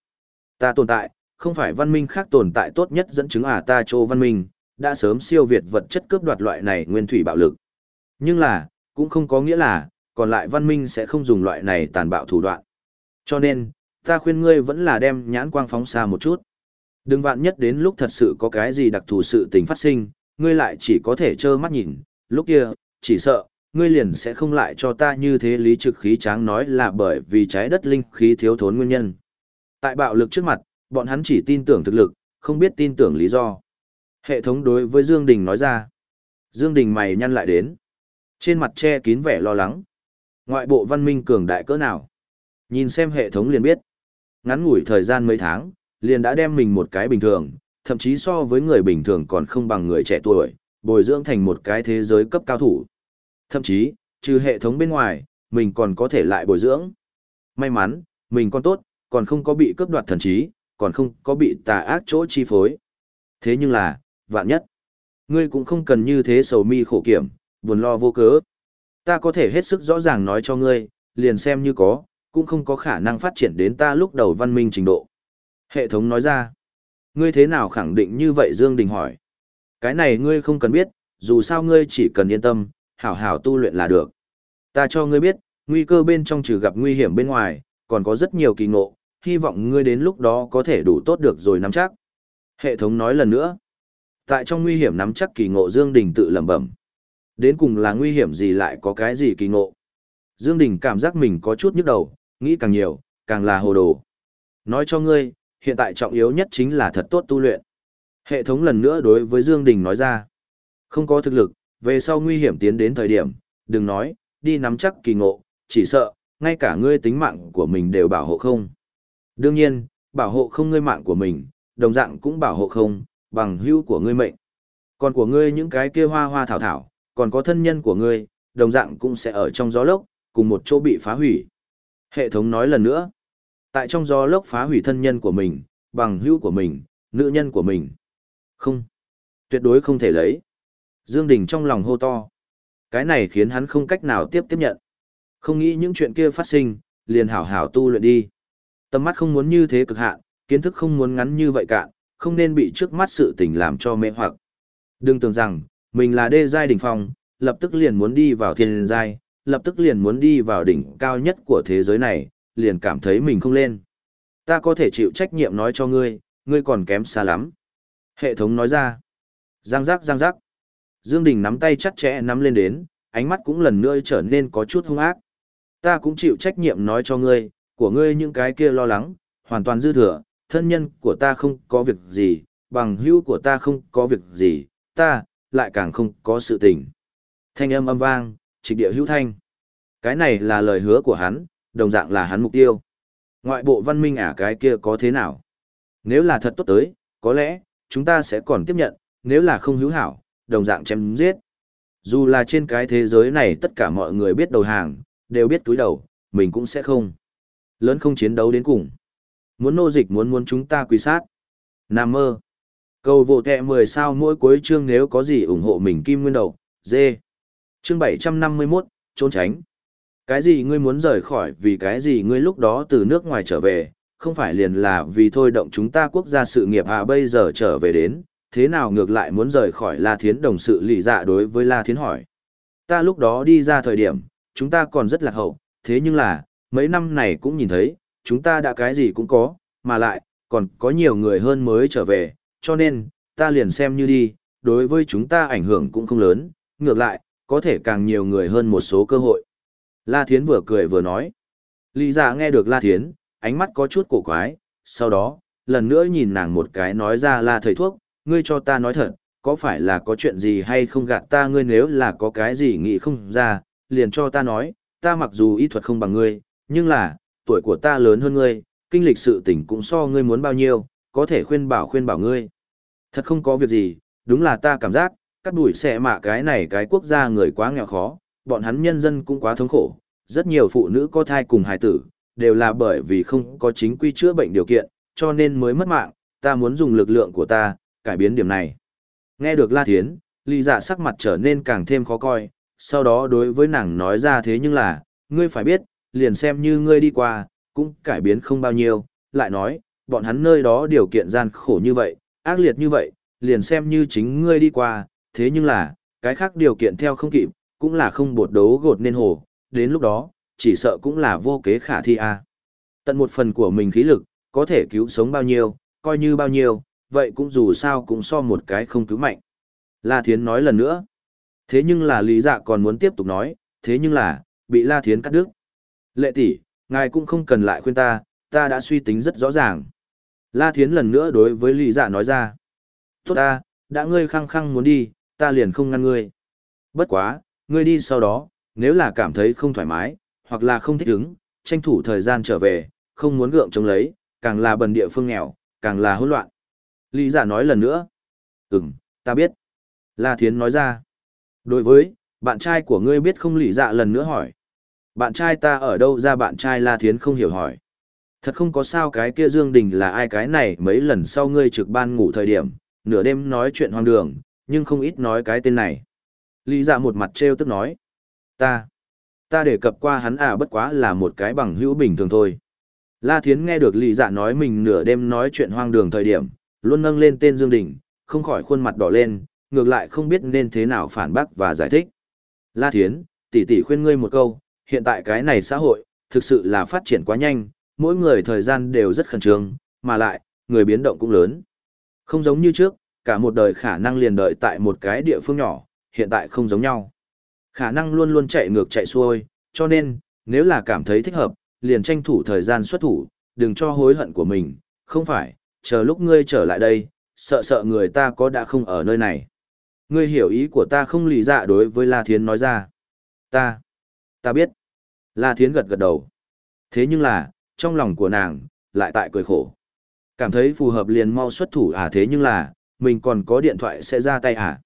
Ta tồn tại, không phải văn minh khác tồn tại tốt nhất dẫn chứng à ta chỗ văn minh, đã sớm siêu việt vật chất cướp đoạt loại này nguyên thủy bạo lực. Nhưng là, cũng không có nghĩa là, còn lại văn minh sẽ không dùng loại này tàn bạo thủ đoạn. Cho nên, ta khuyên ngươi vẫn là đem nhãn quang phóng xa một chút. Đừng vạn nhất đến lúc thật sự có cái gì đặc thù sự tình phát sinh, ngươi lại chỉ có thể trơ mắt nhìn, lúc kia, chỉ sợ, ngươi liền sẽ không lại cho ta như thế lý trực khí tráng nói là bởi vì trái đất linh khí thiếu thốn nguyên nhân. Tại bạo lực trước mặt, bọn hắn chỉ tin tưởng thực lực, không biết tin tưởng lý do. Hệ thống đối với Dương Đình nói ra. Dương Đình mày nhăn lại đến. Trên mặt che kín vẻ lo lắng. Ngoại bộ văn minh cường đại cỡ nào? Nhìn xem hệ thống liền biết. Ngắn ngủi thời gian mấy tháng, liền đã đem mình một cái bình thường, thậm chí so với người bình thường còn không bằng người trẻ tuổi, bồi dưỡng thành một cái thế giới cấp cao thủ. Thậm chí, trừ hệ thống bên ngoài, mình còn có thể lại bồi dưỡng. May mắn, mình còn tốt, còn không có bị cướp đoạt thần trí, còn không có bị tà ác chỗ chi phối. Thế nhưng là, vạn nhất, ngươi cũng không cần như thế sầu mi khổ kiểm, buồn lo vô cớ. Ta có thể hết sức rõ ràng nói cho ngươi, liền xem như có, cũng không có khả năng phát triển đến ta lúc đầu văn minh trình độ. Hệ thống nói ra, ngươi thế nào khẳng định như vậy Dương Đình hỏi. Cái này ngươi không cần biết, dù sao ngươi chỉ cần yên tâm, hảo hảo tu luyện là được. Ta cho ngươi biết, nguy cơ bên trong trừ gặp nguy hiểm bên ngoài, còn có rất nhiều kỳ ngộ, hy vọng ngươi đến lúc đó có thể đủ tốt được rồi nắm chắc. Hệ thống nói lần nữa. Tại trong nguy hiểm nắm chắc kỳ ngộ Dương Đình tự lẩm bẩm. Đến cùng là nguy hiểm gì lại có cái gì kỳ ngộ. Dương Đình cảm giác mình có chút nhức đầu, nghĩ càng nhiều, càng là hồ đồ. Nói cho ngươi, hiện tại trọng yếu nhất chính là thật tốt tu luyện. Hệ thống lần nữa đối với Dương Đình nói ra. Không có thực lực, về sau nguy hiểm tiến đến thời điểm, đừng nói, đi nắm chắc kỳ ngộ, chỉ sợ, ngay cả ngươi tính mạng của mình đều bảo hộ không. Đương nhiên, bảo hộ không ngươi mạng của mình, đồng dạng cũng bảo hộ không, bằng hữu của ngươi mệnh. Còn của ngươi những cái kia hoa hoa thảo thảo, còn có thân nhân của ngươi, đồng dạng cũng sẽ ở trong gió lốc, cùng một chỗ bị phá hủy. Hệ thống nói lần nữa, tại trong gió lốc phá hủy thân nhân của mình, bằng hữu của mình, nữ nhân của mình. Không, tuyệt đối không thể lấy. Dương Đình trong lòng hô to. Cái này khiến hắn không cách nào tiếp tiếp nhận. Không nghĩ những chuyện kia phát sinh, liền hảo hảo tu luyện đi. Tầm mắt không muốn như thế cực hạn, kiến thức không muốn ngắn như vậy cạn, không nên bị trước mắt sự tình làm cho mê hoặc. Đừng tưởng rằng, mình là đê giai đỉnh phong, lập tức liền muốn đi vào thiên giai, lập tức liền muốn đi vào đỉnh cao nhất của thế giới này, liền cảm thấy mình không lên. Ta có thể chịu trách nhiệm nói cho ngươi, ngươi còn kém xa lắm. Hệ thống nói ra. Giang giác giang giác. Dương Đình nắm tay chặt chẽ nắm lên đến, ánh mắt cũng lần nữa trở nên có chút hung ác. Ta cũng chịu trách nhiệm nói cho ngươi, của ngươi những cái kia lo lắng, hoàn toàn dư thừa, thân nhân của ta không có việc gì, bằng hữu của ta không có việc gì, ta, lại càng không có sự tình. Thanh âm âm vang, trịch địa hữu thanh. Cái này là lời hứa của hắn, đồng dạng là hắn mục tiêu. Ngoại bộ văn minh ả cái kia có thế nào? Nếu là thật tốt tới, có lẽ, chúng ta sẽ còn tiếp nhận, nếu là không hữu hảo, đồng dạng chém giết. Dù là trên cái thế giới này tất cả mọi người biết đầu hàng, đều biết túi đầu, mình cũng sẽ không. Lớn không chiến đấu đến cùng. Muốn nô dịch muốn muốn chúng ta quy sát. Nam mơ. Cầu vô kẹ 10 sao mỗi cuối chương nếu có gì ủng hộ mình kim nguyên đầu, dê. Chương 751, trốn tránh. Cái gì ngươi muốn rời khỏi vì cái gì ngươi lúc đó từ nước ngoài trở về, không phải liền là vì thôi động chúng ta quốc gia sự nghiệp à bây giờ trở về đến, thế nào ngược lại muốn rời khỏi La Thiến đồng sự lì dạ đối với La Thiến hỏi. Ta lúc đó đi ra thời điểm, chúng ta còn rất lạc hậu, thế nhưng là, mấy năm này cũng nhìn thấy, chúng ta đã cái gì cũng có, mà lại, còn có nhiều người hơn mới trở về, cho nên, ta liền xem như đi, đối với chúng ta ảnh hưởng cũng không lớn, ngược lại, có thể càng nhiều người hơn một số cơ hội. La Thiến vừa cười vừa nói. Lý giả dạ nghe được La Thiến, ánh mắt có chút cổ quái, sau đó, lần nữa nhìn nàng một cái nói ra La thầy thuốc, ngươi cho ta nói thật, có phải là có chuyện gì hay không gạt ta ngươi nếu là có cái gì nghĩ không ra, liền cho ta nói, ta mặc dù y thuật không bằng ngươi, nhưng là, tuổi của ta lớn hơn ngươi, kinh lịch sự tình cũng so ngươi muốn bao nhiêu, có thể khuyên bảo khuyên bảo ngươi. Thật không có việc gì, đúng là ta cảm giác, cắt đuổi xẻ mạ cái này cái quốc gia người quá nghèo khó, bọn hắn nhân dân cũng quá thống khổ, rất nhiều phụ nữ có thai cùng hài tử, đều là bởi vì không có chính quy chữa bệnh điều kiện, cho nên mới mất mạng, ta muốn dùng lực lượng của ta, cải biến điểm này. Nghe được La Thiến, Lý Dạ sắc mặt trở nên càng thêm khó coi, sau đó đối với nàng nói ra thế nhưng là, ngươi phải biết, liền xem như ngươi đi qua, cũng cải biến không bao nhiêu, lại nói, bọn hắn nơi đó điều kiện gian khổ như vậy, ác liệt như vậy, liền xem như chính ngươi đi qua, thế nhưng là, cái khác điều kiện theo không kịp, cũng là không bột đấu gột nên hồ, đến lúc đó, chỉ sợ cũng là vô kế khả thi a. À. Tận một phần của mình khí lực, có thể cứu sống bao nhiêu, coi như bao nhiêu, vậy cũng dù sao cũng so một cái không cứu mạnh. La Thiến nói lần nữa. Thế nhưng là Lý Dạ còn muốn tiếp tục nói, thế nhưng là, bị La Thiến cắt đứt. Lệ tỷ, ngài cũng không cần lại khuyên ta, ta đã suy tính rất rõ ràng. La Thiến lần nữa đối với Lý Dạ nói ra. Tốt ta, đã ngươi khăng khăng muốn đi, ta liền không ngăn ngươi. Bất quá, ngươi đi sau đó, nếu là cảm thấy không thoải mái, hoặc là không thích ứng, tranh thủ thời gian trở về, không muốn gượng chống lấy, càng là bần địa phương nghèo, càng là hỗn loạn. Lý giả nói lần nữa. Ừm, ta biết. La Thiến nói ra. Đối với, bạn trai của ngươi biết không lý dạ lần nữa hỏi. Bạn trai ta ở đâu ra bạn trai La Thiến không hiểu hỏi. Thật không có sao cái kia Dương Đình là ai cái này mấy lần sau ngươi trực ban ngủ thời điểm, nửa đêm nói chuyện hoang đường, nhưng không ít nói cái tên này. Lý dạ một mặt treo tức nói. Ta, ta đề cập qua hắn à bất quá là một cái bằng hữu bình thường thôi. La Thiến nghe được Lý dạ nói mình nửa đêm nói chuyện hoang đường thời điểm, luôn nâng lên tên Dương Đình, không khỏi khuôn mặt đỏ lên, ngược lại không biết nên thế nào phản bác và giải thích. La Thiến, tỷ tỷ khuyên ngươi một câu, hiện tại cái này xã hội, thực sự là phát triển quá nhanh, mỗi người thời gian đều rất khẩn trương, mà lại, người biến động cũng lớn. Không giống như trước, cả một đời khả năng liền đợi tại một cái địa phương nhỏ, hiện tại không giống nhau. Khả năng luôn luôn chạy ngược chạy xuôi, cho nên, nếu là cảm thấy thích hợp, liền tranh thủ thời gian xuất thủ, đừng cho hối hận của mình, không phải, chờ lúc ngươi trở lại đây, sợ sợ người ta có đã không ở nơi này. Ngươi hiểu ý của ta không lì dạ đối với La Thiến nói ra. Ta, ta biết. La Thiến gật gật đầu. Thế nhưng là, trong lòng của nàng, lại tại cười khổ. Cảm thấy phù hợp liền mau xuất thủ à thế nhưng là, mình còn có điện thoại sẽ ra tay à.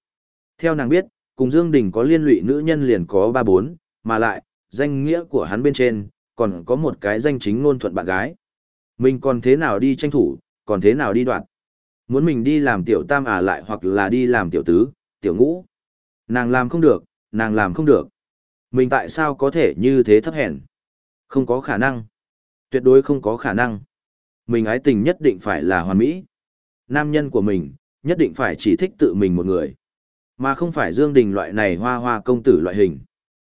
Theo nàng biết, cùng Dương Đình có liên lụy nữ nhân liền có ba bốn, mà lại, danh nghĩa của hắn bên trên, còn có một cái danh chính ngôn thuận bạn gái. Mình còn thế nào đi tranh thủ, còn thế nào đi đoạn. Muốn mình đi làm tiểu tam à lại hoặc là đi làm tiểu tứ, tiểu ngũ. Nàng làm không được, nàng làm không được. Mình tại sao có thể như thế thấp hèn? Không có khả năng. Tuyệt đối không có khả năng. Mình ái tình nhất định phải là hoàn mỹ. Nam nhân của mình, nhất định phải chỉ thích tự mình một người. Mà không phải Dương Đình loại này hoa hoa công tử loại hình.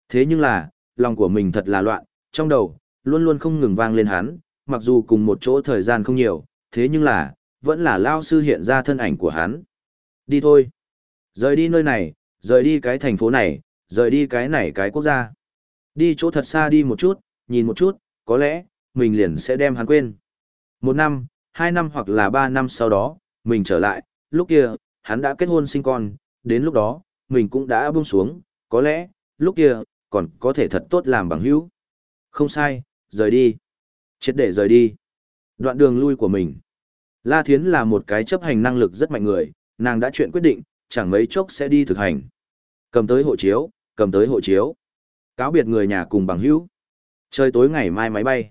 Thế nhưng là, lòng của mình thật là loạn, trong đầu, luôn luôn không ngừng vang lên hắn, mặc dù cùng một chỗ thời gian không nhiều, thế nhưng là, vẫn là lao sư hiện ra thân ảnh của hắn. Đi thôi. Rời đi nơi này, rời đi cái thành phố này, rời đi cái này cái quốc gia. Đi chỗ thật xa đi một chút, nhìn một chút, có lẽ, mình liền sẽ đem hắn quên. Một năm, hai năm hoặc là ba năm sau đó, mình trở lại, lúc kia, hắn đã kết hôn sinh con, đến lúc đó, mình cũng đã buông xuống, có lẽ, lúc kia, còn có thể thật tốt làm bằng hữu. Không sai, rời đi. Chết để rời đi. Đoạn đường lui của mình. La Thiến là một cái chấp hành năng lực rất mạnh người, nàng đã chuyện quyết định, chẳng mấy chốc sẽ đi thực hành. Cầm tới hộ chiếu, cầm tới hộ chiếu. Cáo biệt người nhà cùng bằng hữu. Trời tối ngày mai máy bay.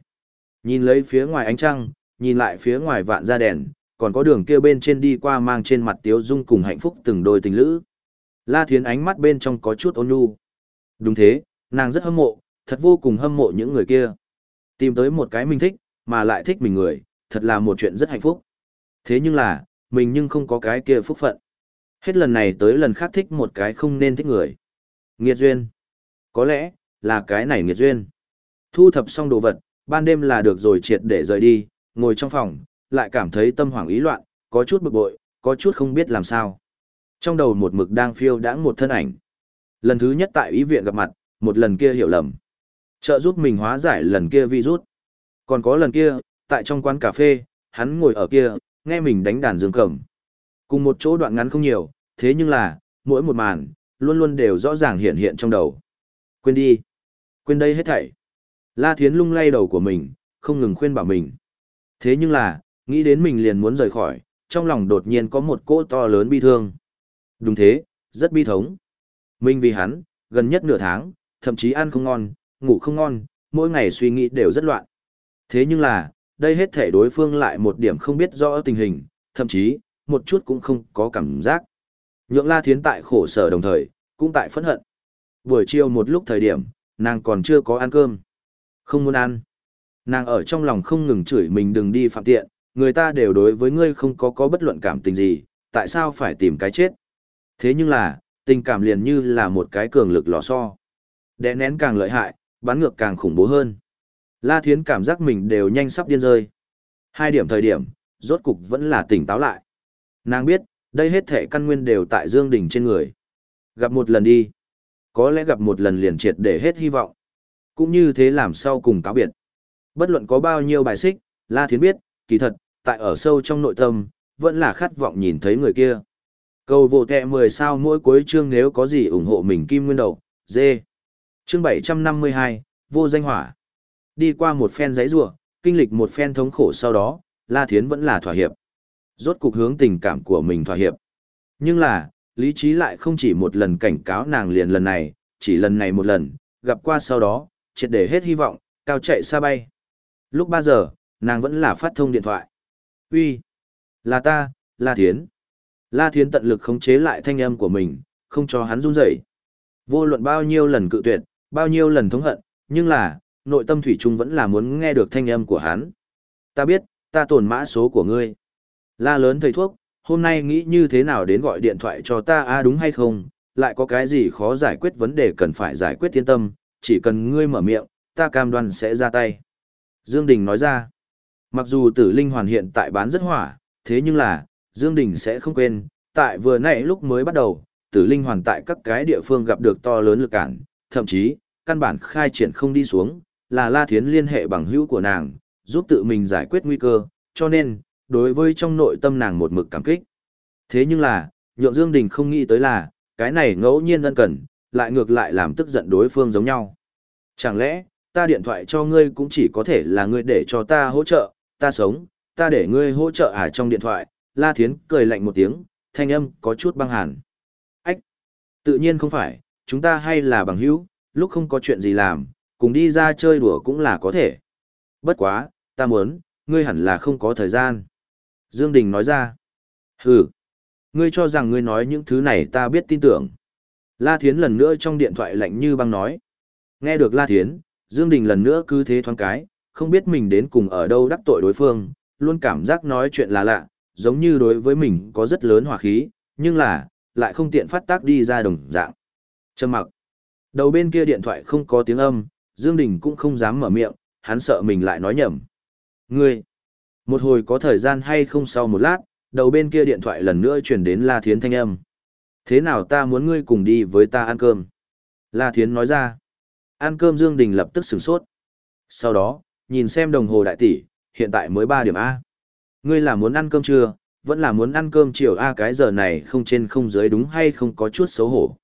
Nhìn lấy phía ngoài ánh trăng, nhìn lại phía ngoài vạn ra đèn, còn có đường kia bên trên đi qua mang trên mặt tiếu dung cùng hạnh phúc từng đôi tình lữ. La Thiến ánh mắt bên trong có chút ôn nhu. Đúng thế, nàng rất hâm mộ, thật vô cùng hâm mộ những người kia. Tìm tới một cái mình thích, mà lại thích mình người, thật là một chuyện rất hạnh phúc. Thế nhưng là, mình nhưng không có cái kia phúc phận. Hết lần này tới lần khác thích một cái không nên thích người. Nghiệt duyên. Có lẽ, là cái này nghiệt duyên. Thu thập xong đồ vật, ban đêm là được rồi triệt để rời đi, ngồi trong phòng, lại cảm thấy tâm hoảng ý loạn, có chút bực bội, có chút không biết làm sao. Trong đầu một mực đang phiêu đãng một thân ảnh. Lần thứ nhất tại ý viện gặp mặt, một lần kia hiểu lầm. Trợ giúp mình hóa giải lần kia virus. Còn có lần kia, tại trong quán cà phê, hắn ngồi ở kia, nghe mình đánh đàn dương cầm. Cùng một chỗ đoạn ngắn không nhiều, thế nhưng là, mỗi một màn, luôn luôn đều rõ ràng hiện hiện trong đầu. Quên đi. Quên đây hết thảy. La Thiến lung lay đầu của mình, không ngừng khuyên bảo mình. Thế nhưng là, nghĩ đến mình liền muốn rời khỏi, trong lòng đột nhiên có một cỗ to lớn bi thương. Đúng thế, rất bi thống. Mình vì hắn, gần nhất nửa tháng, thậm chí ăn không ngon, ngủ không ngon, mỗi ngày suy nghĩ đều rất loạn. Thế nhưng là, đây hết thể đối phương lại một điểm không biết rõ tình hình, thậm chí, một chút cũng không có cảm giác. Nhượng La Thiến tại khổ sở đồng thời, cũng tại phẫn hận. Buổi chiều một lúc thời điểm, nàng còn chưa có ăn cơm. Không muốn ăn. Nàng ở trong lòng không ngừng chửi mình đừng đi phạm tiện, người ta đều đối với ngươi không có có bất luận cảm tình gì, tại sao phải tìm cái chết. Thế nhưng là, tình cảm liền như là một cái cường lực lò xo. Đè nén càng lợi hại, bắn ngược càng khủng bố hơn. La Thiến cảm giác mình đều nhanh sắp điên rơi. Hai điểm thời điểm, rốt cục vẫn là tỉnh táo lại. Nàng biết, đây hết thể căn nguyên đều tại Dương Đình trên người. Gặp một lần đi. Có lẽ gặp một lần liền triệt để hết hy vọng. Cũng như thế làm sau cùng cáo biệt. Bất luận có bao nhiêu bài xích, La Thiến biết, kỳ thật, tại ở sâu trong nội tâm, vẫn là khát vọng nhìn thấy người kia. Cầu vô kẹ 10 sao mỗi cuối chương nếu có gì ủng hộ mình Kim Nguyên Đầu, dê. Chương 752, vô danh hỏa. Đi qua một phen giấy rủa kinh lịch một phen thống khổ sau đó, La Thiến vẫn là thỏa hiệp. Rốt cục hướng tình cảm của mình thỏa hiệp. Nhưng là, lý trí lại không chỉ một lần cảnh cáo nàng liền lần này, chỉ lần này một lần, gặp qua sau đó, triệt để hết hy vọng, cao chạy xa bay. Lúc 3 giờ, nàng vẫn là phát thông điện thoại. Uy, Là ta, La Thiến. La Thiến tận lực khống chế lại thanh âm của mình, không cho hắn run rẩy. Vô luận bao nhiêu lần cự tuyệt, bao nhiêu lần thống hận, nhưng là, nội tâm thủy trung vẫn là muốn nghe được thanh âm của hắn. Ta biết, ta tổn mã số của ngươi. La lớn thầy thuốc, hôm nay nghĩ như thế nào đến gọi điện thoại cho ta a đúng hay không, lại có cái gì khó giải quyết vấn đề cần phải giải quyết yên tâm, chỉ cần ngươi mở miệng, ta cam đoan sẽ ra tay. Dương Đình nói ra, mặc dù tử linh hoàn hiện tại bán rất hỏa, thế nhưng là, Dương Đình sẽ không quên, tại vừa nãy lúc mới bắt đầu, tử linh hoàn tại các cái địa phương gặp được to lớn lực cản, thậm chí, căn bản khai triển không đi xuống, là La Thiến liên hệ bằng hữu của nàng, giúp tự mình giải quyết nguy cơ, cho nên, đối với trong nội tâm nàng một mực cảm kích. Thế nhưng là, nhượng Dương Đình không nghĩ tới là, cái này ngẫu nhiên ân cần, lại ngược lại làm tức giận đối phương giống nhau. Chẳng lẽ, ta điện thoại cho ngươi cũng chỉ có thể là ngươi để cho ta hỗ trợ, ta sống, ta để ngươi hỗ trợ à trong điện thoại, La Thiến cười lạnh một tiếng, thanh âm có chút băng hàn. Ách! Tự nhiên không phải, chúng ta hay là bằng hữu, lúc không có chuyện gì làm, cùng đi ra chơi đùa cũng là có thể. Bất quá, ta muốn, ngươi hẳn là không có thời gian. Dương Đình nói ra. Hừ! Ngươi cho rằng ngươi nói những thứ này ta biết tin tưởng. La Thiến lần nữa trong điện thoại lạnh như băng nói. Nghe được La Thiến, Dương Đình lần nữa cứ thế thoáng cái, không biết mình đến cùng ở đâu đắc tội đối phương, luôn cảm giác nói chuyện là lạ, giống như đối với mình có rất lớn hòa khí, nhưng là, lại không tiện phát tác đi ra đồng dạng. Trầm mặc. Đầu bên kia điện thoại không có tiếng âm, Dương Đình cũng không dám mở miệng, hắn sợ mình lại nói nhầm. Ngươi, một hồi có thời gian hay không sau một lát, đầu bên kia điện thoại lần nữa truyền đến La Thiến thanh âm. Thế nào ta muốn ngươi cùng đi với ta ăn cơm? La Thiến nói ra. Ăn cơm Dương Đình lập tức sửng sốt. Sau đó, nhìn xem đồng hồ đại tỷ, hiện tại mới 3 điểm A. Ngươi là muốn ăn cơm trưa, vẫn là muốn ăn cơm chiều A cái giờ này không trên không dưới đúng hay không có chút xấu hổ.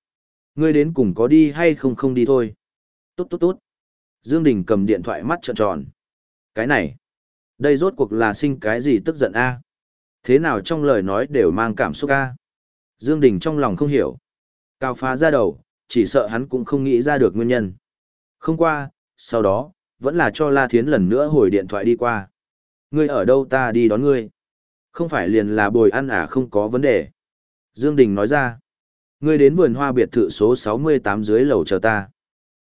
Ngươi đến cùng có đi hay không không đi thôi. Tốt tốt tốt. Dương Đình cầm điện thoại mắt trợn tròn. Cái này, đây rốt cuộc là sinh cái gì tức giận A. Thế nào trong lời nói đều mang cảm xúc A. Dương Đình trong lòng không hiểu. Cao phá ra đầu, chỉ sợ hắn cũng không nghĩ ra được nguyên nhân. Không qua, sau đó, vẫn là cho La Thiến lần nữa hồi điện thoại đi qua. Ngươi ở đâu ta đi đón ngươi. Không phải liền là bồi ăn à không có vấn đề. Dương Đình nói ra. Ngươi đến vườn hoa biệt thự số 68 dưới lầu chờ ta.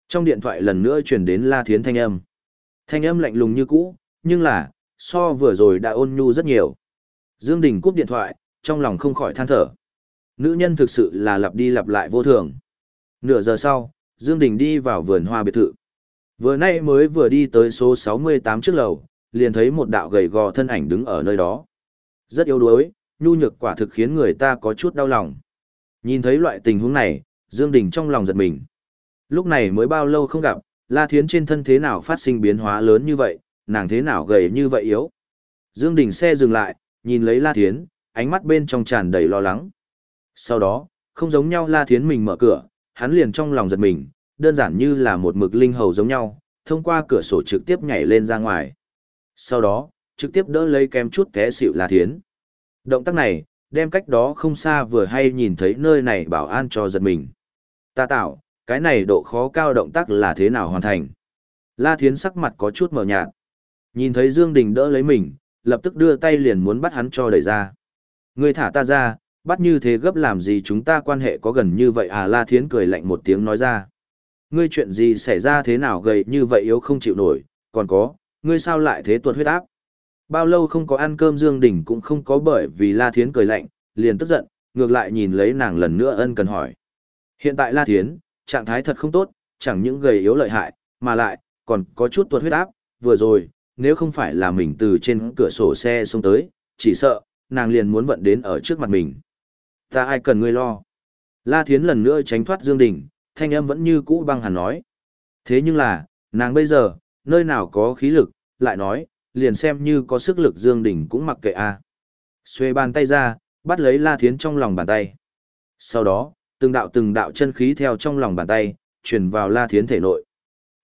Trong điện thoại lần nữa truyền đến La Thiến thanh âm. Thanh âm lạnh lùng như cũ, nhưng là, so vừa rồi đã ôn nhu rất nhiều. Dương Đình cúp điện thoại, trong lòng không khỏi than thở. Nữ nhân thực sự là lặp đi lặp lại vô thường. Nửa giờ sau, Dương Đình đi vào vườn hoa biệt thự. Vừa nay mới vừa đi tới số 68 trước lầu, liền thấy một đạo gầy gò thân ảnh đứng ở nơi đó. Rất yếu đuối, nhu nhược quả thực khiến người ta có chút đau lòng. Nhìn thấy loại tình huống này, Dương Đình trong lòng giật mình. Lúc này mới bao lâu không gặp, La Thiến trên thân thế nào phát sinh biến hóa lớn như vậy, nàng thế nào gầy như vậy yếu. Dương Đình xe dừng lại, nhìn lấy La Thiến, ánh mắt bên trong tràn đầy lo lắng. Sau đó, không giống nhau La Thiến mình mở cửa, hắn liền trong lòng giật mình, đơn giản như là một mực linh hầu giống nhau, thông qua cửa sổ trực tiếp nhảy lên ra ngoài. Sau đó, trực tiếp đỡ lấy kem chút té xỉu La Thiến. Động tác này, đem cách đó không xa vừa hay nhìn thấy nơi này bảo an cho giật mình. Ta tạo, cái này độ khó cao động tác là thế nào hoàn thành. La Thiến sắc mặt có chút mờ nhạt. Nhìn thấy Dương Đình đỡ lấy mình, lập tức đưa tay liền muốn bắt hắn cho đẩy ra. Ngươi thả ta ra, bắt như thế gấp làm gì chúng ta quan hệ có gần như vậy à La Thiến cười lạnh một tiếng nói ra. Ngươi chuyện gì xảy ra thế nào gầy như vậy yếu không chịu nổi, còn có, ngươi sao lại thế tuột huyết áp. Bao lâu không có ăn cơm Dương Đình cũng không có bởi vì La Thiến cười lạnh, liền tức giận, ngược lại nhìn lấy nàng lần nữa ân cần hỏi. Hiện tại La Thiến, trạng thái thật không tốt, chẳng những gầy yếu lợi hại, mà lại, còn có chút tuột huyết áp, vừa rồi, nếu không phải là mình từ trên cửa sổ xe xông tới, chỉ sợ, nàng liền muốn vận đến ở trước mặt mình. Ta ai cần ngươi lo. La Thiến lần nữa tránh thoát Dương Đình, thanh âm vẫn như cũ băng hàn nói. Thế nhưng là, nàng bây giờ, nơi nào có khí lực, lại nói, liền xem như có sức lực Dương Đình cũng mặc kệ a. À. Xuê bàn tay ra, bắt lấy La Thiến trong lòng bàn tay. Sau đó, từng đạo từng đạo chân khí theo trong lòng bàn tay, truyền vào La Thiến thể nội.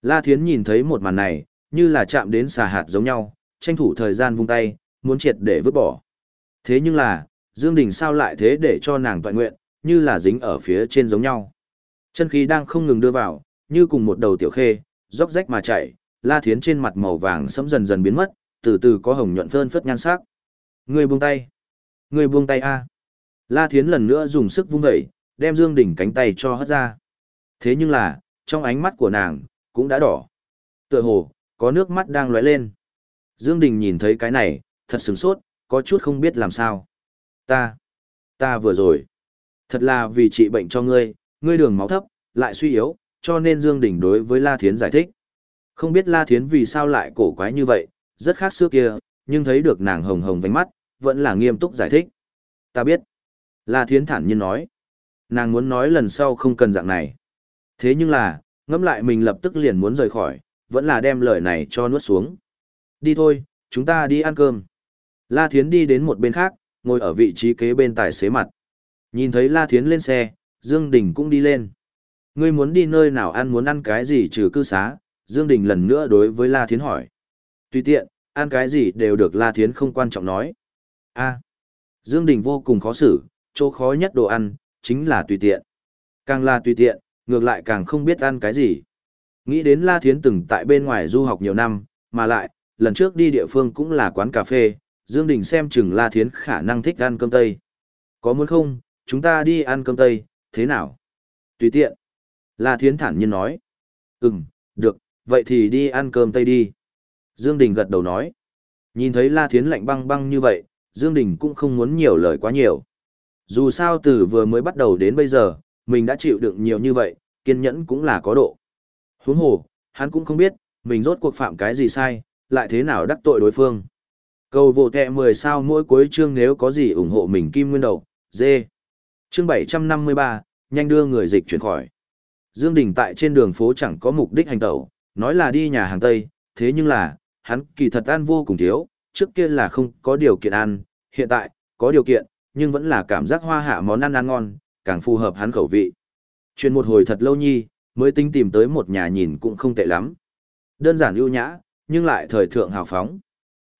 La Thiến nhìn thấy một màn này, như là chạm đến xà hạt giống nhau, tranh thủ thời gian vung tay, muốn triệt để vứt bỏ. Thế nhưng là, Dương Đình sao lại thế để cho nàng toàn nguyện, như là dính ở phía trên giống nhau. Chân khí đang không ngừng đưa vào, như cùng một đầu tiểu khê, róc rách mà chảy, La Thiến trên mặt màu vàng sẫm dần dần biến mất, từ từ có hồng nhuận phơn phất nhan sắc. Người buông tay. Người buông tay a. La Thiến lần nữa dùng sức vung dậy, đem Dương Đình cánh tay cho hất ra. Thế nhưng là, trong ánh mắt của nàng, cũng đã đỏ. Tựa hồ, có nước mắt đang lóe lên. Dương Đình nhìn thấy cái này, thật sừng sốt, có chút không biết làm sao. Ta, ta vừa rồi, thật là vì trị bệnh cho ngươi, ngươi đường máu thấp, lại suy yếu, cho nên Dương Đình đối với La Thiến giải thích. Không biết La Thiến vì sao lại cổ quái như vậy, rất khác xưa kia, nhưng thấy được nàng hồng hồng vánh mắt, vẫn là nghiêm túc giải thích. Ta biết. La Thiến thản nhiên nói. Nàng muốn nói lần sau không cần dạng này. Thế nhưng là, ngẫm lại mình lập tức liền muốn rời khỏi, vẫn là đem lời này cho nuốt xuống. Đi thôi, chúng ta đi ăn cơm. La Thiến đi đến một bên khác, ngồi ở vị trí kế bên tài xế mặt. Nhìn thấy La Thiến lên xe, Dương Đình cũng đi lên. Ngươi muốn đi nơi nào ăn muốn ăn cái gì trừ cư xá? Dương Đình lần nữa đối với La Thiến hỏi. Tùy tiện, ăn cái gì đều được La Thiến không quan trọng nói. A. Dương Đình vô cùng khó xử, chỗ khó nhất đồ ăn, chính là tùy tiện. Càng là tùy tiện, ngược lại càng không biết ăn cái gì. Nghĩ đến La Thiến từng tại bên ngoài du học nhiều năm, mà lại, lần trước đi địa phương cũng là quán cà phê, Dương Đình xem chừng La Thiến khả năng thích ăn cơm Tây. Có muốn không, chúng ta đi ăn cơm Tây, thế nào? Tùy tiện. La Thiến thản nhiên nói. Ừm, được, vậy thì đi ăn cơm Tây đi. Dương Đình gật đầu nói. Nhìn thấy La Thiến lạnh băng băng như vậy, Dương Đình cũng không muốn nhiều lời quá nhiều. Dù sao từ vừa mới bắt đầu đến bây giờ, mình đã chịu đựng nhiều như vậy, kiên nhẫn cũng là có độ. Huống hồ, hắn cũng không biết, mình rốt cuộc phạm cái gì sai, lại thế nào đắc tội đối phương. Cầu vô tệ 10 sao mỗi cuối chương nếu có gì ủng hộ mình kim nguyên đầu, dê. Chương 753, nhanh đưa người dịch chuyển khỏi. Dương Đình tại trên đường phố chẳng có mục đích hành tẩu, nói là đi nhà hàng Tây, thế nhưng là, hắn kỳ thật ăn vô cùng thiếu, trước kia là không có điều kiện ăn, hiện tại, có điều kiện, nhưng vẫn là cảm giác hoa hạ món ăn ăn ngon, càng phù hợp hắn khẩu vị. Chuyện một hồi thật lâu nhi, mới tính tìm tới một nhà nhìn cũng không tệ lắm. Đơn giản ưu nhã, nhưng lại thời thượng hào phóng.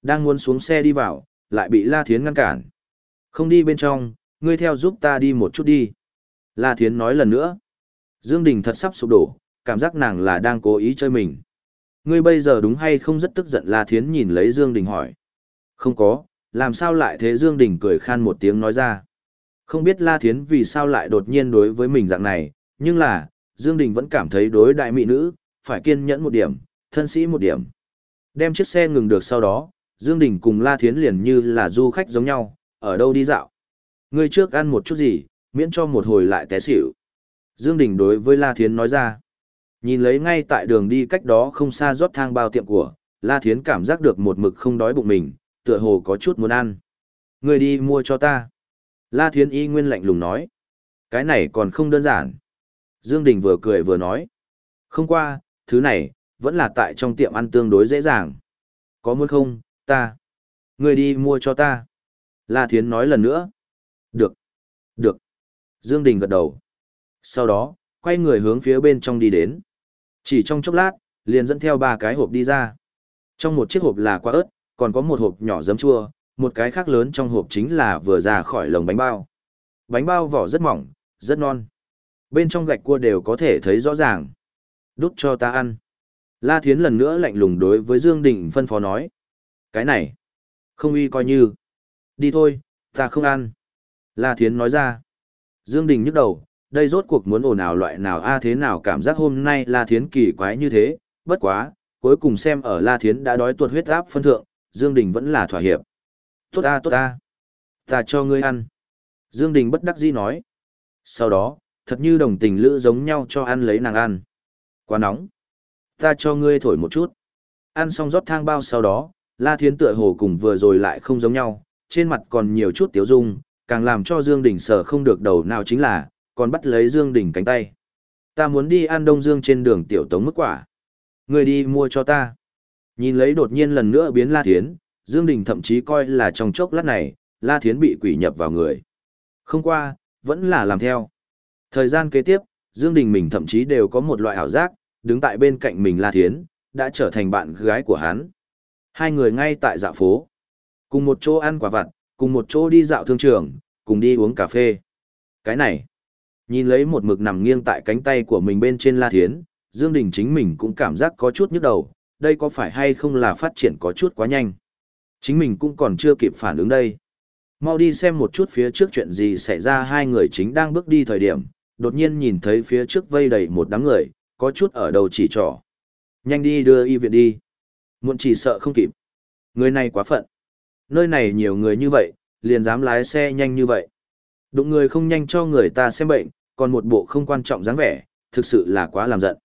Đang muốn xuống xe đi vào, lại bị La Thiến ngăn cản. Không đi bên trong, ngươi theo giúp ta đi một chút đi. La Thiến nói lần nữa. Dương Đình thật sắp sụp đổ, cảm giác nàng là đang cố ý chơi mình. Ngươi bây giờ đúng hay không rất tức giận La Thiến nhìn lấy Dương Đình hỏi. Không có, làm sao lại thế Dương Đình cười khan một tiếng nói ra. Không biết La Thiến vì sao lại đột nhiên đối với mình dạng này, nhưng là, Dương Đình vẫn cảm thấy đối đại mỹ nữ, phải kiên nhẫn một điểm, thân sĩ một điểm. Đem chiếc xe ngừng được sau đó, Dương Đình cùng La Thiến liền như là du khách giống nhau, ở đâu đi dạo. Ngươi trước ăn một chút gì, miễn cho một hồi lại té xỉu. Dương Đình đối với La Thiến nói ra. Nhìn lấy ngay tại đường đi cách đó không xa rót thang bao tiệm của, La Thiến cảm giác được một mực không đói bụng mình, tựa hồ có chút muốn ăn. Người đi mua cho ta. La Thiến y nguyên lạnh lùng nói. Cái này còn không đơn giản. Dương Đình vừa cười vừa nói. Không qua, thứ này, vẫn là tại trong tiệm ăn tương đối dễ dàng. Có muốn không, ta. Người đi mua cho ta. La Thiến nói lần nữa. Được. Được. Dương Đình gật đầu. Sau đó, quay người hướng phía bên trong đi đến. Chỉ trong chốc lát, liền dẫn theo ba cái hộp đi ra. Trong một chiếc hộp là quả ớt, còn có một hộp nhỏ giấm chua, một cái khác lớn trong hộp chính là vừa ra khỏi lồng bánh bao. Bánh bao vỏ rất mỏng, rất non. Bên trong gạch cua đều có thể thấy rõ ràng. Đút cho ta ăn. La Thiến lần nữa lạnh lùng đối với Dương Đình phân phó nói. Cái này, không uy coi như. Đi thôi, ta không ăn. La Thiến nói ra. Dương Đình nhức đầu, đây rốt cuộc muốn ồn ào loại nào a thế nào cảm giác hôm nay La Thiến kỳ quái như thế, bất quá, cuối cùng xem ở La Thiến đã đói tuột huyết áp phân thượng, Dương Đình vẫn là thỏa hiệp. Tốt ta, tốt ta. ta cho ngươi ăn. Dương Đình bất đắc dĩ nói. Sau đó, thật như đồng tình lữ giống nhau cho ăn lấy nàng ăn. Quá nóng. Ta cho ngươi thổi một chút. Ăn xong rót thang bao sau đó, La Thiến tựa hồ cùng vừa rồi lại không giống nhau, trên mặt còn nhiều chút tiếu dung, càng làm cho Dương Đình sợ không được đầu nào chính là, còn bắt lấy Dương Đình cánh tay. Ta muốn đi ăn Đông Dương trên đường tiểu tống mức quả. Ngươi đi mua cho ta. Nhìn lấy đột nhiên lần nữa biến La Thiến, Dương Đình thậm chí coi là trong chốc lát này, La Thiến bị quỷ nhập vào người. Không qua, vẫn là làm theo. Thời gian kế tiếp, Dương Đình mình thậm chí đều có một loại ảo giác, đứng tại bên cạnh mình La Thiến, đã trở thành bạn gái của hắn. Hai người ngay tại dạo phố. Cùng một chỗ ăn quả vặt, cùng một chỗ đi dạo thương trường, cùng đi uống cà phê. Cái này, nhìn lấy một mực nằm nghiêng tại cánh tay của mình bên trên La Thiến, Dương Đình chính mình cũng cảm giác có chút nhức đầu, đây có phải hay không là phát triển có chút quá nhanh. Chính mình cũng còn chưa kịp phản ứng đây. Mau đi xem một chút phía trước chuyện gì xảy ra hai người chính đang bước đi thời điểm, đột nhiên nhìn thấy phía trước vây đầy một đám người, có chút ở đầu chỉ trỏ. Nhanh đi đưa y viện đi. Muộn chỉ sợ không kịp. Người này quá phận. Nơi này nhiều người như vậy, liền dám lái xe nhanh như vậy. Đụng người không nhanh cho người ta xem bệnh, còn một bộ không quan trọng dáng vẻ, thực sự là quá làm giận.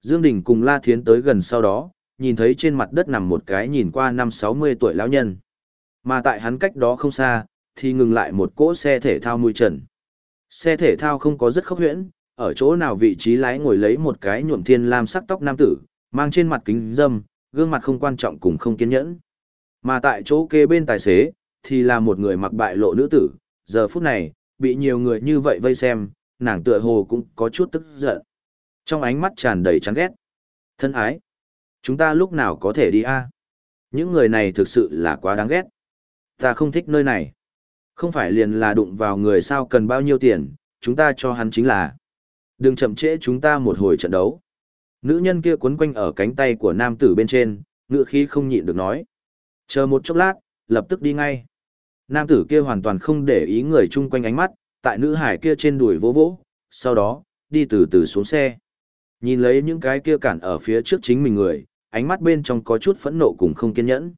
Dương Đình cùng La Thiến tới gần sau đó, nhìn thấy trên mặt đất nằm một cái nhìn qua năm 60 tuổi lão nhân. Mà tại hắn cách đó không xa, thì ngừng lại một cỗ xe thể thao mùi trần. Xe thể thao không có rất khốc huyễn, ở chỗ nào vị trí lái ngồi lấy một cái nhuộm thiên lam sắc tóc nam tử, mang trên mặt kính dâm, gương mặt không quan trọng cùng không kiên nhẫn. Mà tại chỗ kế bên tài xế, thì là một người mặc bại lộ nữ tử, giờ phút này, bị nhiều người như vậy vây xem, nàng tựa hồ cũng có chút tức giận. Trong ánh mắt tràn đầy chán ghét. Thân ái, chúng ta lúc nào có thể đi a? Những người này thực sự là quá đáng ghét. Ta không thích nơi này. Không phải liền là đụng vào người sao cần bao nhiêu tiền, chúng ta cho hắn chính là. Đừng chậm trễ chúng ta một hồi trận đấu. Nữ nhân kia quấn quanh ở cánh tay của nam tử bên trên, ngựa khí không nhịn được nói. Chờ một chốc lát, lập tức đi ngay. Nam tử kia hoàn toàn không để ý người chung quanh ánh mắt, tại nữ hải kia trên đùi vỗ vỗ, sau đó, đi từ từ xuống xe. Nhìn lấy những cái kia cản ở phía trước chính mình người, ánh mắt bên trong có chút phẫn nộ cùng không kiên nhẫn.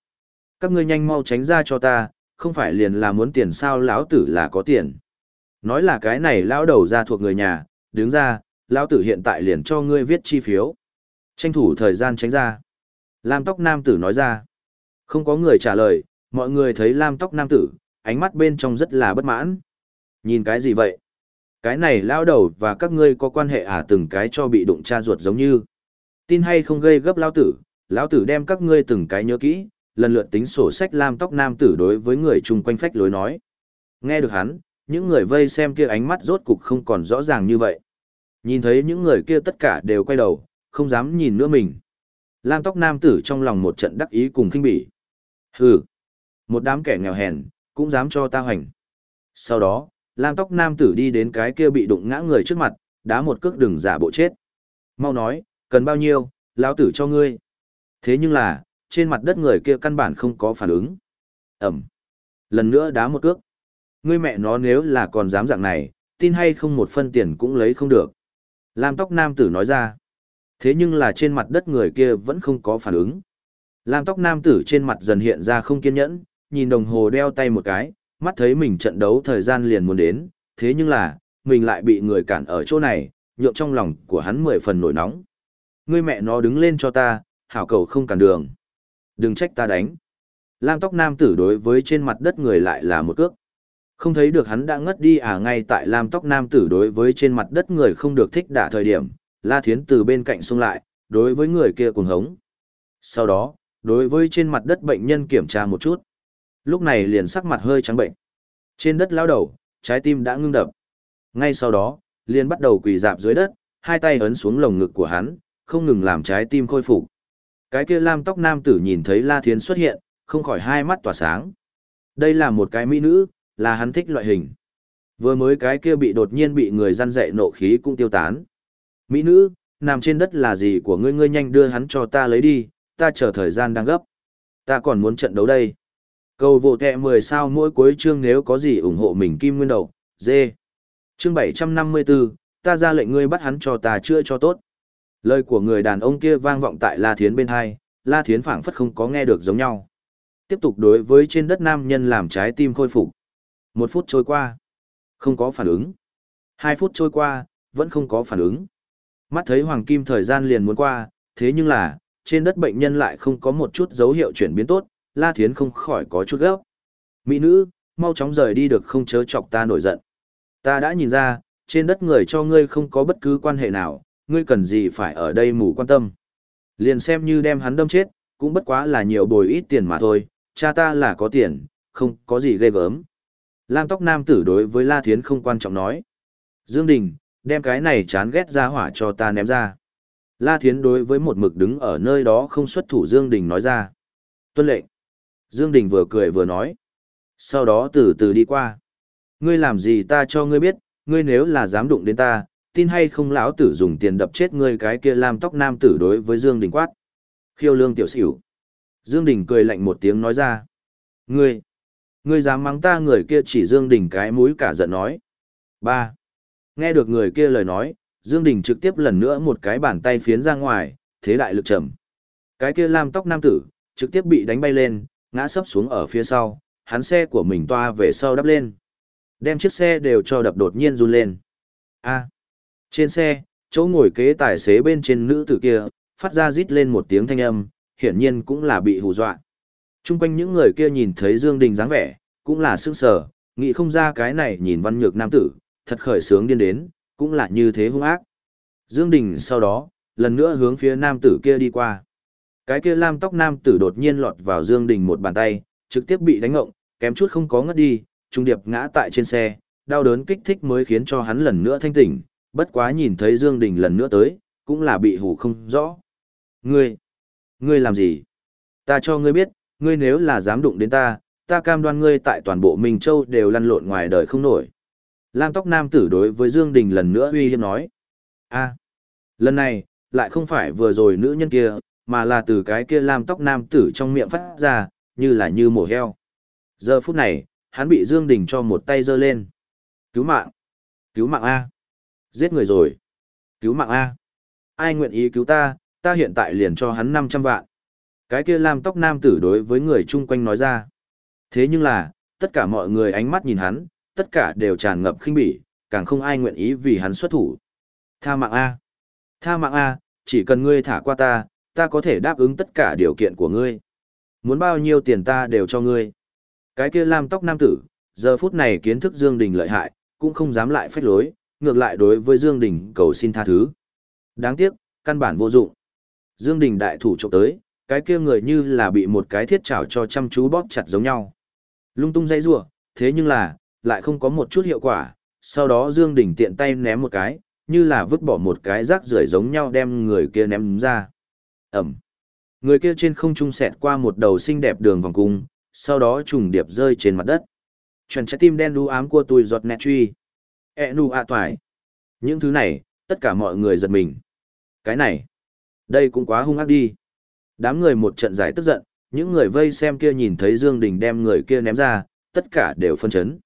Các ngươi nhanh mau tránh ra cho ta, không phải liền là muốn tiền sao lão tử là có tiền. Nói là cái này lão đầu ra thuộc người nhà, đứng ra, lão tử hiện tại liền cho ngươi viết chi phiếu. Tranh thủ thời gian tránh ra. Lam tóc nam tử nói ra. Không có người trả lời, mọi người thấy lam tóc nam tử, ánh mắt bên trong rất là bất mãn. Nhìn cái gì vậy? Cái này lao đầu và các ngươi có quan hệ à từng cái cho bị đụng cha ruột giống như. Tin hay không gây gấp lao tử, lão tử đem các ngươi từng cái nhớ kỹ, lần lượt tính sổ sách lam tóc nam tử đối với người chung quanh phách lối nói. Nghe được hắn, những người vây xem kia ánh mắt rốt cục không còn rõ ràng như vậy. Nhìn thấy những người kia tất cả đều quay đầu, không dám nhìn nữa mình. Lam tóc nam tử trong lòng một trận đắc ý cùng kinh bỉ. Hừ, một đám kẻ nghèo hèn, cũng dám cho ta hoành. Sau đó, lam tóc nam tử đi đến cái kia bị đụng ngã người trước mặt, đá một cước đừng giả bộ chết. Mau nói, cần bao nhiêu, lão tử cho ngươi. Thế nhưng là, trên mặt đất người kia căn bản không có phản ứng. Ẩm. Lần nữa đá một cước. Ngươi mẹ nó nếu là còn dám dạng này, tin hay không một phân tiền cũng lấy không được. Lam tóc nam tử nói ra. Thế nhưng là trên mặt đất người kia vẫn không có phản ứng. Lam tóc nam tử trên mặt dần hiện ra không kiên nhẫn, nhìn đồng hồ đeo tay một cái, mắt thấy mình trận đấu thời gian liền muốn đến, thế nhưng là, mình lại bị người cản ở chỗ này, nhượng trong lòng của hắn mười phần nổi nóng. Ngươi mẹ nó đứng lên cho ta, hảo cầu không cản đường. Đừng trách ta đánh. Lam tóc nam tử đối với trên mặt đất người lại là một cước. Không thấy được hắn đã ngất đi à ngay tại lam tóc nam tử đối với trên mặt đất người không được thích đả thời điểm, La Thiến từ bên cạnh xông lại, đối với người kia cuồng hống. Sau đó, đối với trên mặt đất bệnh nhân kiểm tra một chút. Lúc này liền sắc mặt hơi trắng bệnh. Trên đất lao đầu, trái tim đã ngưng đập. Ngay sau đó, liền bắt đầu quỳ dạp dưới đất, hai tay ấn xuống lồng ngực của hắn, không ngừng làm trái tim khôi phục. Cái kia lam tóc nam tử nhìn thấy La Thiến xuất hiện, không khỏi hai mắt tỏa sáng. Đây là một cái mỹ nữ, là hắn thích loại hình. Vừa mới cái kia bị đột nhiên bị người răn dậy nộ khí cũng tiêu tán. Mỹ nữ, nằm trên đất là gì của ngươi ngươi nhanh đưa hắn cho ta lấy đi, ta chờ thời gian đang gấp. Ta còn muốn trận đấu đây. Cầu vô kẹ 10 sao mỗi cuối chương nếu có gì ủng hộ mình kim nguyên đầu, dê. Chương 754, ta ra lệnh ngươi bắt hắn cho ta chữa cho tốt. Lời của người đàn ông kia vang vọng tại La Thiến bên hai, La Thiến phảng phất không có nghe được giống nhau. Tiếp tục đối với trên đất nam nhân làm trái tim khôi phục. Một phút trôi qua, không có phản ứng. Hai phút trôi qua, vẫn không có phản ứng. Mắt thấy hoàng kim thời gian liền muốn qua, thế nhưng là, trên đất bệnh nhân lại không có một chút dấu hiệu chuyển biến tốt, La Thiến không khỏi có chút gấp. Mỹ nữ, mau chóng rời đi được không chớ chọc ta nổi giận. Ta đã nhìn ra, trên đất người cho ngươi không có bất cứ quan hệ nào, ngươi cần gì phải ở đây mù quan tâm. Liền xem như đem hắn đâm chết, cũng bất quá là nhiều bồi ít tiền mà thôi, cha ta là có tiền, không có gì ghê gớm. Lam tóc nam tử đối với La Thiến không quan trọng nói. Dương Đình, đem cái này chán ghét ra hỏa cho ta ném ra. La Thiến đối với một mực đứng ở nơi đó không xuất thủ Dương Đình nói ra. Tuân lệnh. Dương Đình vừa cười vừa nói. Sau đó từ từ đi qua. Ngươi làm gì ta cho ngươi biết, ngươi nếu là dám đụng đến ta, tin hay không lão tử dùng tiền đập chết ngươi cái kia làm tóc nam tử đối với Dương Đình quát. Khiêu lương tiểu xỉu. Dương Đình cười lạnh một tiếng nói ra. Ngươi, ngươi dám mắng ta người kia chỉ Dương Đình cái mũi cả giận nói. Ba. Nghe được người kia lời nói, Dương Đình trực tiếp lần nữa một cái bàn tay phiến ra ngoài, thế đại lực trầm. Cái kia lam tóc nam tử, trực tiếp bị đánh bay lên, ngã sấp xuống ở phía sau, hắn xe của mình toa về sau đắp lên. Đem chiếc xe đều cho đập đột nhiên run lên. A. Trên xe, chỗ ngồi kế tài xế bên trên nữ tử kia, phát ra rít lên một tiếng thanh âm, hiển nhiên cũng là bị hù dọa. Trung quanh những người kia nhìn thấy Dương Đình dáng vẻ, cũng là sững sờ, nghĩ không ra cái này nhìn văn nhược nam tử, thật khởi sướng điên đến, cũng là như thế hung ác. Dương Đình sau đó, lần nữa hướng phía nam tử kia đi qua. Cái kia lam tóc nam tử đột nhiên lọt vào Dương Đình một bàn tay, trực tiếp bị đánh ngộng, kém chút không có ngất đi, trung điệp ngã tại trên xe, đau đớn kích thích mới khiến cho hắn lần nữa thanh tỉnh, bất quá nhìn thấy Dương Đình lần nữa tới, cũng là bị hù không rõ. Ngươi, ngươi làm gì? Ta cho ngươi biết, ngươi nếu là dám đụng đến ta, ta cam đoan ngươi tại toàn bộ Minh Châu đều lăn lộn ngoài đời không nổi. Lam tóc nam tử đối với Dương Đình lần nữa uy hiếp nói. a lần này, lại không phải vừa rồi nữ nhân kia, mà là từ cái kia lam tóc nam tử trong miệng phát ra, như là như mổ heo. Giờ phút này, hắn bị Dương Đình cho một tay giơ lên. Cứu mạng! Cứu mạng A! Giết người rồi! Cứu mạng A! Ai nguyện ý cứu ta, ta hiện tại liền cho hắn 500 vạn. Cái kia làm tóc nam tử đối với người chung quanh nói ra. Thế nhưng là, tất cả mọi người ánh mắt nhìn hắn, tất cả đều tràn ngập khinh bỉ, càng không ai nguyện ý vì hắn xuất thủ. Tha mạng A. Tha mạng A, chỉ cần ngươi thả qua ta, ta có thể đáp ứng tất cả điều kiện của ngươi. Muốn bao nhiêu tiền ta đều cho ngươi. Cái kia làm tóc nam tử, giờ phút này kiến thức Dương Đình lợi hại, cũng không dám lại phách lối, ngược lại đối với Dương Đình cầu xin tha thứ. Đáng tiếc, căn bản vô dụng. Dương Đình đại thủ chụp tới, cái kia người như là bị một cái thiết chảo cho chăm chú bóp chặt giống nhau. Lung tung dây rủa, thế nhưng là, lại không có một chút hiệu quả, sau đó Dương Đình tiện tay ném một cái, như là vứt bỏ một cái rác rưởi giống nhau đem người kia ném ra. Ẩm. Người kia trên không trung xẹt qua một đầu xinh đẹp đường vòng cung, sau đó trùng điệp rơi trên mặt đất. Chuẩn trái tim đen đu ám của tôi giọt nẹt truy. E nu a toài. Những thứ này, tất cả mọi người giật mình. Cái này, đây cũng quá hung ác đi. Đám người một trận giải tức giận, những người vây xem kia nhìn thấy Dương Đình đem người kia ném ra, tất cả đều phân chấn.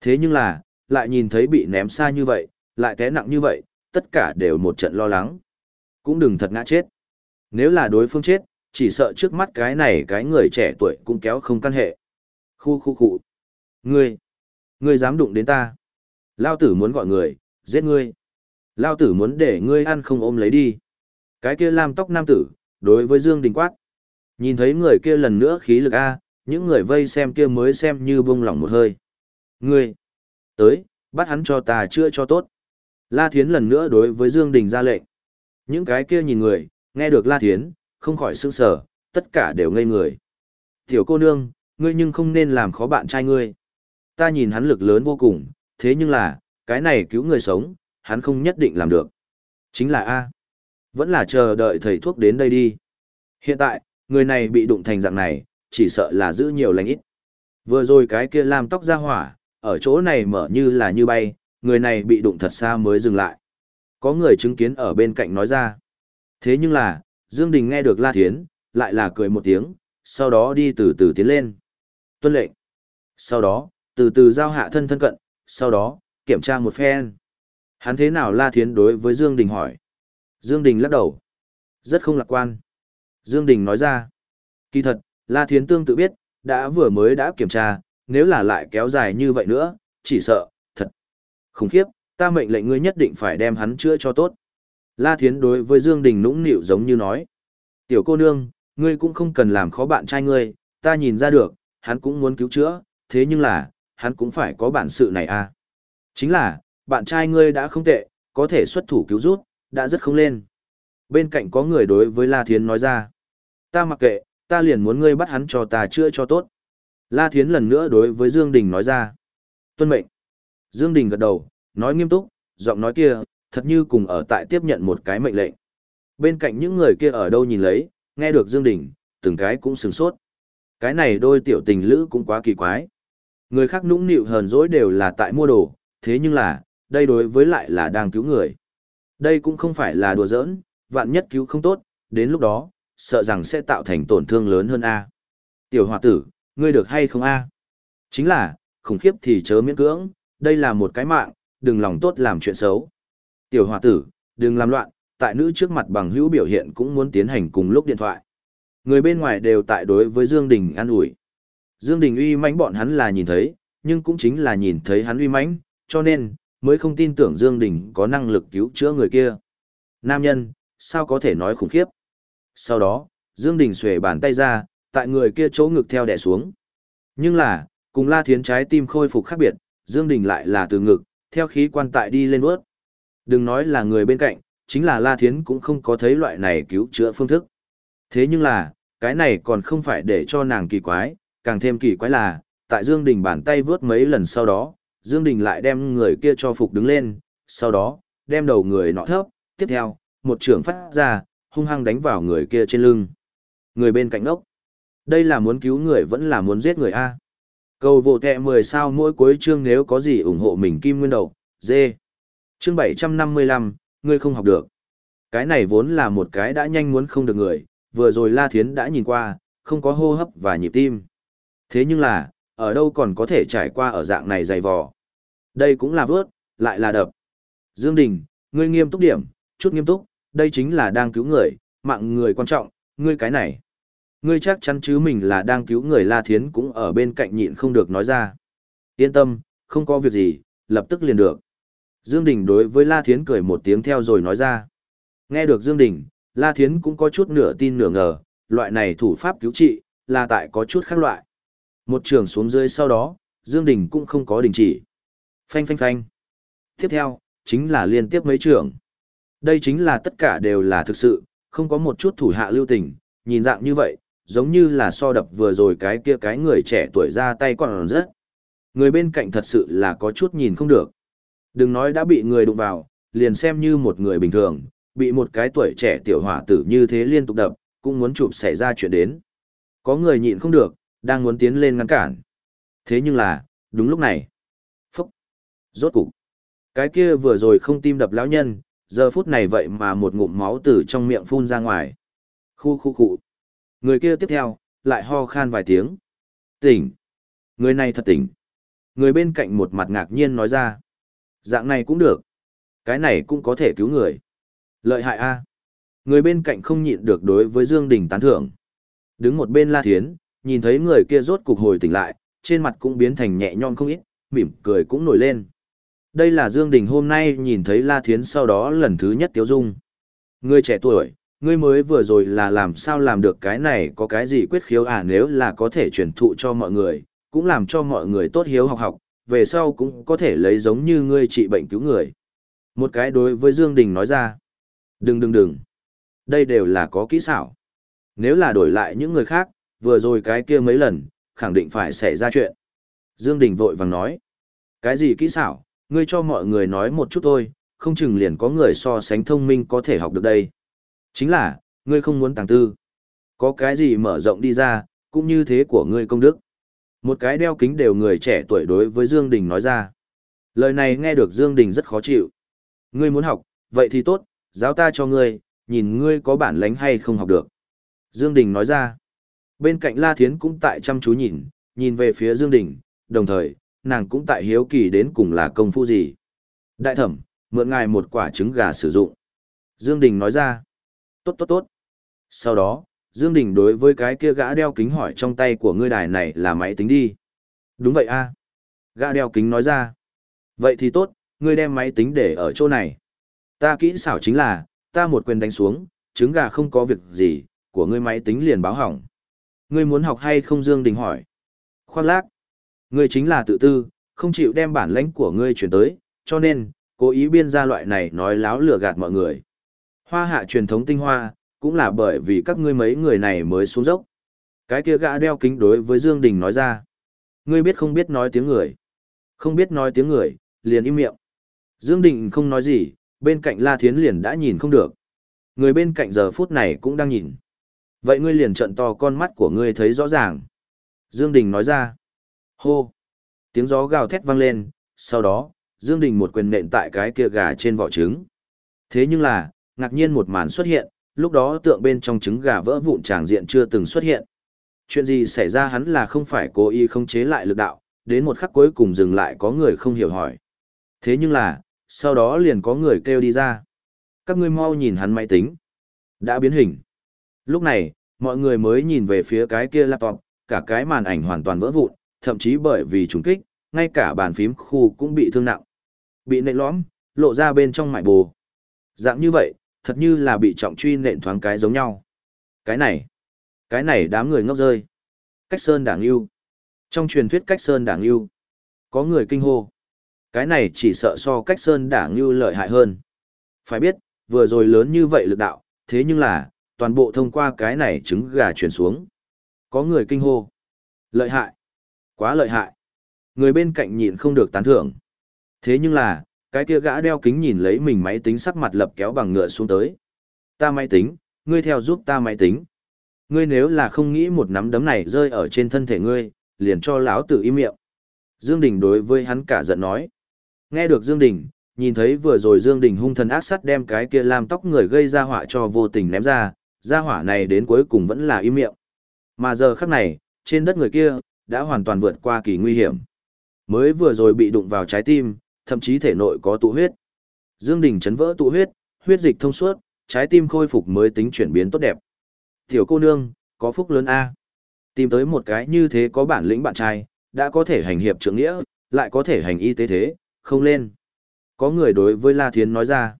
Thế nhưng là, lại nhìn thấy bị ném xa như vậy, lại té nặng như vậy, tất cả đều một trận lo lắng. Cũng đừng thật ngã chết. Nếu là đối phương chết, chỉ sợ trước mắt cái này cái người trẻ tuổi cũng kéo không căn hệ. Khu khu khu. Ngươi, ngươi dám đụng đến ta. Lao tử muốn gọi người, giết ngươi. Lao tử muốn để ngươi ăn không ôm lấy đi. Cái kia lam tóc nam tử, đối với Dương Đình quát. Nhìn thấy người kia lần nữa khí lực A, những người vây xem kia mới xem như buông lỏng một hơi. Ngươi, tới, bắt hắn cho ta chữa cho tốt. La Thiến lần nữa đối với Dương Đình ra lệnh. Những cái kia nhìn người, nghe được La Thiến, không khỏi sững sờ, tất cả đều ngây người. Tiểu cô nương, ngươi nhưng không nên làm khó bạn trai ngươi. Ta nhìn hắn lực lớn vô cùng, thế nhưng là, cái này cứu người sống, hắn không nhất định làm được. Chính là A. Vẫn là chờ đợi thầy thuốc đến đây đi. Hiện tại, người này bị đụng thành dạng này, chỉ sợ là giữ nhiều lành ít. Vừa rồi cái kia làm tóc ra hỏa, ở chỗ này mở như là như bay, người này bị đụng thật xa mới dừng lại. Có người chứng kiến ở bên cạnh nói ra. Thế nhưng là, Dương Đình nghe được La Thiến, lại là cười một tiếng, sau đó đi từ từ tiến lên. Tuân lệnh. Sau đó, từ từ giao hạ thân thân cận, sau đó, kiểm tra một phen. Hắn thế nào La Thiến đối với Dương Đình hỏi. Dương Đình lắc đầu. Rất không lạc quan. Dương Đình nói ra. Kỳ thật, La Thiến Tương tự biết, đã vừa mới đã kiểm tra, nếu là lại kéo dài như vậy nữa, chỉ sợ, thật. Khủng khiếp, ta mệnh lệnh ngươi nhất định phải đem hắn chữa cho tốt. La Thiến đối với Dương Đình nũng nịu giống như nói. Tiểu cô nương, ngươi cũng không cần làm khó bạn trai ngươi, ta nhìn ra được, hắn cũng muốn cứu chữa, thế nhưng là, hắn cũng phải có bản sự này à. Chính là, bạn trai ngươi đã không tệ, có thể xuất thủ cứu rút, đã rất không lên. Bên cạnh có người đối với La Thiến nói ra. Ta mặc kệ, ta liền muốn ngươi bắt hắn cho ta chữa cho tốt. La Thiến lần nữa đối với Dương Đình nói ra. Tuân mệnh. Dương Đình gật đầu, nói nghiêm túc, giọng nói kia, thật như cùng ở tại tiếp nhận một cái mệnh lệnh. Bên cạnh những người kia ở đâu nhìn lấy, nghe được Dương Đình, từng cái cũng sừng sốt. Cái này đôi tiểu tình lữ cũng quá kỳ quái. Người khác nũng nịu hờn dỗi đều là tại mua đồ, thế nhưng là, đây đối với lại là đang cứu người. Đây cũng không phải là đùa giỡn, vạn nhất cứu không tốt, đến lúc đó, sợ rằng sẽ tạo thành tổn thương lớn hơn A. Tiểu hòa tử, ngươi được hay không A? Chính là, khủng khiếp thì chớ miễn cưỡng, đây là một cái mạng, đừng lòng tốt làm chuyện xấu. Tiểu hòa tử, đừng làm loạn, tại nữ trước mặt bằng hữu biểu hiện cũng muốn tiến hành cùng lúc điện thoại. Người bên ngoài đều tại đối với Dương Đình an ủi. Dương Đình uy mãnh bọn hắn là nhìn thấy, nhưng cũng chính là nhìn thấy hắn uy mãnh, cho nên, mới không tin tưởng Dương Đình có năng lực cứu chữa người kia. Nam nhân, sao có thể nói khủng khiếp. Sau đó, Dương Đình xuề bàn tay ra, tại người kia chỗ ngực theo đè xuống. Nhưng là, cùng La Thiến trái tim khôi phục khác biệt, Dương Đình lại là từ ngực, theo khí quan tại đi lên bước. Đừng nói là người bên cạnh, chính là La Thiến cũng không có thấy loại này cứu chữa phương thức. Thế nhưng là, cái này còn không phải để cho nàng kỳ quái, càng thêm kỳ quái là, tại Dương Đình bàn tay vướt mấy lần sau đó, Dương Đình lại đem người kia cho phục đứng lên, sau đó, đem đầu người nọ thấp, tiếp theo, một trường phát ra, hung hăng đánh vào người kia trên lưng. Người bên cạnh ốc. Đây là muốn cứu người vẫn là muốn giết người A. Cầu vô kẹ 10 sao mỗi cuối chương nếu có gì ủng hộ mình kim nguyên đầu, dê. Chương 755, ngươi không học được. Cái này vốn là một cái đã nhanh muốn không được người, vừa rồi La Thiến đã nhìn qua, không có hô hấp và nhịp tim. Thế nhưng là, ở đâu còn có thể trải qua ở dạng này dày vò. Đây cũng là vớt, lại là đập. Dương Đình, ngươi nghiêm túc điểm, chút nghiêm túc, đây chính là đang cứu người, mạng người quan trọng, ngươi cái này. Ngươi chắc chắn chứ mình là đang cứu người La Thiến cũng ở bên cạnh nhịn không được nói ra. Yên tâm, không có việc gì, lập tức liền được. Dương Đình đối với La Thiến cười một tiếng theo rồi nói ra. Nghe được Dương Đình, La Thiến cũng có chút nửa tin nửa ngờ, loại này thủ pháp cứu trị, là tại có chút khác loại. Một trường xuống dưới sau đó, Dương Đình cũng không có đình chỉ. Phanh phanh phanh. Tiếp theo, chính là liên tiếp mấy trường. Đây chính là tất cả đều là thực sự, không có một chút thủ hạ lưu tình, nhìn dạng như vậy, giống như là so đập vừa rồi cái kia cái người trẻ tuổi ra tay còn rất. Người bên cạnh thật sự là có chút nhìn không được. Đừng nói đã bị người đụng vào, liền xem như một người bình thường, bị một cái tuổi trẻ tiểu hỏa tử như thế liên tục đập, cũng muốn chụp xảy ra chuyện đến. Có người nhịn không được, đang muốn tiến lên ngăn cản. Thế nhưng là, đúng lúc này. Phúc! Rốt cục. Cái kia vừa rồi không tim đập lão nhân, giờ phút này vậy mà một ngụm máu từ trong miệng phun ra ngoài. Khu khu khu. Người kia tiếp theo, lại ho khan vài tiếng. Tỉnh. Người này thật tỉnh. Người bên cạnh một mặt ngạc nhiên nói ra. Dạng này cũng được. Cái này cũng có thể cứu người. Lợi hại a. Người bên cạnh không nhịn được đối với Dương Đình tán thưởng. Đứng một bên La Thiến, nhìn thấy người kia rốt cục hồi tỉnh lại, trên mặt cũng biến thành nhẹ nhõm không ít, mỉm cười cũng nổi lên. Đây là Dương Đình hôm nay nhìn thấy La Thiến sau đó lần thứ nhất tiếu dung. Người trẻ tuổi, ngươi mới vừa rồi là làm sao làm được cái này có cái gì quyết khiếu à nếu là có thể truyền thụ cho mọi người, cũng làm cho mọi người tốt hiếu học học, về sau cũng có thể lấy giống như ngươi trị bệnh cứu người. Một cái đối với Dương Đình nói ra, đừng đừng đừng, đây đều là có kỹ xảo. Nếu là đổi lại những người khác, vừa rồi cái kia mấy lần, khẳng định phải xảy ra chuyện. Dương Đình vội vàng nói, cái gì kỹ xảo, ngươi cho mọi người nói một chút thôi, không chừng liền có người so sánh thông minh có thể học được đây. Chính là, ngươi không muốn tàng tư. Có cái gì mở rộng đi ra, cũng như thế của ngươi công đức. Một cái đeo kính đều người trẻ tuổi đối với Dương Đình nói ra. Lời này nghe được Dương Đình rất khó chịu. Ngươi muốn học, vậy thì tốt, giáo ta cho ngươi, nhìn ngươi có bản lĩnh hay không học được. Dương Đình nói ra. Bên cạnh La Thiến cũng tại chăm chú nhìn, nhìn về phía Dương Đình, đồng thời, nàng cũng tại hiếu kỳ đến cùng là công phu gì. Đại thẩm, mượn ngài một quả trứng gà sử dụng. Dương Đình nói ra. Tốt tốt tốt. Sau đó, Dương Đình đối với cái kia gã đeo kính hỏi trong tay của ngươi đài này là máy tính đi. Đúng vậy a. Gã đeo kính nói ra. Vậy thì tốt, ngươi đem máy tính để ở chỗ này. Ta kỹ xảo chính là, ta một quyền đánh xuống, trứng gà không có việc gì, của ngươi máy tính liền báo hỏng. Ngươi muốn học hay không Dương Đình hỏi. Khoan lác. Ngươi chính là tự tư, không chịu đem bản lãnh của ngươi chuyển tới, cho nên, cố ý biên ra loại này nói láo lừa gạt mọi người. Hoa hạ truyền thống tinh hoa, cũng là bởi vì các ngươi mấy người này mới xuống dốc. Cái kia gã đeo kính đối với Dương Đình nói ra. Ngươi biết không biết nói tiếng người. Không biết nói tiếng người, liền im miệng. Dương Đình không nói gì, bên cạnh La Thiến liền đã nhìn không được. Người bên cạnh giờ phút này cũng đang nhìn. Vậy ngươi liền trận to con mắt của ngươi thấy rõ ràng. Dương Đình nói ra. Hô. Tiếng gió gào thét vang lên, sau đó, Dương Đình một quyền nện tại cái kia gà trên vỏ trứng. Thế nhưng là, ngạc nhiên một màn xuất hiện, lúc đó tượng bên trong trứng gà vỡ vụn tràng diện chưa từng xuất hiện. Chuyện gì xảy ra hắn là không phải cố ý không chế lại lực đạo, đến một khắc cuối cùng dừng lại có người không hiểu hỏi. Thế nhưng là, sau đó liền có người kêu đi ra. Các ngươi mau nhìn hắn máy tính. Đã biến hình. Lúc này, mọi người mới nhìn về phía cái kia laptop, cả cái màn ảnh hoàn toàn vỡ vụn, thậm chí bởi vì trùng kích, ngay cả bàn phím khu cũng bị thương nặng. Bị nện lõm, lộ ra bên trong mại bồ. Dạng như vậy, thật như là bị trọng truy nện thoáng cái giống nhau. Cái này, cái này đám người ngốc rơi. Cách sơn đảng yêu. Trong truyền thuyết cách sơn đảng yêu, có người kinh hô. Cái này chỉ sợ so cách sơn đảng yêu lợi hại hơn. Phải biết, vừa rồi lớn như vậy lực đạo, thế nhưng là, toàn bộ thông qua cái này trứng gà chuyển xuống. Có người kinh hô. Lợi hại. Quá lợi hại. Người bên cạnh nhìn không được tán thưởng. Thế nhưng là, cái kia gã đeo kính nhìn lấy mình máy tính sắc mặt lập kéo bằng ngựa xuống tới. Ta máy tính, ngươi theo giúp ta máy tính. Ngươi nếu là không nghĩ một nắm đấm này rơi ở trên thân thể ngươi, liền cho lão tử im miệng. Dương Đình đối với hắn cả giận nói. Nghe được Dương Đình, nhìn thấy vừa rồi Dương Đình hung thần ác sát đem cái kia làm tóc người gây ra họa cho vô tình ném ra, gia hỏa này đến cuối cùng vẫn là im miệng. Mà giờ khắc này, trên đất người kia, đã hoàn toàn vượt qua kỳ nguy hiểm. Mới vừa rồi bị đụng vào trái tim, thậm chí thể nội có tụ huyết. Dương Đình chấn vỡ tụ huyết, huyết dịch thông suốt, trái tim khôi phục mới tính chuyển biến tốt đẹp. Tiểu cô nương, có phúc lớn A. Tìm tới một cái như thế có bản lĩnh bạn trai, đã có thể hành hiệp trưởng nghĩa, lại có thể hành y tế thế, không lên. Có người đối với La Thiến nói ra.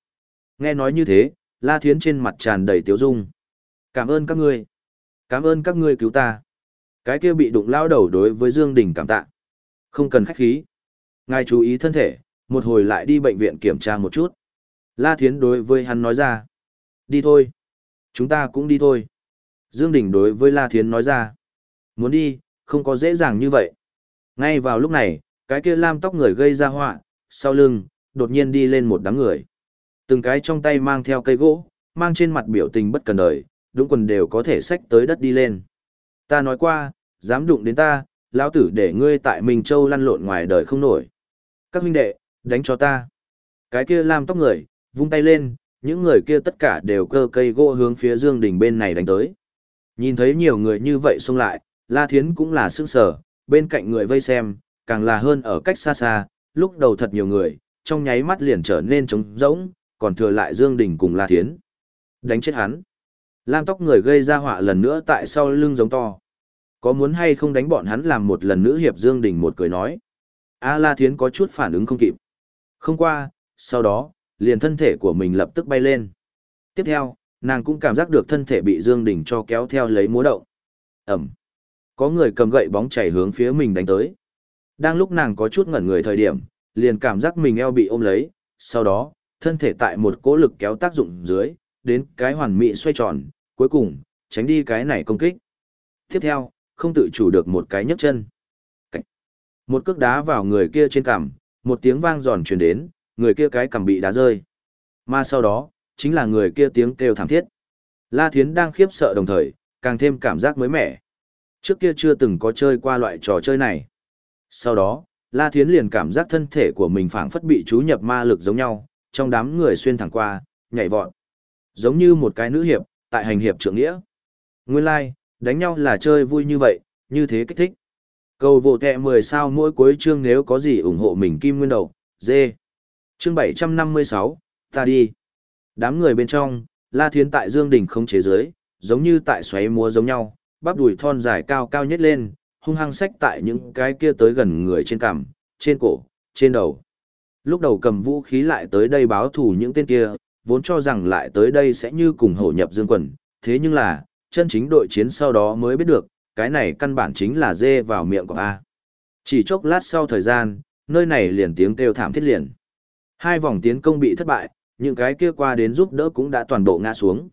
Nghe nói như thế, La Thiến trên mặt tràn đầy tiếu dung. Cảm ơn các ngươi. Cảm ơn các ngươi cứu ta. Cái kia bị đụng lao đầu đối với Dương Đình cảm tạ. Không cần khách khí. Ngài chú ý thân thể, một hồi lại đi bệnh viện kiểm tra một chút. La Thiến đối với hắn nói ra. Đi thôi. Chúng ta cũng đi thôi. Dương Đình đối với La Thiến nói ra. Muốn đi, không có dễ dàng như vậy. Ngay vào lúc này, cái kia lam tóc người gây ra họa, sau lưng, đột nhiên đi lên một đám người. Từng cái trong tay mang theo cây gỗ, mang trên mặt biểu tình bất cần đời, đúng quần đều có thể xách tới đất đi lên. Ta nói qua, dám đụng đến ta, lão tử để ngươi tại Minh Châu lăn lộn ngoài đời không nổi. Các huynh đệ, đánh cho ta. Cái kia làm tóc người, vung tay lên, những người kia tất cả đều cơ cây gỗ hướng phía Dương Đình bên này đánh tới. Nhìn thấy nhiều người như vậy xông lại, La Thiến cũng là sức sở, bên cạnh người vây xem, càng là hơn ở cách xa xa, lúc đầu thật nhiều người, trong nháy mắt liền trở nên trống rỗng, còn thừa lại Dương Đình cùng La Thiến. Đánh chết hắn. Lam tóc người gây ra họa lần nữa tại sau lưng giống to. Có muốn hay không đánh bọn hắn làm một lần nữ hiệp Dương Đình một cười nói. A La Thiến có chút phản ứng không kịp. Không qua, sau đó, liền thân thể của mình lập tức bay lên. Tiếp theo, nàng cũng cảm giác được thân thể bị Dương Đình cho kéo theo lấy múa động. Ẩm. Có người cầm gậy bóng chảy hướng phía mình đánh tới. Đang lúc nàng có chút ngẩn người thời điểm, liền cảm giác mình eo bị ôm lấy, sau đó, thân thể tại một cỗ lực kéo tác dụng dưới, đến cái hoàn mỹ xoay tròn, cuối cùng, tránh đi cái này công kích. Tiếp theo, không tự chủ được một cái nhấc chân. Cách. Một cước đá vào người kia trên cằm, một tiếng vang giòn truyền đến, người kia cái cằm bị đá rơi. Mà sau đó, chính là người kia tiếng kêu thảm thiết. La Thiến đang khiếp sợ đồng thời, càng thêm cảm giác mới mẻ. Trước kia chưa từng có chơi qua loại trò chơi này. Sau đó, La Thiến liền cảm giác thân thể của mình phảng phất bị chú nhập ma lực giống nhau, trong đám người xuyên thẳng qua, nhảy vọt. Giống như một cái nữ hiệp, tại hành hiệp trưởng nghĩa. Nguyên lai, like, đánh nhau là chơi vui như vậy, như thế kích thích. Cầu vô kẹ 10 sao mỗi cuối chương nếu có gì ủng hộ mình kim nguyên đầu, dê. Chương 756, ta đi. Đám người bên trong, La Thiến tại Dương Đình không chế giới, giống như tại xoáy múa giống nhau, bắp đùi thon dài cao cao nhất lên, hung hăng sách tại những cái kia tới gần người trên cằm, trên cổ, trên đầu. Lúc đầu cầm vũ khí lại tới đây báo thù những tên kia, vốn cho rằng lại tới đây sẽ như cùng hổ nhập dương quần, thế nhưng là, chân chính đội chiến sau đó mới biết được, cái này căn bản chính là dê vào miệng của A. Chỉ chốc lát sau thời gian, nơi này liền tiếng kêu thảm thiết liền. Hai vòng tiến công bị thất bại, những cái kia qua đến giúp đỡ cũng đã toàn bộ ngã xuống.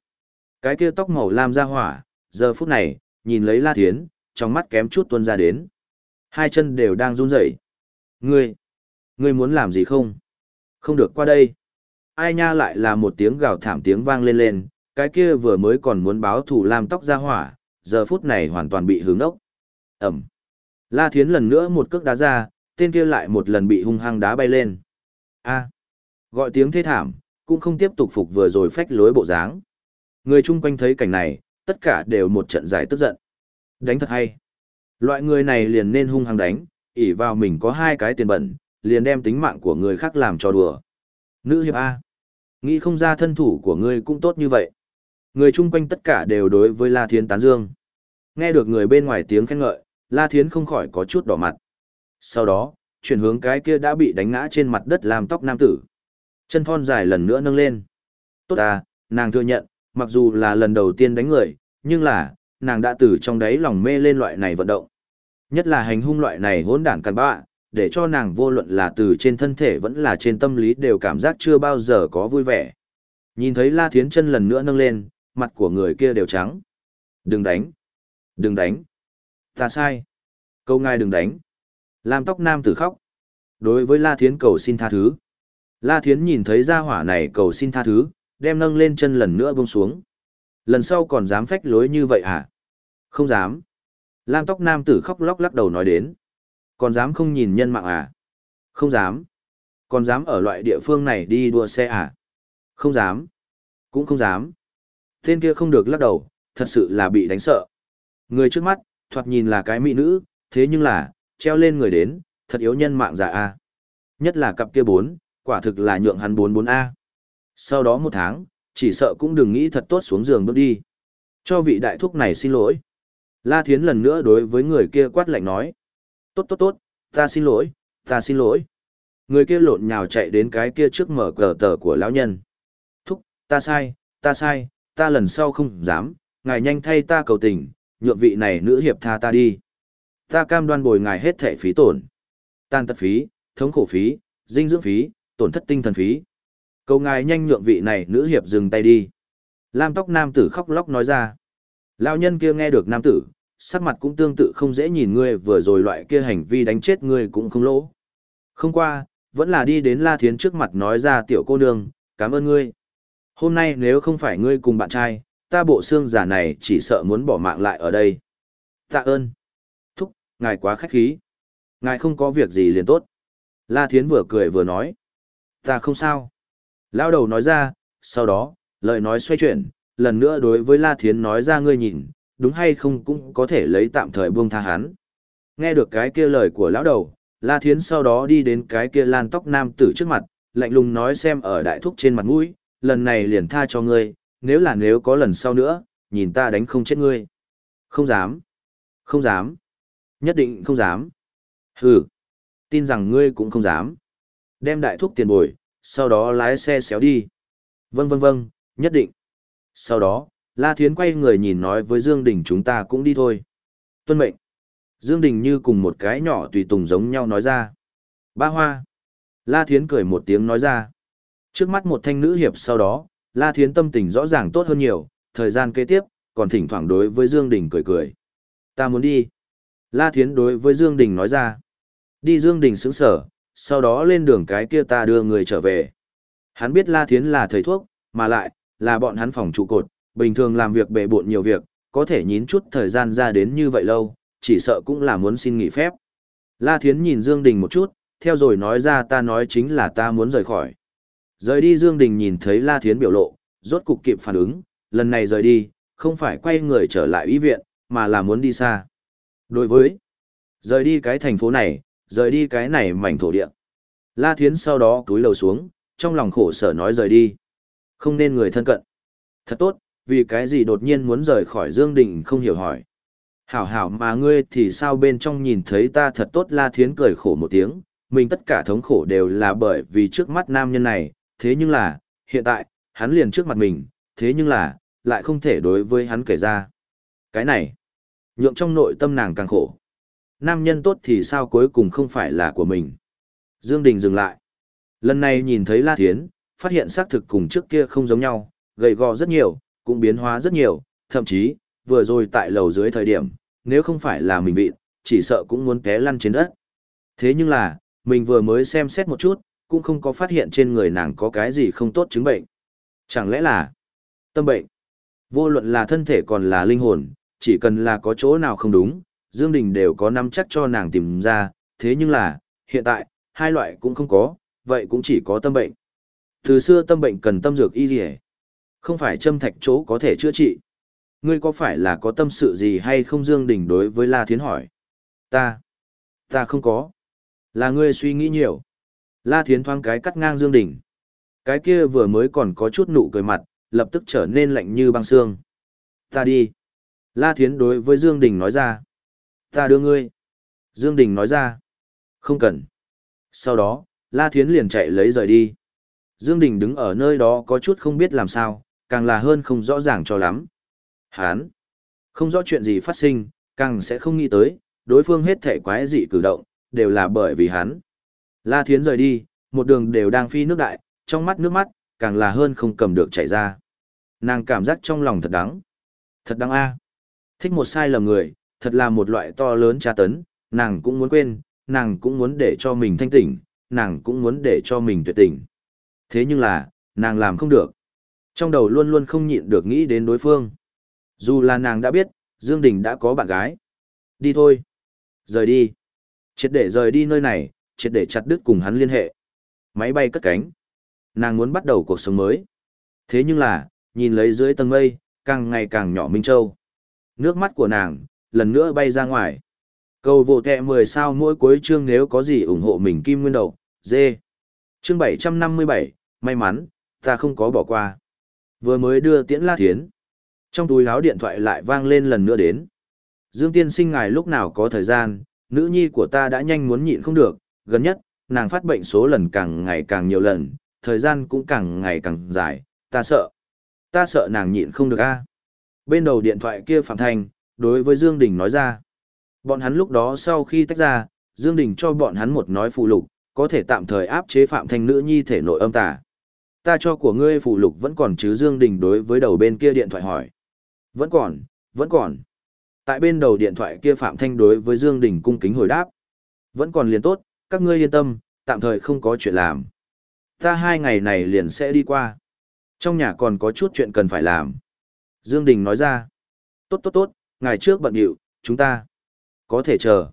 Cái kia tóc màu lam ra hỏa, giờ phút này, nhìn lấy La Thiến, trong mắt kém chút tuôn ra đến. Hai chân đều đang run rẩy. Ngươi, ngươi muốn làm gì không? Không được qua đây. Ai nha lại là một tiếng gào thảm tiếng vang lên lên, cái kia vừa mới còn muốn báo thủ làm tóc ra hỏa, giờ phút này hoàn toàn bị hướng ốc. Ẩm. La Thiến lần nữa một cước đá ra, tên kia lại một lần bị hung hăng đá bay lên. A. Gọi tiếng thê thảm, cũng không tiếp tục phục vừa rồi phách lối bộ dáng. Người chung quanh thấy cảnh này, tất cả đều một trận giải tức giận. Đánh thật hay. Loại người này liền nên hung hăng đánh, ỉ vào mình có hai cái tiền bẩn, liền đem tính mạng của người khác làm cho đùa. Nữ hiệp A. Nghĩ không ra thân thủ của ngươi cũng tốt như vậy. Người chung quanh tất cả đều đối với La Thiến tán dương. Nghe được người bên ngoài tiếng khen ngợi, La Thiến không khỏi có chút đỏ mặt. Sau đó, chuyển hướng cái kia đã bị đánh ngã trên mặt đất làm tóc nam tử. Chân thon dài lần nữa nâng lên. Tốt à, nàng thừa nhận, mặc dù là lần đầu tiên đánh người, nhưng là, nàng đã từ trong đáy lòng mê lên loại này vận động. Nhất là hành hung loại này hỗn đản cặn bạ, để cho nàng vô luận là từ trên thân thể vẫn là trên tâm lý đều cảm giác chưa bao giờ có vui vẻ. Nhìn thấy La Thiến chân lần nữa nâng lên, mặt của người kia đều trắng. Đừng đánh. Đừng đánh. Ta sai. Câu ngài đừng đánh. Làm tóc nam tử khóc. Đối với La Thiến cầu xin tha thứ. La Thiến nhìn thấy gia hỏa này cầu xin tha thứ, đem nâng lên chân lần nữa buông xuống. Lần sau còn dám phách lối như vậy à? Không dám. Lam tóc nam tử khóc lóc lắc đầu nói đến. Còn dám không nhìn nhân mạng à? Không dám. Còn dám ở loại địa phương này đi đua xe à? Không dám. Cũng không dám. Tên kia không được lắc đầu, thật sự là bị đánh sợ. Người trước mắt, thoạt nhìn là cái mỹ nữ, thế nhưng là, treo lên người đến, thật yếu nhân mạng giả a. Nhất là cặp kia bốn, quả thực là nhượng hắn bốn bốn a. Sau đó một tháng, chỉ sợ cũng đừng nghĩ thật tốt xuống giường bước đi. Cho vị đại thúc này xin lỗi. La Thiến lần nữa đối với người kia quát lạnh nói. Tốt tốt tốt, ta xin lỗi, ta xin lỗi. Người kia lộn nhào chạy đến cái kia trước mở cờ tờ của lão nhân. Thúc, ta sai, ta sai, ta lần sau không dám, ngài nhanh thay ta cầu tình, nhượng vị này nữ hiệp tha ta đi. Ta cam đoan bồi ngài hết thẻ phí tổn. Tan tật phí, thống khổ phí, dinh dưỡng phí, tổn thất tinh thần phí. Cầu ngài nhanh nhượng vị này nữ hiệp dừng tay đi. Lam tóc nam tử khóc lóc nói ra. Lão nhân kia nghe được nam tử, sắc mặt cũng tương tự không dễ nhìn ngươi vừa rồi loại kia hành vi đánh chết ngươi cũng không lỗ. Không qua, vẫn là đi đến La Thiến trước mặt nói ra tiểu cô nương, cảm ơn ngươi. Hôm nay nếu không phải ngươi cùng bạn trai, ta bộ xương giả này chỉ sợ muốn bỏ mạng lại ở đây. Tạ ơn. Thúc, ngài quá khách khí. Ngài không có việc gì liền tốt. La Thiến vừa cười vừa nói. Ta không sao. Lao đầu nói ra, sau đó, lời nói xoay chuyển, lần nữa đối với La Thiến nói ra ngươi nhìn, đúng hay không cũng có thể lấy tạm thời buông tha hắn. Nghe được cái kia lời của lão đầu, La Thiến sau đó đi đến cái kia lan tóc nam tử trước mặt, lạnh lùng nói xem ở đại thúc trên mặt mũi, lần này liền tha cho ngươi, nếu là nếu có lần sau nữa, nhìn ta đánh không chết ngươi. Không dám. Không dám. Nhất định không dám. Hừ. Tin rằng ngươi cũng không dám. Đem đại thúc tiền bồi, sau đó lái xe xéo đi. Vâng vâng vâng, nhất định. Sau đó, La Thiến quay người nhìn nói với Dương Đình chúng ta cũng đi thôi. Tuân mệnh. Dương Đình như cùng một cái nhỏ tùy tùng giống nhau nói ra. Ba hoa. La Thiến cười một tiếng nói ra. Trước mắt một thanh nữ hiệp sau đó, La Thiến tâm tình rõ ràng tốt hơn nhiều, thời gian kế tiếp, còn thỉnh thoảng đối với Dương Đình cười cười. Ta muốn đi. La Thiến đối với Dương Đình nói ra. Đi Dương Đình sững sở, sau đó lên đường cái kia ta đưa người trở về. Hắn biết La Thiến là thầy thuốc, mà lại, là bọn hắn phòng trụ cột, bình thường làm việc bề bộn nhiều việc, có thể nhín chút thời gian ra đến như vậy lâu, chỉ sợ cũng là muốn xin nghỉ phép. La Thiến nhìn Dương Đình một chút, theo rồi nói ra ta nói chính là ta muốn rời khỏi. Rời đi Dương Đình nhìn thấy La Thiến biểu lộ, rốt cục kịp phản ứng, lần này rời đi, không phải quay người trở lại y viện, mà là muốn đi xa. Đối với rời đi cái thành phố này, rời đi cái này mảnh thổ địa. La Thiến sau đó túi lầu xuống, trong lòng khổ sở nói rời đi. Không nên người thân cận. Thật tốt, vì cái gì đột nhiên muốn rời khỏi Dương Đình không hiểu hỏi. Hảo hảo mà ngươi thì sao bên trong nhìn thấy ta thật tốt La Thiến cười khổ một tiếng, mình tất cả thống khổ đều là bởi vì trước mắt nam nhân này, thế nhưng là, hiện tại, hắn liền trước mặt mình, thế nhưng là, lại không thể đối với hắn kể ra. Cái này, nhượng trong nội tâm nàng càng khổ. Nam nhân tốt thì sao cuối cùng không phải là của mình. Dương Đình dừng lại. Lần này nhìn thấy La Thiến, phát hiện xác thực cùng trước kia không giống nhau, gầy gò rất nhiều, cũng biến hóa rất nhiều, thậm chí, vừa rồi tại lầu dưới thời điểm, nếu không phải là mình vịn, chỉ sợ cũng muốn té lăn trên đất. Thế nhưng là, mình vừa mới xem xét một chút, cũng không có phát hiện trên người nàng có cái gì không tốt chứng bệnh. Chẳng lẽ là tâm bệnh? Vô luận là thân thể còn là linh hồn, chỉ cần là có chỗ nào không đúng, Dương Đình đều có nắm chắc cho nàng tìm ra, thế nhưng là, hiện tại, hai loại cũng không có, vậy cũng chỉ có tâm bệnh. Từ xưa tâm bệnh cần tâm dược y gì không phải châm thạch chỗ có thể chữa trị. Ngươi có phải là có tâm sự gì hay không Dương Đình đối với La Thiến hỏi? Ta, ta không có. Là ngươi suy nghĩ nhiều. La Thiến thoáng cái cắt ngang Dương Đình. Cái kia vừa mới còn có chút nụ cười mặt, lập tức trở nên lạnh như băng xương. Ta đi. La Thiến đối với Dương Đình nói ra. Ta đưa ngươi. Dương Đình nói ra. Không cần. Sau đó, La Thiến liền chạy lấy rời đi. Dương Đình đứng ở nơi đó có chút không biết làm sao, càng là hơn không rõ ràng cho lắm. Hán. Không rõ chuyện gì phát sinh, càng sẽ không nghĩ tới, đối phương hết thể quái dị cử động, đều là bởi vì hắn. La Thiến rời đi, một đường đều đang phi nước đại, trong mắt nước mắt, càng là hơn không cầm được chảy ra. Nàng cảm giác trong lòng thật đắng. Thật đắng a. Thích một sai lầm người, thật là một loại to lớn tra tấn, nàng cũng muốn quên, nàng cũng muốn để cho mình thanh tỉnh, nàng cũng muốn để cho mình tuyệt tỉnh. Thế nhưng là, nàng làm không được. Trong đầu luôn luôn không nhịn được nghĩ đến đối phương. Dù là nàng đã biết, Dương Đình đã có bạn gái. Đi thôi. Rời đi. Triệt để rời đi nơi này, triệt để chặt đứt cùng hắn liên hệ. Máy bay cất cánh. Nàng muốn bắt đầu cuộc sống mới. Thế nhưng là, nhìn lấy dưới tầng mây, càng ngày càng nhỏ Minh Châu. Nước mắt của nàng, lần nữa bay ra ngoài. Cầu vô kẹ 10 sao mỗi cuối chương nếu có gì ủng hộ mình Kim Nguyên Đầu, dê. Chương 757, may mắn, ta không có bỏ qua. Vừa mới đưa tiễn la thiến. Trong túi áo điện thoại lại vang lên lần nữa đến. Dương tiên sinh ngài lúc nào có thời gian, nữ nhi của ta đã nhanh muốn nhịn không được, gần nhất, nàng phát bệnh số lần càng ngày càng nhiều lần, thời gian cũng càng ngày càng dài, ta sợ. Ta sợ nàng nhịn không được a. Bên đầu điện thoại kia Phạm Thanh, đối với Dương Đình nói ra. Bọn hắn lúc đó sau khi tách ra, Dương Đình cho bọn hắn một nói phụ lục, có thể tạm thời áp chế Phạm Thanh nữ nhi thể nội âm tà. Ta cho của ngươi phụ lục vẫn còn chứ Dương Đình đối với đầu bên kia điện thoại hỏi. Vẫn còn, vẫn còn. Tại bên đầu điện thoại kia Phạm Thanh đối với Dương Đình cung kính hồi đáp. Vẫn còn liền tốt, các ngươi yên tâm, tạm thời không có chuyện làm. Ta hai ngày này liền sẽ đi qua. Trong nhà còn có chút chuyện cần phải làm. Dương Đình nói ra. Tốt tốt tốt, ngày trước bận điệu, chúng ta. Có thể chờ.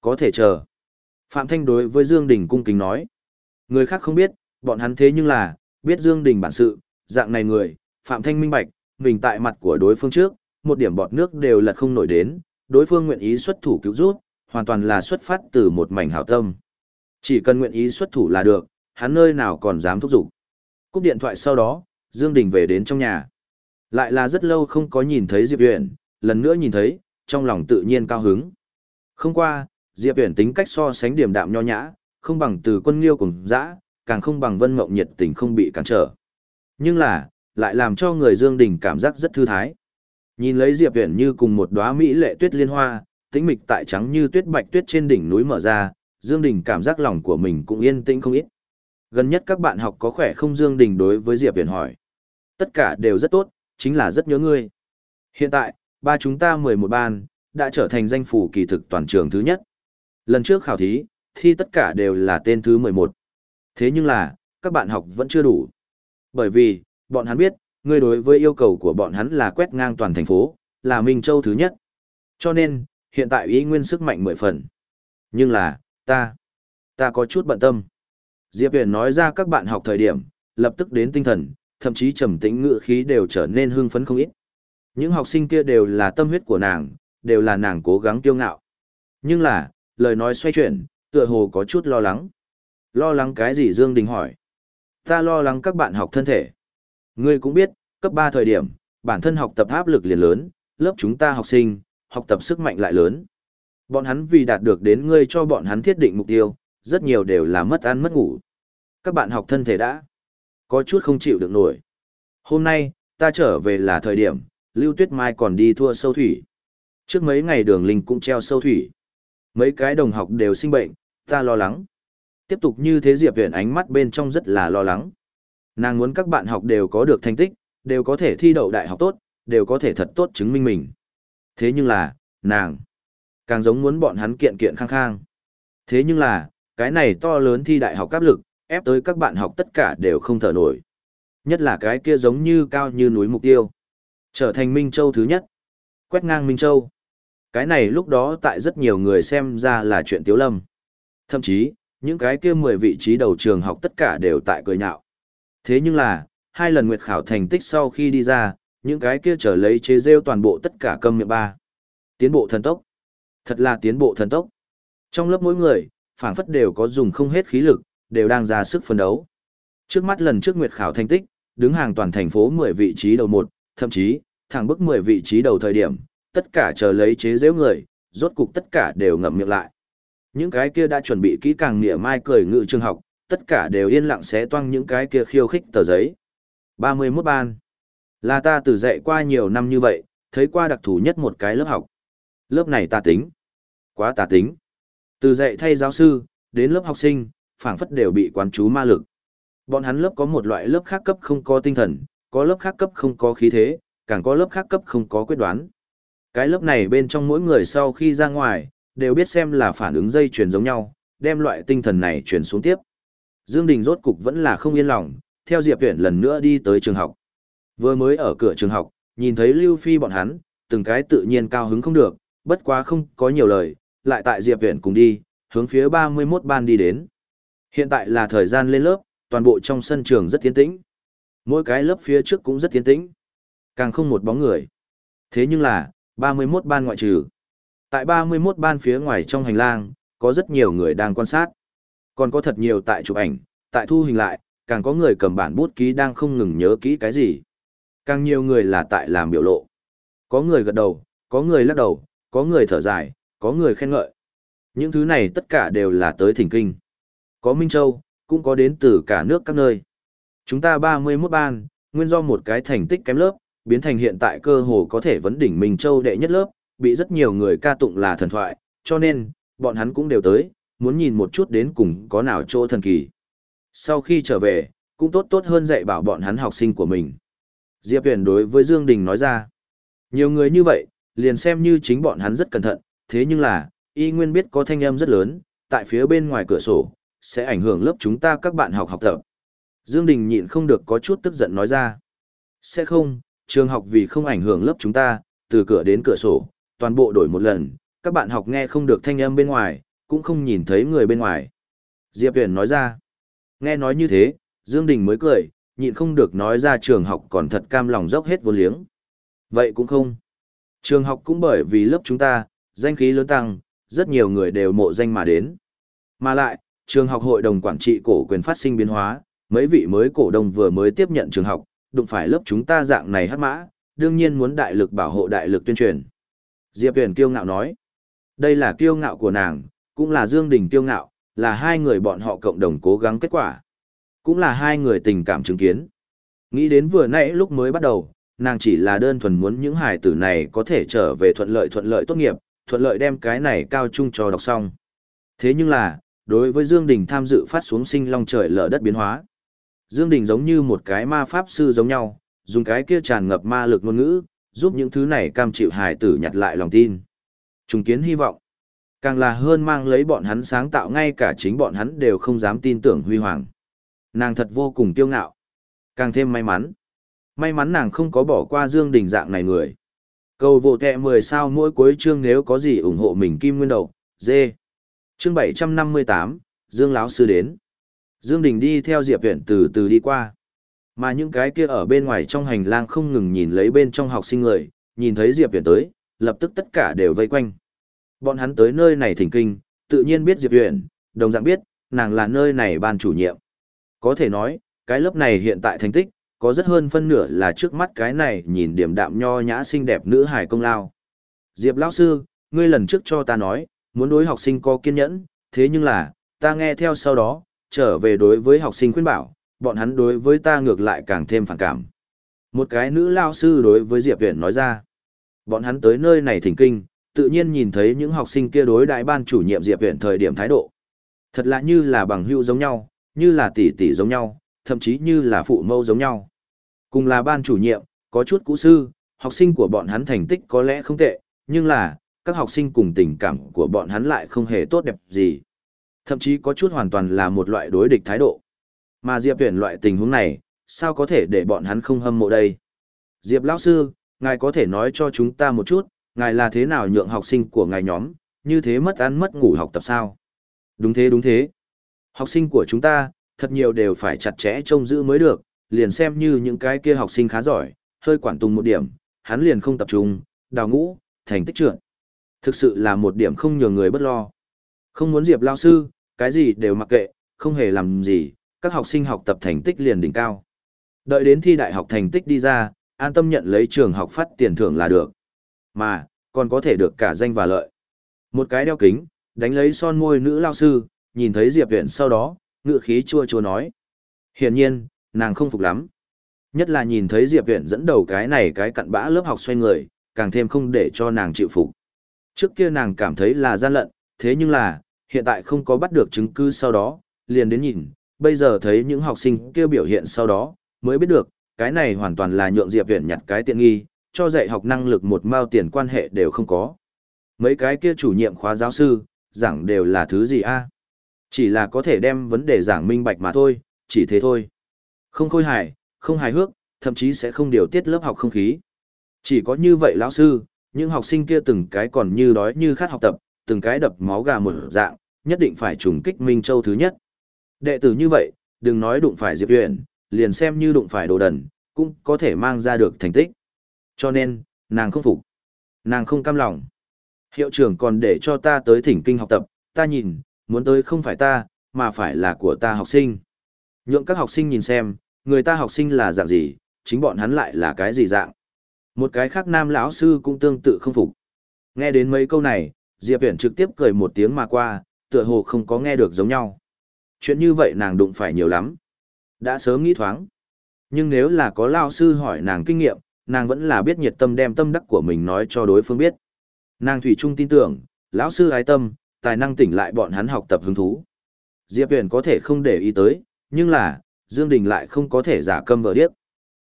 Có thể chờ. Phạm Thanh đối với Dương Đình cung kính nói. Người khác không biết, bọn hắn thế nhưng là, biết Dương Đình bản sự, dạng này người, Phạm Thanh minh bạch, mình tại mặt của đối phương trước, một điểm bọt nước đều lật không nổi đến, đối phương nguyện ý xuất thủ cứu rút, hoàn toàn là xuất phát từ một mảnh hảo tâm. Chỉ cần nguyện ý xuất thủ là được, hắn nơi nào còn dám thúc giục. Cúp điện thoại sau đó, Dương Đình về đến trong nhà. Lại là rất lâu không có nhìn thấy Diệp Uyển, lần nữa nhìn thấy, trong lòng tự nhiên cao hứng. Không qua, Diệp Uyển tính cách so sánh điểm đạm nho nhã, không bằng từ quân liêu cùng dã, càng không bằng vân mộng nhiệt tình không bị cản trở. Nhưng là, lại làm cho người Dương Đình cảm giác rất thư thái. Nhìn lấy Diệp Viễn như cùng một đóa mỹ lệ tuyết liên hoa, tĩnh mịch tại trắng như tuyết bạch tuyết trên đỉnh núi mở ra, Dương Đình cảm giác lòng của mình cũng yên tĩnh không ít. Gần nhất các bạn học có khỏe không Dương Đình đối với Diệp Viễn hỏi. Tất cả đều rất tốt, chính là rất nhớ ngươi. Hiện tại, ba chúng ta 11 ban, đã trở thành danh phủ kỳ thực toàn trường thứ nhất. Lần trước khảo thí, thi tất cả đều là tên thứ 11. Thế nhưng là, các bạn học vẫn chưa đủ. Bởi vì, bọn hắn biết, ngươi đối với yêu cầu của bọn hắn là quét ngang toàn thành phố, là Minh Châu thứ nhất. Cho nên, hiện tại ý nguyên sức mạnh mười phần. Nhưng là, ta, ta có chút bận tâm. Diệp Huyền nói ra các bạn học thời điểm, lập tức đến tinh thần, thậm chí trầm tĩnh ngựa khí đều trở nên hưng phấn không ít. Những học sinh kia đều là tâm huyết của nàng, đều là nàng cố gắng kiêu ngạo. Nhưng là, lời nói xoay chuyển, tựa hồ có chút lo lắng. Lo lắng cái gì Dương Đình hỏi. Ta lo lắng các bạn học thân thể. Ngươi cũng biết, cấp 3 thời điểm, bản thân học tập áp lực liền lớn, lớp chúng ta học sinh, học tập sức mạnh lại lớn. Bọn hắn vì đạt được đến ngươi cho bọn hắn thiết định mục tiêu, rất nhiều đều là mất ăn mất ngủ. Các bạn học thân thể đã có chút không chịu được nổi. Hôm nay, ta trở về là thời điểm, Lưu Tuyết Mai còn đi thua sâu thủy. Trước mấy ngày đường linh cũng treo sâu thủy. Mấy cái đồng học đều sinh bệnh, ta lo lắng. Tiếp tục như thế Diệp Huyền ánh mắt bên trong rất là lo lắng. Nàng muốn các bạn học đều có được thành tích, đều có thể thi đậu đại học tốt, đều có thể thật tốt chứng minh mình. Thế nhưng là, nàng, càng giống muốn bọn hắn kiện kiện khang khang. Thế nhưng là, cái này to lớn thi đại học áp lực, ép tới các bạn học tất cả đều không thở nổi. Nhất là cái kia giống như cao như núi mục tiêu. Trở thành Minh Châu thứ nhất. Quét ngang Minh Châu. Cái này lúc đó tại rất nhiều người xem ra là chuyện tiếu lâm. Thậm chí, những cái kia 10 vị trí đầu trường học tất cả đều tại cười nhạo. Thế nhưng là, hai lần nguyệt khảo thành tích sau khi đi ra, những cái kia trở lấy chế rêu toàn bộ tất cả câm miệng ba. Tiến bộ thần tốc. Thật là tiến bộ thần tốc. Trong lớp mỗi người, phảng phất đều có dùng không hết khí lực, đều đang ra sức phấn đấu. Trước mắt lần trước nguyệt khảo thành tích, đứng hàng toàn thành phố 10 vị trí đầu một, thậm chí, thẳng bức 10 vị trí đầu thời điểm, tất cả chờ lấy chế giễu người, rốt cục tất cả đều ngậm miệng lại. Những cái kia đã chuẩn bị kỹ càng nghĩa mai cười ngự trường học, tất cả đều yên lặng xé toang những cái kia khiêu khích tờ giấy. 31 ban. Là ta từ dạy qua nhiều năm như vậy, thấy qua đặc thù nhất một cái lớp học. Lớp này ta tính. Quá ta tính. Từ dạy thay giáo sư, đến lớp học sinh, phảng phất đều bị quán chú ma lực. Bọn hắn lớp có một loại lớp khác cấp không có tinh thần, có lớp khác cấp không có khí thế, càng có lớp khác cấp không có quyết đoán. Cái lớp này bên trong mỗi người sau khi ra ngoài, đều biết xem là phản ứng dây chuyển giống nhau, đem loại tinh thần này truyền xuống tiếp. Dương Đình rốt cục vẫn là không yên lòng, theo Diệp Viễn lần nữa đi tới trường học. Vừa mới ở cửa trường học, nhìn thấy Lưu Phi bọn hắn, từng cái tự nhiên cao hứng không được, bất quá không có nhiều lời, lại tại Diệp Viễn cùng đi, hướng phía 31 ban đi đến. Hiện tại là thời gian lên lớp, toàn bộ trong sân trường rất tiến tĩnh. Mỗi cái lớp phía trước cũng rất tiến tĩnh. Càng không một bóng người. Thế nhưng là, 31 ban ngoại trừ. Tại 31 ban phía ngoài trong hành lang, có rất nhiều người đang quan sát. Còn có thật nhiều tại chụp ảnh, tại thu hình lại, càng có người cầm bản bút ký đang không ngừng nhớ kỹ cái gì. Càng nhiều người là tại làm biểu lộ. Có người gật đầu, có người lắc đầu, có người thở dài, có người khen ngợi. Những thứ này tất cả đều là tới thỉnh kinh. Có Minh Châu, cũng có đến từ cả nước các nơi. Chúng ta 31 ban, nguyên do một cái thành tích kém lớp, biến thành hiện tại cơ hồ có thể vấn đỉnh Minh Châu đệ nhất lớp, bị rất nhiều người ca tụng là thần thoại, cho nên, bọn hắn cũng đều tới, muốn nhìn một chút đến cùng có nào chỗ thần kỳ. Sau khi trở về, cũng tốt tốt hơn dạy bảo bọn hắn học sinh của mình. Diệp Huyền đối với Dương Đình nói ra, nhiều người như vậy, liền xem như chính bọn hắn rất cẩn thận, thế nhưng là, y nguyên biết có thanh âm rất lớn, tại phía bên ngoài cửa sổ, sẽ ảnh hưởng lớp chúng ta các bạn học học tập. Dương Đình nhịn không được có chút tức giận nói ra. Sẽ không, trường học vì không ảnh hưởng lớp chúng ta, từ cửa đến cửa sổ, toàn bộ đổi một lần, các bạn học nghe không được thanh âm bên ngoài, cũng không nhìn thấy người bên ngoài. Diệp Huyền nói ra. Nghe nói như thế, Dương Đình mới cười, nhịn không được nói ra trường học còn thật cam lòng dốc hết vô liếng. Vậy cũng không. Trường học cũng bởi vì lớp chúng ta, danh khí lớn tăng, rất nhiều người đều mộ danh mà đến. Mà lại, trường học hội đồng quản trị cổ quyền phát sinh biến hóa, mấy vị mới cổ đông vừa mới tiếp nhận trường học, đụng phải lớp chúng ta dạng này hát mã, đương nhiên muốn đại lực bảo hộ đại lực tuyên truyền. Diệp Huyền kiêu ngạo nói, đây là kiêu ngạo của nàng, cũng là Dương Đình kiêu ngạo, là hai người bọn họ cộng đồng cố gắng kết quả. Cũng là hai người tình cảm chứng kiến. Nghĩ đến vừa nãy lúc mới bắt đầu, nàng chỉ là đơn thuần muốn những hài tử này có thể trở về thuận lợi thuận lợi tốt nghiệp, thuận lợi đem cái này cao trung cho đọc xong. Thế nhưng là, đối với Dương Đình tham dự phát xuống sinh long trời lở đất biến hóa. Dương Đình giống như một cái ma pháp sư giống nhau, dùng cái kia tràn ngập ma lực ngôn ngữ, giúp những thứ này cam chịu hài tử nhặt lại lòng tin. Trùng kiến hy vọng. Càng là hơn mang lấy bọn hắn sáng tạo ngay cả chính bọn hắn đều không dám tin tưởng huy hoàng. Nàng thật vô cùng kiêu ngạo. Càng thêm may mắn. May mắn nàng không có bỏ qua Dương Đình dạng này người. Cầu vô kẹ 10 sao mỗi cuối chương nếu có gì ủng hộ mình kim nguyên đầu, dê. Chương 758, Dương lão sư đến. Dương Đình đi theo Diệp Viễn từ từ đi qua. Mà những cái kia ở bên ngoài trong hành lang không ngừng nhìn lấy bên trong học sinh người, nhìn thấy Diệp Viễn tới, lập tức tất cả đều vây quanh. Bọn hắn tới nơi này thỉnh kinh, tự nhiên biết Diệp Viễn, đồng dạng biết, nàng là nơi này ban chủ nhiệm. Có thể nói, cái lớp này hiện tại thành tích, có rất hơn phân nửa là trước mắt cái này nhìn điểm đạm nho nhã xinh đẹp nữ hài công lao. Diệp lão sư, ngươi lần trước cho ta nói, muốn đối học sinh có kiên nhẫn, thế nhưng là, ta nghe theo sau đó, trở về đối với học sinh khuyên bảo, bọn hắn đối với ta ngược lại càng thêm phản cảm. Một cái nữ lao sư đối với Diệp Viễn nói ra, bọn hắn tới nơi này thỉnh kinh, tự nhiên nhìn thấy những học sinh kia đối đại ban chủ nhiệm Diệp Viễn thời điểm thái độ. Thật lạ như là bằng hữu giống nhau, như là tỷ tỷ giống nhau, thậm chí như là phụ mẫu giống nhau. Cùng là ban chủ nhiệm, có chút cũ sư, học sinh của bọn hắn thành tích có lẽ không tệ, nhưng là, các học sinh cùng tình cảm của bọn hắn lại không hề tốt đẹp gì. Thậm chí có chút hoàn toàn là một loại đối địch thái độ. Mà Diệp Viễn loại tình huống này, sao có thể để bọn hắn không hâm mộ đây? Diệp lão sư, ngài có thể nói cho chúng ta một chút, ngài là thế nào nhượng học sinh của ngài nhóm, như thế mất ăn mất ngủ học tập sao? Đúng thế đúng thế. Học sinh của chúng ta, thật nhiều đều phải chặt chẽ trông giữ mới được, liền xem như những cái kia học sinh khá giỏi, hơi quản tùng một điểm, hắn liền không tập trung, đào ngũ, thành tích trượt. Thực sự là một điểm không nhường người bất lo. Không muốn Diệp lao sư, cái gì đều mặc kệ, không hề làm gì, các học sinh học tập thành tích liền đỉnh cao. Đợi đến thi đại học thành tích đi ra, an tâm nhận lấy trường học phát tiền thưởng là được. Mà, còn có thể được cả danh và lợi. Một cái đeo kính, đánh lấy son môi nữ lao sư, nhìn thấy Diệp Viễn sau đó, ngựa khí chua chua nói. Hiển nhiên, nàng không phục lắm. Nhất là nhìn thấy Diệp Viễn dẫn đầu cái này cái cặn bã lớp học xoay người, càng thêm không để cho nàng chịu phục. Trước kia nàng cảm thấy là gian lận, thế nhưng là, hiện tại không có bắt được chứng cứ sau đó, liền đến nhìn, bây giờ thấy những học sinh kia biểu hiện sau đó, mới biết được, cái này hoàn toàn là nhượng Diệp Viễn nhặt cái tiện nghi, cho dạy học năng lực một mao tiền quan hệ đều không có. Mấy cái kia chủ nhiệm khóa giáo sư, giảng đều là thứ gì a? À? Chỉ là có thể đem vấn đề giảng minh bạch mà thôi, chỉ thế thôi. Không khôi hài, không hài hước, thậm chí sẽ không điều tiết lớp học không khí. Chỉ có như vậy lão sư, những học sinh kia từng cái còn như đói như khát học tập, từng cái đập máu gà một dạng, nhất định phải trùng kích Minh Châu thứ nhất. Đệ tử như vậy, đừng nói đụng phải Diệp Huyền, liền xem như đụng phải đồ đần, cũng có thể mang ra được thành tích. Cho nên, nàng không phục. Nàng không cam lòng. Hiệu trưởng còn để cho ta tới thỉnh kinh học tập, ta nhìn, muốn tới không phải ta, mà phải là của ta học sinh. Nhượng các học sinh nhìn xem, người ta học sinh là dạng gì, chính bọn hắn lại là cái gì dạng. Một cái khác nam lão sư cũng tương tự không phục. Nghe đến mấy câu này, Diệp Viễn trực tiếp cười một tiếng mà qua, tựa hồ không có nghe được giống nhau. Chuyện như vậy nàng đụng phải nhiều lắm. Đã sớm nghĩ thoáng. Nhưng nếu là có lão sư hỏi nàng kinh nghiệm, nàng vẫn là biết nhiệt tâm đem tâm đắc của mình nói cho đối phương biết. Nàng thủy chung tin tưởng, lão sư ái tâm, tài năng tỉnh lại bọn hắn học tập hứng thú. Diệp Huyền có thể không để ý tới, nhưng là, Dương Đình lại không có thể giả câm vờ điếc.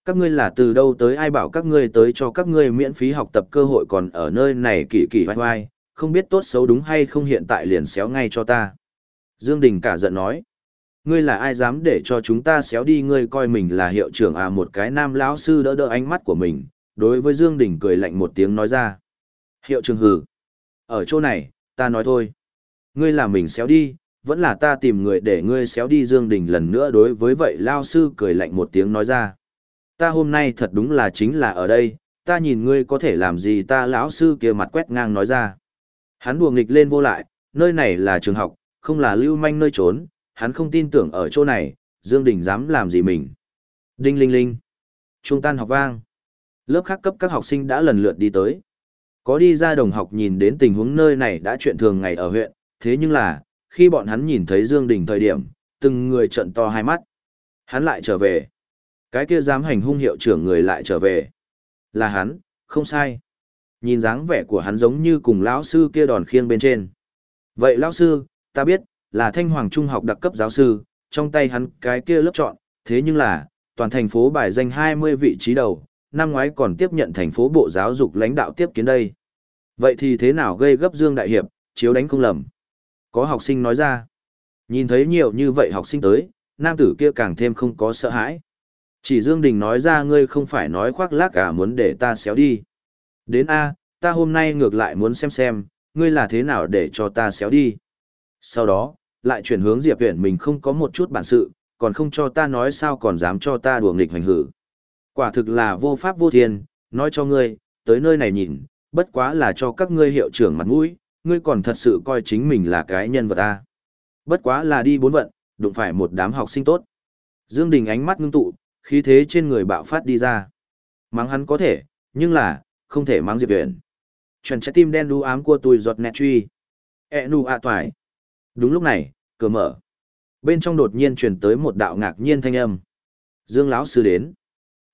Các ngươi là từ đâu tới ai bảo các ngươi tới cho các ngươi miễn phí học tập cơ hội còn ở nơi này kỳ kỳ vai vai, không biết tốt xấu đúng hay không hiện tại liền xéo ngay cho ta. Dương Đình cả giận nói, ngươi là ai dám để cho chúng ta xéo đi ngươi coi mình là hiệu trưởng à một cái nam lão sư đỡ đỡ ánh mắt của mình, đối với Dương Đình cười lạnh một tiếng nói ra. Hiệu trưởng hừ, ở chỗ này, ta nói thôi. Ngươi là mình xéo đi, vẫn là ta tìm người để ngươi xéo đi Dương Đình lần nữa đối với vậy lão sư cười lạnh một tiếng nói ra. Ta hôm nay thật đúng là chính là ở đây, ta nhìn ngươi có thể làm gì ta lão sư kia mặt quét ngang nói ra. Hắn đùa nghịch lên vô lại, nơi này là trường học, không là lưu manh nơi trốn, hắn không tin tưởng ở chỗ này, Dương Đình dám làm gì mình. Đinh linh linh. Trung tan học vang. Lớp khác cấp các học sinh đã lần lượt đi tới. Có đi ra đồng học nhìn đến tình huống nơi này đã chuyện thường ngày ở huyện, thế nhưng là, khi bọn hắn nhìn thấy Dương Đình thời điểm, từng người trợn to hai mắt. Hắn lại trở về. Cái kia dám hành hung hiệu trưởng người lại trở về. Là hắn, không sai. Nhìn dáng vẻ của hắn giống như cùng lão sư kia đòn khiêng bên trên. Vậy lão sư, ta biết, là thanh hoàng trung học đặc cấp giáo sư, trong tay hắn cái kia lớp chọn, thế nhưng là, toàn thành phố bài danh 20 vị trí đầu, năm ngoái còn tiếp nhận thành phố bộ giáo dục lãnh đạo tiếp kiến đây. Vậy thì thế nào gây gấp Dương Đại Hiệp, chiếu đánh không lầm. Có học sinh nói ra, nhìn thấy nhiều như vậy học sinh tới, nam tử kia càng thêm không có sợ hãi. Chỉ Dương Đình nói ra ngươi không phải nói khoác lác cả muốn để ta xéo đi. Đến A, ta hôm nay ngược lại muốn xem xem, ngươi là thế nào để cho ta xéo đi. Sau đó, lại chuyển hướng Diệp Huyền mình không có một chút bản sự, còn không cho ta nói sao còn dám cho ta đùa nghịch hành hử. Quả thực là vô pháp vô thiên, nói cho ngươi, tới nơi này nhìn, bất quá là cho các ngươi hiệu trưởng mặt mũi, ngươi còn thật sự coi chính mình là cái nhân vật ta. Bất quá là đi bốn vận, đụng phải một đám học sinh tốt. Dương Đình ánh mắt ngưng tụ, khí thế trên người bạo phát đi ra. Mắng hắn có thể, nhưng là, không thể mắng Diệp Huyền. Chuẩn trái tim đen đu ám của tôi giọt nẹt truy. E nu ạ toài. Đúng lúc này, cửa mở. Bên trong đột nhiên truyền tới một đạo ngạc nhiên thanh âm. Dương lão sư đến.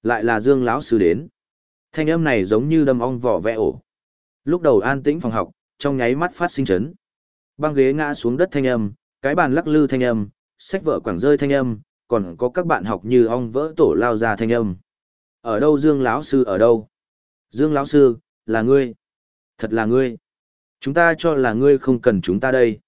Lại là Dương lão sư đến. Thanh âm này giống như đâm ong vỏ vẽ ổ. Lúc đầu an tĩnh phòng học, trong nháy mắt phát sinh chấn. Băng ghế ngã xuống đất thanh âm, cái bàn lắc lư thanh âm, sách vở quẳng rơi thanh âm, còn có các bạn học như ong vỡ tổ lao ra thanh âm. Ở đâu Dương lão sư ở đâu? Dương lão sư, là ngươi. Thật là ngươi. Chúng ta cho là ngươi không cần chúng ta đây.